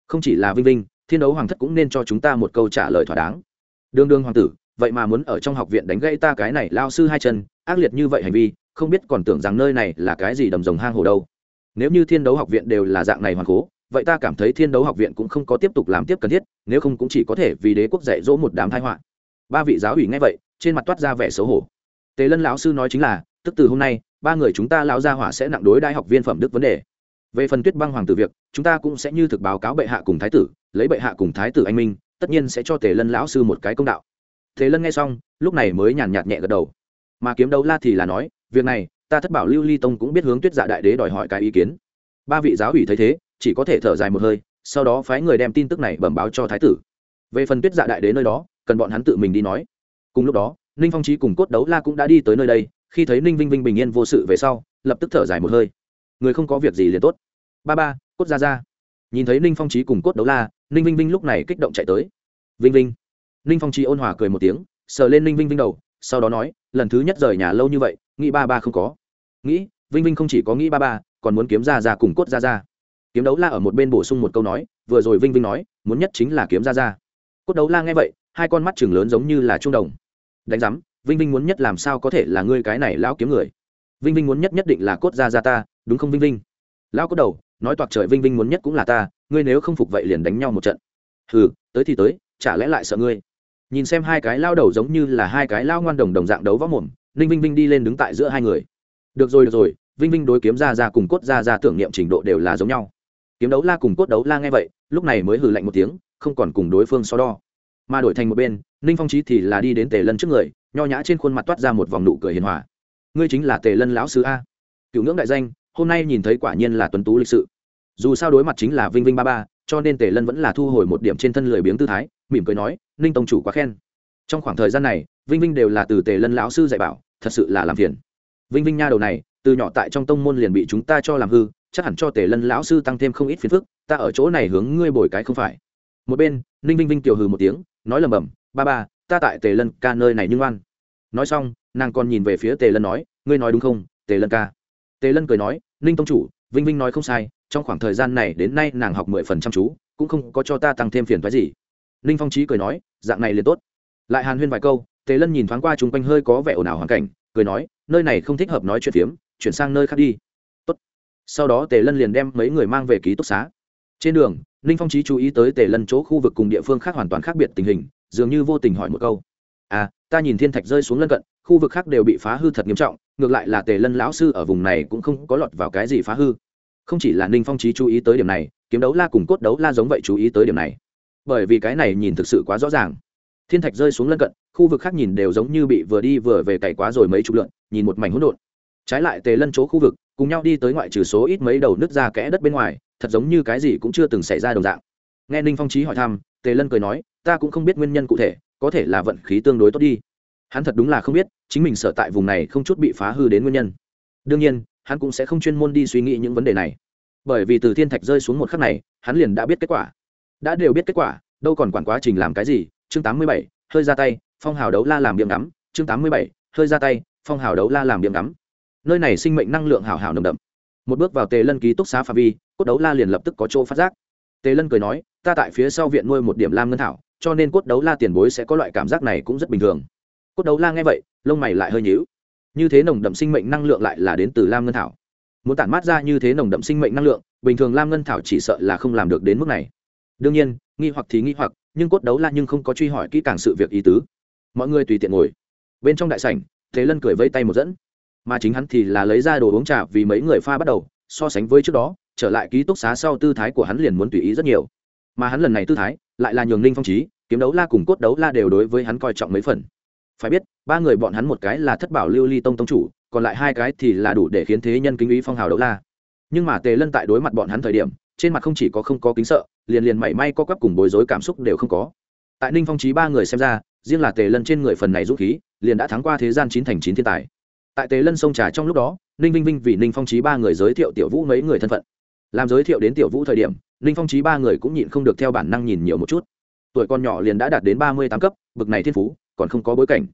Không chỉ là vinh vinh, thiên đấu hoàng thất cũng nên cho chúng ta một câu trả lời thỏa đáng. Đương đương hoàng tử, vậy mà muốn ở trong học viện đánh gãy ta cái này lao sư hai chân, ác liệt như vậy hành vi, không biết còn tưởng rằng nơi này là cái gì đầm rồng hang hồ đâu. Nếu như thiên đấu học viện đều là dạng này hoàng cố, vậy ta cảm thấy thiên đấu học viện cũng không có tiếp tục làm tiếp cần thiết, nếu không cũng chỉ có thể vì đế quốc dạy dỗ một đám thái họa. Ba vị giáo ủy nghe vậy trên mặt toát ra vẻ xấu hổ. Tề lân lão sư nói chính là, tức từ hôm nay, ba người chúng ta lão gia hỏa sẽ nặng đối đại học viên phẩm đức vấn đề. Về phần tuyết băng hoàng tử việc, chúng ta cũng sẽ như thực báo cáo bệ hạ cùng thái tử, lấy bệ hạ cùng thái tử anh minh, tất nhiên sẽ cho tề lân lão sư một cái công đạo. Tề lân nghe xong, lúc này mới nhàn nhạt nhẹ gật đầu. Mà kiếm đấu la thì là nói, việc này, ta thất bảo lưu ly tông cũng biết hướng tuyết dạ đại đế đòi hỏi cái ý kiến. Ba vị giáo ủy thấy thế, chỉ có thể thở dài một hơi, sau đó phái người đem tin tức này bẩm báo cho thái tử. Về phần tuyết dạ đại đế nơi đó, cần bọn hắn tự mình đi nói cùng lúc đó, ninh phong trí cùng cốt đấu la cũng đã đi tới nơi đây, khi thấy ninh vinh vinh bình yên vô sự về sau, lập tức thở dài một hơi. Người không có việc gì liền tốt. Ba ba, cốt ra ra nhìn thấy ninh phong trí cùng cốt đấu la, ninh vinh vinh lúc này kích động chạy tới. Vinh vinh. Ninh phong trí ôn hòa cười một tiếng, sờ lên ninh vinh vinh đầu, sau đó nói, lần thứ nhất rời nhà lâu như vậy, nghĩ ba ba không có. Nghĩ, vinh vinh không chỉ có nghĩ ba ba, còn muốn kiếm ra ra cùng cốt ra ra kiếm đấu la ở một bên bổ sung một câu nói, vừa rồi vinh vinh nói, muốn nhất chính là kiếm ra ra cốt đấu la nghe vậy, hai con mắt chừng lớn giống như là trung đồng đánh giám, vinh vinh muốn nhất làm sao có thể là ngươi cái này lão kiếm người? Vinh vinh muốn nhất nhất định là cốt ra ra ta, đúng không vinh vinh? Lão cốt đầu, nói toạc trời vinh vinh muốn nhất cũng là ta, ngươi nếu không phục vậy liền đánh nhau một trận. Hừ, tới thì tới, chả lẽ lại sợ ngươi? Nhìn xem hai cái lao đầu giống như là hai cái lao ngoan đồng đồng dạng đấu võ mồm, ninh vinh vinh đi lên đứng tại giữa hai người. Được rồi được rồi, vinh vinh đối kiếm ra ra cùng cốt ra ra tưởng niệm trình độ đều là giống nhau. Kiếm đấu la cùng cốt đấu la nghe vậy, lúc này mới hừ lạnh một tiếng, không còn cùng đối phương so đo. Mà đổi thành một bên ninh phong trí thì là đi đến tề lân trước người, nho nhã trên khuôn mặt toát ra một vòng nụ cười hiền hòa. Ngươi chính là tề lân lão sư a. Cựu ngưỡng đại danh, hôm nay nhìn thấy quả nhiên là tuấn tú lịch sự. Dù sao đối mặt chính là vinh vinh ba ba, cho nên tề lân vẫn là thu hồi một điểm trên thân lười biếng tư thái, mỉm cười nói, ninh tông chủ quá khen. Trong khoảng thời gian này, vinh vinh đều là từ tề lân lão sư dạy bảo, thật sự là làm phiền. Vinh vinh nha đầu này, từ nhỏ tại trong tông môn liền bị chúng ta cho làm hư, chắc hẳn cho tề lân lão sư tăng thêm không ít phiền phức, ta ở chỗ này hướng ngươi bồi cái không phải. Một bên, ninh vinh vinh kiều hừ một tiếng, nói lầm bầm ba ba, ta tại tề lân ca nơi này nhưng oan. Nói xong, nàng còn nhìn về phía tề lân nói, ngươi nói đúng không, tề lân ca? Tề lân cười nói, ninh tông chủ, vinh vinh nói không sai, trong khoảng thời gian này đến nay nàng học mười phần trăm chú, cũng không có cho ta tăng thêm phiền phái gì. Ninh phong trí cười nói, dạng này liền tốt. Lại hàn huyên vài câu, tề lân nhìn thoáng qua chung quanh hơi có vẻ ồn ào hoàn cảnh, cười nói, nơi này không thích hợp nói chuyện phiếm, chuyển sang nơi khác đi. Tốt. sau đó tề lân liền đem mấy người mang về ký túc xá. Trên đường, ninh phong trí chú ý tới tề lân chỗ khu vực cùng địa phương khác hoàn toàn khác biệt tình hình dường như vô tình hỏi một câu. À ta nhìn thiên thạch rơi xuống lân cận, khu vực khác đều bị phá hư thật nghiêm trọng, ngược lại là tề lân lão sư ở vùng này cũng không có lọt vào cái gì phá hư. Không chỉ là ninh phong trí chú ý tới điểm này, kiếm đấu la cùng cốt đấu la giống vậy chú ý tới điểm này. Bởi vì cái này nhìn thực sự quá rõ ràng. Thiên thạch rơi xuống lân cận, khu vực khác nhìn đều giống như bị vừa đi vừa về cày quá rồi mấy chục lượn, nhìn một mảnh hỗn độn. Trái lại tề lân chỗ khu vực, cùng nhau đi tới ngoại trừ số ít mấy đầu nước ra kẽ đất bên ngoài, thật giống như cái gì cũng chưa từng xảy ra đồng dạng. Nghe ninh phong trí hỏi thăm tề lân cười nói, ta cũng không biết nguyên nhân cụ thể, có thể là vận khí tương đối tốt đi. Hắn thật đúng là không biết, chính mình sở tại vùng này không chút bị phá hư đến nguyên nhân. Đương nhiên, hắn cũng sẽ không chuyên môn đi suy nghĩ những vấn đề này. Bởi vì từ thiên thạch rơi xuống một khắc này, hắn liền đã biết kết quả. Đã đều biết kết quả, đâu còn quản quá trình làm cái gì, chương tám mươi bảy, hơi ra tay, phong hào đấu la làm điểm đắm, chương tám mươi bảy, hơi ra tay, phong hào đấu la làm điểm đắm. Nơi này sinh mệnh năng lượng hào hào nồng đậm. Một bước vào tề lân ký túc xá pha vi, cốt đấu la liền lập tức có chỗ phát giác tề lân cười nói, ta tại phía sau viện nuôi một điểm lam ngân thảo, cho nên cốt đấu la tiền bối sẽ có loại cảm giác này cũng rất bình thường. Cốt đấu la nghe vậy, lông mày lại hơi nhíu. Như thế nồng đậm sinh mệnh năng lượng lại là đến từ lam ngân thảo. Muốn tản mát ra như thế nồng đậm sinh mệnh năng lượng, bình thường lam ngân thảo chỉ sợ là không làm được đến mức này. Đương nhiên, nghi hoặc thì nghi hoặc, nhưng cốt đấu la nhưng không có truy hỏi kỹ càng sự việc ý tứ. Mọi người tùy tiện ngồi. Bên trong đại sảnh thế lân cười vây tay một dẫn. Mà chính hắn thì là lấy ra đồ uống trà vì mấy người pha bắt đầu, so sánh với trước đó trở lại ký túc xá sau tư thái của hắn liền muốn tùy ý rất nhiều. Mà hắn lần này tư thái lại là nhường ninh phong trí kiếm đấu la cùng cốt đấu la đều đối với hắn coi trọng mấy phần. Phải biết, ba người bọn hắn một cái là thất bảo lưu ly tông tông chủ, còn lại hai cái thì là đủ để khiến thế nhân kính ý phong hào đấu la. Nhưng mà tề lân tại đối mặt bọn hắn thời điểm, trên mặt không chỉ có không có kính sợ, liền liền mảy may co quắp cùng bối rối cảm xúc đều không có. Tại ninh phong trí ba người xem ra, riêng là tề lân trên người phần này dũng khí, liền đã thắng qua thế gian chín thành chín thiên tài. Tại tề lân sông trà trong lúc đó, ninh vinh vinh vì ninh phong trí ba người giới thiệu tiểu vũ mấy người thân phận làm giới thiệu đến tiểu vũ thời điểm, ninh phong trí ba người cũng nhịn không được theo bản năng nhìn nhiều một chút. Tuổi con nhỏ liền đã đạt đến ba mươi tám cấp bậc này thiên phú, còn không có bối cảnh.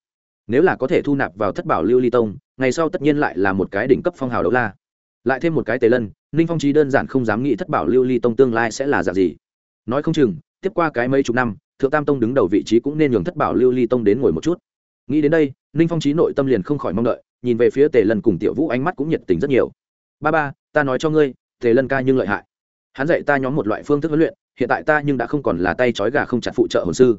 Nếu là có thể thu nạp vào thất bảo lưu ly tông, ngày sau tất nhiên lại là một cái đỉnh cấp phong hào đấu la. Lại thêm một cái tề lân, ninh phong trí đơn giản không dám nghĩ thất bảo lưu ly tông tương lai sẽ là dạng gì. Nói không chừng, tiếp qua cái mấy chục năm, thượng tam tông đứng đầu vị trí cũng nên nhường thất bảo lưu ly tông đến ngồi một chút. Nghĩ đến đây, ninh phong trí nội tâm liền không khỏi mong đợi, nhìn về phía tề lân cùng tiểu vũ ánh mắt cũng nhiệt tình rất nhiều. Ba ba, ta nói cho ngươi tề lân ca nhưng lợi hại. Hắn dạy ta nhóm một loại phương thức huấn luyện, hiện tại ta nhưng đã không còn là tay trói gà không chặt phụ trợ hồn sư.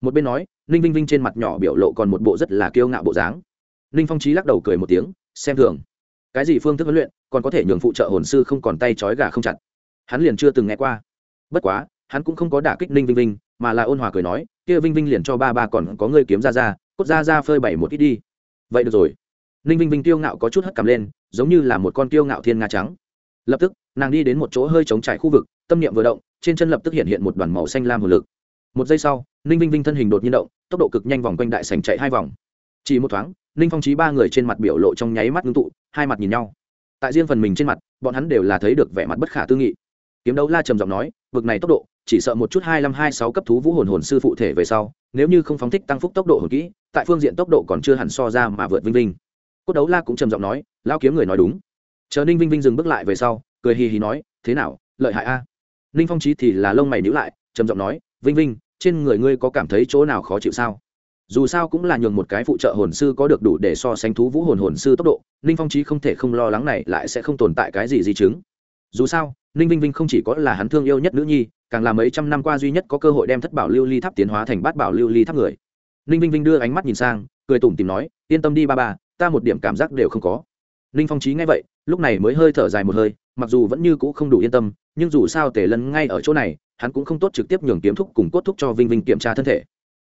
Một bên nói, ninh vinh vinh trên mặt nhỏ biểu lộ còn một bộ rất là kiêu ngạo bộ dáng. Ninh phong trí lắc đầu cười một tiếng, xem thường. Cái gì phương thức huấn luyện, còn có thể nhường phụ trợ hồn sư không còn tay trói gà không chặt. Hắn liền chưa từng nghe qua. Bất quá, hắn cũng không có đả kích ninh vinh vinh, mà là ôn hòa cười nói, kia vinh vinh liền cho ba ba còn có người kiếm ra ra, cốt ra ra phơi bảy một ít đi. Vậy được rồi. Ninh vinh vinh tiêu ngạo có chút hất cầm lên, giống như là một con tiêu ngạo thiên nga trắng. Lập tức nàng đi đến một chỗ hơi trống trải khu vực, tâm niệm vừa động, trên chân lập tức hiện hiện một đoàn màu xanh lam hồ lực. Một giây sau, ninh vinh vinh thân hình đột nhiên động, tốc độ cực nhanh vòng quanh đại sành chạy hai vòng. Chỉ một thoáng, ninh phong trí ba người trên mặt biểu lộ trong nháy mắt ngưng tụ, hai mặt nhìn nhau. Tại riêng phần mình trên mặt, bọn hắn đều là thấy được vẻ mặt bất khả tư nghị. Kiếm đấu la trầm giọng nói, vực này tốc độ, chỉ sợ một chút hai năm hai sáu cấp thú vũ hồn hồn sư phụ thể về sau, nếu như không phóng thích tăng phúc tốc độ hồn kỹ, tại phương diện tốc độ còn chưa hẳn so ra mà vượt vinh vinh. Cốt đấu la cũng trầm giọng nói lao kiếm người nói đúng. Chờ ninh vinh vinh dừng bước lại về sau cười hì hì nói, thế nào, lợi hại a? Ninh phong trí thì là lông mày nhữ lại, trầm giọng nói, vinh vinh, trên người ngươi có cảm thấy chỗ nào khó chịu sao? Dù sao cũng là nhường một cái phụ trợ hồn sư có được đủ để so sánh thú vũ hồn hồn sư tốc độ, ninh phong trí không thể không lo lắng này lại sẽ không tồn tại cái gì di chứng. Dù sao, ninh vinh vinh không chỉ có là hắn thương yêu nhất nữ nhi, càng là mấy trăm năm qua duy nhất có cơ hội đem thất bảo lưu ly tháp tiến hóa thành bát bảo lưu ly tháp người. Ninh vinh vinh đưa ánh mắt nhìn sang, cười tủm tìm nói, yên tâm đi ba ba, ta một điểm cảm giác đều không có. Ninh phong trí nghe vậy, lúc này mới hơi thở dài một hơi mặc dù vẫn như cũ không đủ yên tâm, nhưng dù sao tề lân ngay ở chỗ này, hắn cũng không tốt trực tiếp nhường kiếm thúc cùng cốt thúc cho vinh vinh kiểm tra thân thể.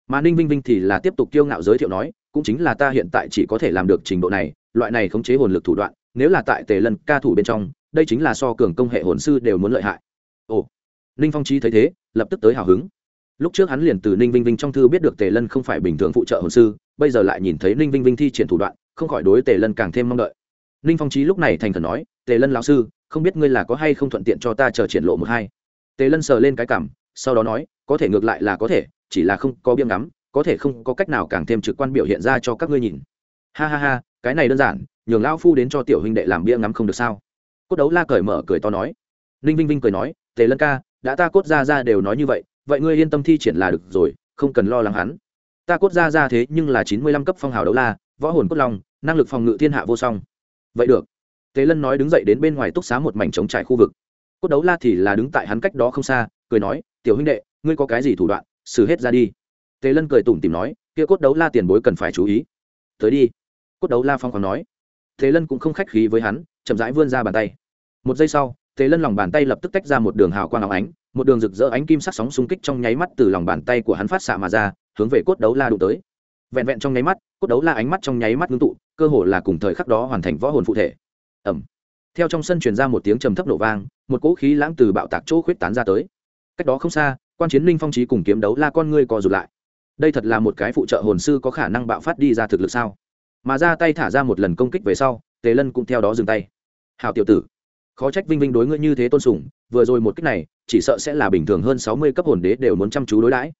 Mà ninh vinh vinh thì là tiếp tục kiêu ngạo giới thiệu nói, cũng chính là ta hiện tại chỉ có thể làm được trình độ này, loại này khống chế hồn lực thủ đoạn, nếu là tại tề lân ca thủ bên trong, đây chính là so cường công hệ hồn sư đều muốn lợi hại. Ồ, ninh phong trí thấy thế, lập tức tới hào hứng. Lúc trước hắn liền từ ninh vinh vinh trong thư biết được tề lân không phải bình thường phụ trợ hồn sư, bây giờ lại nhìn thấy ninh vinh vinh thi triển thủ đoạn, không khỏi đối tề lân càng thêm mong đợi. Ninh phong trí lúc này thành thần nói, tề lân lão sư không biết ngươi là có hay không thuận tiện cho ta chờ triển lộ một hai. Tề lân sờ lên cái cảm, sau đó nói, có thể ngược lại là có thể, chỉ là không có biếng ngắm, có thể không có cách nào càng thêm trực quan biểu hiện ra cho các ngươi nhìn. Ha ha ha, cái này đơn giản, nhường lão phu đến cho tiểu huynh đệ làm bia ngắm không được sao? Cốt đấu la cởi mở cười to nói. Ninh vinh vinh cười nói, tề lân ca, đã ta cốt ra ra đều nói như vậy vậy ngươi yên tâm thi triển là được rồi, không cần lo lắng hắn. Ta cốt ra ra thế nhưng là chín mươi lăm cấp phong hào đấu la, võ hồn cốt long, năng lực phòng ngự thiên hạ vô song. Vậy được tề lân nói đứng dậy đến bên ngoài túc xá một mảnh trống trải khu vực. Cốt đấu la thì là đứng tại hắn cách đó không xa, cười nói, tiểu huynh đệ, ngươi có cái gì thủ đoạn, xử hết ra đi. Tề lân cười tủm tìm nói, kia cốt đấu la tiền bối cần phải chú ý. Tới đi. Cốt đấu la phong còn nói. Tề lân cũng không khách khí với hắn, chậm rãi vươn ra bàn tay. Một giây sau tề lân lòng bàn tay lập tức tách ra một đường hào quang áo ánh, một đường rực rỡ ánh kim sắc sóng xung kích trong nháy mắt từ lòng bàn tay của hắn phát xạ mà ra, hướng về cốt đấu la đụng tới. Vẹn vẹn trong nháy mắt, cốt đấu la ánh mắt trong nháy mắt ngưng tụ, cơ hồ là cùng thời khắc đó hoàn thành võ hồn phụ thể ẩm. Theo trong sân truyền ra một tiếng trầm thấp nổ vang, một cỗ khí lãng từ bạo tạc chỗ khuyết tán ra tới. Cách đó không xa, quan chiến linh phong trí cùng kiếm đấu la con ngươi co rụt lại. Đây thật là một cái phụ trợ hồn sư có khả năng bạo phát đi ra thực lực sao? Mà ra tay thả ra một lần công kích về sau, tề lân cũng theo đó dừng tay. Hào tiểu tử, khó trách vinh vinh đối ngươi như thế tôn sùng, vừa rồi một kích này, chỉ sợ sẽ là bình thường hơn sáu mươi cấp hồn đế đều muốn chăm chú đối đãi.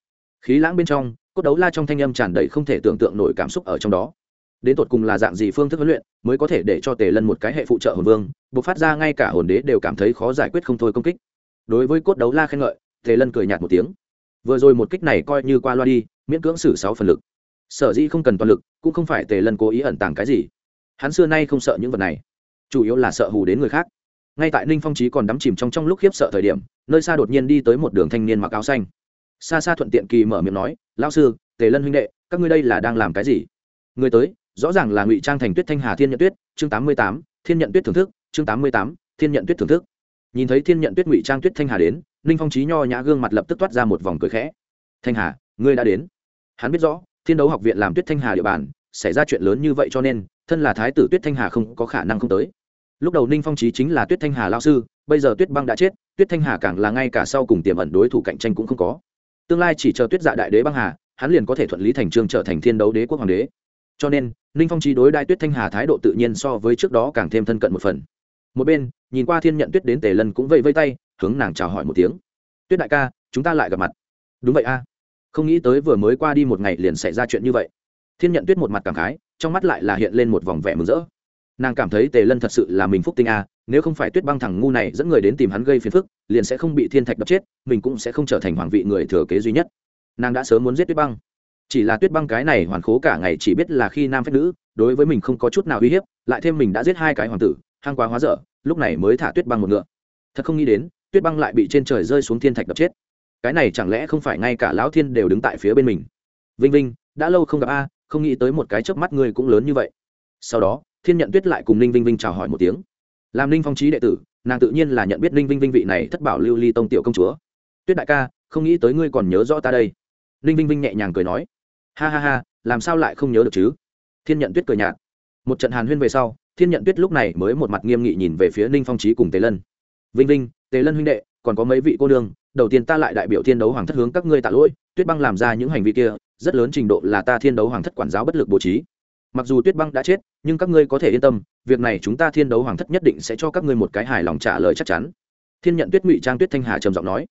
Khí lãng bên trong, cốt đấu la trong thanh âm tràn đầy không thể tưởng tượng nổi cảm xúc ở trong đó đến tột cùng là dạng gì phương thức huấn luyện mới có thể để cho tề lân một cái hệ phụ trợ hồn vương buộc phát ra ngay cả hồn đế đều cảm thấy khó giải quyết không thôi công kích. Đối với cốt đấu la khen ngợi, tề lân cười nhạt một tiếng. Vừa rồi một kích này coi như qua loa đi, miễn cưỡng xử sáu phần lực. Sở dĩ không cần toàn lực, cũng không phải tề lân cố ý ẩn tàng cái gì. Hắn xưa nay không sợ những vật này, chủ yếu là sợ hù đến người khác. Ngay tại ninh phong trí còn đắm chìm trong trong lúc khiếp sợ thời điểm, nơi xa đột nhiên đi tới một đường thanh niên mặc áo xanh. Xa xa thuận tiện kỳ mở miệng nói lao sư, tề lân huynh đệ, các ngươi đây là đang làm cái gì? Người tới rõ ràng là ngụy trang thành tuyết thanh hà thiên nhận tuyết, chương tám mươi tám, thiên nhận tuyết thưởng thức, chương tám mươi tám, thiên nhận tuyết thưởng thức. Nhìn thấy thiên nhận tuyết ngụy trang tuyết thanh hà đến, ninh phong trí nho nhã gương mặt lập tức toát ra một vòng cười khẽ. Thanh hà, ngươi đã đến. Hắn biết rõ, thiên đấu học viện làm tuyết thanh hà địa bàn, xảy ra chuyện lớn như vậy cho nên, thân là thái tử tuyết thanh hà không có khả năng không tới. Lúc đầu ninh phong trí chính là tuyết thanh hà lao sư, bây giờ tuyết băng đã chết, tuyết thanh hà càng là ngay cả sau cùng tiềm ẩn đối thủ cạnh tranh cũng không có. Tương lai chỉ chờ tuyết dạ đại đế băng hà, hắn liền có thể thuận lý thành trương trở thành thiên đấu đế quốc hoàng đế cho nên, ninh phong trí đối đại tuyết thanh hà thái độ tự nhiên so với trước đó càng thêm thân cận một phần. Một bên, nhìn qua thiên nhận tuyết đến tề lân cũng vây vây tay, hướng nàng chào hỏi một tiếng. Tuyết đại ca, chúng ta lại gặp mặt. Đúng vậy a. Không nghĩ tới vừa mới qua đi một ngày liền xảy ra chuyện như vậy. Thiên nhận tuyết một mặt cảm khái, trong mắt lại là hiện lên một vòng vẻ mừng rỡ. Nàng cảm thấy tề lân thật sự là mình phúc tinh a, nếu không phải tuyết băng thẳng ngu này dẫn người đến tìm hắn gây phiền phức, liền sẽ không bị thiên thạch đập chết, mình cũng sẽ không trở thành hoàng vị người thừa kế duy nhất. Nàng đã sớm muốn giết tuyết băng chỉ là tuyết băng cái này hoàn khố cả ngày chỉ biết là khi nam phép nữ, đối với mình không có chút nào uy hiếp, lại thêm mình đã giết hai cái hoàng tử, hang quá hóa dở, lúc này mới thả tuyết băng một ngựa. Thật không nghĩ đến, tuyết băng lại bị trên trời rơi xuống thiên thạch đập chết. Cái này chẳng lẽ không phải ngay cả lão thiên đều đứng tại phía bên mình? Vinh vinh, đã lâu không gặp a, không nghĩ tới một cái chớp mắt ngươi cũng lớn như vậy. Sau đó, thiên nhận tuyết lại cùng ninh vinh vinh chào hỏi một tiếng. Làm ninh phong trí đệ tử, nàng tự nhiên là nhận biết ninh vinh vinh vị này thất bảo lưu ly tông tiểu công chúa. Tuyết đại ca, không nghĩ tới ngươi còn nhớ rõ ta đây. Ninh vinh vinh nhẹ nhàng cười nói ha ha ha, làm sao lại không nhớ được chứ? Thiên nhận tuyết cười nhạt. Một trận hàn huyên về sau, thiên nhận tuyết lúc này mới một mặt nghiêm nghị nhìn về phía ninh phong trí cùng tề lân. Vinh vinh, tề lân huynh đệ, còn có mấy vị cô đương đầu tiên ta lại đại biểu thiên đấu hoàng thất hướng các ngươi tạ lỗi, tuyết băng làm ra những hành vi kia, rất lớn trình độ là ta thiên đấu hoàng thất quản giáo bất lực bố trí. Mặc dù tuyết băng đã chết, nhưng các ngươi có thể yên tâm, việc này chúng ta thiên đấu hoàng thất nhất định sẽ cho các ngươi một cái hài lòng trả lời chắc chắn. Thiên nhận tuyết ngụy trang tuyết thanh hà trầm giọng nói.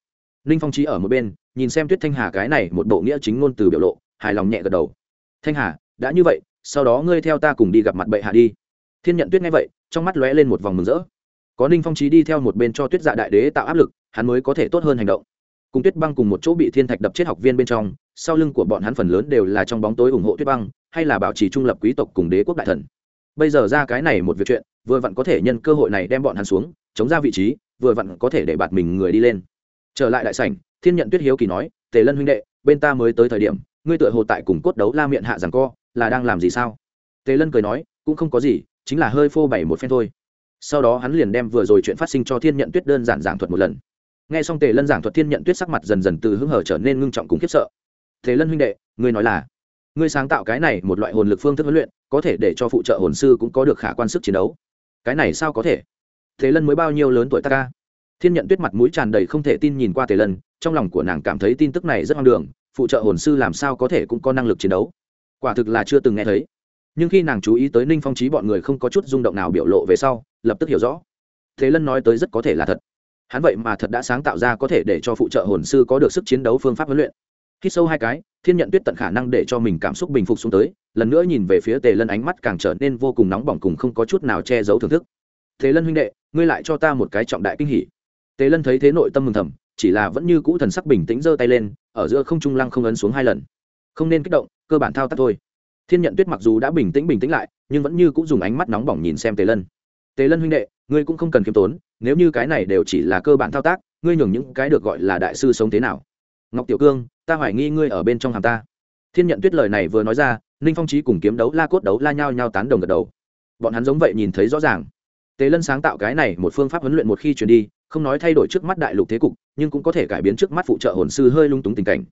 Ninh phong trí ở một bên, nhìn xem tuyết thanh hà cái này một bộ nghĩa chính ngôn từ biểu lộ hài lòng nhẹ gật đầu. Thanh hà, đã như vậy, sau đó ngươi theo ta cùng đi gặp mặt bệ hạ đi. Thiên nhận tuyết nghe vậy, trong mắt lóe lên một vòng mừng rỡ. Có ninh phong trí đi theo một bên cho tuyết dạ đại đế tạo áp lực, hắn mới có thể tốt hơn hành động. Cùng tuyết băng cùng một chỗ bị thiên thạch đập chết học viên bên trong, sau lưng của bọn hắn phần lớn đều là trong bóng tối ủng hộ tuyết băng, hay là bảo trì trung lập quý tộc cùng đế quốc đại thần. Bây giờ ra cái này một việc chuyện, vừa vặn có thể nhân cơ hội này đem bọn hắn xuống, chống ra vị trí, vừa vặn có thể để bạt mình người đi lên. Trở lại đại sảnh, thiên nhận tuyết hiếu kỳ nói, tề lân huynh đệ, bên ta mới tới thời điểm ngươi tựa hồ tại cùng cốt đấu la miệng hạ rằng co, là đang làm gì sao? Tề lân cười nói, cũng không có gì, chính là hơi phô bày một phen thôi. Sau đó hắn liền đem vừa rồi chuyện phát sinh cho thiên nhận tuyết đơn giản giảng thuật một lần. Nghe xong tề lân giảng thuật, thiên nhận tuyết sắc mặt dần dần từ hưng hở trở nên ngưng trọng cùng khiếp sợ. Tề lân huynh đệ, ngươi nói là, ngươi sáng tạo cái này một loại hồn lực phương thức huấn luyện, có thể để cho phụ trợ hồn sư cũng có được khả quan sức chiến đấu. Cái này sao có thể? Tề lân mới bao nhiêu lớn tuổi ta ca? Thiên nhận tuyết mặt mũi tràn đầy không thể tin nhìn qua tề lân, trong lòng của nàng cảm thấy tin tức này rất hoang đường phụ trợ hồn sư làm sao có thể cũng có năng lực chiến đấu. Quả thực là chưa từng nghe thấy. Nhưng khi nàng chú ý tới ninh phong trí bọn người không có chút rung động nào biểu lộ về sau, lập tức hiểu rõ. Thế lân nói tới rất có thể là thật. Hắn vậy mà thật đã sáng tạo ra có thể để cho phụ trợ hồn sư có được sức chiến đấu phương pháp huấn luyện. Khi sâu hai cái, thiên nhận tuyết tận khả năng để cho mình cảm xúc bình phục xuống tới, lần nữa nhìn về phía tề lân ánh mắt càng trở nên vô cùng nóng bỏng cùng không có chút nào che giấu thưởng thức. Thế lân huynh đệ, ngươi lại cho ta một cái trọng đại kinh hỉ. Tề lân thấy thế nội tâm mừng thầm chỉ là vẫn như cũ thần sắc bình tĩnh giơ tay lên, ở giữa không trung lăng không ấn xuống hai lần. Không nên kích động, cơ bản thao tác thôi. Thiên nhận tuyết mặc dù đã bình tĩnh bình tĩnh lại, nhưng vẫn như cũng dùng ánh mắt nóng bỏng nhìn xem tề lân. Tề lân huynh đệ, ngươi cũng không cần khiêm tốn, nếu như cái này đều chỉ là cơ bản thao tác, ngươi nhường những cái được gọi là đại sư sống thế nào? Ngọc tiểu cương, ta hoài nghi ngươi ở bên trong hàm ta. Thiên nhận tuyết lời này vừa nói ra, ninh phong trí cùng kiếm đấu la cốt đấu la nhau nhau tán đồng gật đầu. Bọn hắn giống vậy nhìn thấy rõ ràng. Tề lân sáng tạo cái này một phương pháp huấn luyện một khi truyền đi không nói thay đổi trước mắt đại lục thế cục, nhưng cũng có thể cải biến trước mắt phụ trợ hồn sư hơi lung túng tình cảnh.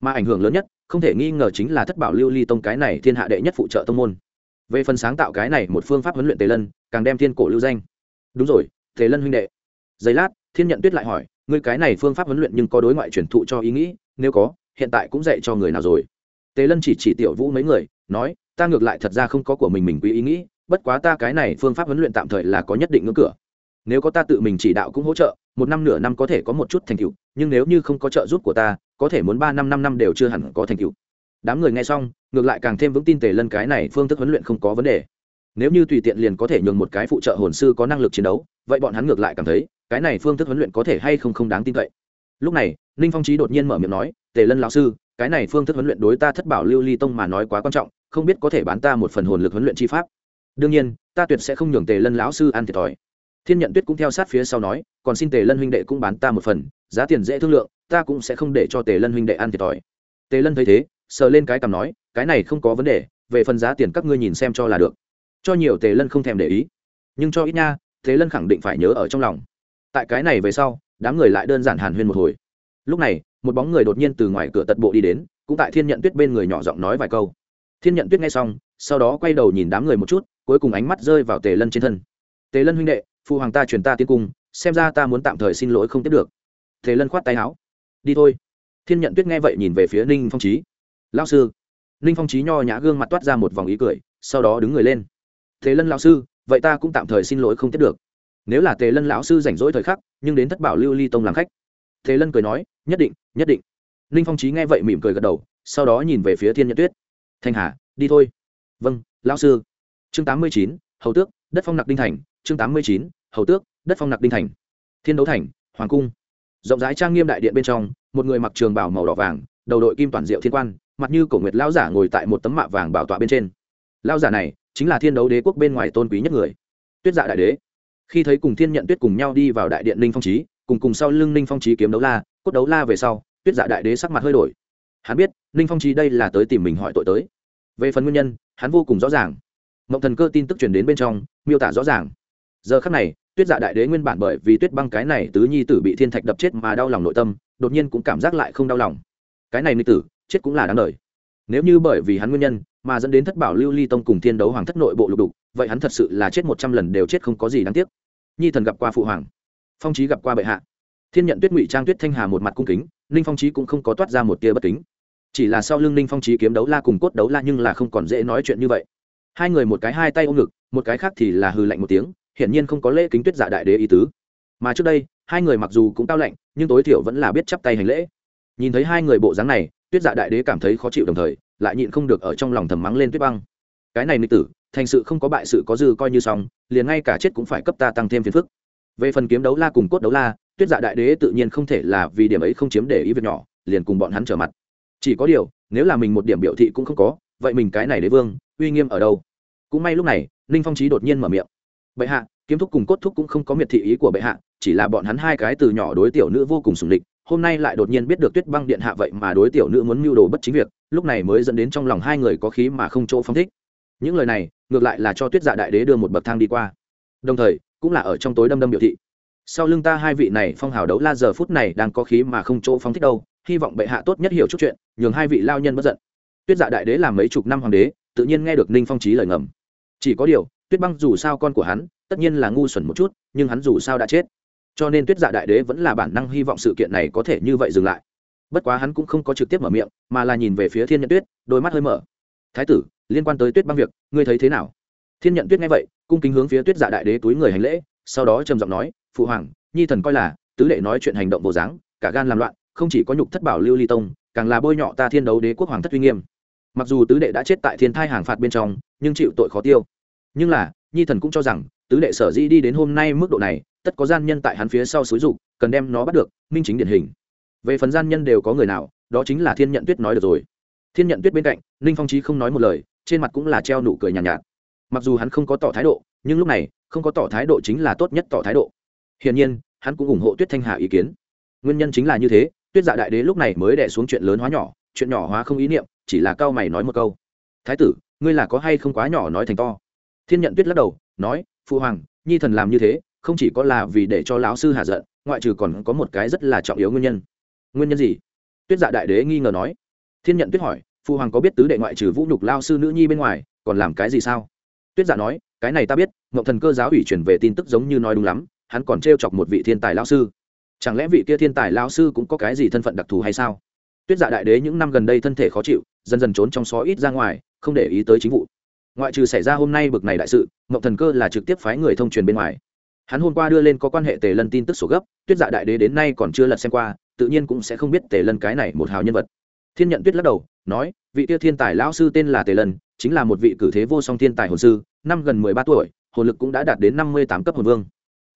Mà ảnh hưởng lớn nhất, không thể nghi ngờ chính là thất bảo lưu ly tông cái này thiên hạ đệ nhất phụ trợ tông môn. Về phần sáng tạo cái này một phương pháp huấn luyện tề lân, càng đem thiên cổ lưu danh. Đúng rồi, tề lân huynh đệ. Giây lát, thiên nhận tuyết lại hỏi, ngươi cái này phương pháp huấn luyện nhưng có đối ngoại truyền thụ cho ý nghĩ, nếu có, hiện tại cũng dạy cho người nào rồi? Tề lân chỉ chỉ tiểu vũ mấy người, nói, ta ngược lại thật ra không có của mình mình quý ý nghĩ, bất quá ta cái này phương pháp huấn luyện tạm thời là có nhất định ngưỡng cửa nếu có ta tự mình chỉ đạo cũng hỗ trợ, một năm nửa năm có thể có một chút thành tựu, nhưng nếu như không có trợ giúp của ta, có thể muốn ba năm năm năm đều chưa hẳn có thành tựu. Đám người nghe xong, ngược lại càng thêm vững tin tề lân cái này phương thức huấn luyện không có vấn đề. Nếu như tùy tiện liền có thể nhường một cái phụ trợ hồn sư có năng lực chiến đấu, vậy bọn hắn ngược lại cảm thấy, cái này phương thức huấn luyện có thể hay không không đáng tin cậy. Lúc này, ninh phong trí đột nhiên mở miệng nói, tề lân lão sư, cái này phương thức huấn luyện đối ta thất bảo lưu ly tông mà nói quá quan trọng, không biết có thể bán ta một phần hồn lực huấn luyện chi pháp. Đương nhiên, ta tuyệt sẽ không nhường tề lân lão sư ăn thiệt thòi thiên nhận tuyết cũng theo sát phía sau nói, còn xin tề lân huynh đệ cũng bán ta một phần, giá tiền dễ thương lượng, ta cũng sẽ không để cho tề lân huynh đệ ăn thiệt thòi. Tề lân thấy thế, sờ lên cái cằm nói, cái này không có vấn đề, về phần giá tiền các ngươi nhìn xem cho là được. Cho nhiều tề lân không thèm để ý. Nhưng cho ít nha, tề lân khẳng định phải nhớ ở trong lòng. Tại cái này về sau, đám người lại đơn giản hàn huyên một hồi. Lúc này, một bóng người đột nhiên từ ngoài cửa tật bộ đi đến, cũng tại thiên nhận tuyết bên người nhỏ giọng nói vài câu. Thiên nhận tuyết nghe xong, sau đó quay đầu nhìn đám người một chút, cuối cùng ánh mắt rơi vào tề lân trên thân. Tề lân huynh đệ phụ hoàng ta truyền ta tiến cung, xem ra ta muốn tạm thời xin lỗi không tiếp được. Thế lân khoát tay áo. Đi thôi. Thiên nhận tuyết nghe vậy nhìn về phía ninh phong trí lao sư. Ninh phong trí nho nhã gương mặt toát ra một vòng ý cười, sau đó đứng người lên. Thế lân lão sư, vậy ta cũng tạm thời xin lỗi không tiếp được. Nếu là tề lân lão sư rảnh rỗi thời khắc, nhưng đến thất bảo lưu ly tông làm khách. Thế lân cười nói, nhất định nhất định. Ninh phong trí nghe vậy mỉm cười gật đầu, sau đó nhìn về phía thiên nhận tuyết. Thanh hà, đi thôi. Vâng lão sư. Chương tám mươi chín, hầu tước, đất phong nặc đinh thành chương tám mươi chín, hầu tước, đất phong nặc đinh thành. Thiên đấu thành, hoàng cung. Rộng rãi trang nghiêm đại điện bên trong, một người mặc trường bảo màu đỏ vàng, đầu đội kim toàn diệu thiên quan, mặt như cổ nguyệt lão giả ngồi tại một tấm mạ vàng bảo tọa bên trên. Lão giả này chính là thiên đấu đế quốc bên ngoài tôn quý nhất người. Tuyết dạ đại đế. Khi thấy cùng thiên nhận tuyết cùng nhau đi vào đại điện ninh phong trí cùng cùng sau lưng ninh phong trí kiếm đấu la, cốt đấu la về sau, tuyết dạ đại đế sắc mặt hơi đổi. Hắn biết, ninh phong trí đây là tới tìm mình hỏi tội tới. Về phần nguyên nhân, hắn vô cùng rõ ràng. Mộng thần cơ tin tức truyền đến bên trong, miêu tả rõ ràng giờ khắc này, tuyết dạ đại đế nguyên bản bởi vì tuyết băng cái này tứ nhi tử bị thiên thạch đập chết mà đau lòng nội tâm, đột nhiên cũng cảm giác lại không đau lòng. Cái này nhi tử, chết cũng là đáng đời. Nếu như bởi vì hắn nguyên nhân, mà dẫn đến thất bảo lưu ly tông cùng thiên đấu hoàng thất nội bộ lục đục, vậy hắn thật sự là chết một trăm lần đều chết không có gì đáng tiếc. Nhi thần gặp qua phụ hoàng, phong trí gặp qua bệ hạ. Thiên nhận tuyết ngụy trang tuyết thanh hà một mặt cung kính, ninh phong trí cũng không có toát ra một tia bất kính. Chỉ là sau lưng ninh phong trí kiếm đấu la cùng cốt đấu la nhưng là không còn dễ nói chuyện như vậy. Hai người một cái hai tay ôm ngực, một cái khác thì là hư lạnh một tiếng hiển nhiên không có lễ kính tuyết dạ đại đế ý tứ. Mà trước đây, hai người mặc dù cũng cao lạnh, nhưng tối thiểu vẫn là biết chắp tay hành lễ. Nhìn thấy hai người bộ dáng này, tuyết dạ đại đế cảm thấy khó chịu đồng thời, lại nhịn không được ở trong lòng thầm mắng lên tuyết băng. Cái này nịch tử, thành sự không có bại sự có dư coi như xong, liền ngay cả chết cũng phải cấp ta tăng thêm phiền phức. Về phần kiếm đấu la cùng cốt đấu la, tuyết dạ đại đế tự nhiên không thể là vì điểm ấy không chiếm để ý việc nhỏ, liền cùng bọn hắn trở mặt. Chỉ có điều, nếu là mình một điểm biểu thị cũng không có, vậy mình cái này đế vương, uy nghiêm ở đâu? Cũng may lúc này, ninh phong trí đột nhiên mở miệng bệ hạ, kiếm thúc cùng cốt thúc cũng không có miệt thị ý của bệ hạ, chỉ là bọn hắn hai cái từ nhỏ đối tiểu nữ vô cùng sùng địch hôm nay lại đột nhiên biết được tuyết băng điện hạ vậy mà đối tiểu nữ muốn mưu đồ bất chính việc, lúc này mới dẫn đến trong lòng hai người có khí mà không chỗ phong thích. Những lời này, ngược lại là cho tuyết dạ đại đế đưa một bậc thang đi qua. Đồng thời, cũng là ở trong tối đâm đâm biểu thị. Sau lưng ta hai vị này phong hào đấu la giờ phút này đang có khí mà không chỗ phong thích đâu, hy vọng bệ hạ tốt nhất hiểu chút chuyện, nhường hai vị lao nhân bất giận. Tuyết dạ đại đế làm mấy chục năm hoàng đế, tự nhiên nghe được ninh phong trí lời ngầm. Chỉ có điều tuyết băng dù sao con của hắn, tất nhiên là ngu xuẩn một chút, nhưng hắn dù sao đã chết. Cho nên tuyết dạ đại đế vẫn là bản năng hy vọng sự kiện này có thể như vậy dừng lại. Bất quá hắn cũng không có trực tiếp mở miệng, mà là nhìn về phía thiên nhận tuyết, đôi mắt hơi mở. Thái tử, liên quan tới tuyết băng việc, ngươi thấy thế nào? Thiên nhận tuyết nghe vậy, cung kính hướng phía tuyết dạ đại đế túi người hành lễ, sau đó trầm giọng nói, phụ hoàng, nhi thần coi là, tứ đệ nói chuyện hành động vô dáng, cả gan làm loạn, không chỉ có nhục thất bảo lưu ly tông, càng là bôi nhọ ta thiên đấu đế quốc hoàng thất uy nghiêm. Mặc dù tứ đệ đã chết tại thiên thai hàng phạt bên trong, nhưng chịu tội khó tiêu nhưng là nhi thần cũng cho rằng tứ đệ sở dĩ đi đến hôm nay mức độ này tất có gian nhân tại hắn phía sau xúi dục cần đem nó bắt được minh chính điển hình. Về phần gian nhân đều có người nào đó chính là thiên nhận tuyết nói được rồi. Thiên nhận tuyết bên cạnh ninh phong trí không nói một lời trên mặt cũng là treo nụ cười nhàn nhạt, nhạt. Mặc dù hắn không có tỏ thái độ nhưng lúc này không có tỏ thái độ chính là tốt nhất tỏ thái độ. Hiển nhiên hắn cũng ủng hộ tuyết thanh hà ý kiến. Nguyên nhân chính là như thế tuyết dạ đại đế lúc này mới đẻ xuống chuyện lớn hóa nhỏ chuyện nhỏ hóa không ý niệm chỉ là cao mày nói một câu. Thái tử ngươi là có hay không quá nhỏ nói thành to? Thiên nhận tuyết lắc đầu, nói, phụ hoàng, nhi thần làm như thế, không chỉ có là vì để cho lão sư hạ giận, ngoại trừ còn có một cái rất là trọng yếu nguyên nhân. Nguyên nhân gì? Tuyết dạ đại đế nghi ngờ nói. Thiên nhận tuyết hỏi, phụ hoàng có biết tứ đệ ngoại trừ vũ nhục lao sư nữ nhi bên ngoài, còn làm cái gì sao? Tuyết dạ nói, cái này ta biết mộng thần cơ giáo ủy chuyển về tin tức giống như nói đúng lắm, hắn còn t chọc một vị thiên tài lao sư. Chẳng lẽ vị kia thiên tài lao sư cũng có cái gì thân phận đặc thù hay sao? Tuyết dạ đại đế những năm gần đây thân thể khó chịu, dần dần trốn trong xó ít ra ngoài, không để ý tới chính vụ ngoại trừ xảy ra hôm nay bực này đại sự mậu thần cơ là trực tiếp phái người thông truyền bên ngoài. Hắn hôm qua đưa lên có quan hệ tề lân tin tức sổ gấp, tuyết dạ đại đế đến nay còn chưa lật xem qua, tự nhiên cũng sẽ không biết tề lân cái này một hào nhân vật. Thiên nhận tuyết lắc đầu, nói, vị tiêu thiên tài lão sư tên là tề lân, chính là một vị cử thế vô song thiên tài hồn sư, năm gần mười ba tuổi, hồn lực cũng đã đạt đến năm mươi tám cấp hồn vương.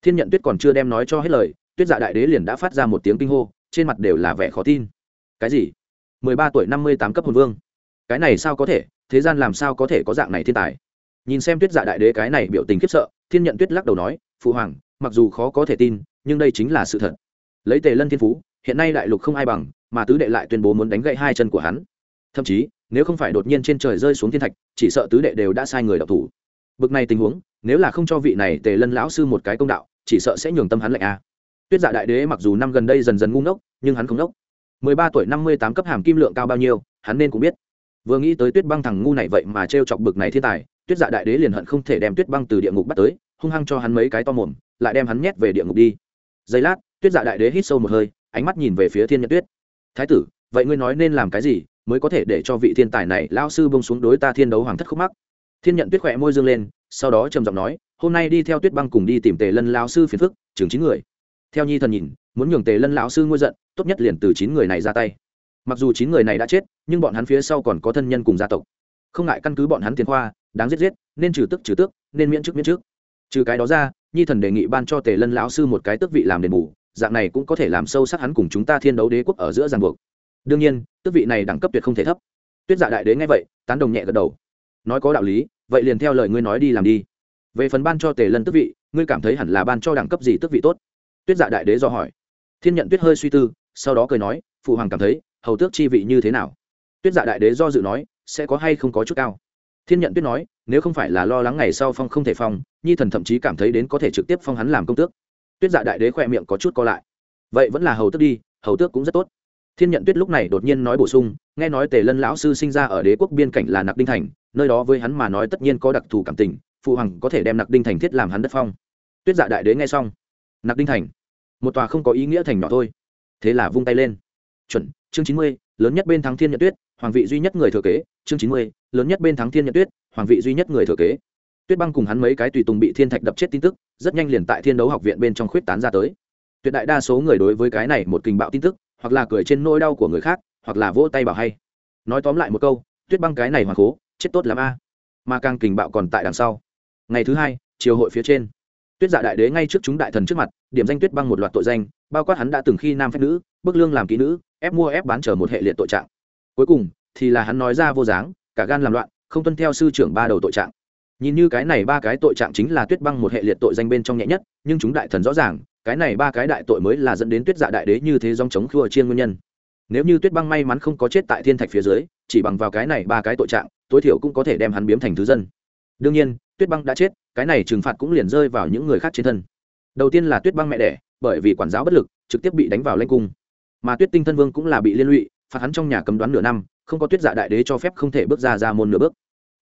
Thiên nhận tuyết còn chưa đem nói cho hết lời, tuyết dạ đại đế liền đã phát ra một tiếng kinh hô, trên mặt đều là vẻ khó tin. Cái gì? mười ba tuổi năm mươi tám cấp hồn vương? Cái này sao có thể? Thế gian làm sao có thể có dạng này thiên tài? Nhìn xem tuyết dạ đại đế cái này biểu tình khiếp sợ, thiên nhận tuyết lắc đầu nói, phụ hoàng, mặc dù khó có thể tin, nhưng đây chính là sự thật. Lấy tề lân thiên phú, hiện nay đại lục không ai bằng, mà tứ đệ lại tuyên bố muốn đánh gậy hai chân của hắn. Thậm chí, nếu không phải đột nhiên trên trời rơi xuống thiên thạch, chỉ sợ tứ đệ đều đã sai người đọc thủ. Bực này tình huống, nếu là không cho vị này tề lân lão sư một cái công đạo, chỉ sợ sẽ nhường tâm hắn lạnh a. Tuyết dạ đại đế mặc dù năm gần đây dần dần ngu ngốc, nhưng hắn không ngốc mười ba tuổi năm mươi tám cấp hàm kim lượng cao bao nhiêu, hắn nên cũng biết vừa nghĩ tới tuyết băng thằng ngu này vậy mà t chọc bực này thiên tài, tuyết dạ đại đế liền hận không thể đem tuyết băng từ địa ngục bắt tới, hung hăng cho hắn mấy cái to mồm, lại đem hắn nhét về địa ngục đi. Giây lát, tuyết dạ đại đế hít sâu một hơi, ánh mắt nhìn về phía thiên nhật tuyết. Thái tử, vậy ngươi nói nên làm cái gì mới có thể để cho vị thiên tài này lao sư bông xuống đối ta thiên đấu hoàng thất khúc mắc? Thiên nhận tuyết khỏe môi dương lên, sau đó trầm giọng nói, hôm nay đi theo tuyết băng cùng đi tìm tề lân lao sư phiền phức, chừng chín người. Theo nhi thần nhìn, muốn nhường tề lân lão sư ngôi giận, tốt nhất liền từ chín người này ra tay. Mặc dù chín người này đã chết nhưng bọn hắn phía sau còn có thân nhân cùng gia tộc. Không ngại căn cứ bọn hắn tiền khoa, đáng giết giết, nên trừ tức trừ tước, nên miễn chức miễn chức. Trừ cái đó ra, nhi thần đề nghị ban cho tề lân lão sư một cái tước vị làm đền bù, dạng này cũng có thể làm sâu sắc hắn cùng chúng ta thiên đấu đế quốc ở giữa ràng buộc. Đương nhiên, tước vị này đẳng cấp tuyệt không thể thấp. Tuyết dạ đại đế nghe vậy, tán đồng nhẹ gật đầu. Nói có đạo lý, vậy liền theo lời ngươi nói đi làm đi. Về phần ban cho tề lân tước vị, ngươi cảm thấy hẳn là ban cho đẳng cấp gì tước vị tốt? Tuyết dạ đại đế do hỏi. Thiên nhận tuyết hơi suy tư, sau đó cười nói, phụ hoàng cảm thấy, hầu tước chi vị như thế nào? Tuyết dạ đại đế do dự nói, sẽ có hay không có chút cao? Thiên nhận tuyết nói, nếu không phải là lo lắng ngày sau phong không thể phong, nhi thần thậm chí cảm thấy đến có thể trực tiếp phong hắn làm công tước. Tuyết dạ đại đế khỏe miệng có chút co lại. Vậy vẫn là hầu tước đi, hầu tước cũng rất tốt. Thiên nhận tuyết lúc này đột nhiên nói bổ sung, nghe nói tề lân lão sư sinh ra ở đế quốc biên cảnh là nặc đinh thành, nơi đó với hắn mà nói tất nhiên có đặc thù cảm tình, phụ hoàng có thể đem nặc đinh thành thiết làm hắn đất phong. Tuyết dạ đại đế nghe xong, nặc đinh thành, một tòa không có ý nghĩa thành nhỏ thôi. Thế là vung tay lên. Chuẩn, chương chín mươi, lớn nhất bên thắng thiên nhận tuyết hoàng vị duy nhất người thừa kế, chương chín mươi, lớn nhất bên thắng thiên nhận tuyết, hoàng vị duy nhất người thừa kế. Tuyết băng cùng hắn mấy cái tùy tùng bị thiên thạch đập chết tin tức, rất nhanh liền tại thiên đấu học viện bên trong khuyết tán ra tới. Tuyệt đại đa số người đối với cái này một kình bạo tin tức, hoặc là cười trên nỗi đau của người khác, hoặc là vỗ tay bảo hay. Nói tóm lại một câu, tuyết băng cái này hoàng cố chết tốt lắm a. Mà càng kình bạo còn tại đằng sau. Ngày thứ hai chiều hội phía trên. Tuyết dạ đại đế ngay trước chúng đại thần trước mặt, điểm danh tuyết băng một loạt tội danh, bao quát hắn đã từng khi nam phép nữ, bức lương làm kỹ nữ, ép mua ép bán chờ một hệ liệt tội trạng cuối cùng, thì là hắn nói ra vô dáng, cả gan làm loạn, không tuân theo sư trưởng ba đầu tội trạng. Nhìn như cái này ba cái tội trạng chính là tuyết băng một hệ liệt tội danh bên trong nhẹ nhất, nhưng chúng đại thần rõ ràng, cái này ba cái đại tội mới là dẫn đến tuyết dạ đại đế như thế dòng chống khua chiên nguyên nhân. Nếu như tuyết băng may mắn không có chết tại thiên thạch phía dưới, chỉ bằng vào cái này ba cái tội trạng, tối thiểu cũng có thể đem hắn biếm thành thứ dân. Đương nhiên, tuyết băng đã chết, cái này trừng phạt cũng liền rơi vào những người khác trên thân. Đầu tiên là tuyết băng mẹ đẻ, bởi vì quản giáo bất lực, trực tiếp bị đánh vào lanh cung. Mà tuyết tinh thân vương cũng là bị liên lụy phạt hắn trong nhà cấm đoán nửa năm, không có tuyết dạ đại đế cho phép không thể bước ra ra môn nửa bước.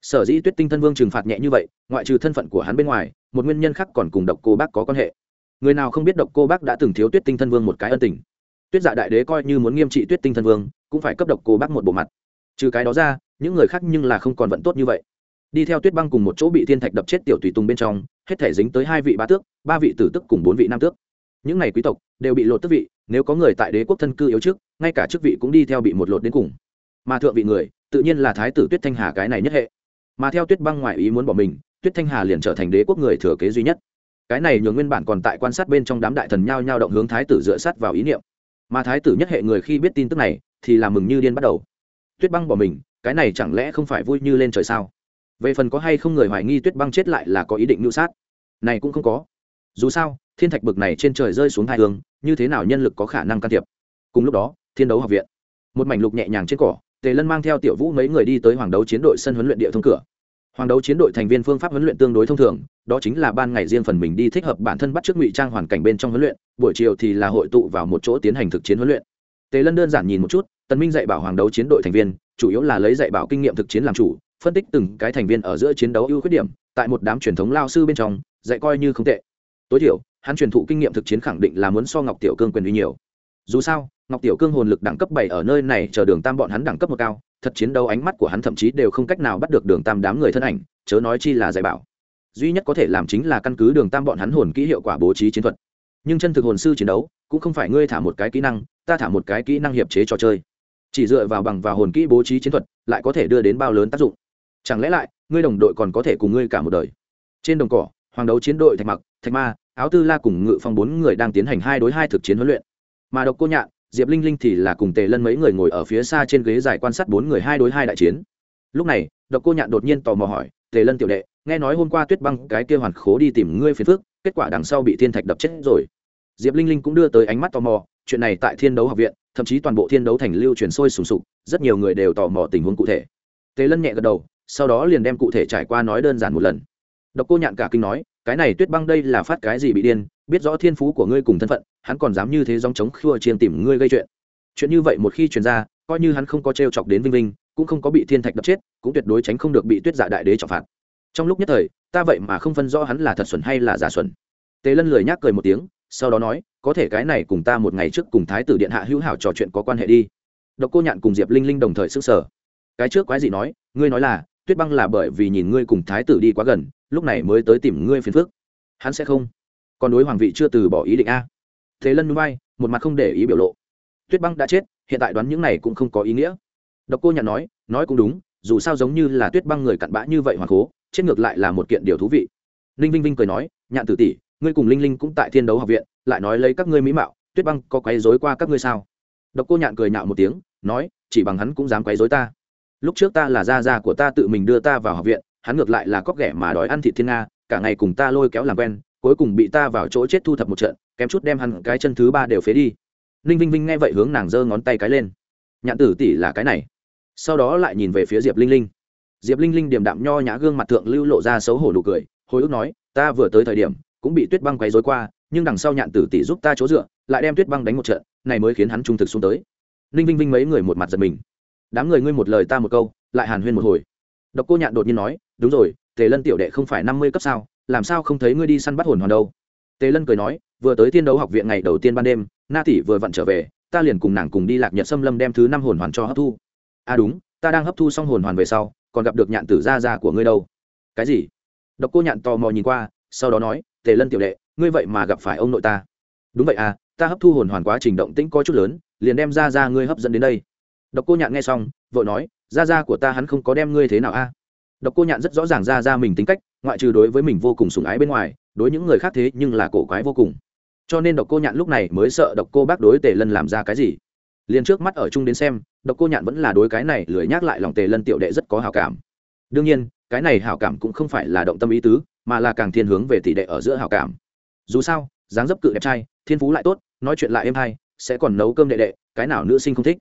Sở dĩ tuyết tinh thân vương trừng phạt nhẹ như vậy, ngoại trừ thân phận của hắn bên ngoài, một nguyên nhân khác còn cùng độc cô bác có quan hệ. Người nào không biết độc cô bác đã từng thiếu tuyết tinh thân vương một cái ân tình. Tuyết dạ đại đế coi như muốn nghiêm trị tuyết tinh thân vương, cũng phải cấp độc cô bác một bộ mặt. Trừ cái đó ra, những người khác nhưng là không còn vận tốt như vậy. Đi theo tuyết băng cùng một chỗ bị thiên thạch đập chết tiểu tùy tùng bên trong, hết thể dính tới hai vị bá tước, ba vị tử tức cùng bốn vị nam tước. Những này quý tộc đều bị lột tức vị nếu có người tại đế quốc thân cư yếu trước, ngay cả chức vị cũng đi theo bị một lột đến cùng. Mà thượng vị người, tự nhiên là thái tử tuyết thanh hà cái này nhất hệ. Mà theo tuyết băng ngoại ý muốn bỏ mình, tuyết thanh hà liền trở thành đế quốc người thừa kế duy nhất. Cái này nhường nguyên bản còn tại quan sát bên trong đám đại thần nhao nhao động hướng thái tử dựa sát vào ý niệm. Mà thái tử nhất hệ người khi biết tin tức này, thì làm mừng như điên bắt đầu. Tuyết băng bỏ mình, cái này chẳng lẽ không phải vui như lên trời sao? Về phần có hay không người hoài nghi tuyết băng chết lại là có ý định mưu sát? Này cũng không có. Dù sao, thiên thạch bực này trên trời rơi xuống hai hướng như thế nào nhân lực có khả năng can thiệp. Cùng lúc đó, thiên đấu học viện, một mảnh lục nhẹ nhàng trên cỏ, tề lân mang theo tiểu vũ mấy người đi tới hoàng đấu chiến đội sân huấn luyện địa thông cửa. Hoàng đấu chiến đội thành viên phương pháp huấn luyện tương đối thông thường, đó chính là ban ngày riêng phần mình đi thích hợp bản thân bắt trước ngụy trang hoàn cảnh bên trong huấn luyện, buổi chiều thì là hội tụ vào một chỗ tiến hành thực chiến huấn luyện. Tề lân đơn giản nhìn một chút, tần minh dạy bảo hoàng đấu chiến đội thành viên, chủ yếu là lấy dạy bảo kinh nghiệm thực chiến làm chủ, phân tích từng cái thành viên ở giữa chiến đấu ưu khuyết điểm, tại một đám truyền thống lao sư bên trong, dạy coi như không tệ. Tối thiểu hắn truyền thụ kinh nghiệm thực chiến khẳng định là muốn so ngọc tiểu cương quyền uy nhiều. Dù sao, ngọc tiểu cương hồn lực đẳng cấp bảy ở nơi này chờ đường tam bọn hắn đẳng cấp một cao, thật chiến đấu ánh mắt của hắn thậm chí đều không cách nào bắt được đường tam đám người thân ảnh, chớ nói chi là dạy bảo. Duy nhất có thể làm chính là căn cứ đường tam bọn hắn hồn kỹ hiệu quả bố trí chiến thuật. Nhưng chân thực hồn sư chiến đấu, cũng không phải ngươi thả một cái kỹ năng, ta thả một cái kỹ năng hiệp chế trò chơi. Chỉ dựa vào bằng và hồn kỹ bố trí chiến thuật, lại có thể đưa đến bao lớn tác dụng. Chẳng lẽ lại, ngươi đồng đội còn có thể cùng ngươi cả một đời? Trên đồng cỏ, hoàng đấu chiến đội thạch mặc, thạch ma áo tư la cùng ngự phong bốn người đang tiến hành hai đối hai thực chiến huấn luyện. Mà độc cô nhạn, diệp linh linh thì là cùng tề lân mấy người ngồi ở phía xa trên ghế dài quan sát bốn người hai đối hai đại chiến. Lúc này, độc cô nhạn đột nhiên tò mò hỏi, tề lân tiểu đệ, nghe nói hôm qua tuyết băng cái kia hoàn khố đi tìm ngươi phiền phước kết quả đằng sau bị thiên thạch đập chết rồi. Diệp linh linh cũng đưa tới ánh mắt tò mò, chuyện này tại thiên đấu học viện, thậm chí toàn bộ thiên đấu thành lưu truyền sôi sùng sục, rất nhiều người đều tò mò tình huống cụ thể. Tề lân nhẹ gật đầu, sau đó liền đem cụ thể trải qua nói đơn giản một lần. Độc cô nhạn cả kinh nói cái này tuyết băng đây là phát cái gì bị điên, biết rõ thiên phú của ngươi cùng thân phận, hắn còn dám như thế dòng chống khua chiên tìm ngươi gây chuyện. Chuyện như vậy một khi truyền ra, coi như hắn không có t r e o chọc đến vinh vinh, cũng không có bị thiên thạch đập chết, cũng tuyệt đối tránh không được bị tuyết dạ đại đế trọng phạt. Trong lúc nhất thời, ta vậy mà không phân rõ hắn là thật xuẩn hay là giả xuẩn. Tề lân lười nhác cười một tiếng, sau đó nói, có thể cái này cùng ta một ngày trước cùng thái tử điện hạ hữu hảo trò chuyện có quan hệ đi. Độc cô nhạn cùng diệp linh linh đồng thời s ư n g sở cái trước quái gì nói, ngươi nói là, tuyết băng là bởi vì nhìn ngươi cùng thái tử đi quá gần lúc này mới tới tìm ngươi phiền phức, hắn sẽ không. Còn đối hoàng vị chưa từ bỏ ý định a. Thế lân núi bay một mặt không để ý biểu lộ. Tuyết băng đã chết hiện tại đoán những này cũng không có ý nghĩa. Độc cô nhạn nói nói cũng đúng dù sao giống như là tuyết băng người cặn bã như vậy hoàng cố chết ngược lại là một kiện điều thú vị. Ninh vinh vinh cười nói nhạn tử tỷ ngươi cùng linh linh cũng tại thiên đấu học viện lại nói lấy các ngươi mỹ mạo tuyết băng có quấy dối qua các ngươi sao? Độc cô nhạn cười nhạo một tiếng nói chỉ bằng hắn cũng dám quấy dối ta. Lúc trước ta là gia gia của ta tự mình đưa ta vào học viện hắn ngược lại là cóc ghẻ mà đòi ăn thịt thiên nga, cả ngày cùng ta lôi kéo làm quen, cuối cùng bị ta vào chỗ chết thu thập một trận, kém chút đem hắn cái chân thứ ba đều phế đi. Ninh vinh vinh nghe vậy hướng nàng giơ ngón tay cái lên. Nhạn tử tỷ là cái này. Sau đó lại nhìn về phía diệp linh linh. Diệp linh linh điềm đạm nho nhã gương mặt thượng lưu lộ ra xấu hổ nụ cười, hồi ức nói, ta vừa tới thời điểm, cũng bị tuyết băng quấy dối qua, nhưng đằng sau nhạn tử tỷ giúp ta chỗ dựa, lại đem tuyết băng đánh một trận, này mới khiến hắn trung thực xuống tới. Ninh vinh vinh mấy người một mặt giật mình. Đám người ngươi một lời ta một câu, lại hàn huyên một hồi. Độc cô nhạn đột nhiên nói đúng rồi, tề lân tiểu đệ không phải năm mươi cấp sao, làm sao không thấy ngươi đi săn bắt hồn hoàn đâu? Tề lân cười nói, vừa tới thiên đấu học viện ngày đầu tiên ban đêm, na tỷ vừa vặn trở về, ta liền cùng nàng cùng đi lạc nhật xâm lâm đem thứ năm hồn hoàn cho hấp thu. À đúng, ta đang hấp thu xong hồn hoàn về sau, còn gặp được nhạn tử gia gia của ngươi đâu. Cái gì? Độc cô nhạn tò mò nhìn qua, sau đó nói, tề lân tiểu đệ, ngươi vậy mà gặp phải ông nội ta. Đúng vậy à ta hấp thu hồn hoàn quá trình động tĩnh có chút lớn, liền đem ra ra ngươi hấp dẫn đến đây. Độc cô nhạn nghe xong, vội nói ra ra của ta hắn không có đem ngươi thế nào a độc cô nhạn rất rõ ràng ra ra mình tính cách, ngoại trừ đối với mình vô cùng sùng ái bên ngoài, đối những người khác thế nhưng là cổ quái vô cùng. Cho nên độc cô nhạn lúc này mới sợ độc cô bác đối tề lân làm ra cái gì. Liền trước mắt ở chung đến xem, độc cô nhạn vẫn là đối cái này lười nhắc lại lòng tề lân tiểu đệ rất có hào cảm. Đương nhiên, cái này hào cảm cũng không phải là động tâm ý tứ, mà là càng thiên hướng về tỷ đệ ở giữa hào cảm. Dù sao, dáng dấp cự đẹp trai, thiên phú lại tốt, nói chuyện lại êm hay, sẽ còn nấu cơm đệ đệ, cái nào nữ sinh không thích.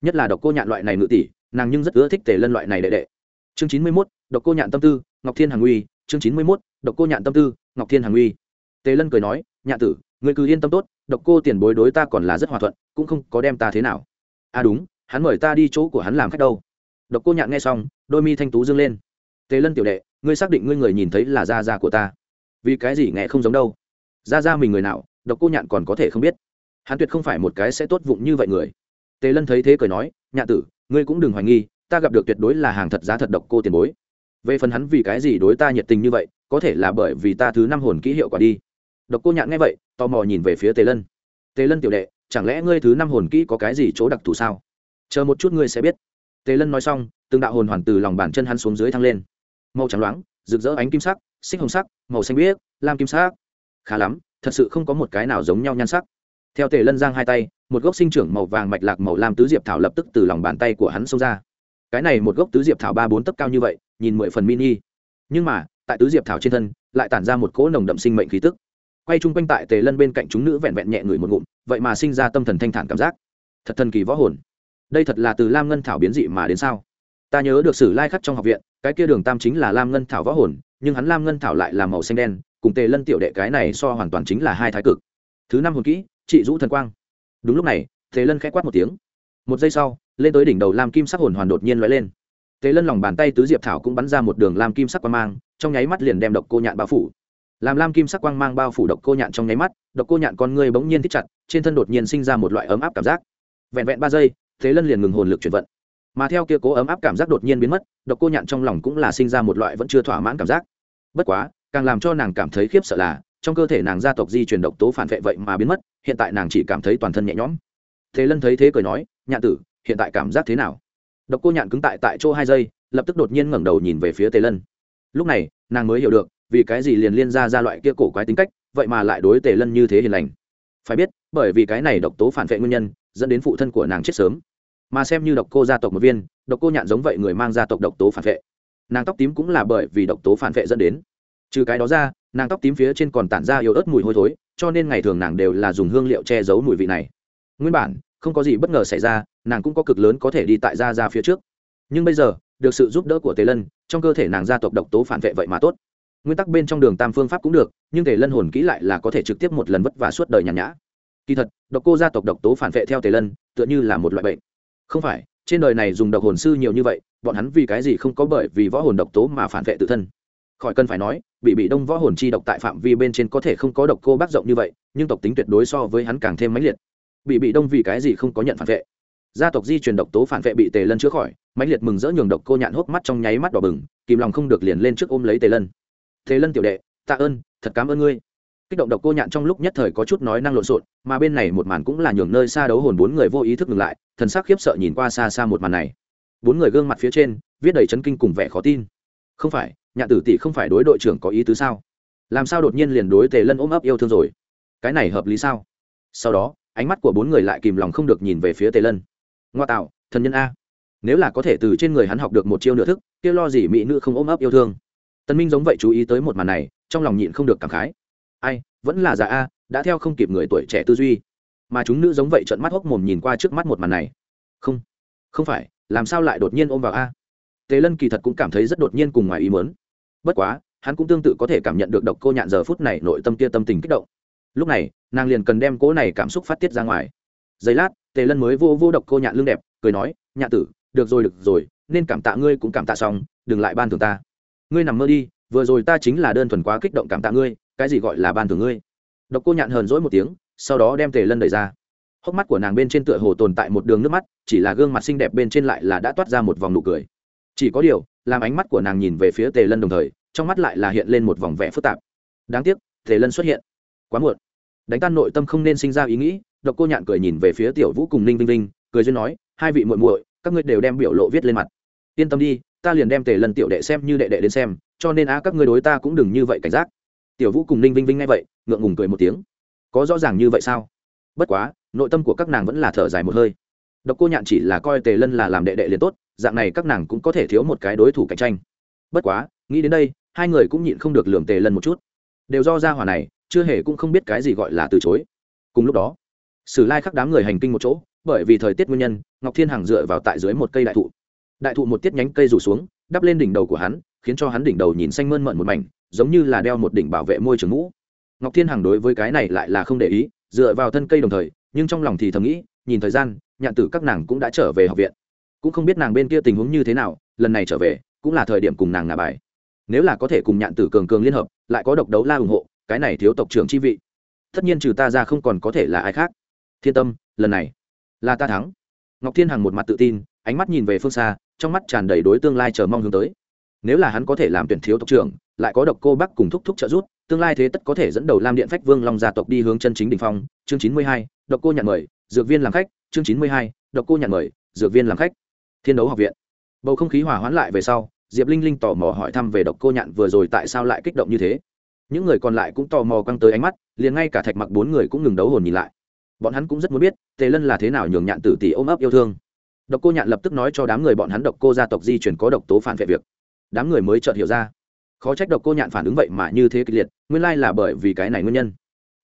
Nhất là độc cô nhạn loại này nữ tỷ, nàng nhưng rất ưa thích tề lân loại này đệ đệ chương chín mươi mốt, độc cô nhạn tâm tư, ngọc thiên hằng uy. Chương chín mươi mốt, độc cô nhạn tâm tư, ngọc thiên hằng uy. Tề lân cười nói nhạn tử người cứ yên tâm tốt, độc cô tiền bối đối ta còn là rất hòa thuận, cũng không có đem ta thế nào. À đúng, hắn mời ta đi chỗ của hắn làm khách đâu. Độc cô nhạn nghe xong, đôi mi thanh tú dương lên. Tề lân tiểu đệ, ngươi xác định ngươi người nhìn thấy là gia gia của ta. Vì cái gì nghe không giống đâu? Gia gia mình người nào, độc cô nhạn còn có thể không biết. Hắn tuyệt không phải một cái sẽ tốt vụng như vậy người. Tề lân thấy thế cười nói nhạn tử, ngươi cũng đừng hoài nghi ta gặp được tuyệt đối là hàng thật giá thật độc cô tiền bối. Về phần hắn vì cái gì đối ta nhiệt tình như vậy, có thể là bởi vì ta thứ năm hồn kỹ hiệu quả đi. Độc cô nhạn nghe vậy, tò mò nhìn về phía tề lân. Tề lân tiểu đệ, chẳng lẽ ngươi thứ năm hồn kỹ có cái gì chỗ đặc thù sao? Chờ một chút ngươi sẽ biết. Tề lân nói xong, từng đạo hồn hoàn từ lòng bàn chân hắn xuống dưới thăng lên. Màu trắng loáng, rực rỡ ánh kim sắc, xích hồng sắc, màu xanh biếc, lam kim sắc. Khá lắm, thật sự không có một cái nào giống nhau nhan sắc. Theo tề lân giang hai tay, một gốc sinh trưởng màu vàng mạch lạc màu lam tứ diệp thảo lập tức từ lòng bàn tay của hắn xông ra cái này một gốc tứ diệp thảo ba bốn tấc cao như vậy, nhìn mười phần mini. Nhưng mà, tại tứ diệp thảo trên thân, lại tản ra một cỗ nồng đậm sinh mệnh khí tức. Quay chung quanh tại tề lân bên cạnh chúng nữ vẹn vẹn nhẹ người một ngụm, vậy mà sinh ra tâm thần thanh thản cảm giác. Thật thần kỳ võ hồn. Đây thật là từ lam ngân thảo biến dị mà đến sao? Ta nhớ được sử lai khắc trong học viện, cái kia đường tam chính là lam ngân thảo võ hồn, nhưng hắn lam ngân thảo lại là màu xanh đen, cùng tề lân tiểu đệ cái này so hoàn toàn chính là hai thái cực. Thứ năm hồn kỹ, trị dũ thần quang. Đúng lúc này, tề lân k h ẽ quát một tiếng. Một giây sau lên tới đỉnh đầu lam kim sắc hồn hoàn đột nhiên lóe lên. Tế lân lòng bàn tay tứ diệp thảo cũng bắn ra một đường lam kim sắc quang mang, trong nháy mắt liền đem độc cô nhạn bao phủ. Làm lam kim sắc quang mang bao phủ độc cô nhạn trong nháy mắt, độc cô nhạn con ngươi bỗng nhiên thích chặt, trên thân đột nhiên sinh ra một loại ấm áp cảm giác. Vẹn vẹn ba giây, thế lân liền ngừng hồn lực chuyển vận. Mà theo kia cố ấm áp cảm giác đột nhiên biến mất, độc cô nhạn trong lòng cũng là sinh ra một loại vẫn chưa thỏa mãn cảm giác. Bất quá, càng làm cho nàng cảm thấy khiếp sợ là, trong cơ thể nàng gia tộc di truyền độc tố phản vệ vậy mà biến mất, hiện tại nàng chỉ cảm thấy toàn thân nhẹ nhõm. Thế lân thấy thế cười nói, nhạn tử hiện tại cảm giác thế nào? Độc cô nhạn cứng tại tại chỗ hai giây, lập tức đột nhiên ngẩng đầu nhìn về phía tề lân. Lúc này, nàng mới hiểu được, vì cái gì liền liên ra ra loại kia cổ quái tính cách, vậy mà lại đối tề lân như thế hiền lành. Phải biết, bởi vì cái này độc tố phản vệ nguyên nhân, dẫn đến phụ thân của nàng chết sớm. Mà xem như độc cô gia tộc một viên, độc cô nhạn giống vậy người mang gia tộc độc tố phản vệ. Nàng tóc tím cũng là bởi vì độc tố phản vệ dẫn đến. Trừ cái đó ra, nàng tóc tím phía trên còn tản ra yếu ớt mùi hôi thối, cho nên ngày thường nàng đều là dùng hương liệu che giấu mùi vị này. Nguyên bản không có gì bất ngờ xảy ra, nàng cũng có cực lớn có thể đi tại gia ra phía trước. Nhưng bây giờ, được sự giúp đỡ của tề lân, trong cơ thể nàng gia tộc độc tố phản vệ vậy mà tốt. Nguyên tắc bên trong đường tam phương pháp cũng được, nhưng tề lân hồn kỹ lại là có thể trực tiếp một lần vất và suốt đời nhàn nhã. Kỳ thật, độc cô gia tộc độc tố phản vệ theo tề lân, tựa như là một loại bệnh. Không phải, trên đời này dùng độc hồn sư nhiều như vậy, bọn hắn vì cái gì không có bởi vì võ hồn độc tố mà phản vệ tự thân? Khỏi cần phải nói, bị bị đông võ hồn chi độc tại phạm vi bên trên có thể không có độc cô bác rộng như vậy, nhưng tộc tính tuyệt đối so với hắn càng thêm mãnh liệt bị bị đông vì cái gì không có nhận phản vệ. Gia tộc di truyền độc tố phản vệ bị tề lân chữa khỏi, mãnh liệt mừng rỡ nhường độc cô nhạn hốc mắt trong nháy mắt đỏ bừng, kìm lòng không được liền lên trước ôm lấy tề lân. Tề lân tiểu đệ, tạ ơn, thật cảm ơn ngươi. Kích động độc cô nhạn trong lúc nhất thời có chút nói năng lộn xộn, mà bên này một màn cũng là nhường nơi xa đấu hồn bốn người vô ý thức ngừng lại, thần sắc khiếp sợ nhìn qua xa xa một màn này. Bốn người gương mặt phía trên, viết đầy chấn kinh cùng vẻ khó tin. Không phải, nhạn tử tỷ không phải đối đội trưởng có ý tứ sao? Làm sao đột nhiên liền đối tề lân ôm ấp yêu thương rồi? Cái này hợp lý sao? Sau đó ánh mắt của bốn người lại kìm lòng không được nhìn về phía tề lân. Ngoa tạo, thần nhân a. Nếu là có thể từ trên người hắn học được một chiêu nửa thức, kia lo gì mỹ nữ không ôm ấp yêu thương. Tân minh giống vậy chú ý tới một màn này, trong lòng nhịn không được cảm khái. Ai, vẫn là già a, đã theo không kịp người tuổi trẻ tư duy. Mà chúng nữ giống vậy trợn mắt hốc mồm nhìn qua trước mắt một màn này. Không không phải, làm sao lại đột nhiên ôm vào a? Tề lân kỳ thật cũng cảm thấy rất đột nhiên cùng ngoài ý muốn. Bất quá, hắn cũng tương tự có thể cảm nhận được độc cô nhạn giờ phút này nội tâm kia tâm tình kích động lúc này, nàng liền cần đem cỗ này cảm xúc phát tiết ra ngoài. Giây lát, tề lân mới vô vô độc cô nhạn lương đẹp, cười nói, nhạ tử, được rồi được rồi, nên cảm tạ ngươi cũng cảm tạ xong, đừng lại ban thường ta. Ngươi nằm mơ đi, vừa rồi ta chính là đơn thuần quá kích động cảm tạ ngươi, cái gì gọi là ban thường ngươi? Độc cô nhạn hờn dỗi một tiếng, sau đó đem tề lân đẩy ra. Hốc mắt của nàng bên trên tựa hồ tồn tại một đường nước mắt, chỉ là gương mặt xinh đẹp bên trên lại là đã toát ra một vòng nụ cười. Chỉ có điều, làm ánh mắt của nàng nhìn về phía tề lân đồng thời, trong mắt lại là hiện lên một vòng vẽ phức tạp. Đáng tiếc, tề lân xuất hiện quá muộn. Đánh tan nội tâm không nên sinh ra ý nghĩ, độc cô nhạn cười nhìn về phía tiểu vũ cùng ninh vinh vinh, cười duyên nói, hai vị muội muội, các ngươi đều đem biểu lộ viết lên mặt. Yên tâm đi, ta liền đem tề lần tiểu đệ xem như đệ đệ đến xem, cho nên á, các ngươi đối ta cũng đừng như vậy cảnh giác. Tiểu vũ cùng ninh vinh vinh nghe vậy, ngượng ngùng cười một tiếng. Có rõ ràng như vậy sao? Bất quá, nội tâm của các nàng vẫn là thở dài một hơi. Độc cô nhạn chỉ là coi tề lân là làm đệ đệ liền tốt, dạng này các nàng cũng có thể thiếu một cái đối thủ cạnh tranh. Bất quá, nghĩ đến đây, hai người cũng nhịn không được lường tề lân một chút. Đều do ra hỏa này chưa hề cũng không biết cái gì gọi là từ chối. Cùng lúc đó, sử lai khắc đám người hành kinh một chỗ, bởi vì thời tiết nguyên nhân, ngọc thiên hằng dựa vào tại dưới một cây đại thụ. Đại thụ một tiết nhánh cây rủ xuống, đắp lên đỉnh đầu của hắn, khiến cho hắn đỉnh đầu nhìn xanh mơn mận một mảnh, giống như là đeo một đỉnh bảo vệ môi trường mũ. Ngọc thiên hằng đối với cái này lại là không để ý, dựa vào thân cây đồng thời, nhưng trong lòng thì thầm nghĩ, nhìn thời gian, nhạn tử các nàng cũng đã trở về học viện. Cũng không biết nàng bên kia tình huống như thế nào, lần này trở về, cũng là thời điểm cùng nàng ngả bài. Nếu là có thể cùng nhạn tử cường cường liên hợp, lại có độc đấu la ủng hộ cái này thiếu tộc trưởng chi vị. Tất nhiên trừ ta ra không còn có thể là ai khác. Thiên tâm, lần này là ta thắng. Ngọc thiên hằng một mặt tự tin, ánh mắt nhìn về phương xa, trong mắt tràn đầy đối tương lai chờ mong hướng tới. Nếu là hắn có thể làm tuyển thiếu tộc trưởng, lại có độc cô bắc cùng thúc thúc trợ giúp, tương lai thế tất có thể dẫn đầu lam điện phách vương long gia tộc đi hướng chân chính đình phong. Chương chín mươi hai, độc cô nhận mời, dược viên làm khách. Chương chín mươi hai, độc cô nhận mời, dược viên làm khách. Thiên đấu học viện. Bầu không khí hòa hoãn lại về sau, diệp linh linh tò mò hỏi thăm về độc cô nhạn vừa rồi tại sao lại kích động như thế những người còn lại cũng tò mò căng tới ánh mắt, liền ngay cả thạch mặc bốn người cũng ngừng đấu hồn nhìn lại. Bọn hắn cũng rất muốn biết, tề lân là thế nào nhường nhạn tử tỷ ôm ấp yêu thương. Độc cô nhạn lập tức nói cho đám người bọn hắn độc cô gia tộc di chuyển có độc tố phản vệ việc. Đám người mới chợt hiểu ra. Khó trách độc cô nhạn phản ứng vậy mà như thế kịch liệt, nguyên lai là bởi vì cái này nguyên nhân.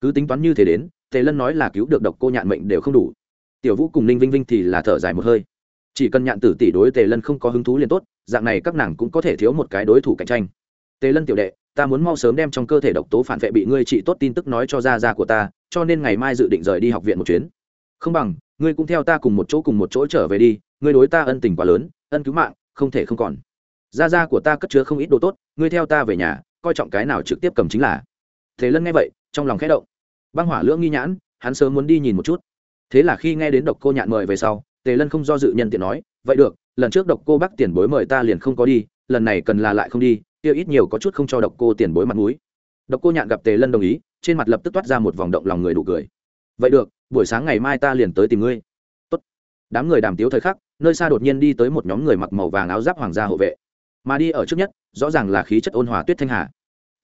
Cứ tính toán như thế đến, tề lân nói là cứu được độc cô nhạn mệnh đều không đủ. Tiểu vũ cùng ninh vinh vinh thì là thở dài một hơi. Chỉ cần nhạn tử tỷ đối tề lân không có hứng thú liền tốt, dạng này các nàng cũng có thể thiếu một cái đối thủ cạnh tranh. Tề lân tiểu đệ ta muốn mau sớm đem trong cơ thể độc tố phản vệ bị ngươi trị tốt tin tức nói cho gia gia của ta, cho nên ngày mai dự định rời đi học viện một chuyến. Không bằng, ngươi cũng theo ta cùng một chỗ cùng một chỗ trở về đi, ngươi đối ta ân tình quá lớn, ân cứu mạng, không thể không còn. Gia gia của ta cất chứa không ít đồ tốt, ngươi theo ta về nhà, coi trọng cái nào trực tiếp cầm chính là. Thế lân nghe vậy, trong lòng khẽ động. Băng hỏa lưỡng nghi nhãn, hắn sớm muốn đi nhìn một chút. Thế là khi nghe đến độc cô nhạn mời về sau, tề lân không do dự nhân tiện nói, vậy được, lần trước độc cô bác tiền bối mời ta liền không có đi, lần này cần là lại không đi kia ít nhiều có chút không cho độc cô tiền bối mặt mũi. Độc cô nhạn gặp tề lân đồng ý, trên mặt lập tức toát ra một vòng động lòng người đủ cười. Vậy được, buổi sáng ngày mai ta liền tới tìm ngươi. Tốt. đám người đàm tiếu thời khắc, nơi xa đột nhiên đi tới một nhóm người mặc màu vàng áo giáp hoàng gia hộ vệ. Mà đi ở trước nhất, rõ ràng là khí chất ôn hòa tuyết thanh hà.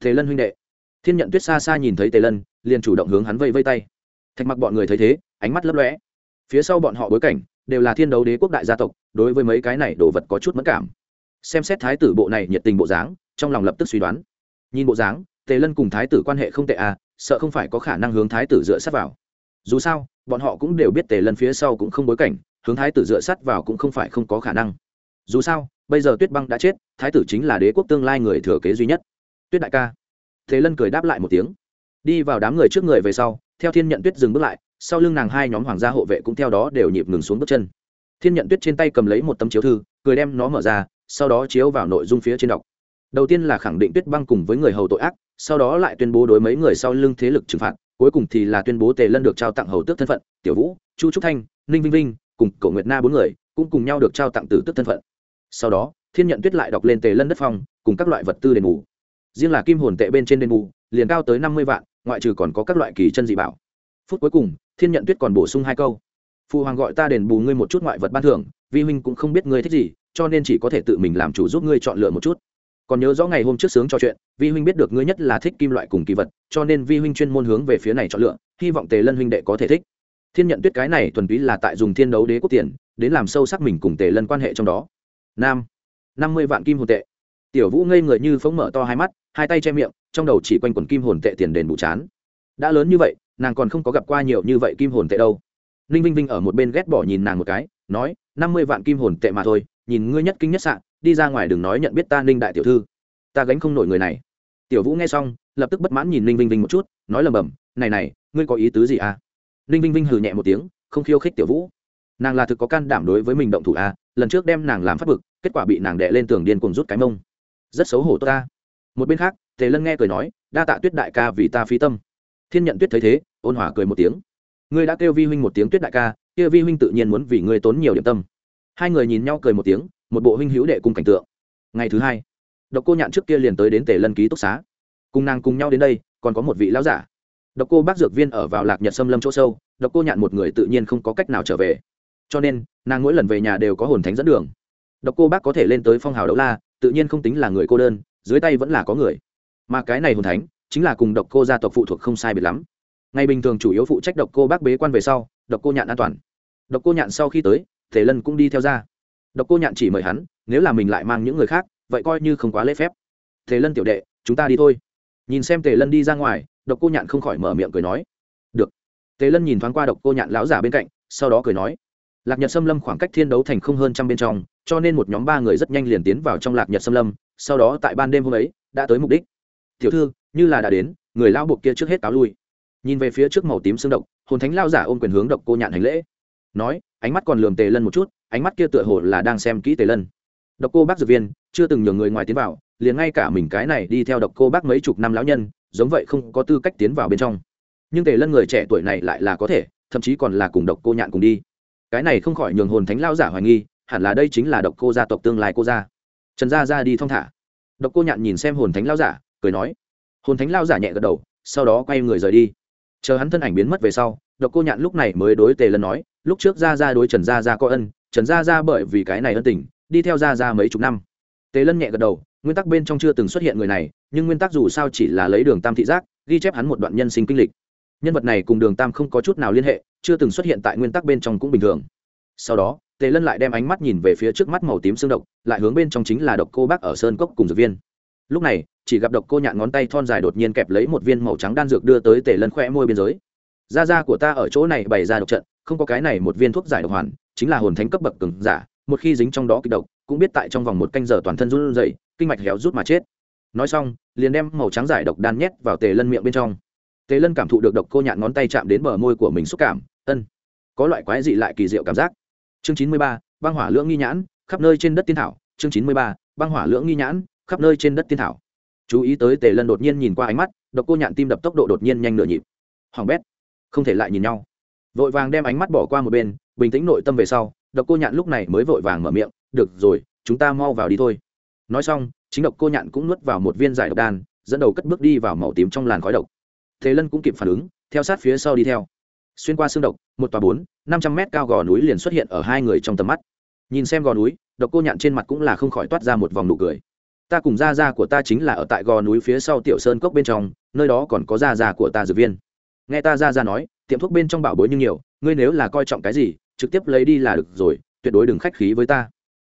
Tề lân huynh đệ. Thiên nhận tuyết xa xa nhìn thấy tề lân, liền chủ động hướng hắn vây vây tay. Thạch mặc bọn người thấy thế, ánh mắt lấp lóe. Phía sau bọn họ bối cảnh, đều là thiên đấu đế quốc đại gia tộc, đối với mấy cái này đồ vật có chút mất cảm. Xem xét thái tử bộ này nhiệt tình bộ dáng trong lòng lập tức suy đoán. Nhìn bộ dáng, tề lân cùng thái tử quan hệ không tệ à sợ không phải có khả năng hướng thái tử dựa sát vào. Dù sao, bọn họ cũng đều biết tề lân phía sau cũng không bối cảnh, hướng thái tử dựa sát vào cũng không phải không có khả năng. Dù sao, bây giờ tuyết băng đã chết, thái tử chính là đế quốc tương lai người thừa kế duy nhất. Tuyết đại ca. Tề lân cười đáp lại một tiếng. Đi vào đám người trước người về sau, theo thiên nhận tuyết dừng bước lại, sau lưng nàng hai nhóm hoàng gia hộ vệ cũng theo đó đều nhịp ngừng xuống bước chân. Thiên nhận tuyết trên tay cầm lấy một tấm chiếu thư, cười đem nó mở ra, sau đó chiếu vào nội dung phía trên đọc đầu tiên là khẳng định tuyết băng cùng với người hầu tội ác, sau đó lại tuyên bố đối mấy người sau lưng thế lực trừng phạt, cuối cùng thì là tuyên bố tề lân được trao tặng hầu tước thân phận, tiểu vũ, chu trúc thanh, ninh vinh vinh, cùng cổ nguyệt na bốn người cũng cùng nhau được trao tặng tử tước thân phận. Sau đó, thiên nhận tuyết lại đọc lên tề lân đất phong, cùng các loại vật tư đền bù. Riêng là kim hồn tệ bên trên đền bù, liền cao tới năm mươi vạn, ngoại trừ còn có các loại kỳ chân dị bảo. Phút cuối cùng, thiên nhận tuyết còn bổ sung hai câu. Phụ hoàng gọi ta đền bù ngươi một chút ngoại vật ban thưởng, vi huynh cũng không biết ngươi thích gì, cho nên chỉ có thể tự mình làm chủ giúp ngươi chọn lựa một chút còn nhớ rõ ngày hôm trước sướng trò chuyện, vi huynh biết được ngươi nhất là thích kim loại cùng kỳ vật, cho nên vi huynh chuyên môn hướng về phía này chọn lựa, hy vọng tề lân huynh đệ có thể thích. Thiên nhận tuyết cái này thuần túy là tại dùng thiên đấu đế quốc tiền, đến làm sâu sắc mình cùng tề lân quan hệ trong đó. Nam, năm mươi vạn kim hồn tệ. Tiểu vũ ngây người như phóng mở to hai mắt, hai tay che miệng, trong đầu chỉ quanh quần kim hồn tệ tiền đền bù chán. Đã lớn như vậy, nàng còn không có gặp qua nhiều như vậy kim hồn tệ đâu. Ninh vinh vinh ở một bên ghét bỏ nhìn nàng một cái, nói, năm mươi vạn kim hồn tệ mà thôi, nhìn ngươi nhất kinh nhất sạn đi ra ngoài đừng nói nhận biết ta ninh đại tiểu thư. Ta gánh không nổi người này. Tiểu vũ nghe xong, lập tức bất mãn nhìn ninh vinh vinh một chút, nói lầm bầm, này này, ngươi có ý tứ gì à? Ninh vinh vinh hừ nhẹ một tiếng, không khiêu khích tiểu vũ. Nàng là thực có can đảm đối với mình động thủ à lần trước đem nàng làm phát bực, kết quả bị nàng đệ lên tường điên cùng rút cái mông. Rất xấu hổ tốt ta. Một bên khác, tề lân nghe cười nói, đa tạ tuyết đại ca vì ta phi tâm. Thiên nhận tuyết thấy thế, ôn hòa cười một tiếng. Ngươi đã kêu vi huynh một tiếng tuyết đại ca, kia vi huynh tự nhiên muốn vì ngươi tốn nhiều điểm tâm. Hai người nhìn nhau cười một tiếng một bộ huynh hữu đệ cùng cảnh tượng. Ngày thứ hai, độc cô nhạn trước kia liền tới đến tề lân ký túc xá. Cùng nàng cùng nhau đến đây, còn có một vị lão giả. Độc cô bác dược viên ở vào lạc nhật xâm lâm chỗ sâu, độc cô nhạn một người tự nhiên không có cách nào trở về. Cho nên, nàng mỗi lần về nhà đều có hồn thánh dẫn đường. Độc cô bác có thể lên tới phong hào đấu la, tự nhiên không tính là người cô đơn, dưới tay vẫn là có người. Mà cái này hồn thánh, chính là cùng độc cô gia tộc phụ thuộc không sai biệt lắm. Ngày bình thường chủ yếu phụ trách độc cô bác bế quan về sau, độc cô nhạn an toàn. Độc cô nhạn sau khi tới thể lân cũng đi theo ra độc cô nhạn chỉ mời hắn, nếu là mình lại mang những người khác, vậy coi như không quá lễ phép. Tề lân tiểu đệ, chúng ta đi thôi. Nhìn xem tề lân đi ra ngoài, độc cô nhạn không khỏi mở miệng cười nói. Được. Tề lân nhìn thoáng qua độc cô nhạn lão giả bên cạnh, sau đó cười nói. Lạc nhật xâm lâm khoảng cách thiên đấu thành không hơn trăm bên trong, cho nên một nhóm ba người rất nhanh liền tiến vào trong lạc nhật xâm lâm, sau đó tại ban đêm hôm ấy, đã tới mục đích. Tiểu thư, như là đã đến, người lao buộc kia trước hết táo lui. Nhìn về phía trước màu tím xương độc, hồn thánh lao giả ôm quyền hướng độc cô nhạn hành lễ. Nói, ánh mắt còn lườm tề lân một chút ánh mắt kia tựa hồ là đang xem kỹ tề lân. Độc cô bác dược viên, chưa từng nhường người ngoài tiến vào, liền ngay cả mình cái này đi theo độc cô bác mấy chục năm lão nhân, giống vậy không có tư cách tiến vào bên trong. Nhưng tề lân người trẻ tuổi này lại là có thể, thậm chí còn là cùng độc cô nhạn cùng đi. Cái này không khỏi nhường hồn thánh lao giả hoài nghi, hẳn là đây chính là độc cô gia tộc tương lai cô gia. Trần gia ra đi thong thả. Độc cô nhạn nhìn xem hồn thánh lao giả, cười nói. Hồn thánh lao giả nhẹ gật đầu, sau đó quay người rời đi. Chờ hắn thân ảnh biến mất về sau, độc cô nhạn lúc này mới đối tề lân nói, lúc trước ra ra đối trần gia ra có ân trần gia ra bởi vì cái này ân tình, đi theo Gia ra mấy chục năm. Tề lân nhẹ gật đầu, nguyên tắc bên trong chưa từng xuất hiện người này, nhưng nguyên tắc dù sao chỉ là lấy đường tam thị giác, ghi chép hắn một đoạn nhân sinh kinh lịch. Nhân vật này cùng đường tam không có chút nào liên hệ, chưa từng xuất hiện tại nguyên tắc bên trong cũng bình thường. Sau đó, tề lân lại đem ánh mắt nhìn về phía trước mắt màu tím xương độc, lại hướng bên trong chính là độc cô bác ở sơn cốc cùng dược viên. Lúc này, chỉ gặp độc cô nhạn ngón tay thon dài đột nhiên kẹp lấy một viên màu trắng đan dược đưa tới tề lân khoe môi biên giới da da của ta ở chỗ này bày ra độc trận, không có cái này một viên thuốc giải độc hoàn chính là hồn thánh cấp bậc cường giả, một khi dính trong đó kịch độc, cũng biết tại trong vòng một canh giờ toàn thân run rẩy, kinh mạch héo rút mà chết. Nói xong, liền đem màu trắng giải độc đan nhét vào tề lân miệng bên trong. Tề lân cảm thụ được độc cô nhạn ngón tay chạm đến bờ môi của mình xúc cảm, ân, có loại quái dị lại kỳ diệu cảm giác. Chương chín mươi ba, băng hỏa lưỡng nghi nhãn, khắp nơi trên đất tiên thảo. Chương chín mươi ba, băng hỏa lưỡng nghi nhãn, khắp nơi trên đất tiên thảo. Chú ý tới tề lân đột nhiên nhìn qua ánh mắt, độc cô nhạn tim đập tốc độ đột nhiên nhanh nửa nhịp. Hoàng bét, không thể lại nhìn nhau. Vội vàng đem ánh mắt bỏ qua một bên bình tĩnh nội tâm về sau, độc cô nhạn lúc này mới vội vàng mở miệng, được rồi, chúng ta mau vào đi thôi. Nói xong, chính độc cô nhạn cũng nuốt vào một viên giải độc đan, dẫn đầu cất bước đi vào màu tím trong làn khói độc. Thế lân cũng kịp phản ứng, theo sát phía sau đi theo. Xuyên qua xương độc, một tòa bốn, năm trăm mét cao gò núi liền xuất hiện ở hai người trong tầm mắt. Nhìn xem gò núi, độc cô nhạn trên mặt cũng là không khỏi toát ra một vòng nụ cười. Ta cùng gia gia của ta chính là ở tại gò núi phía sau tiểu sơn cốc bên trong, nơi đó còn có gia gia của ta dược viên. Nghe ta gia gia nói, tiệm thuốc bên trong bảo bối như nhiều, ngươi nếu là coi trọng cái gì trực tiếp lấy đi là được rồi, tuyệt đối đừng khách khí với ta.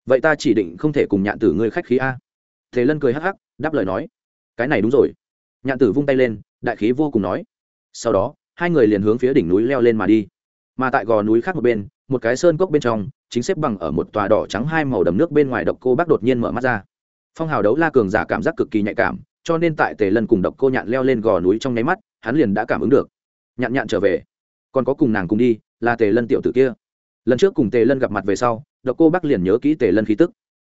Vậy ta chỉ định không thể cùng nhạn tử ngươi khách khí a. Thế lân cười hắc hắc, đáp lời nói. Cái này đúng rồi. Nhạn tử vung tay lên, đại khí vô cùng nói. Sau đó, hai người liền hướng phía đỉnh núi leo lên mà đi. Mà tại gò núi khác một bên, một cái sơn cốc bên trong, chính xếp bằng ở một tòa đỏ trắng hai màu đầm nước bên ngoài độc cô bác đột nhiên mở mắt ra. Phong hào đấu la cường giả cảm giác cực kỳ nhạy cảm, cho nên tại tề lân cùng độc cô nhạn leo lên gò núi trong nháy mắt, hắn liền đã cảm ứng được. Nhạn nhạn trở về. Còn có cùng nàng cùng đi, là tề lân tiểu tử kia lần trước cùng tề lân gặp mặt về sau, độc cô bác liền nhớ kỹ tề lân khí tức.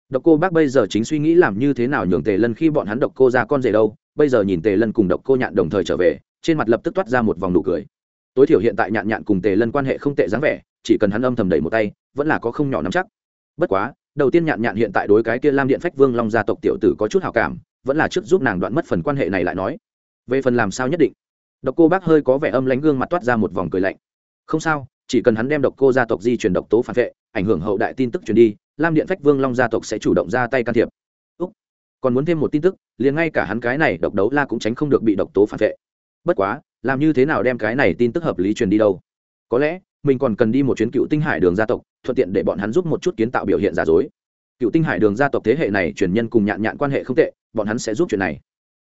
Độc cô bác bây giờ chính suy nghĩ làm như thế nào nhường tề lân khi bọn hắn độc cô ra con rể đâu, bây giờ nhìn tề lân cùng độc cô nhạn đồng thời trở về, trên mặt lập tức toát ra một vòng nụ cười. Tối thiểu hiện tại nhạn nhạn cùng tề lân quan hệ không tệ dáng vẻ, chỉ cần hắn âm thầm đẩy một tay, vẫn là có không nhỏ nắm chắc. Bất quá, đầu tiên nhạn nhạn hiện tại đối cái kia lam điện phách vương long gia tộc tiểu tử có chút hào cảm, vẫn là trước giúp nàng đoạn mất phần quan hệ này lại nói. Về phần làm sao nhất định, độc cô bác hơi có vẻ âm lánh gương mặt toát ra một vòng cười lạnh. Không sao chỉ cần hắn đem độc cô gia tộc di chuyển độc tố phản vệ, ảnh hưởng hậu đại tin tức truyền đi, lam điện phách vương long gia tộc sẽ chủ động ra tay can thiệp. Úc. còn muốn thêm một tin tức, liền ngay cả hắn cái này độc đấu la cũng tránh không được bị độc tố phản vệ. Bất quá, làm như thế nào đem cái này tin tức hợp lý truyền đi đâu? Có lẽ, mình còn cần đi một chuyến cựu tinh hải đường gia tộc, thuận tiện để bọn hắn giúp một chút kiến tạo biểu hiện giả dối. Cựu tinh hải đường gia tộc thế hệ này truyền nhân cùng nhạn nhạn quan hệ không tệ, bọn hắn sẽ giúp chuyện này.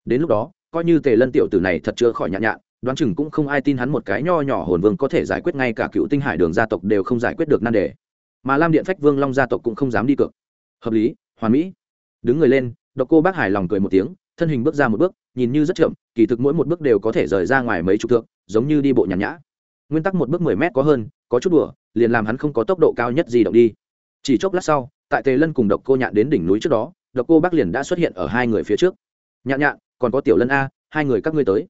Đến lúc đó, coi như tề lân tiểu tử này thật chưa khỏi nhạn nhạn đoán chừng cũng không ai tin hắn một cái nho nhỏ hồn vương có thể giải quyết ngay cả cựu tinh hải đường gia tộc đều không giải quyết được nan đề. Mà lam điện phách vương long gia tộc cũng không dám đi cược. Hợp lý, hoàn mỹ. Đứng người lên, độc cô bác hải lòng cười một tiếng, thân hình bước ra một bước, nhìn như rất chậm, kỳ thực mỗi một bước đều có thể rời ra ngoài mấy chục thước, giống như đi bộ nhàn nhã. Nguyên tắc một bước mười mét có hơn, có chút đùa, liền làm hắn không có tốc độ cao nhất gì động đi. Chỉ chốc lát sau, tại tề lân cùng độc cô nhạn đến đỉnh núi trước đó, độc cô bác liền đã xuất hiện ở hai người phía trước. Nhạn nhạn, còn có tiểu lân a, hai người các ngươi tới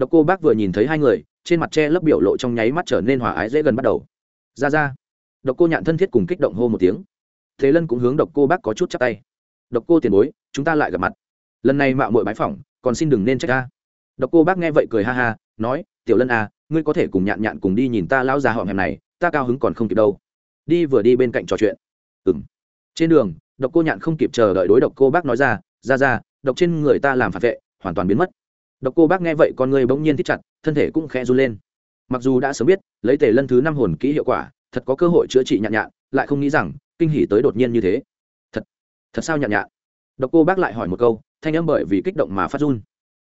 độc cô bác vừa nhìn thấy hai người, trên mặt che lấp biểu lộ trong nháy mắt trở nên hòa ái dễ gần bắt đầu. Ra ra. Độc cô nhạn thân thiết cùng kích động hô một tiếng. Thế lân cũng hướng độc cô bác có chút chắc tay. Độc cô tiền bối, chúng ta lại gặp mặt. Lần này mạo muội bái phỏng, còn xin đừng nên trách ta. Độc cô bác nghe vậy cười ha ha, nói, tiểu lân à ngươi có thể cùng nhạn nhạn cùng đi nhìn ta lão già họ hẹp này, ta cao hứng còn không kịp đâu. Đi vừa đi bên cạnh trò chuyện. Ừ m trên đường, độc cô nhạn không kịp chờ đợi đối độc cô bác nói ra ra ra, độc trên người ta làm phản vệ, hoàn toàn biến mất độc cô bác nghe vậy con người bỗng nhiên thích chặt, thân thể cũng khẽ run lên. Mặc dù đã sớm biết, lấy tề lân thứ năm hồn kỹ hiệu quả, thật có cơ hội chữa trị nhạn nhạn, lại không nghĩ rằng, kinh hỉ tới đột nhiên như thế. Thật thật sao nhạn nhạn? Độc cô bác lại hỏi một câu, thanh âm bởi vì kích động mà phát run.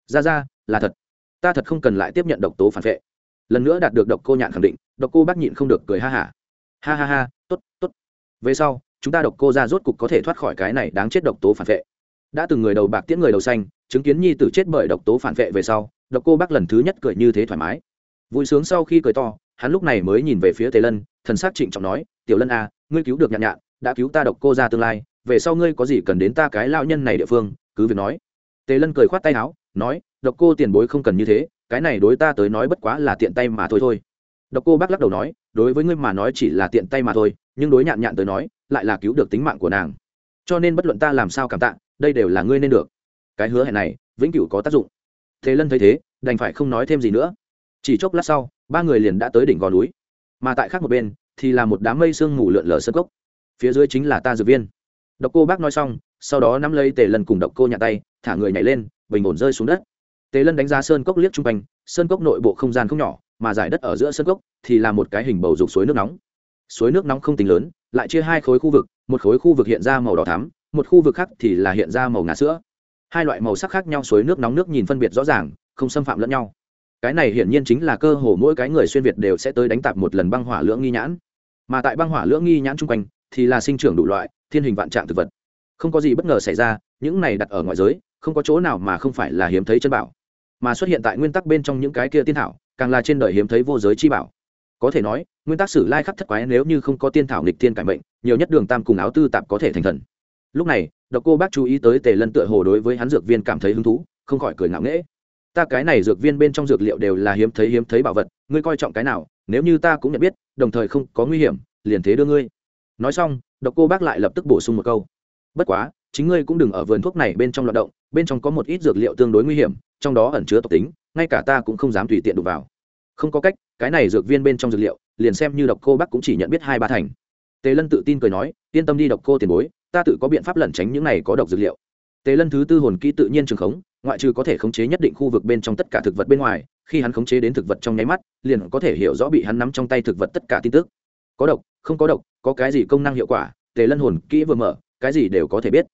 Ra ra, là thật. Ta thật không cần lại tiếp nhận độc tố phản vệ. Lần nữa đạt được độc cô nhạn khẳng định, độc cô bác nhịn không được cười ha hả. Ha. ha ha ha, tốt tốt. về sau, chúng ta độc cô ra rốt cục có thể thoát khỏi cái này đáng chết độc tố phản vệ. Đã từng người đầu bạc tiễn người đầu xanh chứng kiến nhi tử chết bởi độc tố phản vệ về sau độc cô bác lần thứ nhất cười như thế thoải mái. Vui sướng sau khi cười to hắn lúc này mới nhìn về phía tề lân thần s á c trịnh trọng nói tiểu lân a à, ngươi cứu được nhạn nhạn đã cứu ta độc cô ra tương lai về sau ngươi có gì cần đến ta cái lao nhân này địa phương cứ việc nói. Tề lân cười khoát tay áo nói độc cô tiền bối không cần như thế cái này đối ta tới nói bất quá là tiện tay mà thôi thôi. Độc cô bác lắc đầu nói đối với ngươi mà nói chỉ là tiện tay mà thôi nhưng đối nhạn nhạn tới nói lại là cứu được tính mạng của nàng. Cho nên bất luận ta làm sao cảm tạ đây đều là ngươi nên được cái hứa hẹn này vĩnh cửu có tác dụng. Thế lân thấy thế, đành phải không nói thêm gì nữa. Chỉ chốc lát sau, ba người liền đã tới đỉnh gò núi. Mà tại khác một bên, thì là một đám mây sương mù lượn lờ sơ cốc. Phía dưới chính là ta dược viên. Độc cô bác nói xong, sau đó nắm lấy tề lân cùng độc cô nhặt tay, thả người nhảy lên, bình ổn rơi xuống đất. Tề lân đánh giá sơn cốc liếc chung quanh, sơn cốc nội bộ không gian không nhỏ, mà giải đất ở giữa sơn cốc thì là một cái hình bầu dục suối nước nóng. Suối nước nóng không tính lớn, lại chia hai khối khu vực, một khối khu vực hiện ra màu đỏ thắm, một khu vực khác thì là hiện ra màu ngà sữa hai loại màu sắc khác nhau suối nước nóng nước nhìn phân biệt rõ ràng, không xâm phạm lẫn nhau. Cái này hiển nhiên chính là cơ hồ mỗi cái người xuyên việt đều sẽ tới đánh tạp một lần băng hỏa lưỡng nghi nhãn. Mà tại băng hỏa lưỡng nghi nhãn chung quanh, thì là sinh trưởng đủ loại, thiên hình vạn trạng thực vật. Không có gì bất ngờ xảy ra, những này đặt ở ngoại giới, không có chỗ nào mà không phải là hiếm thấy chân bảo. Mà xuất hiện tại nguyên tắc bên trong những cái kia tiên thảo, càng là trên đời hiếm thấy vô giới chi bảo. Có thể nói, nguyên tắc sử lai khắc thất quái nếu như không có tiên thảo nghịch tiên cải mệnh, nhiều nhất đường tam cùng áo tư tạp có thể thành thần. Lúc này độc cô bác chú ý tới tề lân tựa hồ đối với hắn dược viên cảm thấy hứng thú, không khỏi cười ngạo nghễ. Ta cái này dược viên bên trong dược liệu đều là hiếm thấy hiếm thấy bảo vật, ngươi coi trọng cái nào, nếu như ta cũng nhận biết, đồng thời không có nguy hiểm, liền thế đưa ngươi. Nói xong, độc cô bác lại lập tức bổ sung một câu. Bất quá, chính ngươi cũng đừng ở vườn thuốc này bên trong loạt động, bên trong có một ít dược liệu tương đối nguy hiểm, trong đó ẩn chứa tộc tính, ngay cả ta cũng không dám tùy tiện đụng vào. Không có cách, cái này dược viên bên trong dược liệu, liền xem như độc cô bác cũng chỉ nhận biết hai ba thành tề lân tự tin cười nói, yên tâm đi độc cô tiền bối, ta tự có biện pháp lẩn tránh những này có độc dược liệu. Tề lân thứ tư hồn kỹ tự nhiên trường khống, ngoại trừ có thể khống chế nhất định khu vực bên trong tất cả thực vật bên ngoài, khi hắn khống chế đến thực vật trong nháy mắt, liền có thể hiểu rõ bị hắn nắm trong tay thực vật tất cả tin tức. Có độc, không có độc, có cái gì công năng hiệu quả, tề lân hồn kỹ vừa mở, cái gì đều có thể biết.